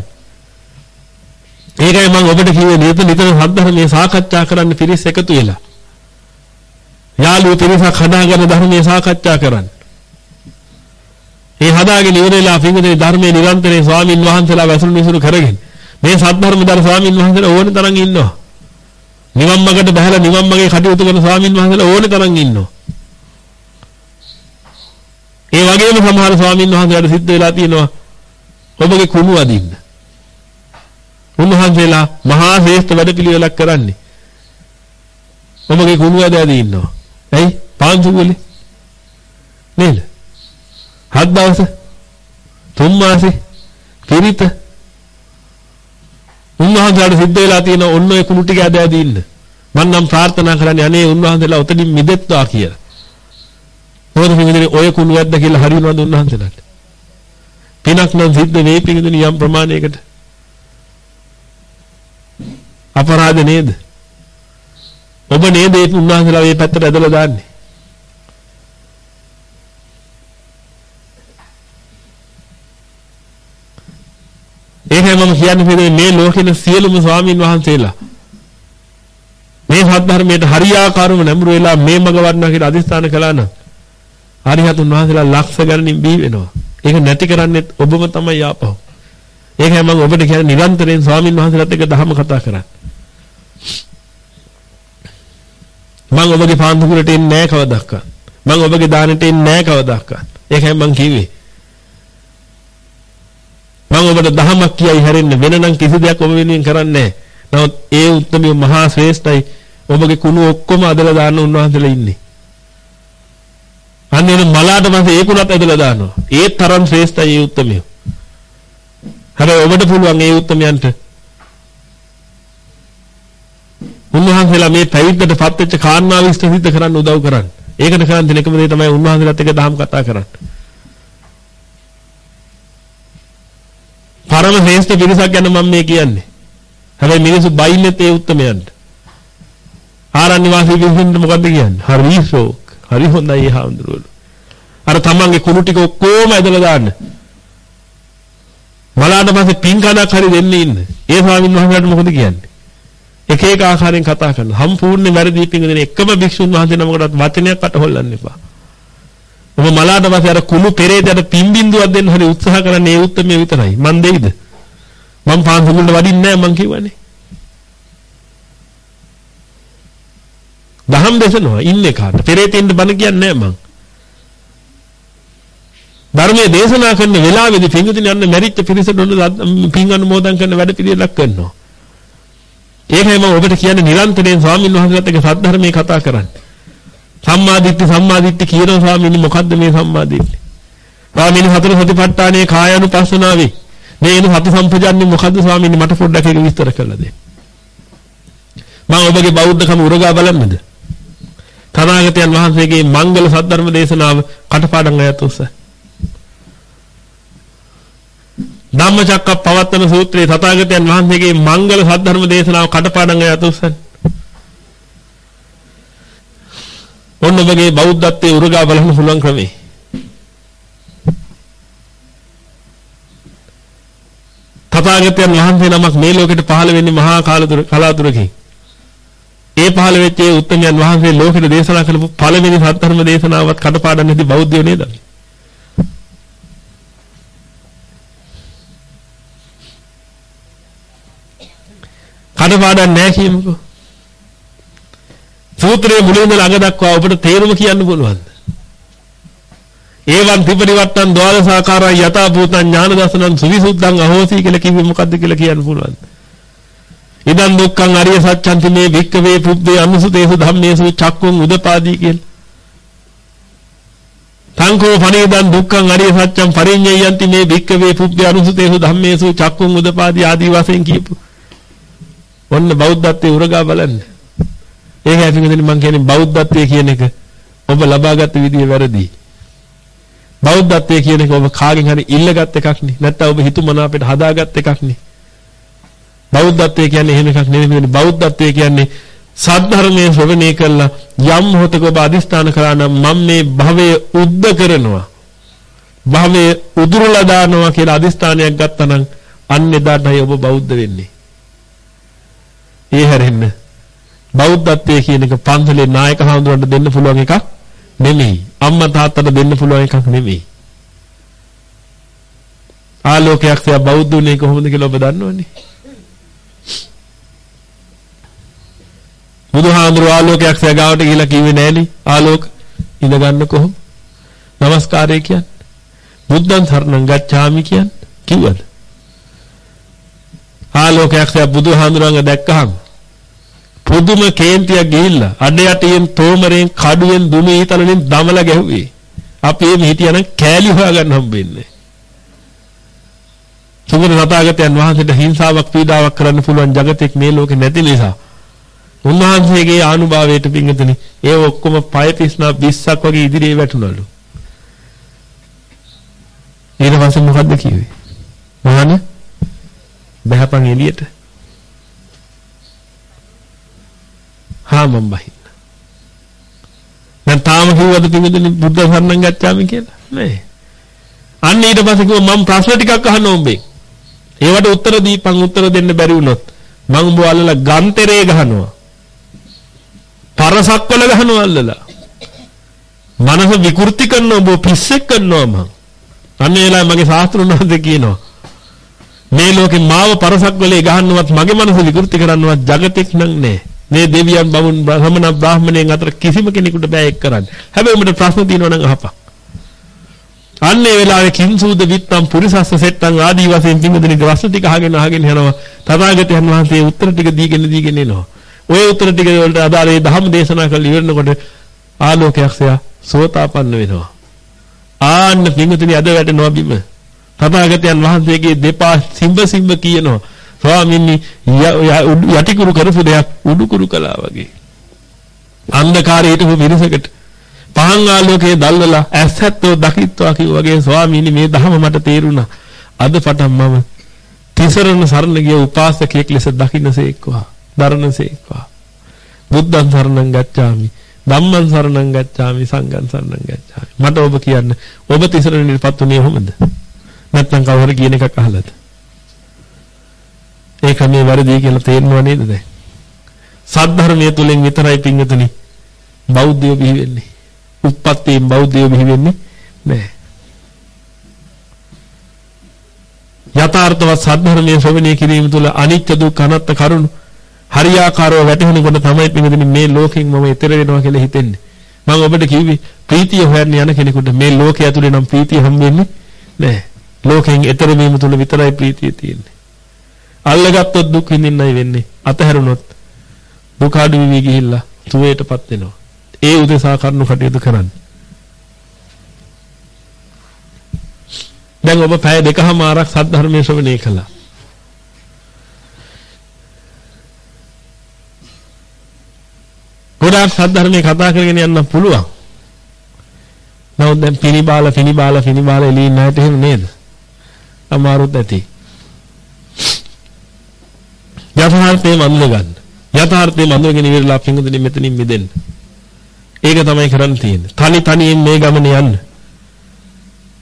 ඒකයි මම ඔබට කිව්වේ නිතර නිතර සද්ධර්මයේ සාකච්ඡා කරන්න පිරිස් එකතු වෙලා. යාළුවෝ පිරිසක් හදාගෙන ධර්මයේ සාකච්ඡා කරන්න. ඒ හදාගෙන ඉවරලා පින්විතේ ධර්මයේ නිරන්තරයෙන් ස්වාමින් වහන්සේලා වැසුණු නිසුරු කරගෙන මේ සද්ධර්මදර ස්වාමින් වහන්සේලා ඕනේ තරම් ඉන්නවා. නිවන් මාර්ගට බහැලා නිවන් මාර්ගේ කටයුතු කරන ස්වාමින් වහන්සේලා ඕනේ තරම් ඉන්නවා. ඒ වගේම සමහර ස්වාමින් වහන්සේලාට සිද්ධ වෙලා තියෙනවා ඔබගේ කුණු අදින්න. උන්වහන්සේලා මහා ශ්‍රේෂ්ඨ වැඩපිළිවෙලක් කරන්නේ. ඔබගේ කුණු අද ඇදී ඉන්නවා. ඇයි? පාන්සුගලේ. නේද? හත් දවස් තුන් මාසේ පිරිත උන්වහන්සේලාට සිද්ධ වෙලා තියෙන ඔන්න ඔය කුණු ටික ඇද ඇදී ඉන්න. මම නම් ප්‍රාර්ථනා කරන්නේ අනේ උන්වහන්සේලා උතනින් මිදෙත්වා කියලා. මොකද පින්විතනේ ඔය කුණු ඇද්ද කියලා හරියනවද උන්වහන්සේලාට? පිනක් නම් සිද්ධ වෙයි පින්විතනේ යම් ප්‍රමාණයකට. අපරාධ නේද? ඔබ නේද ඒ උන්වහන්සේලා මේ පැත්තට ඇදලා දාන්නේ? ඒකයි මම කියන්නේ මේ ලෝකෙන සියලුම ස්වාමින් වහන්සේලා මේ සද්ධර්මයට හරියාකාරව නැඹුරු වෙලා මේ මග වඩනවා කියලා අදිස්ථාන කළා නම් හරියතුන් වහන්සේලා ලක්ෂ ගණනින් බිහි වෙනවා. ඒක නැති කරන්නේත් ඔබම තමයි ආපහු. ඒකයි මම ඔබට කියන්නේ නිරන්තරයෙන් ස්වාමින් වහන්සේලාත් එක්ක ධර්ම කතා කරන්න. මම ඔබගේ පාන්දුරට එන්නේ නැහැ කවදාවත්. මම ඔබගේ දානෙට එන්නේ නැහැ කවදාවත්. ඒකයි මම කිව්වේ. මම ඔබට දහමක් කියයි හැරෙන්න වෙන නම් කිසි දෙයක් ඔබ වෙනුවෙන් කරන්නේ නැහැ. නමුත් ඒ උත්තරමිය මහා ශ්‍රේෂ්ඨයි. ඔබගේ කුණු ඔක්කොම අදලා දාන්න උන්වහන්සේලා ඉන්නේ. අන්න එන මලාට පස්සේ ඒ කුණත් ඇදලා දානවා. ඒ තරම් ශ්‍රේෂ්ඨයි ඒ උත්තරමිය. හැබැයි ඔබට පුළුවන් ඒ උත්තරමයන්ට උන්වහන්සේලා මේ පැවිද්දට පත් වෙච්ච කාරණා විශ්ත සිද්ධ කරන්න උදව් කරන්න. ඒකට කරන් දෙන එකම දේ තමයි උන්වහන්සේලාත් එක්ක දහම් කතා කරන්නේ. පරම ශ්‍රේෂ්ඨ පිරිසක් ගැන මම මේ කියන්නේ. හැබැයි මිනිස්සු බයින්නේත් ඒ උත්තරමයන්ට. ආරණ්‍ය වාසී පිරිසුන්ට මොකද්ද කියන්නේ? හරි ෂෝක්. හරි හොඳයි ඒ හාමුදුරුවෝ. අර තමන්ගේ කුණු ටික ඔක්කොම ඇදලා දාන්න. මලාට පස්සේ පින්කඩක් හරි දෙන්නේ ඉන්න. ඒ ස්වාමීන් වහන්සේලාට මොකද කියන්නේ? එක එක ආකාරයෙන් කතා කරනවා. සම්පූර්ණ වැරදි පිංග දෙන එකම භික්ෂුන් වහන්සේ නමකටත් වචනයක් අට හොල්ලන්න එපා. ඔබ මලාට පස්සේ අර කුණු පෙරේතට පින් බින්දුවක් දෙන්න හරි උත්සාහ කරන්නේ ඒ උත්තරමේ විතරයි. මන් දෙයිද? මං පාන්සලට වඩින්නේ නැහැ මං කියවනේ. දහම් දේශනවා ඉන්නේ කාට? පෙරේතෙන්ද බණ කියන්නේ නැහැ මං. ධර්මයේ දේශනා කරන වෙලාවේදී පිංගුතුනි යන්න මැරිච්ච පිරිසට ඔන්න පිං අනුමෝදන් කරන වැඩ පිළිවෙලක් කරනවා. ඒකයි මම ඔබට කියන්නේ නිරන්තරයෙන් ස්වාමීන් වහන්සේලාත් එක්ක සද්ධර්මයේ කතා කරන්නේ. සම්මාදිට්ඨි සම්මාදිට්ඨි කියනවා ස්වාමීනි මොකද්ද මේ සම්මාදිට්ඨි? ස්වාමීනි හතර සතිපට්ඨානයේ කායानुපස්සනාවේ මේ එන සති සම්පජාන්නේ මොකද්ද ස්වාමීනි මට පොඩ්ඩක් ඒක විස්තර කරලා දෙන්න. මම ඔබගේ බෞද්ධකම උරගා බලන්නද? තථාගතයන් වහන්සේගේ මංගල සද්ධර්ම දේශනාව කටපාඩම් අයත් උස්ස. ධම්මචක්කප්පවත්තන සූත්‍රයේ තථාගතයන් වහන්සේගේ මංගල සද්ධර්ම දේශනාව කටපාඩම් අයත් උස්සන්. ඔන්න ඔබගේ බෞද්ධත්වයේ උරගා බලන්න පුළුවන් ක්‍රමේ. තථාගතයන් වහන්සේ නමක් මේ ලෝකෙට පහළ වෙන්නේ මහා කලාතුරකින්. ඒ පහළ වෙච්ච ඒ උත්තමයන් වහන්සේ ලෝකෙට දේශනා කළපු පළවෙනි සත්‍ය දේශනාවත් කටපාඩම් නැති බෞද්ධයෝ නේද? කටපාඩම් නැහැ කියමුකෝ. සූත්‍රයේ මුලින්ම ළඟ දක්වා ඔබට තේරුම කියන්න පුළුවන්ද? ඒවන් ත්‍රිපරිවර්තන ද්වාදසාකාරය යථා භූතං ඥාන දසනං සුවිසුද්ධං අහෝසි කියලා කිව්වේ මොකද්ද කියලා කියන්න පුළුවන්ද? ඉදන් දුක්ඛං අරිය සත්‍යන්ති මේ වික්කවේ පුබ්බේ අනුසුතේසු ධම්මේසු චක්කුං උදපාදී කියලා. තංකෝ පණේදන් දුක්ඛං අරිය සත්‍යං පරිඤ්ඤයන්ති මේ වික්කවේ පුබ්බේ අනුසුතේසු ධම්මේසු චක්කුං උදපාදී ආදී වශයෙන් කියපු. ඔන්න බෞද්ධත්වයේ උරගා බලන්න. ඒක ඇතුළේ මම කියන්නේ බෞද්ධත්වයේ කියන එක ඔබ ලබාගත් විදිය වැරදි. බෞද්ධත්වයේ කියන එක ඔබ කාගෙන් හරි ඉල්ලගත් එකක් නේ. නැත්නම් ඔබ හිතුමනාපෙට හදාගත් එකක් නේ. බෞද්ධත්වයේ කියන්නේ එහෙම එකක් නෙවෙයි. බෞද්ධත්වයේ කියන්නේ සද්ධර්මයේ ශ්‍රවණය කළා යම් මොහොතක ඔබ අදිස්ථාන කරා නම් මම මේ භවයේ උද්ද කරනවා. භවයේ උදුරලා දානවා කියලා අදිස්ථානයක් ගත්තා නම් අන්න එදාටයි ඔබ බෞද්ධ වෙන්නේ. ඒ හැරෙන්න බෞද්ධත්වයේ කියන එක පන්සලේ නායක හඳුනන්න දෙන්න පුළුවන් එකක් නෙමෙයි. අම්මා තාත්තට දෙන්න පුළුවන් එකක් නෙමෙයි. ආලෝකයක් තියා බෞද්ධුනේ කොහොමද කියලා ඔබ දන්නවනේ. බුදුහාමුදුරුවෝ ආලෝකයක් තියා ගාවට ගිහිලා කිව්වේ නෑනේ. ආලෝක ඉඳ ගන්න කොහොම? নমස්කාරය කියන්නේ. බුද්ධං සරණං ගච්ඡාමි කියන්නේ කිව්වද? ආලෝකයක් තියා බුදුහාමුදුරන්ව දැක්කහම පුදුම කේන්තියක් ගිහිල්ලා අඩ යටියෙන් තෝමරෙන් කඩුවෙන් දුමේ ඊතලෙන් දමලා ගැහුවේ. අපි මේ හිටියනම් කෑලි හොයාගන්න හම්බෙන්නේ. සුගත සතාගතයන් වහන්සේට හිංසාවක් පීඩාවක් කරන්න පුළුවන් జగතෙක් මේ ලෝකේ නැති නිසා උන්වහන්සේගේ ආනුභාවයට පිංගතනි ඒ ඔක්කොම පය පිස්නා 20ක් වගේ ඉදිරියේ වැටුණලු. ඊට පස්සේ මොකද්ද කිව්වේ? මහාන බහැපන් එළියට. හා මම බහින්න. දැන් තාම කිව්වද පිටින් බුද්ධ සරණං ගච්ඡාමි කියලා? නෑ. අන්න ඊට පස්සේ කිව්වා මම ප්‍රශ්න ටිකක් අහන්න ඕම්බේ. ඒවට උත්තර දීපන් උත්තර දෙන්න බැරි වුණොත් මම උඹ අල්ලලා ගන්තරේ ගහනවා. පරසක්වල ගහනවා අල්ලලා. මනස විකෘති කරනවා උඹ පිස්සෙක් කරනවා මං. අන්න ඒලා මගේ ශාස්ත්‍රඥයන්ද කියනවා. මේ ලෝකේ මාව පරසක්වලේ ගහන්නවත් මගේ මනස විකෘති කරන්නවත් జగතෙක් නම් නෑ. මේ දෙවියන් බමුණු සමන බ්‍රාහමණයන් අතර කිසිම කෙනෙකුට බෑ එක් කරන්න. හැබැයි උඹට ප්‍රශ්න තියෙනවා නම් අහපන්. අන්න ඒ වෙලාවේ කිංසූද විත්තම් පුරිසස්ස සෙට්ටම් ආදී වශයෙන් කිඹදෙනි ප්‍රශ්න ටික අහගෙන අහගෙන යනවා. තථාගතයන් වහන්සේ උත්තර ටික දීගෙන දීගෙන එනවා. ওই උත්තර ටික වලට අදාළ ඒ ධම්ම දේශනා කරලා ඉවරනකොට ආලෝකයක් සයා සෝතාපන්න වෙනවා. ආන්න පිංගුතුනි අද වැටෙනවා බිම. තථාගතයන් වහන්සේගේ දෙපා සිඹ සිඹ කියනවා. ස්වාමීනි යටිකුරු කරපු දෙයක් උඩුකුරු කළා වගේ. අන්ධකාරයේ හිටපු මිනිසකට පහන් ආලෝකයේ දැල්වලා ඇස්සැත්තෝ දකිත්වා කිව්වා වගේ ස්වාමීනි මේ ධහම මට තේරුණා. අද පටන් මම තිසරණ සරණ ගිය උපාසකයෙක් ලෙස දකින්නසේක්වා. දරණසේක්වා. බුද්ධං සරණං ගච්ඡාමි. ධම්මං සරණං ගච්ඡාමි සංඝං සරණං ගච්ඡාමි. මට ඔබ කියන්න ඔබ තිසරණෙටපත් උනේ කොහොමද? නැත්නම් කවුරු කියන එකක් අහලාද? ඒක මේ වැරදි කියලා තේරෙනව නේද දැන්? සද්ධර්මයේ තුලින් විතරයි පිංගතුනි බෞද්ධයෝ බිහි වෙන්නේ. උප්පත්තියෙන් බෞද්ධයෝ බිහි වෙන්නේ නෑ. යථාර්ථවත් සත්‍යධර්මයේ ශ්‍රවණය කිරීම තුළ අනිත්‍ය දුක්ඛ අනාත්ම කරුණු හරියාකාරව වැටහෙනකොට තමයි පින්වදින මේ ලෝකෙන් මම ඈතර වෙනවා කියලා හිතෙන්නේ. මම ඔබට කිව්වේ ප්‍රීතිය හොයන්න යන කෙනෙකුට මේ ලෝකය ඇතුලේ නම් ප්‍රීතිය හම්බෙන්නේ නෑ. ලෝකෙන් ඈතර වීම තුළ විතරයි ප්‍රීතිය තියෙන්නේ. අල්ලගත්තොත් දුක් විඳින්නයි වෙන්නේ. අතහැරුණොත් දුක අඩු වෙවි ගිහිල්ලා සුවයටපත් වෙනවා. ඒ උදෙසා කරුණු කටයුතු කරන්න. දැන් ඔබ පැය දෙකමාරක් සද්ධර්මයේ ශ්‍රවණය කළා. ගොඩාක් සද්ධර්මයේ කතා කරගෙන යන්න පුළුවන්. නමුත් දැන් පිනිබාල පිනිබාල පිනිබාල එළින් නැට එහෙම නේද? අමාරුත් ඇති. යථාර්ථයේ මන්ද ගන්න. යථාර්ථයේ මන්දගෙන ඉවරලා පිංගුදෙනි මෙතනින් මිදෙන්න. ඒක තමයි කරන්න තියෙන්නේ. තනි තනියෙන් මේ ගමන යන්න.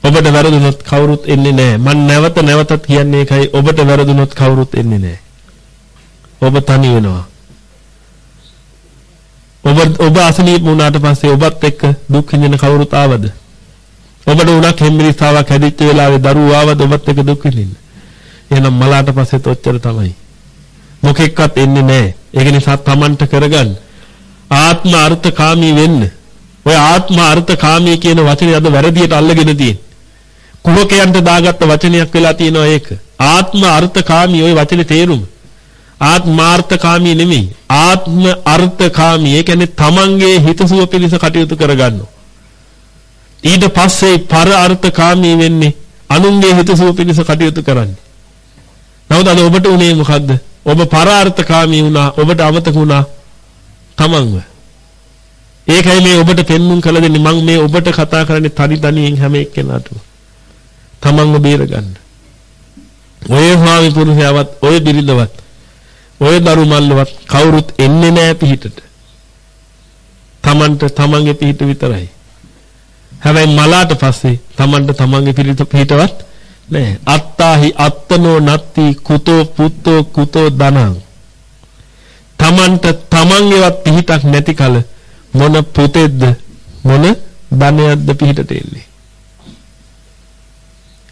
ඔබට වැරදුනොත් කවුරුත් එන්නේ නැහැ. මම නැවත නැවතත් කියන්නේ ඒකයි ඔබට වැරදුනොත් කවුරුත් එන්නේ නැහැ. ඔබ තනි වෙනවා. ඔබ ඔබ අසනීප වුණාට පස්සේ ඔබත් එක්ක දුක් විඳින කවුරුත් ආවද? ඔබට උණක් හෙම්බිරිස්සාවක් හැදිච්ච වෙලාවේ දරුවෝ ආවද ඔබත් එක්ක දුක් විඳින්න? එහෙනම් මලාට පස්සෙත් ඔච්චර තමයි. මොකෙක්වත් එන්නේ නැහැ. ඒක නිසා Tamanට කරගන්න. ආත්ම අර්ථකාමී වෙන්න. ඔය ආත්ම අර්ථකාමී කියන වචනේ අද වැරදියට අල්ලගෙන තියෙන. කුලකයන්ට දාගත්ත වචනයක් වෙලා තියෙනවා ඒක. ආත්ම අර්ථකාමී ওই වචනේ තේරුම. ආත්මාර්ථකාමී නෙමෙයි. ආත්ම අර්ථකාමී. ඒ කියන්නේ තමන්ගේ හිතසුව පිණිස කටයුතු කරගන්නවා. ඊට පස්සේ පර අර්ථකාමී වෙන්නේ අනුන්ගේ හිතසුව පිණිස කටයුතු කරන්නේ. නමුත් අද ඔබට උනේ මොකද්ද? ඔබ පරාර්ථකාමී වුණා. ඔබට අමතක වුණා තමන්ව. ඒකයි මේ ඔබට පෙන්눔 කළ දෙන්නේ මම මේ ඔබට කතා කරන්නේ තනි තනියෙන් හැම එක්කෙනාටම. තමන්ව බේරගන්න. ඔය ස්වාමි පුරුෂයාවත් ඔය බිරිඳවත් ඔය දරු මල්ලවත් කවුරුත් එන්නේ නැහැ පිහිටට. Tamanට Tamanගේ පිහිට විතරයි. හැබැයි මලාට පස්සේ Tamanට Tamanගේ පිහිට පිහිටවත් නැහැ. අත්තාහි අත්තනෝ නත්ති කුතෝ පුත්තෝ කුතෝ දනං. Tamanට Tamanගේවත් පිහිටක් නැති කල මොන පුතෙක්ද මොන ධනයක්ද පිහිටට එන්නේ.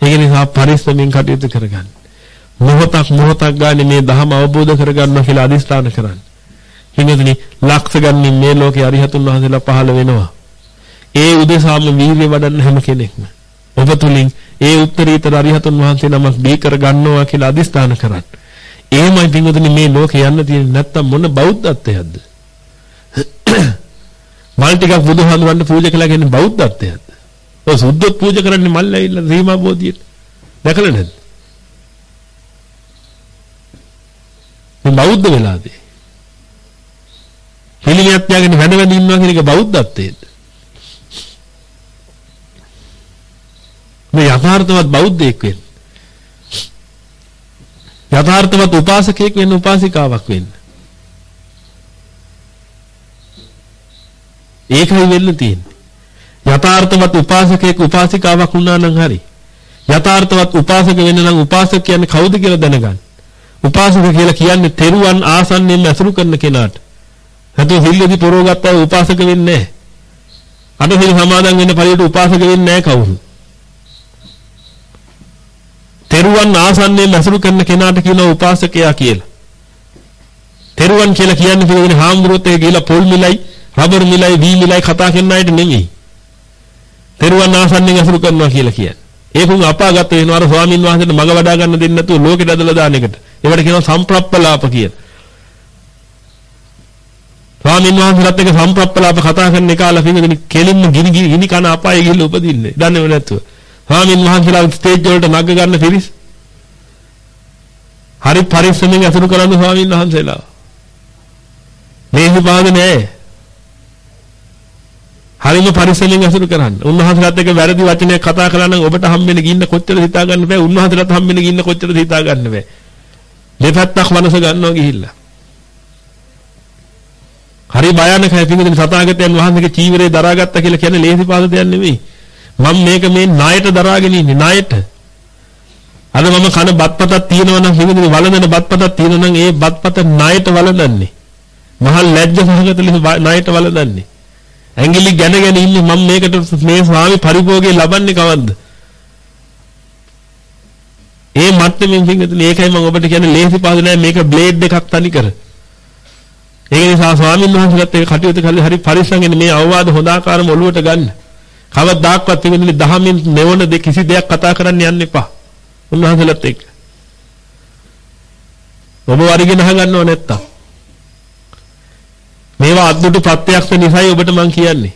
ඒක නිසා පරිස්සමින් කටයුතු කරගන්න. මොහොතක් මොහොතක් ගානේ මේ ධහම අවබෝධ කරගන්නවා කියලා අදිස්ථාන කරන්න. හිඟදෙනි ලක්ෂ ගණනින් මේ ලෝකේ අරිහතුන් වහන්සේලා පහළ වෙනවා. ඒ උදෙසාම වීර්ය වඩන්න හැම කෙනෙක්ම ඔබ තුලින් ඒ උත්තරීතර අරිහතුන් වහන්සේ නමක් දී කර ගන්නවා කියලා අදිස්ථාන කරන්න. එහෙමයි පින්වතුනි මේ ලෝකේ යන්න තියෙන්නේ නැත්තම් මොන බෞද්ධත්වයක්ද? (coughs) මල් ටිකක් බුදුහාමුදුරන්ට පූජා කළා කියන්නේ බෞද්ධත්වයක්ද? ඔය සුද්ධොත් පූජා කරන්නේ මල් ඇවිල්ලා සීමා බෝධියට. දැකලා නැද්ද? මේ බෞද්ධ වෙලාද? පිළිමියක් තියාගෙන වැඩ වැඩ ඉන්නවා කියන එක බෞද්ධත්වයේද? මේ යථාර්ථවත් බෞද්ධයෙක් වෙන්න. යථාර්ථවත් උපාසකයෙක් වෙන්න උපාසිකාවක් වෙන්න. ඒකයි වෙන්න තියෙන්නේ. යථාර්ථවත් උපාසකයෙක් උපාසිකාවක් වුණා නම් හරි. යථාර්ථවත් උපාසක වෙන්න නම් උපාසක කියන්නේ කවුද කියලා දැනගන්න. උපාසක කියලා කියන්නේ තෙරුවන් ආසන්නෙන් ඇසුරු කරන කෙනාට. නැත්නම් හිල්ලෙදි පොරව ගත්තා උපාසක වෙන්නේ නැහැ. අද හිල් සමාදන් වෙන්න පරිදි උපාසක වෙන්නේ නැහැ කවුරු. තෙරුවන් ආසන්නෙන් ඇසුරු කරන කෙනාට කියනවා උපාසකයා කියලා. තෙරුවන් කියලා කියන්නේ පිළිවෙල හාමුදුරුවොත් ඒ ගිහිලා පොල් මිලයි, රබර් මිලයි, වී මිලයි කතා කරන අයට නෙමෙයි. තෙරුවන් ආසන්නෙන් ඇසුරු කරනවා කියලා කියන්නේ. ඒකුන් අපාගත වෙනවා අර ස්වාමින් වහන්සේට මග වඩා ගන්න දෙන්නේ නැතුව ලෝකෙට ඇදලා දාන එකට. ඒවට කියනවා සම්ප්‍රප්පලාප කියලා. ස්වාමීන් වහන්සේලාත් එක්ක සම්ප්‍රප්පලාප කතා කරන එක අලා පින්ගිනි කෙලින්ම ගිනි ගිනි කන අපායේ ගිහිල්ලා උපදින්නේ. දන්නේව නැතුව. ස්වාමීන් වහන්සේලා ස්ටේජ් වලට නග ගන්න පිරිස්. හරි පරිස්සමෙන් අසුරු කරන්න ස්වාමීන් වහන්සේලා. මේක පාද නෑ. හරිම පරිස්සමෙන් අසුරු කරන්න. උන්වහන්සේලාත් එක්ක වැරදි වචනයක් කතා කළා නම් ඔබට හම්බෙන්න ගින්න කොච්චර හිතා ගන්න බෑ. උන්වහන්සේලාත් හම්බෙන්න ගින්න කොච්චර හිතා ගන්න බෑ. දෙපැත්තක් මනස ගන්නවා ගිහිල්ලා. හරි භයානකයි පිටින් සතාගතයන් වහන්සේගේ චීවරේ දරාගත්තා කියලා කියන්නේ ලේසි පාද දෙයක් නෙමෙයි. මම මේක මේ ණයට දරාගෙන ඉන්නේ ණයට. අද මම කන බත්පතක් තියෙනවා නම් හිමිනේ වළඳන බත්පතක් තියෙනවා නම් ඒ බත්පත ණයට වළඳන්නේ. මහල් ලැජ්ජ සහගත ලෙස ණයට වළඳන්නේ. ඇඟිලි ගැන ගැන ඉන්නේ මම මේකට මේ ස්වාමි පරිභෝගය ලබන්නේ කවද්ද? ඒ මට්ටමින් පින්විතනේ ඒකයි මම ඔබට කියන්නේ ලේසි පාද නෑ මේක බ්ලේඩ් එකක් තනි කර. ඒක නිසා ස්වාමීන් වහන්සේලාත් ඒක කටයුතු කරලා හරි පරිස්සම්ගෙන මේ අවවාද හොඳ ආකාරම ඔලුවට ගන්න. කවදාක්වත් පින්විතනේ දහමින් නෙවන දෙ කිසි දෙයක් කතා කරන්න යන්න එපා. උන්වහන්සේලාත් එක්ක. ඔබ වරිගෙන අහගන්නව නැත්තම්. මේවා අද්දුට ප්‍රත්‍යක්ෂ නිසායි ඔබට මම කියන්නේ.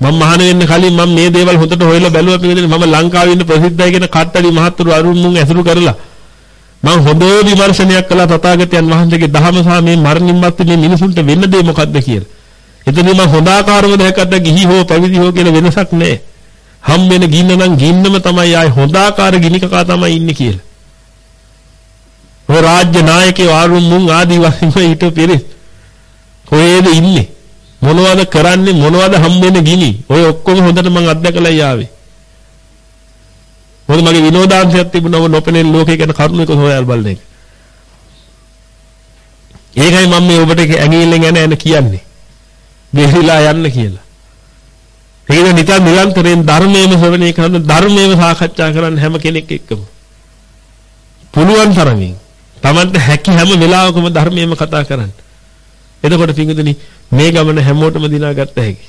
මම මහාන වෙන්න කලින් මම මේ දේවල් හොඳට හොයලා බැලුවා පිළිදෙන මම ලංකාවේ ඉන්න ප්‍රසිද්ධයි කියන කට්ටඩි මහත්තුරු අරුන් මුන් ඇසුරු කරලා මම හොඳ විමර්ශනයක් කළා තථාගතයන් වහන්සේගේ දහම සහ මේ මරණින් මත්තේ මේ මිනිසුන්ට වෙන්න දේ මොකද්ද කියලා. එතන මම හොඳ ආකාරව දැක්කත් ගිහි හෝ පැවිදි හෝ කියලා වෙනසක් නැහැ. හම් වෙන ගින්න නම් ගින්නම තමයි ආයි හොඳ ආකාර ගිනිකකා තමයි ඉන්නේ කියලා. ඔය රාජ්‍ය නායකයෝ ආරුම් මුන් ආදී වශයෙන් හිට පෙරේ කොහෙද ඉන්නේ? මොනවද කරන්නේ මොනවද හම්බෙන්නේ ගිනි? ඔය ඔක්කොම හොඳට මම අත්දැකලා යාවේ. මොකද මගේ විනෝදාංශයක් තිබුණා නොපෙනෙන ලෝකේ ගැන කරුණු එක හොයල් බලන එක. ඒකයි මම මේ ඔබට ඇඟිල්ලෙන් එන එන කියන්නේ. මෙහිලා යන්න කියලා. ඒක නිතර නිරන්තරයෙන් ධර්මයේම ශ්‍රවණය කරන ධර්මයේම සාකච්ඡා කරන්න හැම කෙනෙක් එක්කම. පුළුවන් තරමින් Tamante හැකි හැම වෙලාවකම ධර්මයේම කතා කරන්න. එතකොට පිංගුදනි මේ ගමන හැමෝටම දිනා ගත්ත හැකි.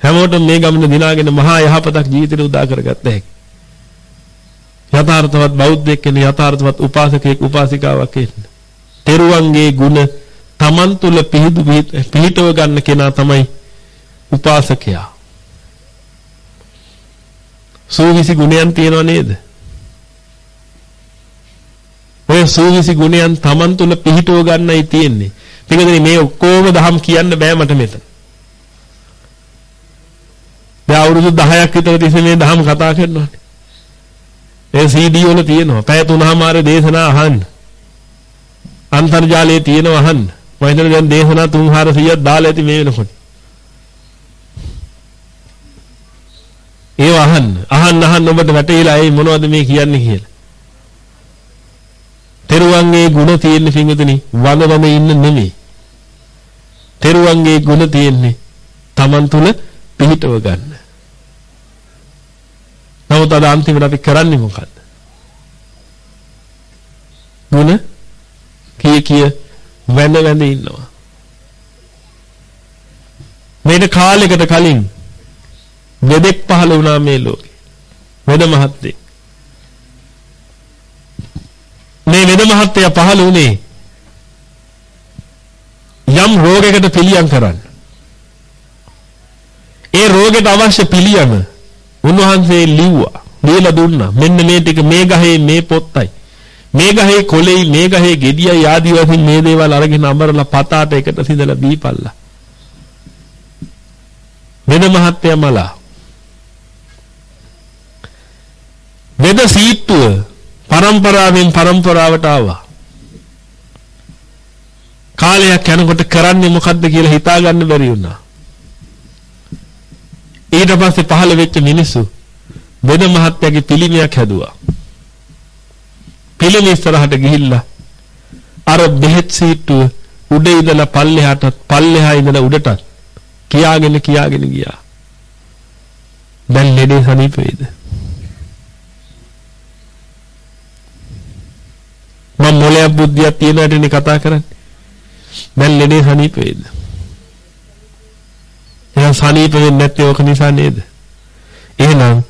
හැමෝටම මේ ගමන දිනාගෙන මහා යහපතක් ජීවිතේට උදා කරගත්ත හැකි. යථාර්ථවත් බෞද්ධයෙක් කියන යථාර්ථවත් උපාසකයෙක් උපාසිකාවක් කියන. තෙරුවන්ගේ ගුණ Taman තුල පිහිදු පිහිටව ගන්න කෙනා තමයි උපාසකයා. සූවිසි ගුණයන් තියෙනව නේද? ඔය සූවිසි ගුණයන් Taman තුල පිහිටව ගන්නයි තියෙන්නේ. පිටකදී මේ ඔක්කොම දහම් කියන්න බෑ මට මෙතන. දැන් අවුරුදු 10ක් විතර තිස්සේ මේ දහම් කතා කරනවානේ. ඒ CD වල තියෙනවා. පැය 3මාර දේශනා අහන්න. අන්තර්ජාලයේ තියෙනවා අහන්න. මම හිතන්නේ දැන් දේශනා 300ක් දාලා ඇති මේ වෙනකොට. ඒව අහන්න. අහන්න අහන්න ඔබට වැටහිලා ඒ මොනවද මේ කියන්නේ කියලා. තෙරුවන්ගේ ගුණ තියෙන පිංගුතුනි වදවම ඉන්න නෙමෙයි. තෙරුවන්ගේ ගුණ තියෙන්නේ Taman තුල පිහිටව ගන්න. නමුත් අද අන්තිමට අපි කරන්නේ මොකද්ද? ගුණ කී කිය වැඳ වැඳ ඉන්නවා. මේක කාලයකට කලින් වෙදෙක් පහළ වුණා මේ ලෝකේ. වෙද මහත්තයෙක්. මේ වෙද මහත්තයා පහළ වුණේ යම් රෝගයකට පිළියම් කරන්න. ඒ රෝගයට අවශ්‍ය පිළියම උන්වහන්සේ ලිව්වා. ලියලා දුන්නා. මෙන්න මේ ටික මේ ගහේ මේ පොත්තයි. මේ ගහේ කොළෙයි මේ ගහේ ගෙඩියයි ආදී වශයෙන් මේ දේවල් අරගෙන අමරලා පතාට එකට සිඳලා දීපල්ලා. වෙද මහත්තයා මලා. වෙද සීට්ටුව පරම්පරාවෙන් පරම්පරාවට ආවා. කාලයක් යනකොට කරන්නේ මොකද්ද කියලා හිතා ගන්න බැරි වුණා. ඊට පස්සේ පහළ වෙච්ච මිනිස්සු වෙද මහත්තයාගේ පිළිමයක් හැදුවා. පිළිම ඉස්සරහට ගිහිල්ලා අර බෙහෙත් සීට්ටුව උඩ ඉඳලා පල්ලෙහාට පල්ලෙහා ඉඳලා උඩටත් කියාගෙන කියාගෙන ගියා. දැන් ලෙඩේ සනීප වේද? මම මොලයක් බුද්ධියක් තියෙන හැටනේ කතා කරන්නේ. දැන් ලෙඩේ සනීප වේද? එහෙනම් සනීප වෙන්නේ නැත්තේ ඕක නිසා නේද? එහෙනම්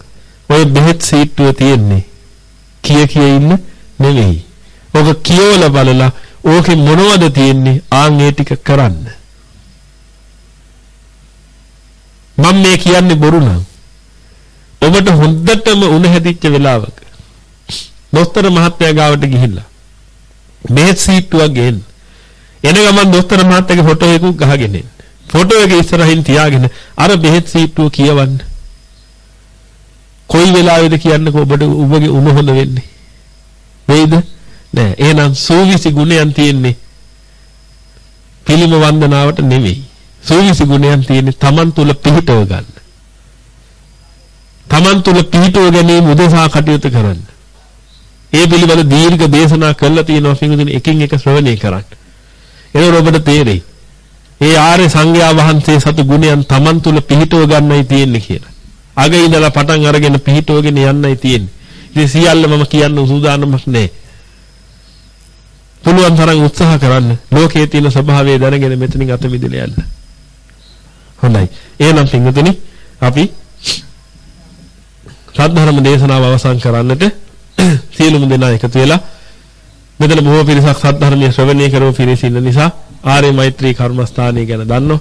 ඔය බෙහෙත් සීට්ටුව තියෙන්නේ කිය කිය ඉන්න නෙවෙයි. ඕක කියවලා බලලා ඕකේ මොනවද තියෙන්නේ ආන් ඒ ටික කරන්න. මම මේ කියන්නේ බොරු නම් ඔබට හොඳටම උණ හැදිච්ච වෙලාවක දොස්තර මහත්තයා ගාවට ගිහිල්ලා බෙහෙත් සීට්ටුවක් ගේන්න. එන ගමන් දොස්තර මහත්තයාගේ ෆොටෝ එකක් ගහගෙන එන්න. ෆොටෝ එක ඉස්සරහින් තියාගෙන අර බෙහෙත් සීට්ටුව කියවන්න. කොයි වෙලාවෙද කියන්නකෝ ඔබට ඔබගේ උණ හොඳ වෙන්නේ. වෙයිද? නෑ. එහෙනම් සූවිසි ගුණයන් තියෙන්නේ පිළිම වන්දනාවට නෙවෙයි. සූවිසි ගුණයන් තියෙන්නේ Taman තුල පිහිටව ගන්න. Taman තුල පිහිටව ගැනීම උදෙසා කටයුතු කරන්න. ඒ පිළිබඳ දීර්ඝ දේශනා කළා තියෙනවා පින්වතුනි එකින් එක ශ්‍රවණය කරන්න. එතකොට ඔබට තේරෙයි. ඒ ආර්ය සංඝයා වහන්සේ සතු ගුණයන් Taman තුල පිහිටව ගන්නයි තියෙන්නේ කියලා. අග ඉඳලා පටන් අරගෙන පිහිටවගෙන යන්නයි තියෙන්නේ. ඉතින් සියල්ල මම කියන්න උසුදානමක් නැහැ. පුළුවන් තරම් උත්සාහ කරන්න. ලෝකයේ තියෙන ස්වභාවය දැනගෙන මෙතනින් අත මිදලා යන්න. හොඳයි. එහෙනම් පින්වතුනි අපි සද්ධර්ම දේශනාව අවසන් කරන්නට (clears throat) සියලුම දෙනා එකතු වෙලා මෙතන බොහෝ පිරිසක් සද්ධර්මයේ ශ්‍රවණය කරව පිරිස ඉන්න නිසා ආර්ය මෛත්‍රී කර්මස්ථානය ගැන දන්නෝ.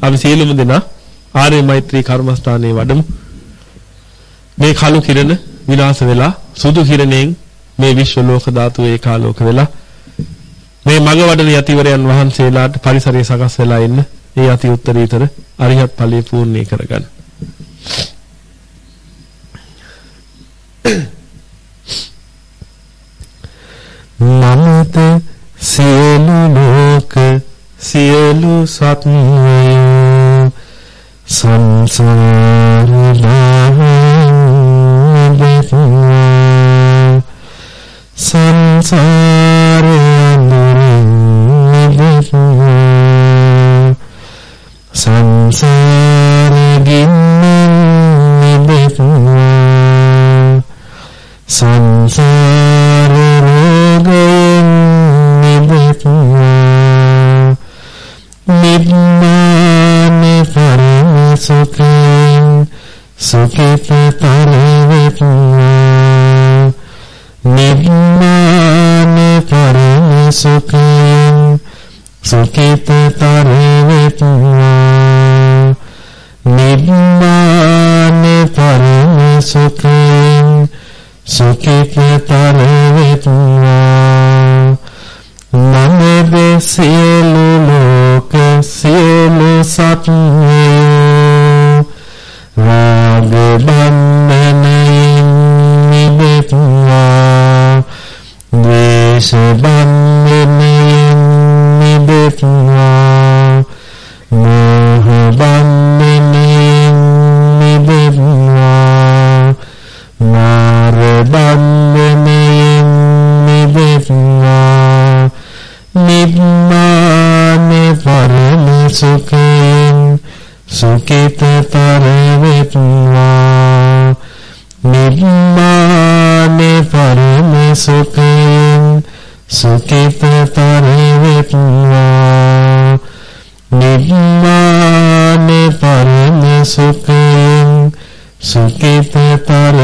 අපි සියලුම දෙනා ආර්ය මෛත්‍රී කර්මස්ථානයේ වඩමු. මේ කළු කිරණ විනාශ වෙලා සුදු කිරණයෙන් මේ විශ්ව ලෝක ධාතු ඒකාලෝක වෙලා මේ මග වඩන යතිවරයන් වහන්සේලාට පරිසරය සකස් වෙලා ඉන්න ඒ අති උත්තරීතර අරිහත් ඵලයේ පූර්ණේ කරගන්න. මමත සියලු ලෝක සියලු සත්වයෝ සංසාර සංසාර සංසාර ගින්නෙන් නිදෙත්වා සංසාර රෝගයෙන් නිදෙත්වා නිබ්බාන පරම සුඛයෙන් සුඛිතතර සුඛිතතර වෙත්වා නිබ්බාන පරම සුඛයෙන් සුඛිතතර වෙත්වා මමද සියලු පරම සුඛයෙන් සුඛිතතර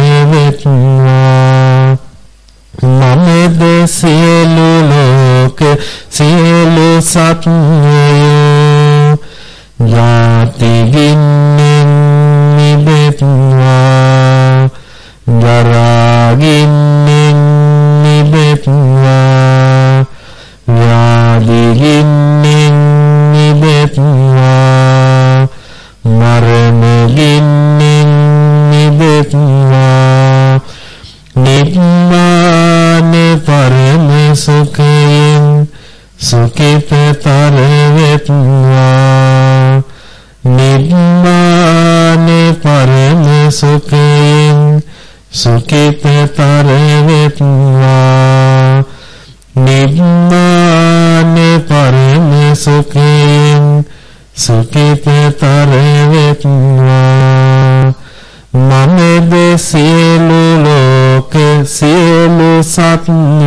සියලු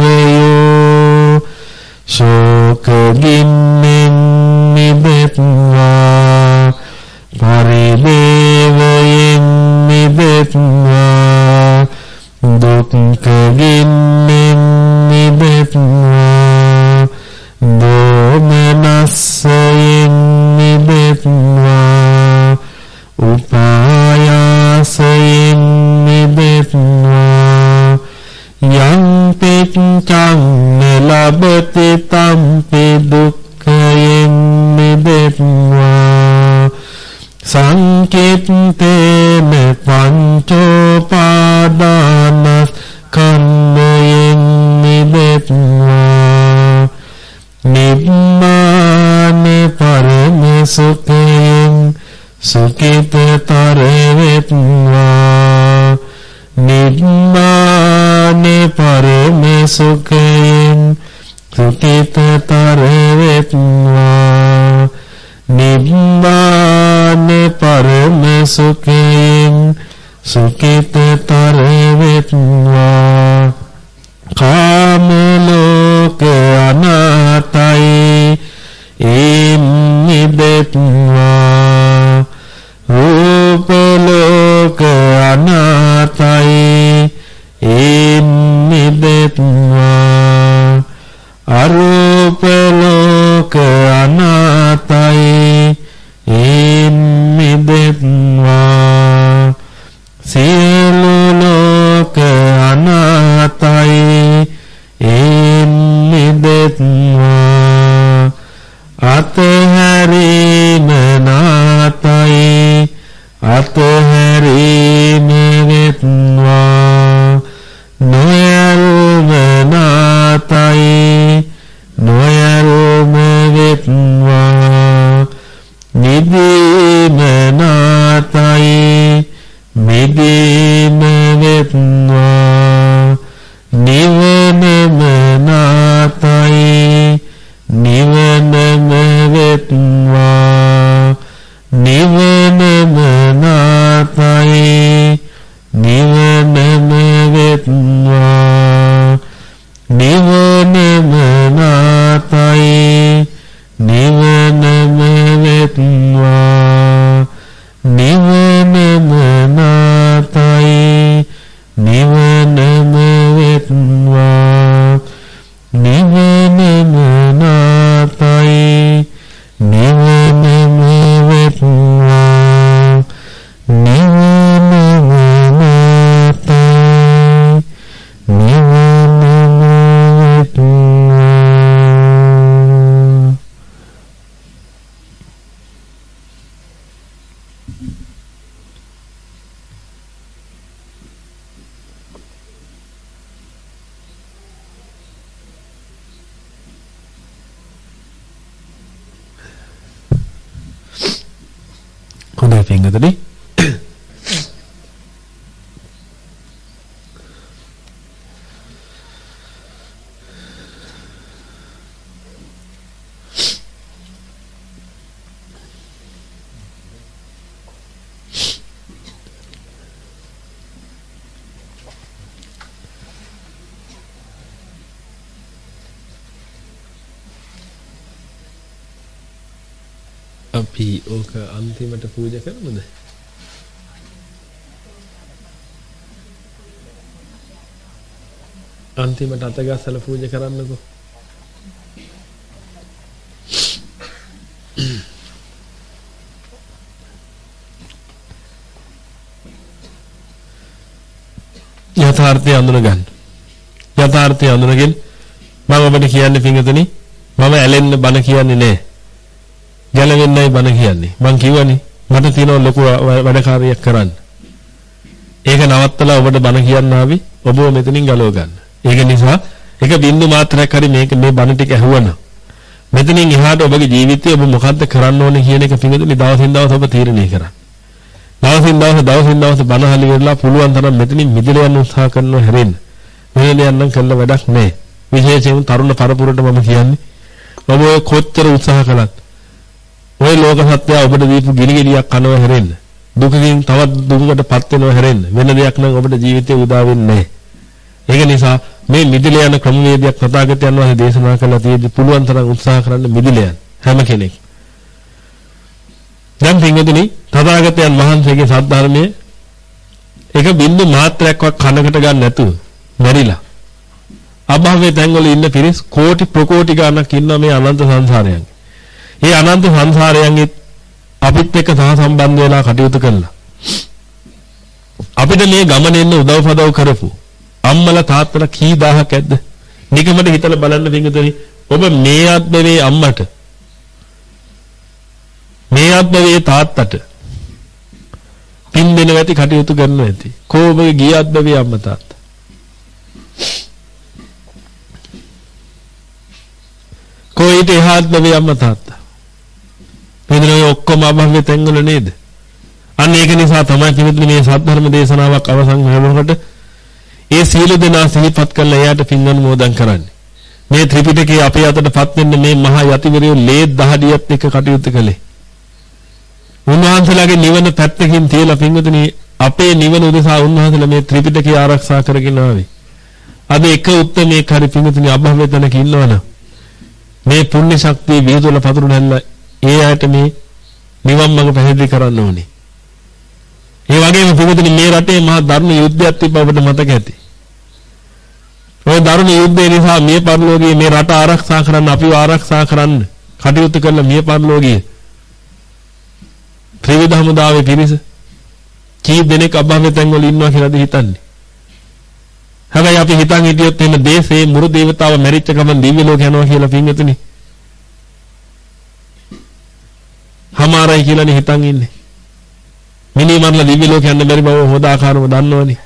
සංකේතේන පංචෝපාදාන කන්දයෙන් නිබෙත්වා නිබ්බාන පරම සුඛයෙන් සුඛිතතර වෙත්වා නිබ්බාන පරම සුඛයෙන් සුඛිතතර වෙත්වා අතගස්සලා පූජා කරන්නකෝ. යථාර්ථය අඳුනගන්න. යථාර්ථය අඳුනගෙන මම ඔබට කියන්නේ පිංගතුනි මම ඇලෙන්න බන කියන්නේ නෑ. ගැලවෙන්නයි බන කියන්නේ. මං කිව්වනේ මට තියෙන ලොකු වැඩකාරියක් කරන්න. ඒක නවත්තලා ඔබට බන කියන්න ආවි ඔබව මෙතනින් ගලව ගන්න. ඒක නිසා එක බින්දු මාත්‍රයක් හරි මේක මේ බන ටික ඇහුවනම් මෙතනින් එහාට ඔබගේ ජීවිතේ ඔබ මොකද්ද කරන්න ඕනේ කියන එක පිඟුතුනි දවසින් දවස ඔබ තීරණය කරන්න. දවසින් දවස දවසින් දවස බන හලි වෙලා පුළුවන් තරම් මෙතනින් මිදලා යන්න උත්සාහ කරනවා හැරෙන්න. මෙහෙල යන්නම් කළ වැඩක් නැහැ. විශේෂයෙන් තරුණ පරපුරට මම කියන්නේ ඔබ ඔය කොච්චර උත්සාහ කළත් ඔය ලෝක සත්‍යය ඔබට දීපු ගිනි ගෙඩියක් කනව හැරෙන්න. දුකකින් තවත් දුකකටපත් වෙනව හැරෙන්න. වෙන දෙයක් නම් ඔබට ජීවිතේ උදා වෙන්නේ නැහැ. ඒක නිසා මේ මිදිලා යන ක්‍රමවේදයක් තථාගතයන් වහන්සේ දේශනා කළා තියෙද්දි පුළුවන් තරම් උත්සාහ කරන්න මිදිලා යන්න හැම කෙනෙක්. දැන් පින්වතුනි තථාගතයන් වහන්සේගේ සද්ධර්මයේ එක බින්දු මාත්‍රයක්වත් කනකට ගන්න නැතුව මැරිලා අභාවයේ තැන්වල ඉන්න පිරිස් කෝටි ප්‍රකෝටි ගණනක් ඉන්නවා මේ අනන්ත සංසාරයන්. මේ අනන්ත සංසාරයන්ගේ අපිත් එක්ක සහ සම්බන්ධ වෙලා කටයුතු කළා. අපිට මේ ගමන එන්න උදව් පදව් කරපු අම්මලා තාත්තලා කී දහහක් ඇද්ද? නිකමට හිතලා බලන්න පිංගුතුනි ඔබ මේ අත්බවේ අම්මට මේ අත්බවේ තාත්තට පින් දෙන වැටි කටයුතු කරනවා ඇති. කොහොමද ගිය අත්බවේ අම්මා තාත්තා? කොයිට එහාත් බවේ අම්මා තාත්තා. මෙතන ඔක්කොම අභව්‍ය තැන්වල නේද? අන්න ඒක නිසා තමයි කිව්වේ මේ සද්ධර්ම දේශනාවක් අවසන් වෙනකොට ඒ සීල දෙනා සිහිපත් කරලා එයාට පින් අනුමෝදන් කරන්නේ. මේ ත්‍රිපිටකයේ අපේ අතටපත් වෙන්න මේ මහා යතිවරයෝ ලේ දහඩියත් එක්ක කටයුතු කළේ. උන්වහන්සේලාගේ නිවන පැත්තකින් තියලා පින්වතුනි අපේ නිවන උදෙසා උන්වහන්සේලා මේ ත්‍රිපිටකය ආරක්ෂා කරගෙන ආවේ. අද එක උත්තරමේ හරි පින්වතුනි අභව්‍යතනක ඉන්නවනම් මේ පුණ්‍ය ශක්තිය වේදවල පතුරු නැල්ල ඒ අයට මේ නිවන් මඟ පැහැදිලි කරන්න ඕනේ. ඒ වගේම පින්වතුනි මේ රටේ මහා ධර්ම යුද්ධයක් තිබ්බ අපිට මතක ඇති. ওই ධර්ම යුද්ධය නිසා මේ පරිලෝකයේ මේ රට ආරක්ෂා කරන්න අපිව ආරක්ෂා කරන්න කටයුතු කරන මේ පරිලෝකයේ ත්‍රිවිධ හමුදාවේ පිරිස කී දෙනෙක් අභාව්‍ය තැන් වල ඉන්නවා කියලාද හිතන්නේ? හැබැයි අපි හිතන් හිටියොත් එහෙම දේශේ මුරු දේවතාව මැරිච්ච ගමන් දිව්‍ය ලෝක යනවා කියලා පින්වතුනි. හමාරයි කියලානේ හිතන් ඉන්නේ. මිනි මරලා දිව්‍ය ලෝක යන්න බැරි බව හොඳ ආකාරව දන්නවනේ.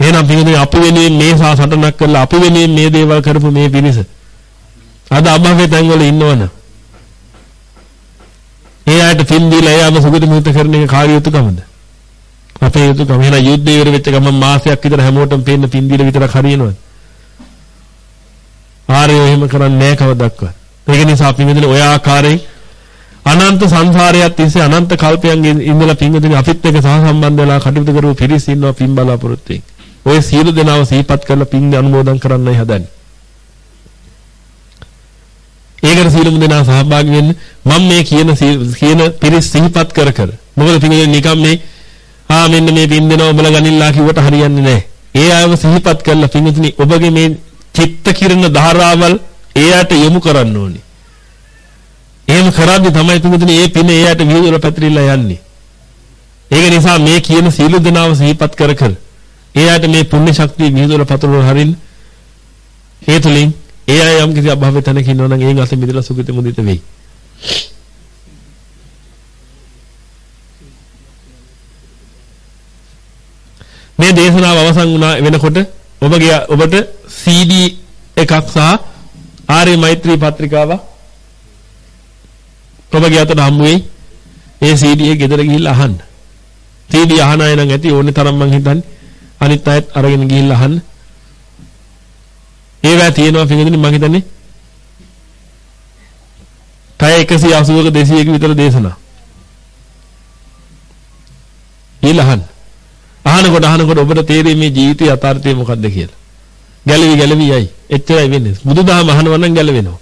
එහෙනම් පින්වතුනි අපි වෙනුවෙන් මේ සා සටනක් කරලා අපි වෙනුවෙන් මේ දේවල් කරපු මේ පිරිස අද අභාව්‍ය තැන් වල ඉන්නවනේ. ඒ ආයත පින් දීලා එයාම සුගති මුහිත කරන එක කාර්ය යුතුයකමද? අපේ යුතුයකම. එහෙනම් යුද්ධය ඉවර වෙච්ච ගමන් මාසයක් විතර හැමෝටම පේන්න පින් දීලා විතරක් හරියනවද? ආරයෝ එහෙම කරන්නේ නැහැ කවදක්වත්. ඒක නිසා අපි මෙතන ඔය ආකාරයෙන් අනන්ත සංසාරයක් තිස්සේ අනන්ත කල්පයන්ගේ ඉඳලා පින්වතුනි අපිත් එක්ක සහසම්බන්ධ වෙලා කටයුතු කරපු පිරිස ඉන්නවා පින් බලාපොරොත්තු වෙන්නේ. ඔය සියලු දෙනාව සිහිපත් කරලා පින් අනුමෝදන් කරන්නයි හදන්නේ. ඒකට සීලමු දෙනා සහභාගී වෙන්න මම මේ කියන කියන පිරිස් සිහිපත් කර කර මොකද පිටින් නිකම් මේ ආ මෙන්න මේ පින් දෙනවා උඹලා ගනින්නලා කිව්වට හරියන්නේ නැහැ. ඒ අයව සිහිපත් කරලා පින්විතනි ඔබගේ මේ චිත්ත කිරණ ධාරාවල් එයාට යොමු කරන්න ඕනේ. එහෙම කරද්දි තමයි පින්විතනි මේ පින එයාට විහිදුවල පැතිරිලා යන්නේ. ඒක නිසා මේ කියන සීල දනාව සිහිපත් කර කර එයාට මේ පුණ්‍ය ශක්තිය විහිදුවල පතුරවල හරින්න ඒ තුලින් ඒ අය යම් කිසි අභාවය තැනක ඉන්නවා නම් ඒන් අත මිදලා සුගති මුදිත වෙයි. මේ දේශනාව අවසන් වුණා වෙනකොට ඔබගේ ඔබට CD එකක් සහ ආර්ය මෛත්‍රී පත්‍රිකාව ඔබගේ අතට හම්බ වෙයි. ඒ CD එක ගෙදර ගිහිල්ලා අහන්න. CD අහන අය නම් ඇති ඕනේ තරම් මං හිතන්නේ. අනිත් අයත් අරගෙන ගිහිල්ලා අහන්න. ඒවා තියෙනවා පිටින් මම හිතන්නේ පැය 180ක 200ක විතර දේශනා. ඊළහන් අහනකොට අහනකොට ඔබට තේරෙයි මේ ජීවිතයේ යථාර්ථය මොකක්ද කියලා. ගැලවි ගැලවි යයි. එච්චරයි වෙන්නේ. බුදුදහම අහනවා නම් ගැලවෙනවා.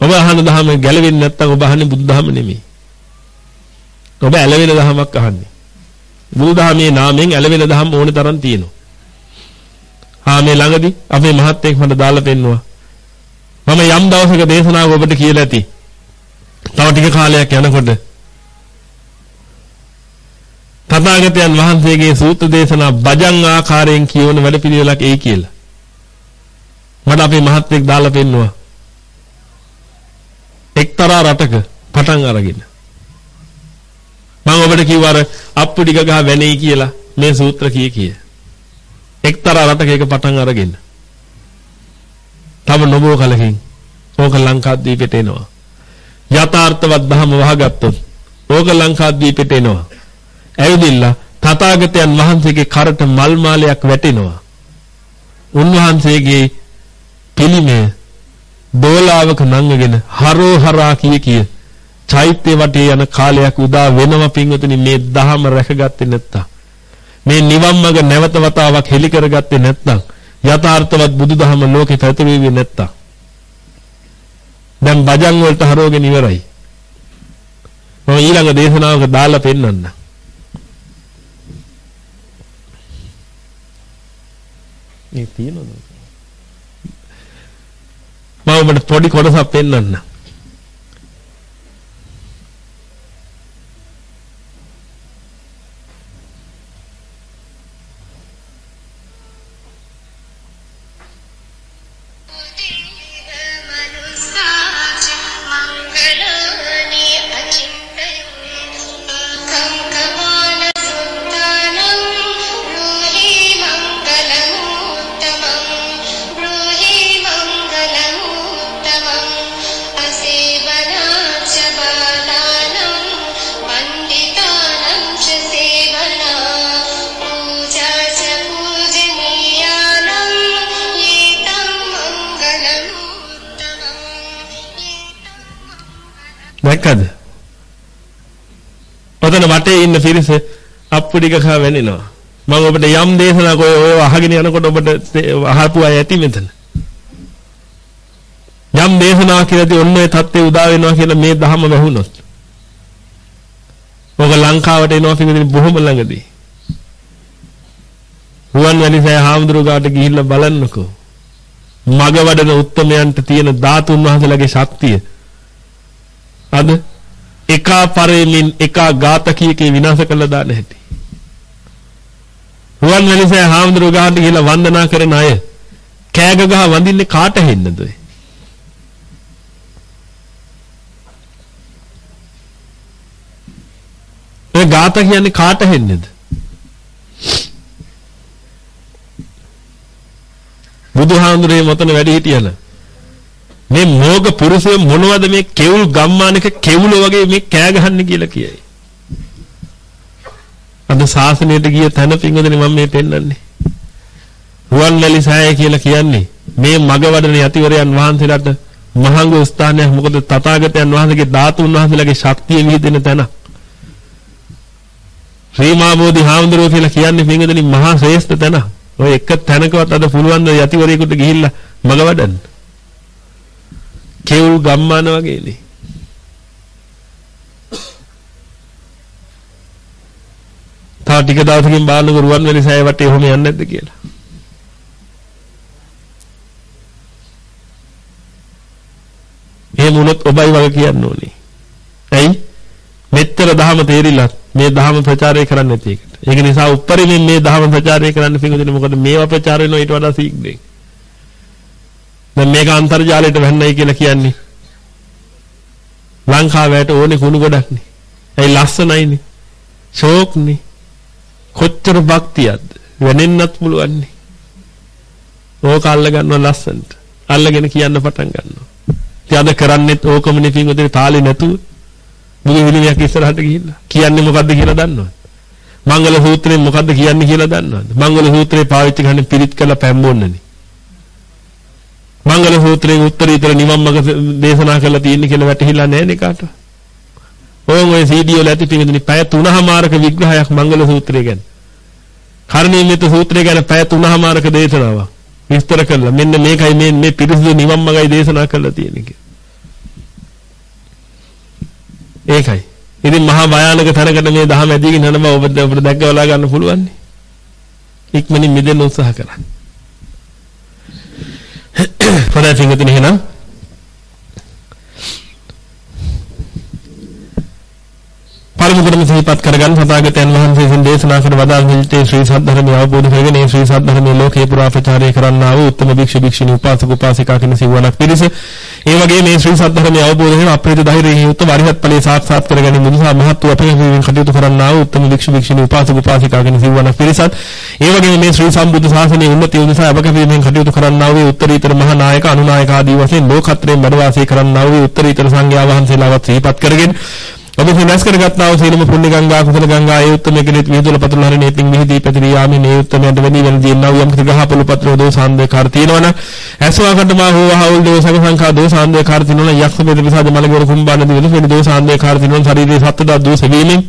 ඔබ අහන දහම ගැලවෙන්නේ නැත්නම් ඔබ අහන්නේ බුදුදහම නෙමෙයි. ඔබ ඇලවෙන දහමක් අහන්නේ. බුදුදහමේ නාමයෙන් ඇලවෙන දහම් ඕනේ තරම් තියෙනවා. ආ මේ ළඟදී අපේ මහත්තයෙක් මට දාලා පෙන්නුවා. මම යම් දවසක දේශනාවක් ඔබට කියලා ඇති. තව ටික කාලයක් යනකොට තථාගතයන් වහන්සේගේ සූත්‍ර දේශනා බජන් ආකාරයෙන් කියවන වැඩපිළිවෙලක් එයි කියලා. මට අපේ මහත්තයෙක් දාලා පෙන්නුවා. එක්තරා රටක පටන් අරගෙන. මම ඔබට කිව්වා අර අප්පු ටික ගහ වැණෙයි කියලා මේ සූත්‍ර කී කිය. එක්තරා රටක එක පටන් අරගෙන. තව නොබෝ කලකින් ඕක ලංකාද්වීපෙට එනවා. යථාර්ථවත් ධම වහගත්තොත් ඕක ලංකාද්වීපෙට එනවා. ඇවිදින්න තථාගතයන් වහන්සේගේ කරට මල් මාලයක් වැටෙනවා. උන්වහන්සේගේ පිළිමය දෝලාවක නංගගෙන හරෝ හරා කිය කිය චෛත්‍ය වටේ යන කාලයක් උදා වෙනව පින්වතුනි මේ දහම රැකගත්තේ නැත්තම් මේ නිවන් මඟ නැවත වතාවක් හෙලි කරගත්තේ නැත්නම් යථාර්ථවත් බුදුදහම ලෝකේ පැතිරෙන්නේ නැත්තම් දැන් බජන් වලට හරවගෙන ඉවරයි. මම ඊළඟ දේශනාවක දාලා පෙන්නන්න. මේ තියෙනවද? මම ඔබට පොඩි කොටසක් පෙන්නන්න. දැක්කද? ඉන්න පිරිස අප්පුඩික කා වෙනිනවා. මම ඔබට යම් දේශනාවක් ඔය ඔය අහගෙන යනකොට ඔබට අහපු අය ඇති මෙතන. යම් දේශනාවක් කියලාදී ඔන්න ඔය தත්ත්වය උදා වෙනවා කියලා මේ ධහම වැහුනොත්. ඔක ලංකාවට එනවා පිටින් බොහොම ළඟදී. රුවන්වැලි සෑ හාමුදුරුවෝ ගිහිල්ලා බලන්නකෝ. මග වඩන උත්තමයන්ට තියෙන ධාතුන් වහන්සේලාගේ ශක්තිය. අද එකා පරෙමින් එකා ඝාතකීකේ විනාශ කළා දාන්න හැටි. රුවන්වැලිසෑ හාමුදුරුවෝ ගාවට ගිහිල්ලා වන්දනා කරන අය කෑග ගහ වඳින්නේ කාට හෙන්නද ඔය? ඔය ગાත කියන්නේ කාට හෙන්නේද? බුදුහාමුදුරේ මොතන වැඩි හිටියන මේ මෝග පුරුෂය මොනවද මේ කෙවුල් ගම්මානක කෙවුල වගේ මේ කෑ ගහන්නේ කියලා කියයි. අද ශාසනයට ගිය තැන පිංගුදනේ මම මේ පෙන්වන්නේ. රුවන්වැලි සෑය කියලා කියන්නේ මේ මග වඩන යතිවරයන් වහන්සේලාට මහඟු ස්ථානයක් මොකද තථාගතයන් වහන්සේගේ ධාතුන් වහන්සේලාගේ ශක්තිය විහිදෙන තැන. ශ්‍රීමා බෝධි හාමුදුරුවෝ කියලා කියන්නේ පිංගුදනේ මහා ශ්‍රේෂ්ඨ තැන. ඔය එක තැනකවත් අද පුළුවන් ද යතිවරයෙකුට ගිහිල්ලා මග වඩන්න. කෙවුල් ගම්මාන වගේනේ. තා ටික දවසකින් බලන්නකො රුවන්වැලි සෑය වටේ ඔහොම යන්නේ නැද්ද කියලා. එහෙම වුණොත් ඔබයි වගේ කියන්න ඕනේ. ඇයි? මෙච්චර දහම තේරිලා මේ දහම ප්‍රචාරය කරන්න නැති එකට. ඒක නිසා උපරිමයෙන් මේ දහම ප්‍රචාරය කරන්න පිඟුදින මොකද මේවා ප්‍රචාරය වෙනවා ඊට වඩා සීක්‍රෙන්. දැන් මේක අන්තර්ජාලයට වැන්නයි කියලා කියන්නේ. ලංකාවට ඕනේ කුණු ගොඩක්නේ. ඒ ලස්සනයිනේ. ෂෝක්නේ. කොච්චර භක්තියක්ද වෙනෙන්නත් පුළුවන් නේ. ඕක අල්ල ගන්නවා ලස්සනට. අල්ලගෙන කියන්න පටන් ගන්නවා. ඉතින් අද කරන්නේත් ඕකම නෙපින් උදේ තාලේ නැතුව මුළු විලියක් ඉස්සරහට ගිහිල්ලා කියන්නේ මොකද්ද කියලා දන්නවද? මංගල සූත්‍රයෙන් මොකද්ද කියන්නේ කියලා දන්නවද? මංගල සූත්‍රේ පාවිච්චි කරන්නේ පිරිත් කළ පැම්බොන්නනේ. මංගල සූත්‍රයේ උත්තරීතර නිවන් මඟ දේශනා කරලා තියෙන්නේ කියලා වැටහිලා නැහැ නේ කාට. ඕන් ඔය CD වල ඇති පිටින් පැය 3මාරක විග්‍රහයක් මංගල සූත්‍රය ගැන. කර්ණීයමිත සූත්‍රය ගැන පැය 3මාරක දේශනාවක් විස්තර කළා. මෙන්න මේකයි මේ මේ පිරිසිදු නිවන් මඟයි දේශනා කරලා තියෙන්නේ කියලා. ඒකයි. ඉතින් මහා භයානක තැනකට මේ දහම ඇදීගෙන යන බව ඔබට ඔබට දැක්කවලා ගන්න පුළුවන්. ඉක්මනින් මිදෙන්න උත්සාහ කරන්න. හොඳයි පින්වතුනි එහෙනම් පරමතරම සිහිපත් කරගන්න සතාගතයන් වහන්සේ විසින් දේශනා කරන වදාළ නිල්තේ ශ්‍රී සද්ධර්මය අවබෝධ කරගෙන ඒ ශ්‍රී සද්ධර්මයේ ලෝකේ පුරා ප්‍රචාරය කරන්නා වූ උත්තම භික්ෂු භික්ෂුණී උපාසක උපාසිකා කෙන සිවණක් පිරිස. ඒ වගේ මේ ශ්‍රී සද්ධර්මයේ අවබෝධ කරගෙන අප්‍රේත ධෛර්යයෙන් යුක්ත වරිහත් ඵලයේ සාක්ෂාත් කරගැනීම මුදුසා මහත් වූ අපේක්ෂාවෙන් කටයුතු කරන්නා වූ උත්තම භික්ෂු භික්ෂුණී උපාසක උපාසිකා කෙන සිවණක් පිරිසත්. ඒ වගේම මේ ශ්‍රී සම්බුද්ධ ශාසනයේ උන්නතිය උදෙසා අපකපීමෙන් කටයුතු කරන්නා වූ උත්තරීතර මහා නායක අනුනායක ආදී වශයෙන් ලෝකත්‍රයෙන් වැඩ වාසය කරන්නා වූ උත්තරීතර සංඝයා වහන්සේලාවත් සිහිපත් කරගෙන ඔබ හිනස් කරගත්තා වූ සීලම පුණ්‍ය ගංගා කුසල ගංගා ඒ උත්තම කෙනෙක් විහිදුල පතුල හරිනේ පිං විහිදී පැතිරී යාමේ මේ උත්තමයන්ට වැඩි වෙන දිනව යම් කිසි ගහ පොළු පත්‍ර දෝසාන්දේකාර තියෙනවනම් ඇසවාකටමා හෝ වහවුල් දෝසක සංඛා දෝසාන්දේකාර තියෙනවනම් යක්ෂ බෙද විසාද මලගොර කුම්බාන දිවල වෙන දෝසාන්දේකාර තියෙනවනම් ශරීරයේ සත්ත්ව දෝෂ වීමෙන්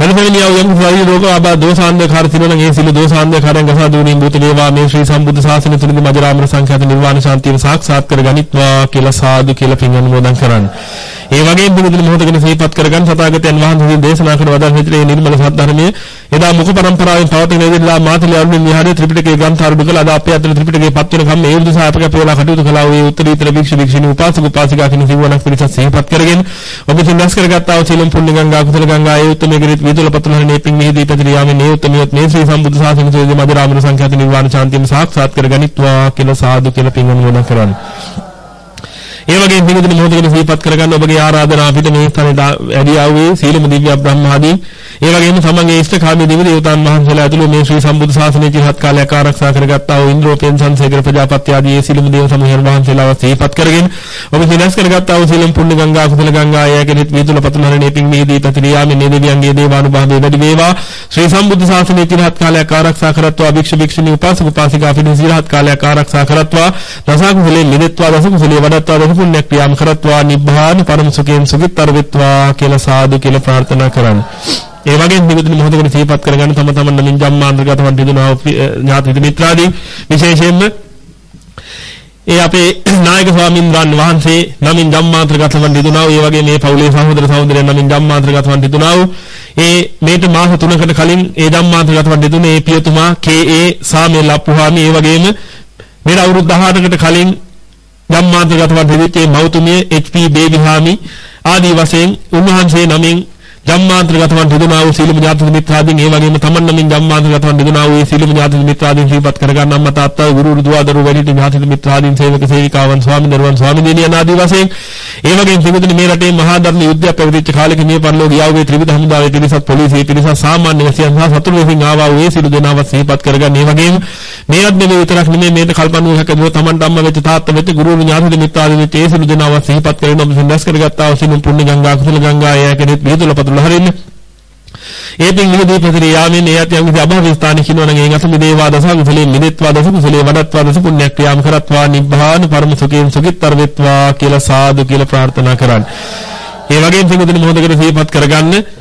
වෙනසෙනියව යම් ශරීර රෝග ආබා දෝසාන්දේකාර තියෙනවනම් ඒ සිළු දෝසාන්දේකාරයන් ගසා දුණින් බුත දේවා මේ ශ්‍රී සම්බුද්ධ ශාසනය තුලදී මජරාමර සංඛ්‍යාත නිර්වාණ ශාන්තිය සාක්ෂාත් කර ගනිත්වා කියලා සාදු කියලා පින් අනුමෝදන් කරන්නේ. ඒ වගේම බුදුදෙන මොහොතගෙන සිහිපත් කරගන්න සතාගතයන් වහන්සේ දේශනා කරන වදන් හිතේ නිර්මල සත්‍ය එදා මුඛ පරම්පරාවෙන් පවතින ඉදිරිලා මාතලේ අරුණින් විහාරයේ ත්‍රිපිටකයේ ග්‍රන්ථ ආරම්භ කළ. අද අපේ අතර ත්‍රිපිටකයේ පත් වෙන කම් ඒ උදෙසා අපක පෙරලා කටයුතු කළා. වූ උත්තරීතර භික්ෂු භික්ෂුණී උපාසක උපාසිකා කෙනෙක් සිවණක් පිරිසත් සිහිපත් කරගෙන ඔබ සින්නස් කරගත්තා වූ සීලම් පුණ්‍ය ගංගා කුසල ගංගා ඒ උත්තමයේ ගිරිත් විදුල පතුලහරණේ පිං මෙහිදී පැතිරී යාමේ මේ උත්තමියොත් මේ ශ්‍රී සම්බුද්ධ ශාසනය තුළදී මధుරාමර සංඛ්‍යාත නිර්වාණ ශාන්තියම සාක්ෂාත් කරගනිත්වා කියලා සාදු කියලා පින් අනුමෝදන් කරන්නේ. ඒ වගේම පිළිතුරු මොහොතකට සිහිපත් කරගන්න ඔබගේ ආරාධනා අපිට මේ ස්ථානයේ ඇදී ආවේ සීලම දිව්‍ය බ්‍රහ්මාදී. ඒ වගේම සමන්ගේ ඉෂ්ඨකාමී දිව්‍ය දේවතාන් වහන්සේලා ඇතුළු මේ ශ්‍රී සම්බුද්ධ ශාසනයේ චිරහත් කාලයක් ආරක්ෂා කරගත්තා වූ ඉන්ද්‍රෝපෙන් සංසේකර ප්‍රජාපති ආදී ඒ සීලම දේව සමූහයන් වහන්සේලාව සිහිපත් කරගෙන ඔබ සිනස් කරගත්තා වූ සීලම් පුණ්‍ය ගංගා කුසල ගංගා යකෙනිත් විදුල පතුලහරණේ පිං මේදී ප්‍රතිරියාමේ නේ දෙවියන්ගේ දේවානුභාවයේ වැඩි වේවා. ශ්‍රී සම්බුද්ධ ශාසනයේ චිරහත් කාලයක් ආරක්ෂා කරත්වා භික්ෂු භික්ෂුණී උපාසක උපාසිකා පිණිස චිරහත් කාලයක් ආරක්ෂා කරත්වා. දස කුසලේ මිදෙත්වා දස කුසලේ වඩත්වා දස පුණ්‍ය ක්‍රියාම් කරත්වා නිබ්බාන පරම සුඛයෙන් සුඛිතර වෙත්වා කියලා සාදු කියලා ප්‍රාර්ථනා කරන්න. ඒ වගේම නිකුත් මොහොතකට සිහිපත් කරගන්න තම තමන් නමින් ජම්මාන්තරගත වන් දිනුනා ඥාති මිත්‍රාදී විශේෂයෙන්ම ඒ අපේ (clears throat) නායක ස්වාමීන් වහන්සේ නමින් ධම්මාන්තරගත වන් දිනුනා ඒ වගේ මේ පවුලේ සහෝදර සහෝදරයන් නමින් ධම්මාන්තරගත වන් දිනුනා ඒ මේට මාස 3කට කලින් ඒ ධම්මාන්තරගත වන් දිනුනේ ඒ පියතුමා කේ.ඒ. සාමේ ලප්පුහාමි ඒ වගේම මේට අවුරුදු 18කට කලින් ධම්මාන්තරගත වන් දිවිච්ච මෞතුමිය එච්.පී. බේබිහාමි ආදී වශයෙන් උන්වහන්සේ නමින් ජම්මාන්තරගතවන් දෙදුනා වූ සීලම ඥාති මිත්‍රාදීන් ඒ වගේම තමන් නමින් ජම්මාන්තරගතවන් දෙදුනා වූ සීලම ඥාති මිත්‍රාදීන් සිහිපත් කරගන්න අම්මා තාත්තා ගුරු දුවදරු වැඩිහිටි ඥාති මිත්‍රාදීන් සේවක සේවිකාවන් ස්වාමීන් දරුවන් ස්වාමීන් ආදී වශයෙන් ඒ වගේම පිටුදින මේ රටේ මහා ධර්ම යුද්ධයක් පැවතිච්ච කාලෙක මේ පරිලෝක යාවගේ ත්‍රිවිධ හමුදාවේ පිරිසත් පොලිසිය පිරිසත් සාමාන්‍ය වැසියන් සහ සතුරු විසින් ආවා වූ ඒ සිළු දෙනාව සිහිපත් කරගන්න. ඒ වගේම මේවත් නෙමෙයි විතරක් නෙමෙයි මේක කල්පනාවක් ඇදුව තමන්ට අම්මා වෙච්ච තාත්තා වෙච්ච ගුරු ඥාති මිත්‍රාදීන් වෙච්ච ඒ සිළු දෙනාව සිහිපත් කරගෙන ඔබ සඳස් කරගත්තා වූ සිනු පුණ්‍ය ගංගා කුසල ගංගා එය කෙනෙක් විදුල පතුල හරින්නේ ඒ පින් නිදි ප්‍රතිරේ යාමෙන් ඒ යත් යම් කිසි අභව ස්ථානයක් ඉන්නවනම් ඒ අස මිදේවා දස කුසලේ මිදෙත්වා දස කුසලේ වඩත්වා දස පුණ්‍යක් ක්‍රියාම් කරත්වා නිබ්බාන පරම සුඛයෙන් සුඛිතර වෙත්වා කියලා සාදු කියලා ප්‍රාර්ථනා කරන්න. ඒ වගේම පින්වතුනි මොහොතකට සිහිපත් කරගන්න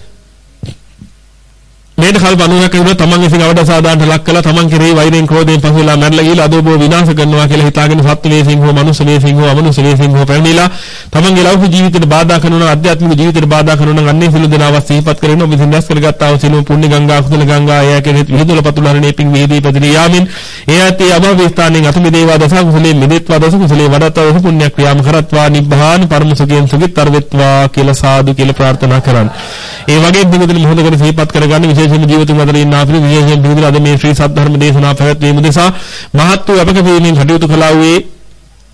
මේට කල්ප 90ක් විතර තමන් විසින් අවදාසාදාන්ට ලක් කළා තමන් කෙරෙහි වෛරයෙන් ක්‍රෝධයෙන් පසුලා මැරලා ගිහලා අදෝබෝ විනාශ කරනවා කියලා හිතාගෙන සත්ත්ව වේසින් හෝ මනුස්ස වේසින් හෝ අමනුස්ස වේසින් හෝ පැමිණිලා තමන්ගේ ලෞකික ජීවිතයට බාධා කරනවා ආධ්‍යාත්මික ජීවිතයට බාධා කරනවා අන්නේ සිළු දෙනාව සිහිපත් කරගෙන ඔබ විසින් දැස් කරගත්තා වූ සිළු පුණ්‍ය ගංගා කුසල ගංගා එය කෙරෙහි විහිදුල පතුලරණේ පිං වේදී පැතිරී යාමින් ඒ ඇතේ අභව ස්ථානෙන් අතු මිදේවා දස කුසලේ මිදෙත්වා දස කුසලේ වඩත්වා දස පුණ්‍ය ක්‍රියාම කරත්වා නිබ්බාන පරම සුඛයෙන් සුඛිතර වෙත්වා කියලා සාදු කියලා ප්‍රාර්ථනා කරන්න. ඒ වගේම දිනදෙන මොහොතකට සිහිපත් කරගන්න විශේෂයෙන්ම ජීවිතුන් අතර ඉන්න අපිට විශේෂයෙන් පිළිදෙල අද මේ ශ්‍රී සද්ධර්ම දේශනා පැවැත්වීම නිසා මහත් වූ අපකපීමෙන් කටයුතු කළා වූ ඒ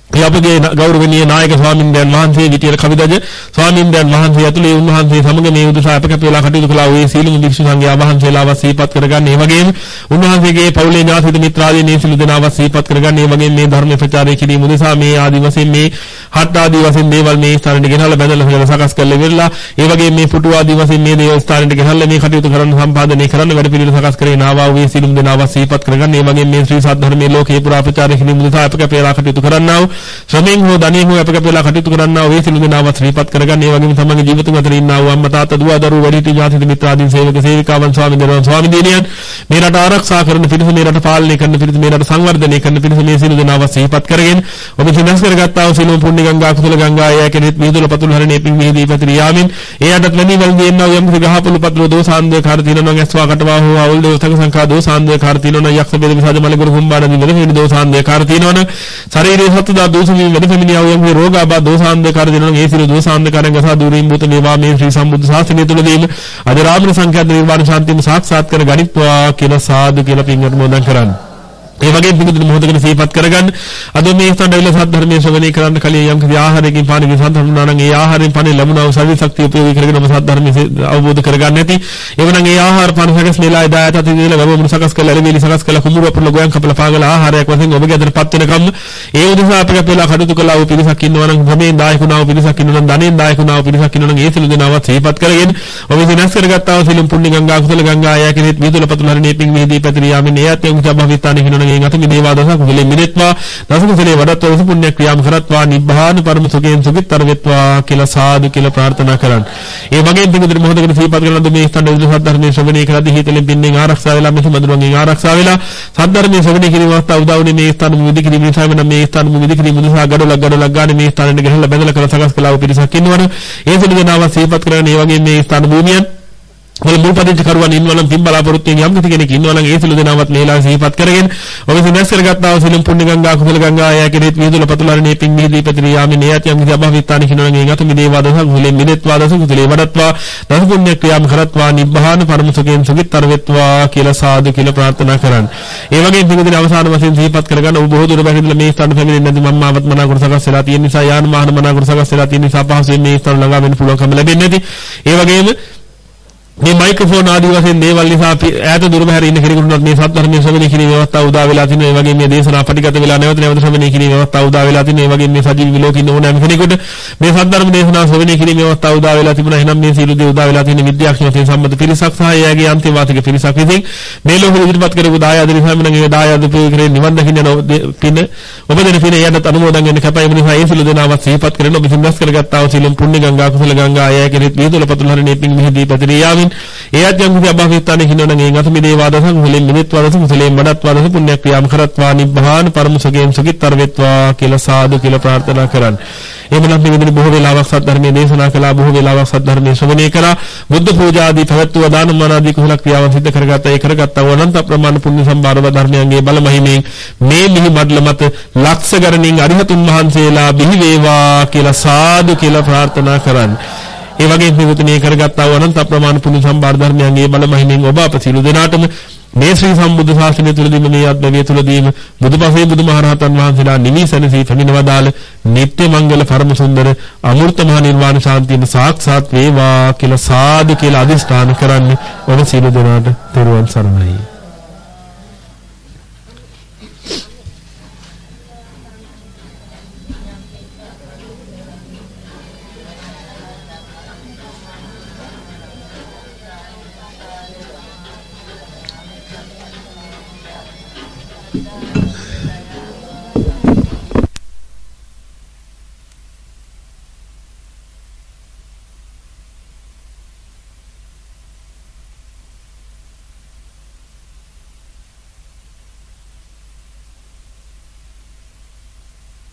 අපගේ ගෞරවනීය නායක ස්වාමින්දයන් වහන්සේ විටියර කවිදජ ස්වාමින්දයන් වහන්සේ ඇතුළේ උන්වහන්සේ සමග මේ උදෙසා අපකපේලා කටයුතු කළා වූ සීලමු දික්ෂු සංඝයා වහන්සේලාව සිහිපත් කරගන්න. ඒ වගේම උන්වහන්සේගේ පවුලේ ඥාතිද මිත්‍රාදීන් මේ සිළු දෙනාව සිහිපත් කරගන්න. ඒ වගේම මේ ධර්ම ප්‍රචාරය කිරීම උදෙසා මේ ආදි වශයෙන් මේ හත් ආදි වශයෙන් දේවල් මේ ස්ථානෙට ගෙනල්ලා බැඳලා සකස් කරලා ඉවරලා ඒ වගේම මේ පුටු ආදි වශයෙන් මේ දේවල් ස්ථානෙට ගෙනල්ලා මේ කටයුතු කරන්න සම්පාදනය කරන්න වැඩ පිළිවෙල සකස් කරගෙන ආවා වූ සිළුම් දෙනාව සිහිපත් කරගන්න. ඒ වගේම මේ ශ්‍රී සද්ධර්මයේ ලෝකේ පුරා ප්‍රචාරය කිරීම උදෙසා අපකපේලා කටයුතු කරන්නා වූ ශ්‍රමයෙන් හෝ ධනෙන් හෝ අපක පෙරලා කටයුතු කරන්නා වූ සිළු දෙනාවත් ශ්‍රීපත් කරගන්න. ඒ වගේම තමන්ගේ ජීවිතුන් අතර ඉන්නා වූ අම්මා තාත්තා දුව දරුවෝ වැඩිහිටි ඥාති මිත්‍රාදීන් සේවක සේවිකාවන් ස්වාමීන් දරුවන් ස්වාමීන් දිනියන් මේ රට ආරක්ෂා කරන පිරිස මේ රට පාලනය කරන පිරිස මේ රට සංවර්ධනය කරන පිරිස මේ සිළු දෙනාවත් ශ්‍රීපත් කරගෙන ඔබ සිනස් කරගත්තා වූ සිළු පුණ්‍ය ගංගා කුසල ගංගා එය කෙනෙක් මිදුල පතුල් හරණේ පින් මෙහිදී පැතිරී යාමින් එයටත් වැඩි වල දෙන්නා වූ යම් කිසි ගහපොළු පතුල දෝසාන්දේ කාර තිනනවා ඇස්වා කටවා හෝ අවුල් දෝසක සංඛා දෝසාන්දේ කාර තිනනවා යක්ෂ බෙද විසාද මලගුරු හුම්බානදී වෙන වෙන දෝසාන්දේ කාර තිනවන ශරීරයේ සත්දා දෝසමින් වැඩ පෙමිනියා වූ යම් රෝග ආබා දෝසාන්දකාර දෙනවා ඒ සිළු දෝසාන්දකාරයන් ගසා දුරින් බුත මේවා මේ ශ්‍රී සම්බුද්ධ ශාසනය තුලදීම අද රාමන සංඛ්‍යාත නිර්වාණ ශාන්තියම සාක්ෂාත් කර ගනිත්වා කියලා සාදු කියලා පින් අනුමෝදන් කරන්නේ. ඒ වගේ පිටුදින මොහොතකට සිහිපත් කරගන්න. අද මේ ස්ථානවල සද්ධර්මයේ ශ්‍රවණය කරන්න කලින් යම් කිසි ආහාරයකින් පානකින් සම්පූර්ණා නම් ඒ ආහාරයෙන් පානේ ලැබුණා වූ ශරීර ශක්තිය උපයෝගී කරගෙන ඔබ සද්ධර්මයේ අවබෝධ කරගන්න ඇති. එවනම් ඒ ආහාර පාන සකස් වෙලා එදාට අති දිනල වැවමුණු සකස් කරලා එළවෙලි සකස් කරලා කුඹුරු අපල ගෝයන් කපලා පාගලා ආහාරයක් වශයෙන් ඔබගේ අතටපත් වෙනකම් ඒ උදෙසා අපිට පෙළලා කටයුතු කළා වූ පිරිසක් ඉන්නවා නම් ධමයෙන් දායකුණා වූ පිරිසක් ඉන්නවා නම් ධනෙන් දායකුණා වූ පිරිසක් ඉන්නවා නම් ඒ සිළු දෙනාවත් සිහිපත් කරගෙන ඔබ විනාශ කරගත්තා වූ සිළුම් පුණ්‍ය ගංගා කුසල ගංගා ආය කෙනෙක් විදුල පතුල හරිනේ පිං මෙහිදී පැතිරිය යාමෙන් ඒ අත්‍යංග සබ්බවිතානේ හිනවනම් ඒ අත මිදේවා දස කුසලෙ මිදෙත්වා දස කුසලේ වඩත්වා දස පුණ්‍ය ක්‍රියාම් කරත්වා නිබ්බාන පරම සුඛයෙන් සුඛිතර වෙත්වා කියලා සාදු කියලා ප්‍රාර්ථනා කරන්න. ඒ වගේම පිටුදින මොහොතකට සිහිපත් කරන මේ ස්ථාන විදුල සද්ධර්මයේ ශ්‍රවණය කරද්දී හිතෙන් පින්නෙන් ආරක්ෂා වෙලා මෙතු මදුරුවන්ගෙන් ආරක්ෂා වෙලා සද්ධර්මයේ ශ්‍රවණය කිරීම අවස්ථාව උදා වුණේ මේ ස්ථාන මුවිදි කිරීම නිසා වෙන මේ ස්ථාන මුවිදි කිරීම නිසා ගඩොලක් ගඩොලක් ගන්න මේ ස්ථානෙට ගහලා බැඳලා කරලා සකස් කළා වූ පිරිසක් ඉන්නවනේ ඒ සිළු දෙනාව සිහිපත් කරගෙන ඒ වගේම මේ ස්ථාන භූමියන් වල මුල් පදිංචි කරුවන් ඉන්නවා නම් පින් බලාපොරොත්තු වෙන යම් කිසි කෙනෙක් ඉන්නවා නම් ඒ සිළු දෙනාවත් මේලා සිහිපත් කරගෙන ඔබ සිනස් කරගත්තා වූ සිළුම් පුණ්‍ය ගංගා කුසල ගංගා ආය කෙරෙහිත් විදුල පතුලරණේ පින් මිහිදී පැතිරී යාමේ නේයත් යම් කිසි අභවිතාන කිනනවා නම් ඒ ගත මිදේවා දස කුසලේ මිදෙත්වා දස කුසලේ වඩත්වා දස පුණ්‍ය ක්‍රියාම් කරත්වා නිබ්බාන පරම සුඛයෙන් සුඛිතර වෙත්වා කියලා සාදු කියලා ප්‍රාර්ථනා කරන්න. ඒ වගේම පින්දින අවසාන වශයෙන් සිහිපත් කරගන්න ඔබ බොහෝ දුර බැහැදලා මේ ස්ථාන පැමිණෙන්නේ නැති මම මාවත් මනා කොට සකස් වෙලා තියෙන නිසා යාන වාහන මනා කොට සකස් වෙලා තියෙන නිසා පහසුවෙන් මේ ස්ථාන ළඟා වෙන්න පුළුවන්කම ලැබෙන්නේ නැති. ඒ වගේම මේ මයික්‍රොෆෝන් ආදී වශයෙන් දේවල් නිසා අපි ඈත දුර බැහැර ඉන්න කෙනෙකුට මේ සත්‍ය ශ්‍රවණය කිරීමේ අවස්ථාව උදා වෙලා තිනවා. ඒ වගේම මේ දේශනා පටිගත වෙලා නැවත නැවත ශ්‍රවණය කිරීමේ අවස්ථාව උදා වෙලා තිනවා. ඒ වගේම මේ සජීවී විලෝක ඉන්න ඕනෑම කෙනෙකුට මේ සත්‍ය දේශනා ශ්‍රවණය කිරීමේ අවස්ථාව උදා වෙලා තිබුණා. එහෙනම් මේ සීල දේ උදා වෙලා තියෙන විද්‍යාඥයන් වශයෙන් සම්මත පිරිසක් සහ එයාගේ අන්තිම වාසික පිරිසක් විසින් මේ ලෝකෙ ඉදිරිපත් කරපු දායාද නිසා මම ඒ දායාද පිළිගන්නේ නිවන් දකින්න පින ඔබ දෙන පින එයාට අනුමෝදන් වෙන්න කැපයි නිසා ඒ සීල දෙනාවත් සිහිපත් කරගෙන ඔබ සින්දස් කරගත්තා වූ සීලම් පුණ්‍ය ගංගා කුසල ගංගා අය කෙරෙහි විදුල පතුල හරිනේ පිං මෙහිදී පැතිරියාවින් එයත් යම් කිසි අභාවිතානේ හිනවනම් ඒ අත මිදේ වාදස කුසලෙන් මිදෙත් වාදස කුසලෙන් මඩත් වාදස පුණ්‍ය ක්‍රියාම් කරත්වා නිබ්බාන පරම සුඛයෙන් සුඛිතර වෙත්වා කියලා සාදු කියලා ප්‍රාර්ථනා කරන්න. එහෙමනම් මේ විදිහට බොහෝ වෙලාවක් සද්ධර්මයේ දේශනා කළා බොහෝ වෙලාවක් සද්ධර්මයේ ශ්‍රවණය කළා බුද්ධ පූජා ආදී පැවැත්වුවා දාන මාන ආදී කුසල ක්‍රියාවන් සිදු කරගත්තා. ඒ කරගත්තා අනන්ත ප්‍රමාණ පුණ්‍ය සම්භාරව ධර්මයන්ගේ බල මහිමෙන් මේ මිහි මඩල මත ලක්ෂ ගණනින් අරිහතුන් වහන්සේලා බිහි වේවා කියලා සාදු කියලා ප්‍රාර්ථනා කරන්නේ ඒ වගේම පිළිතුනේ කරගත්තා වූ අනන්ත ප්‍රමාණ පුණ්‍ය සම්භාර ධර්මයන්ගේ බල මහිමින් ඔබ අප සියලු දෙනාටම මේ ශ්‍රී සම්බුද්ධ ශාසනය තුළදීම මේ අත්භවය තුළදීම බුදුපසේ බුදුමහරහතන් වහන්සේලා නිවිසනසී පැමිණවදාල නිත්‍ය මංගල පරම සුන්දර අමෘත මහ නිර්වාණ ශාන්තියම සාක්ෂාත් වේවා කියලා සාදු කියලා අදිස්ථාන කරන්නේ ඔබ සියලු දෙනාට තෙරුවන් සරණයි.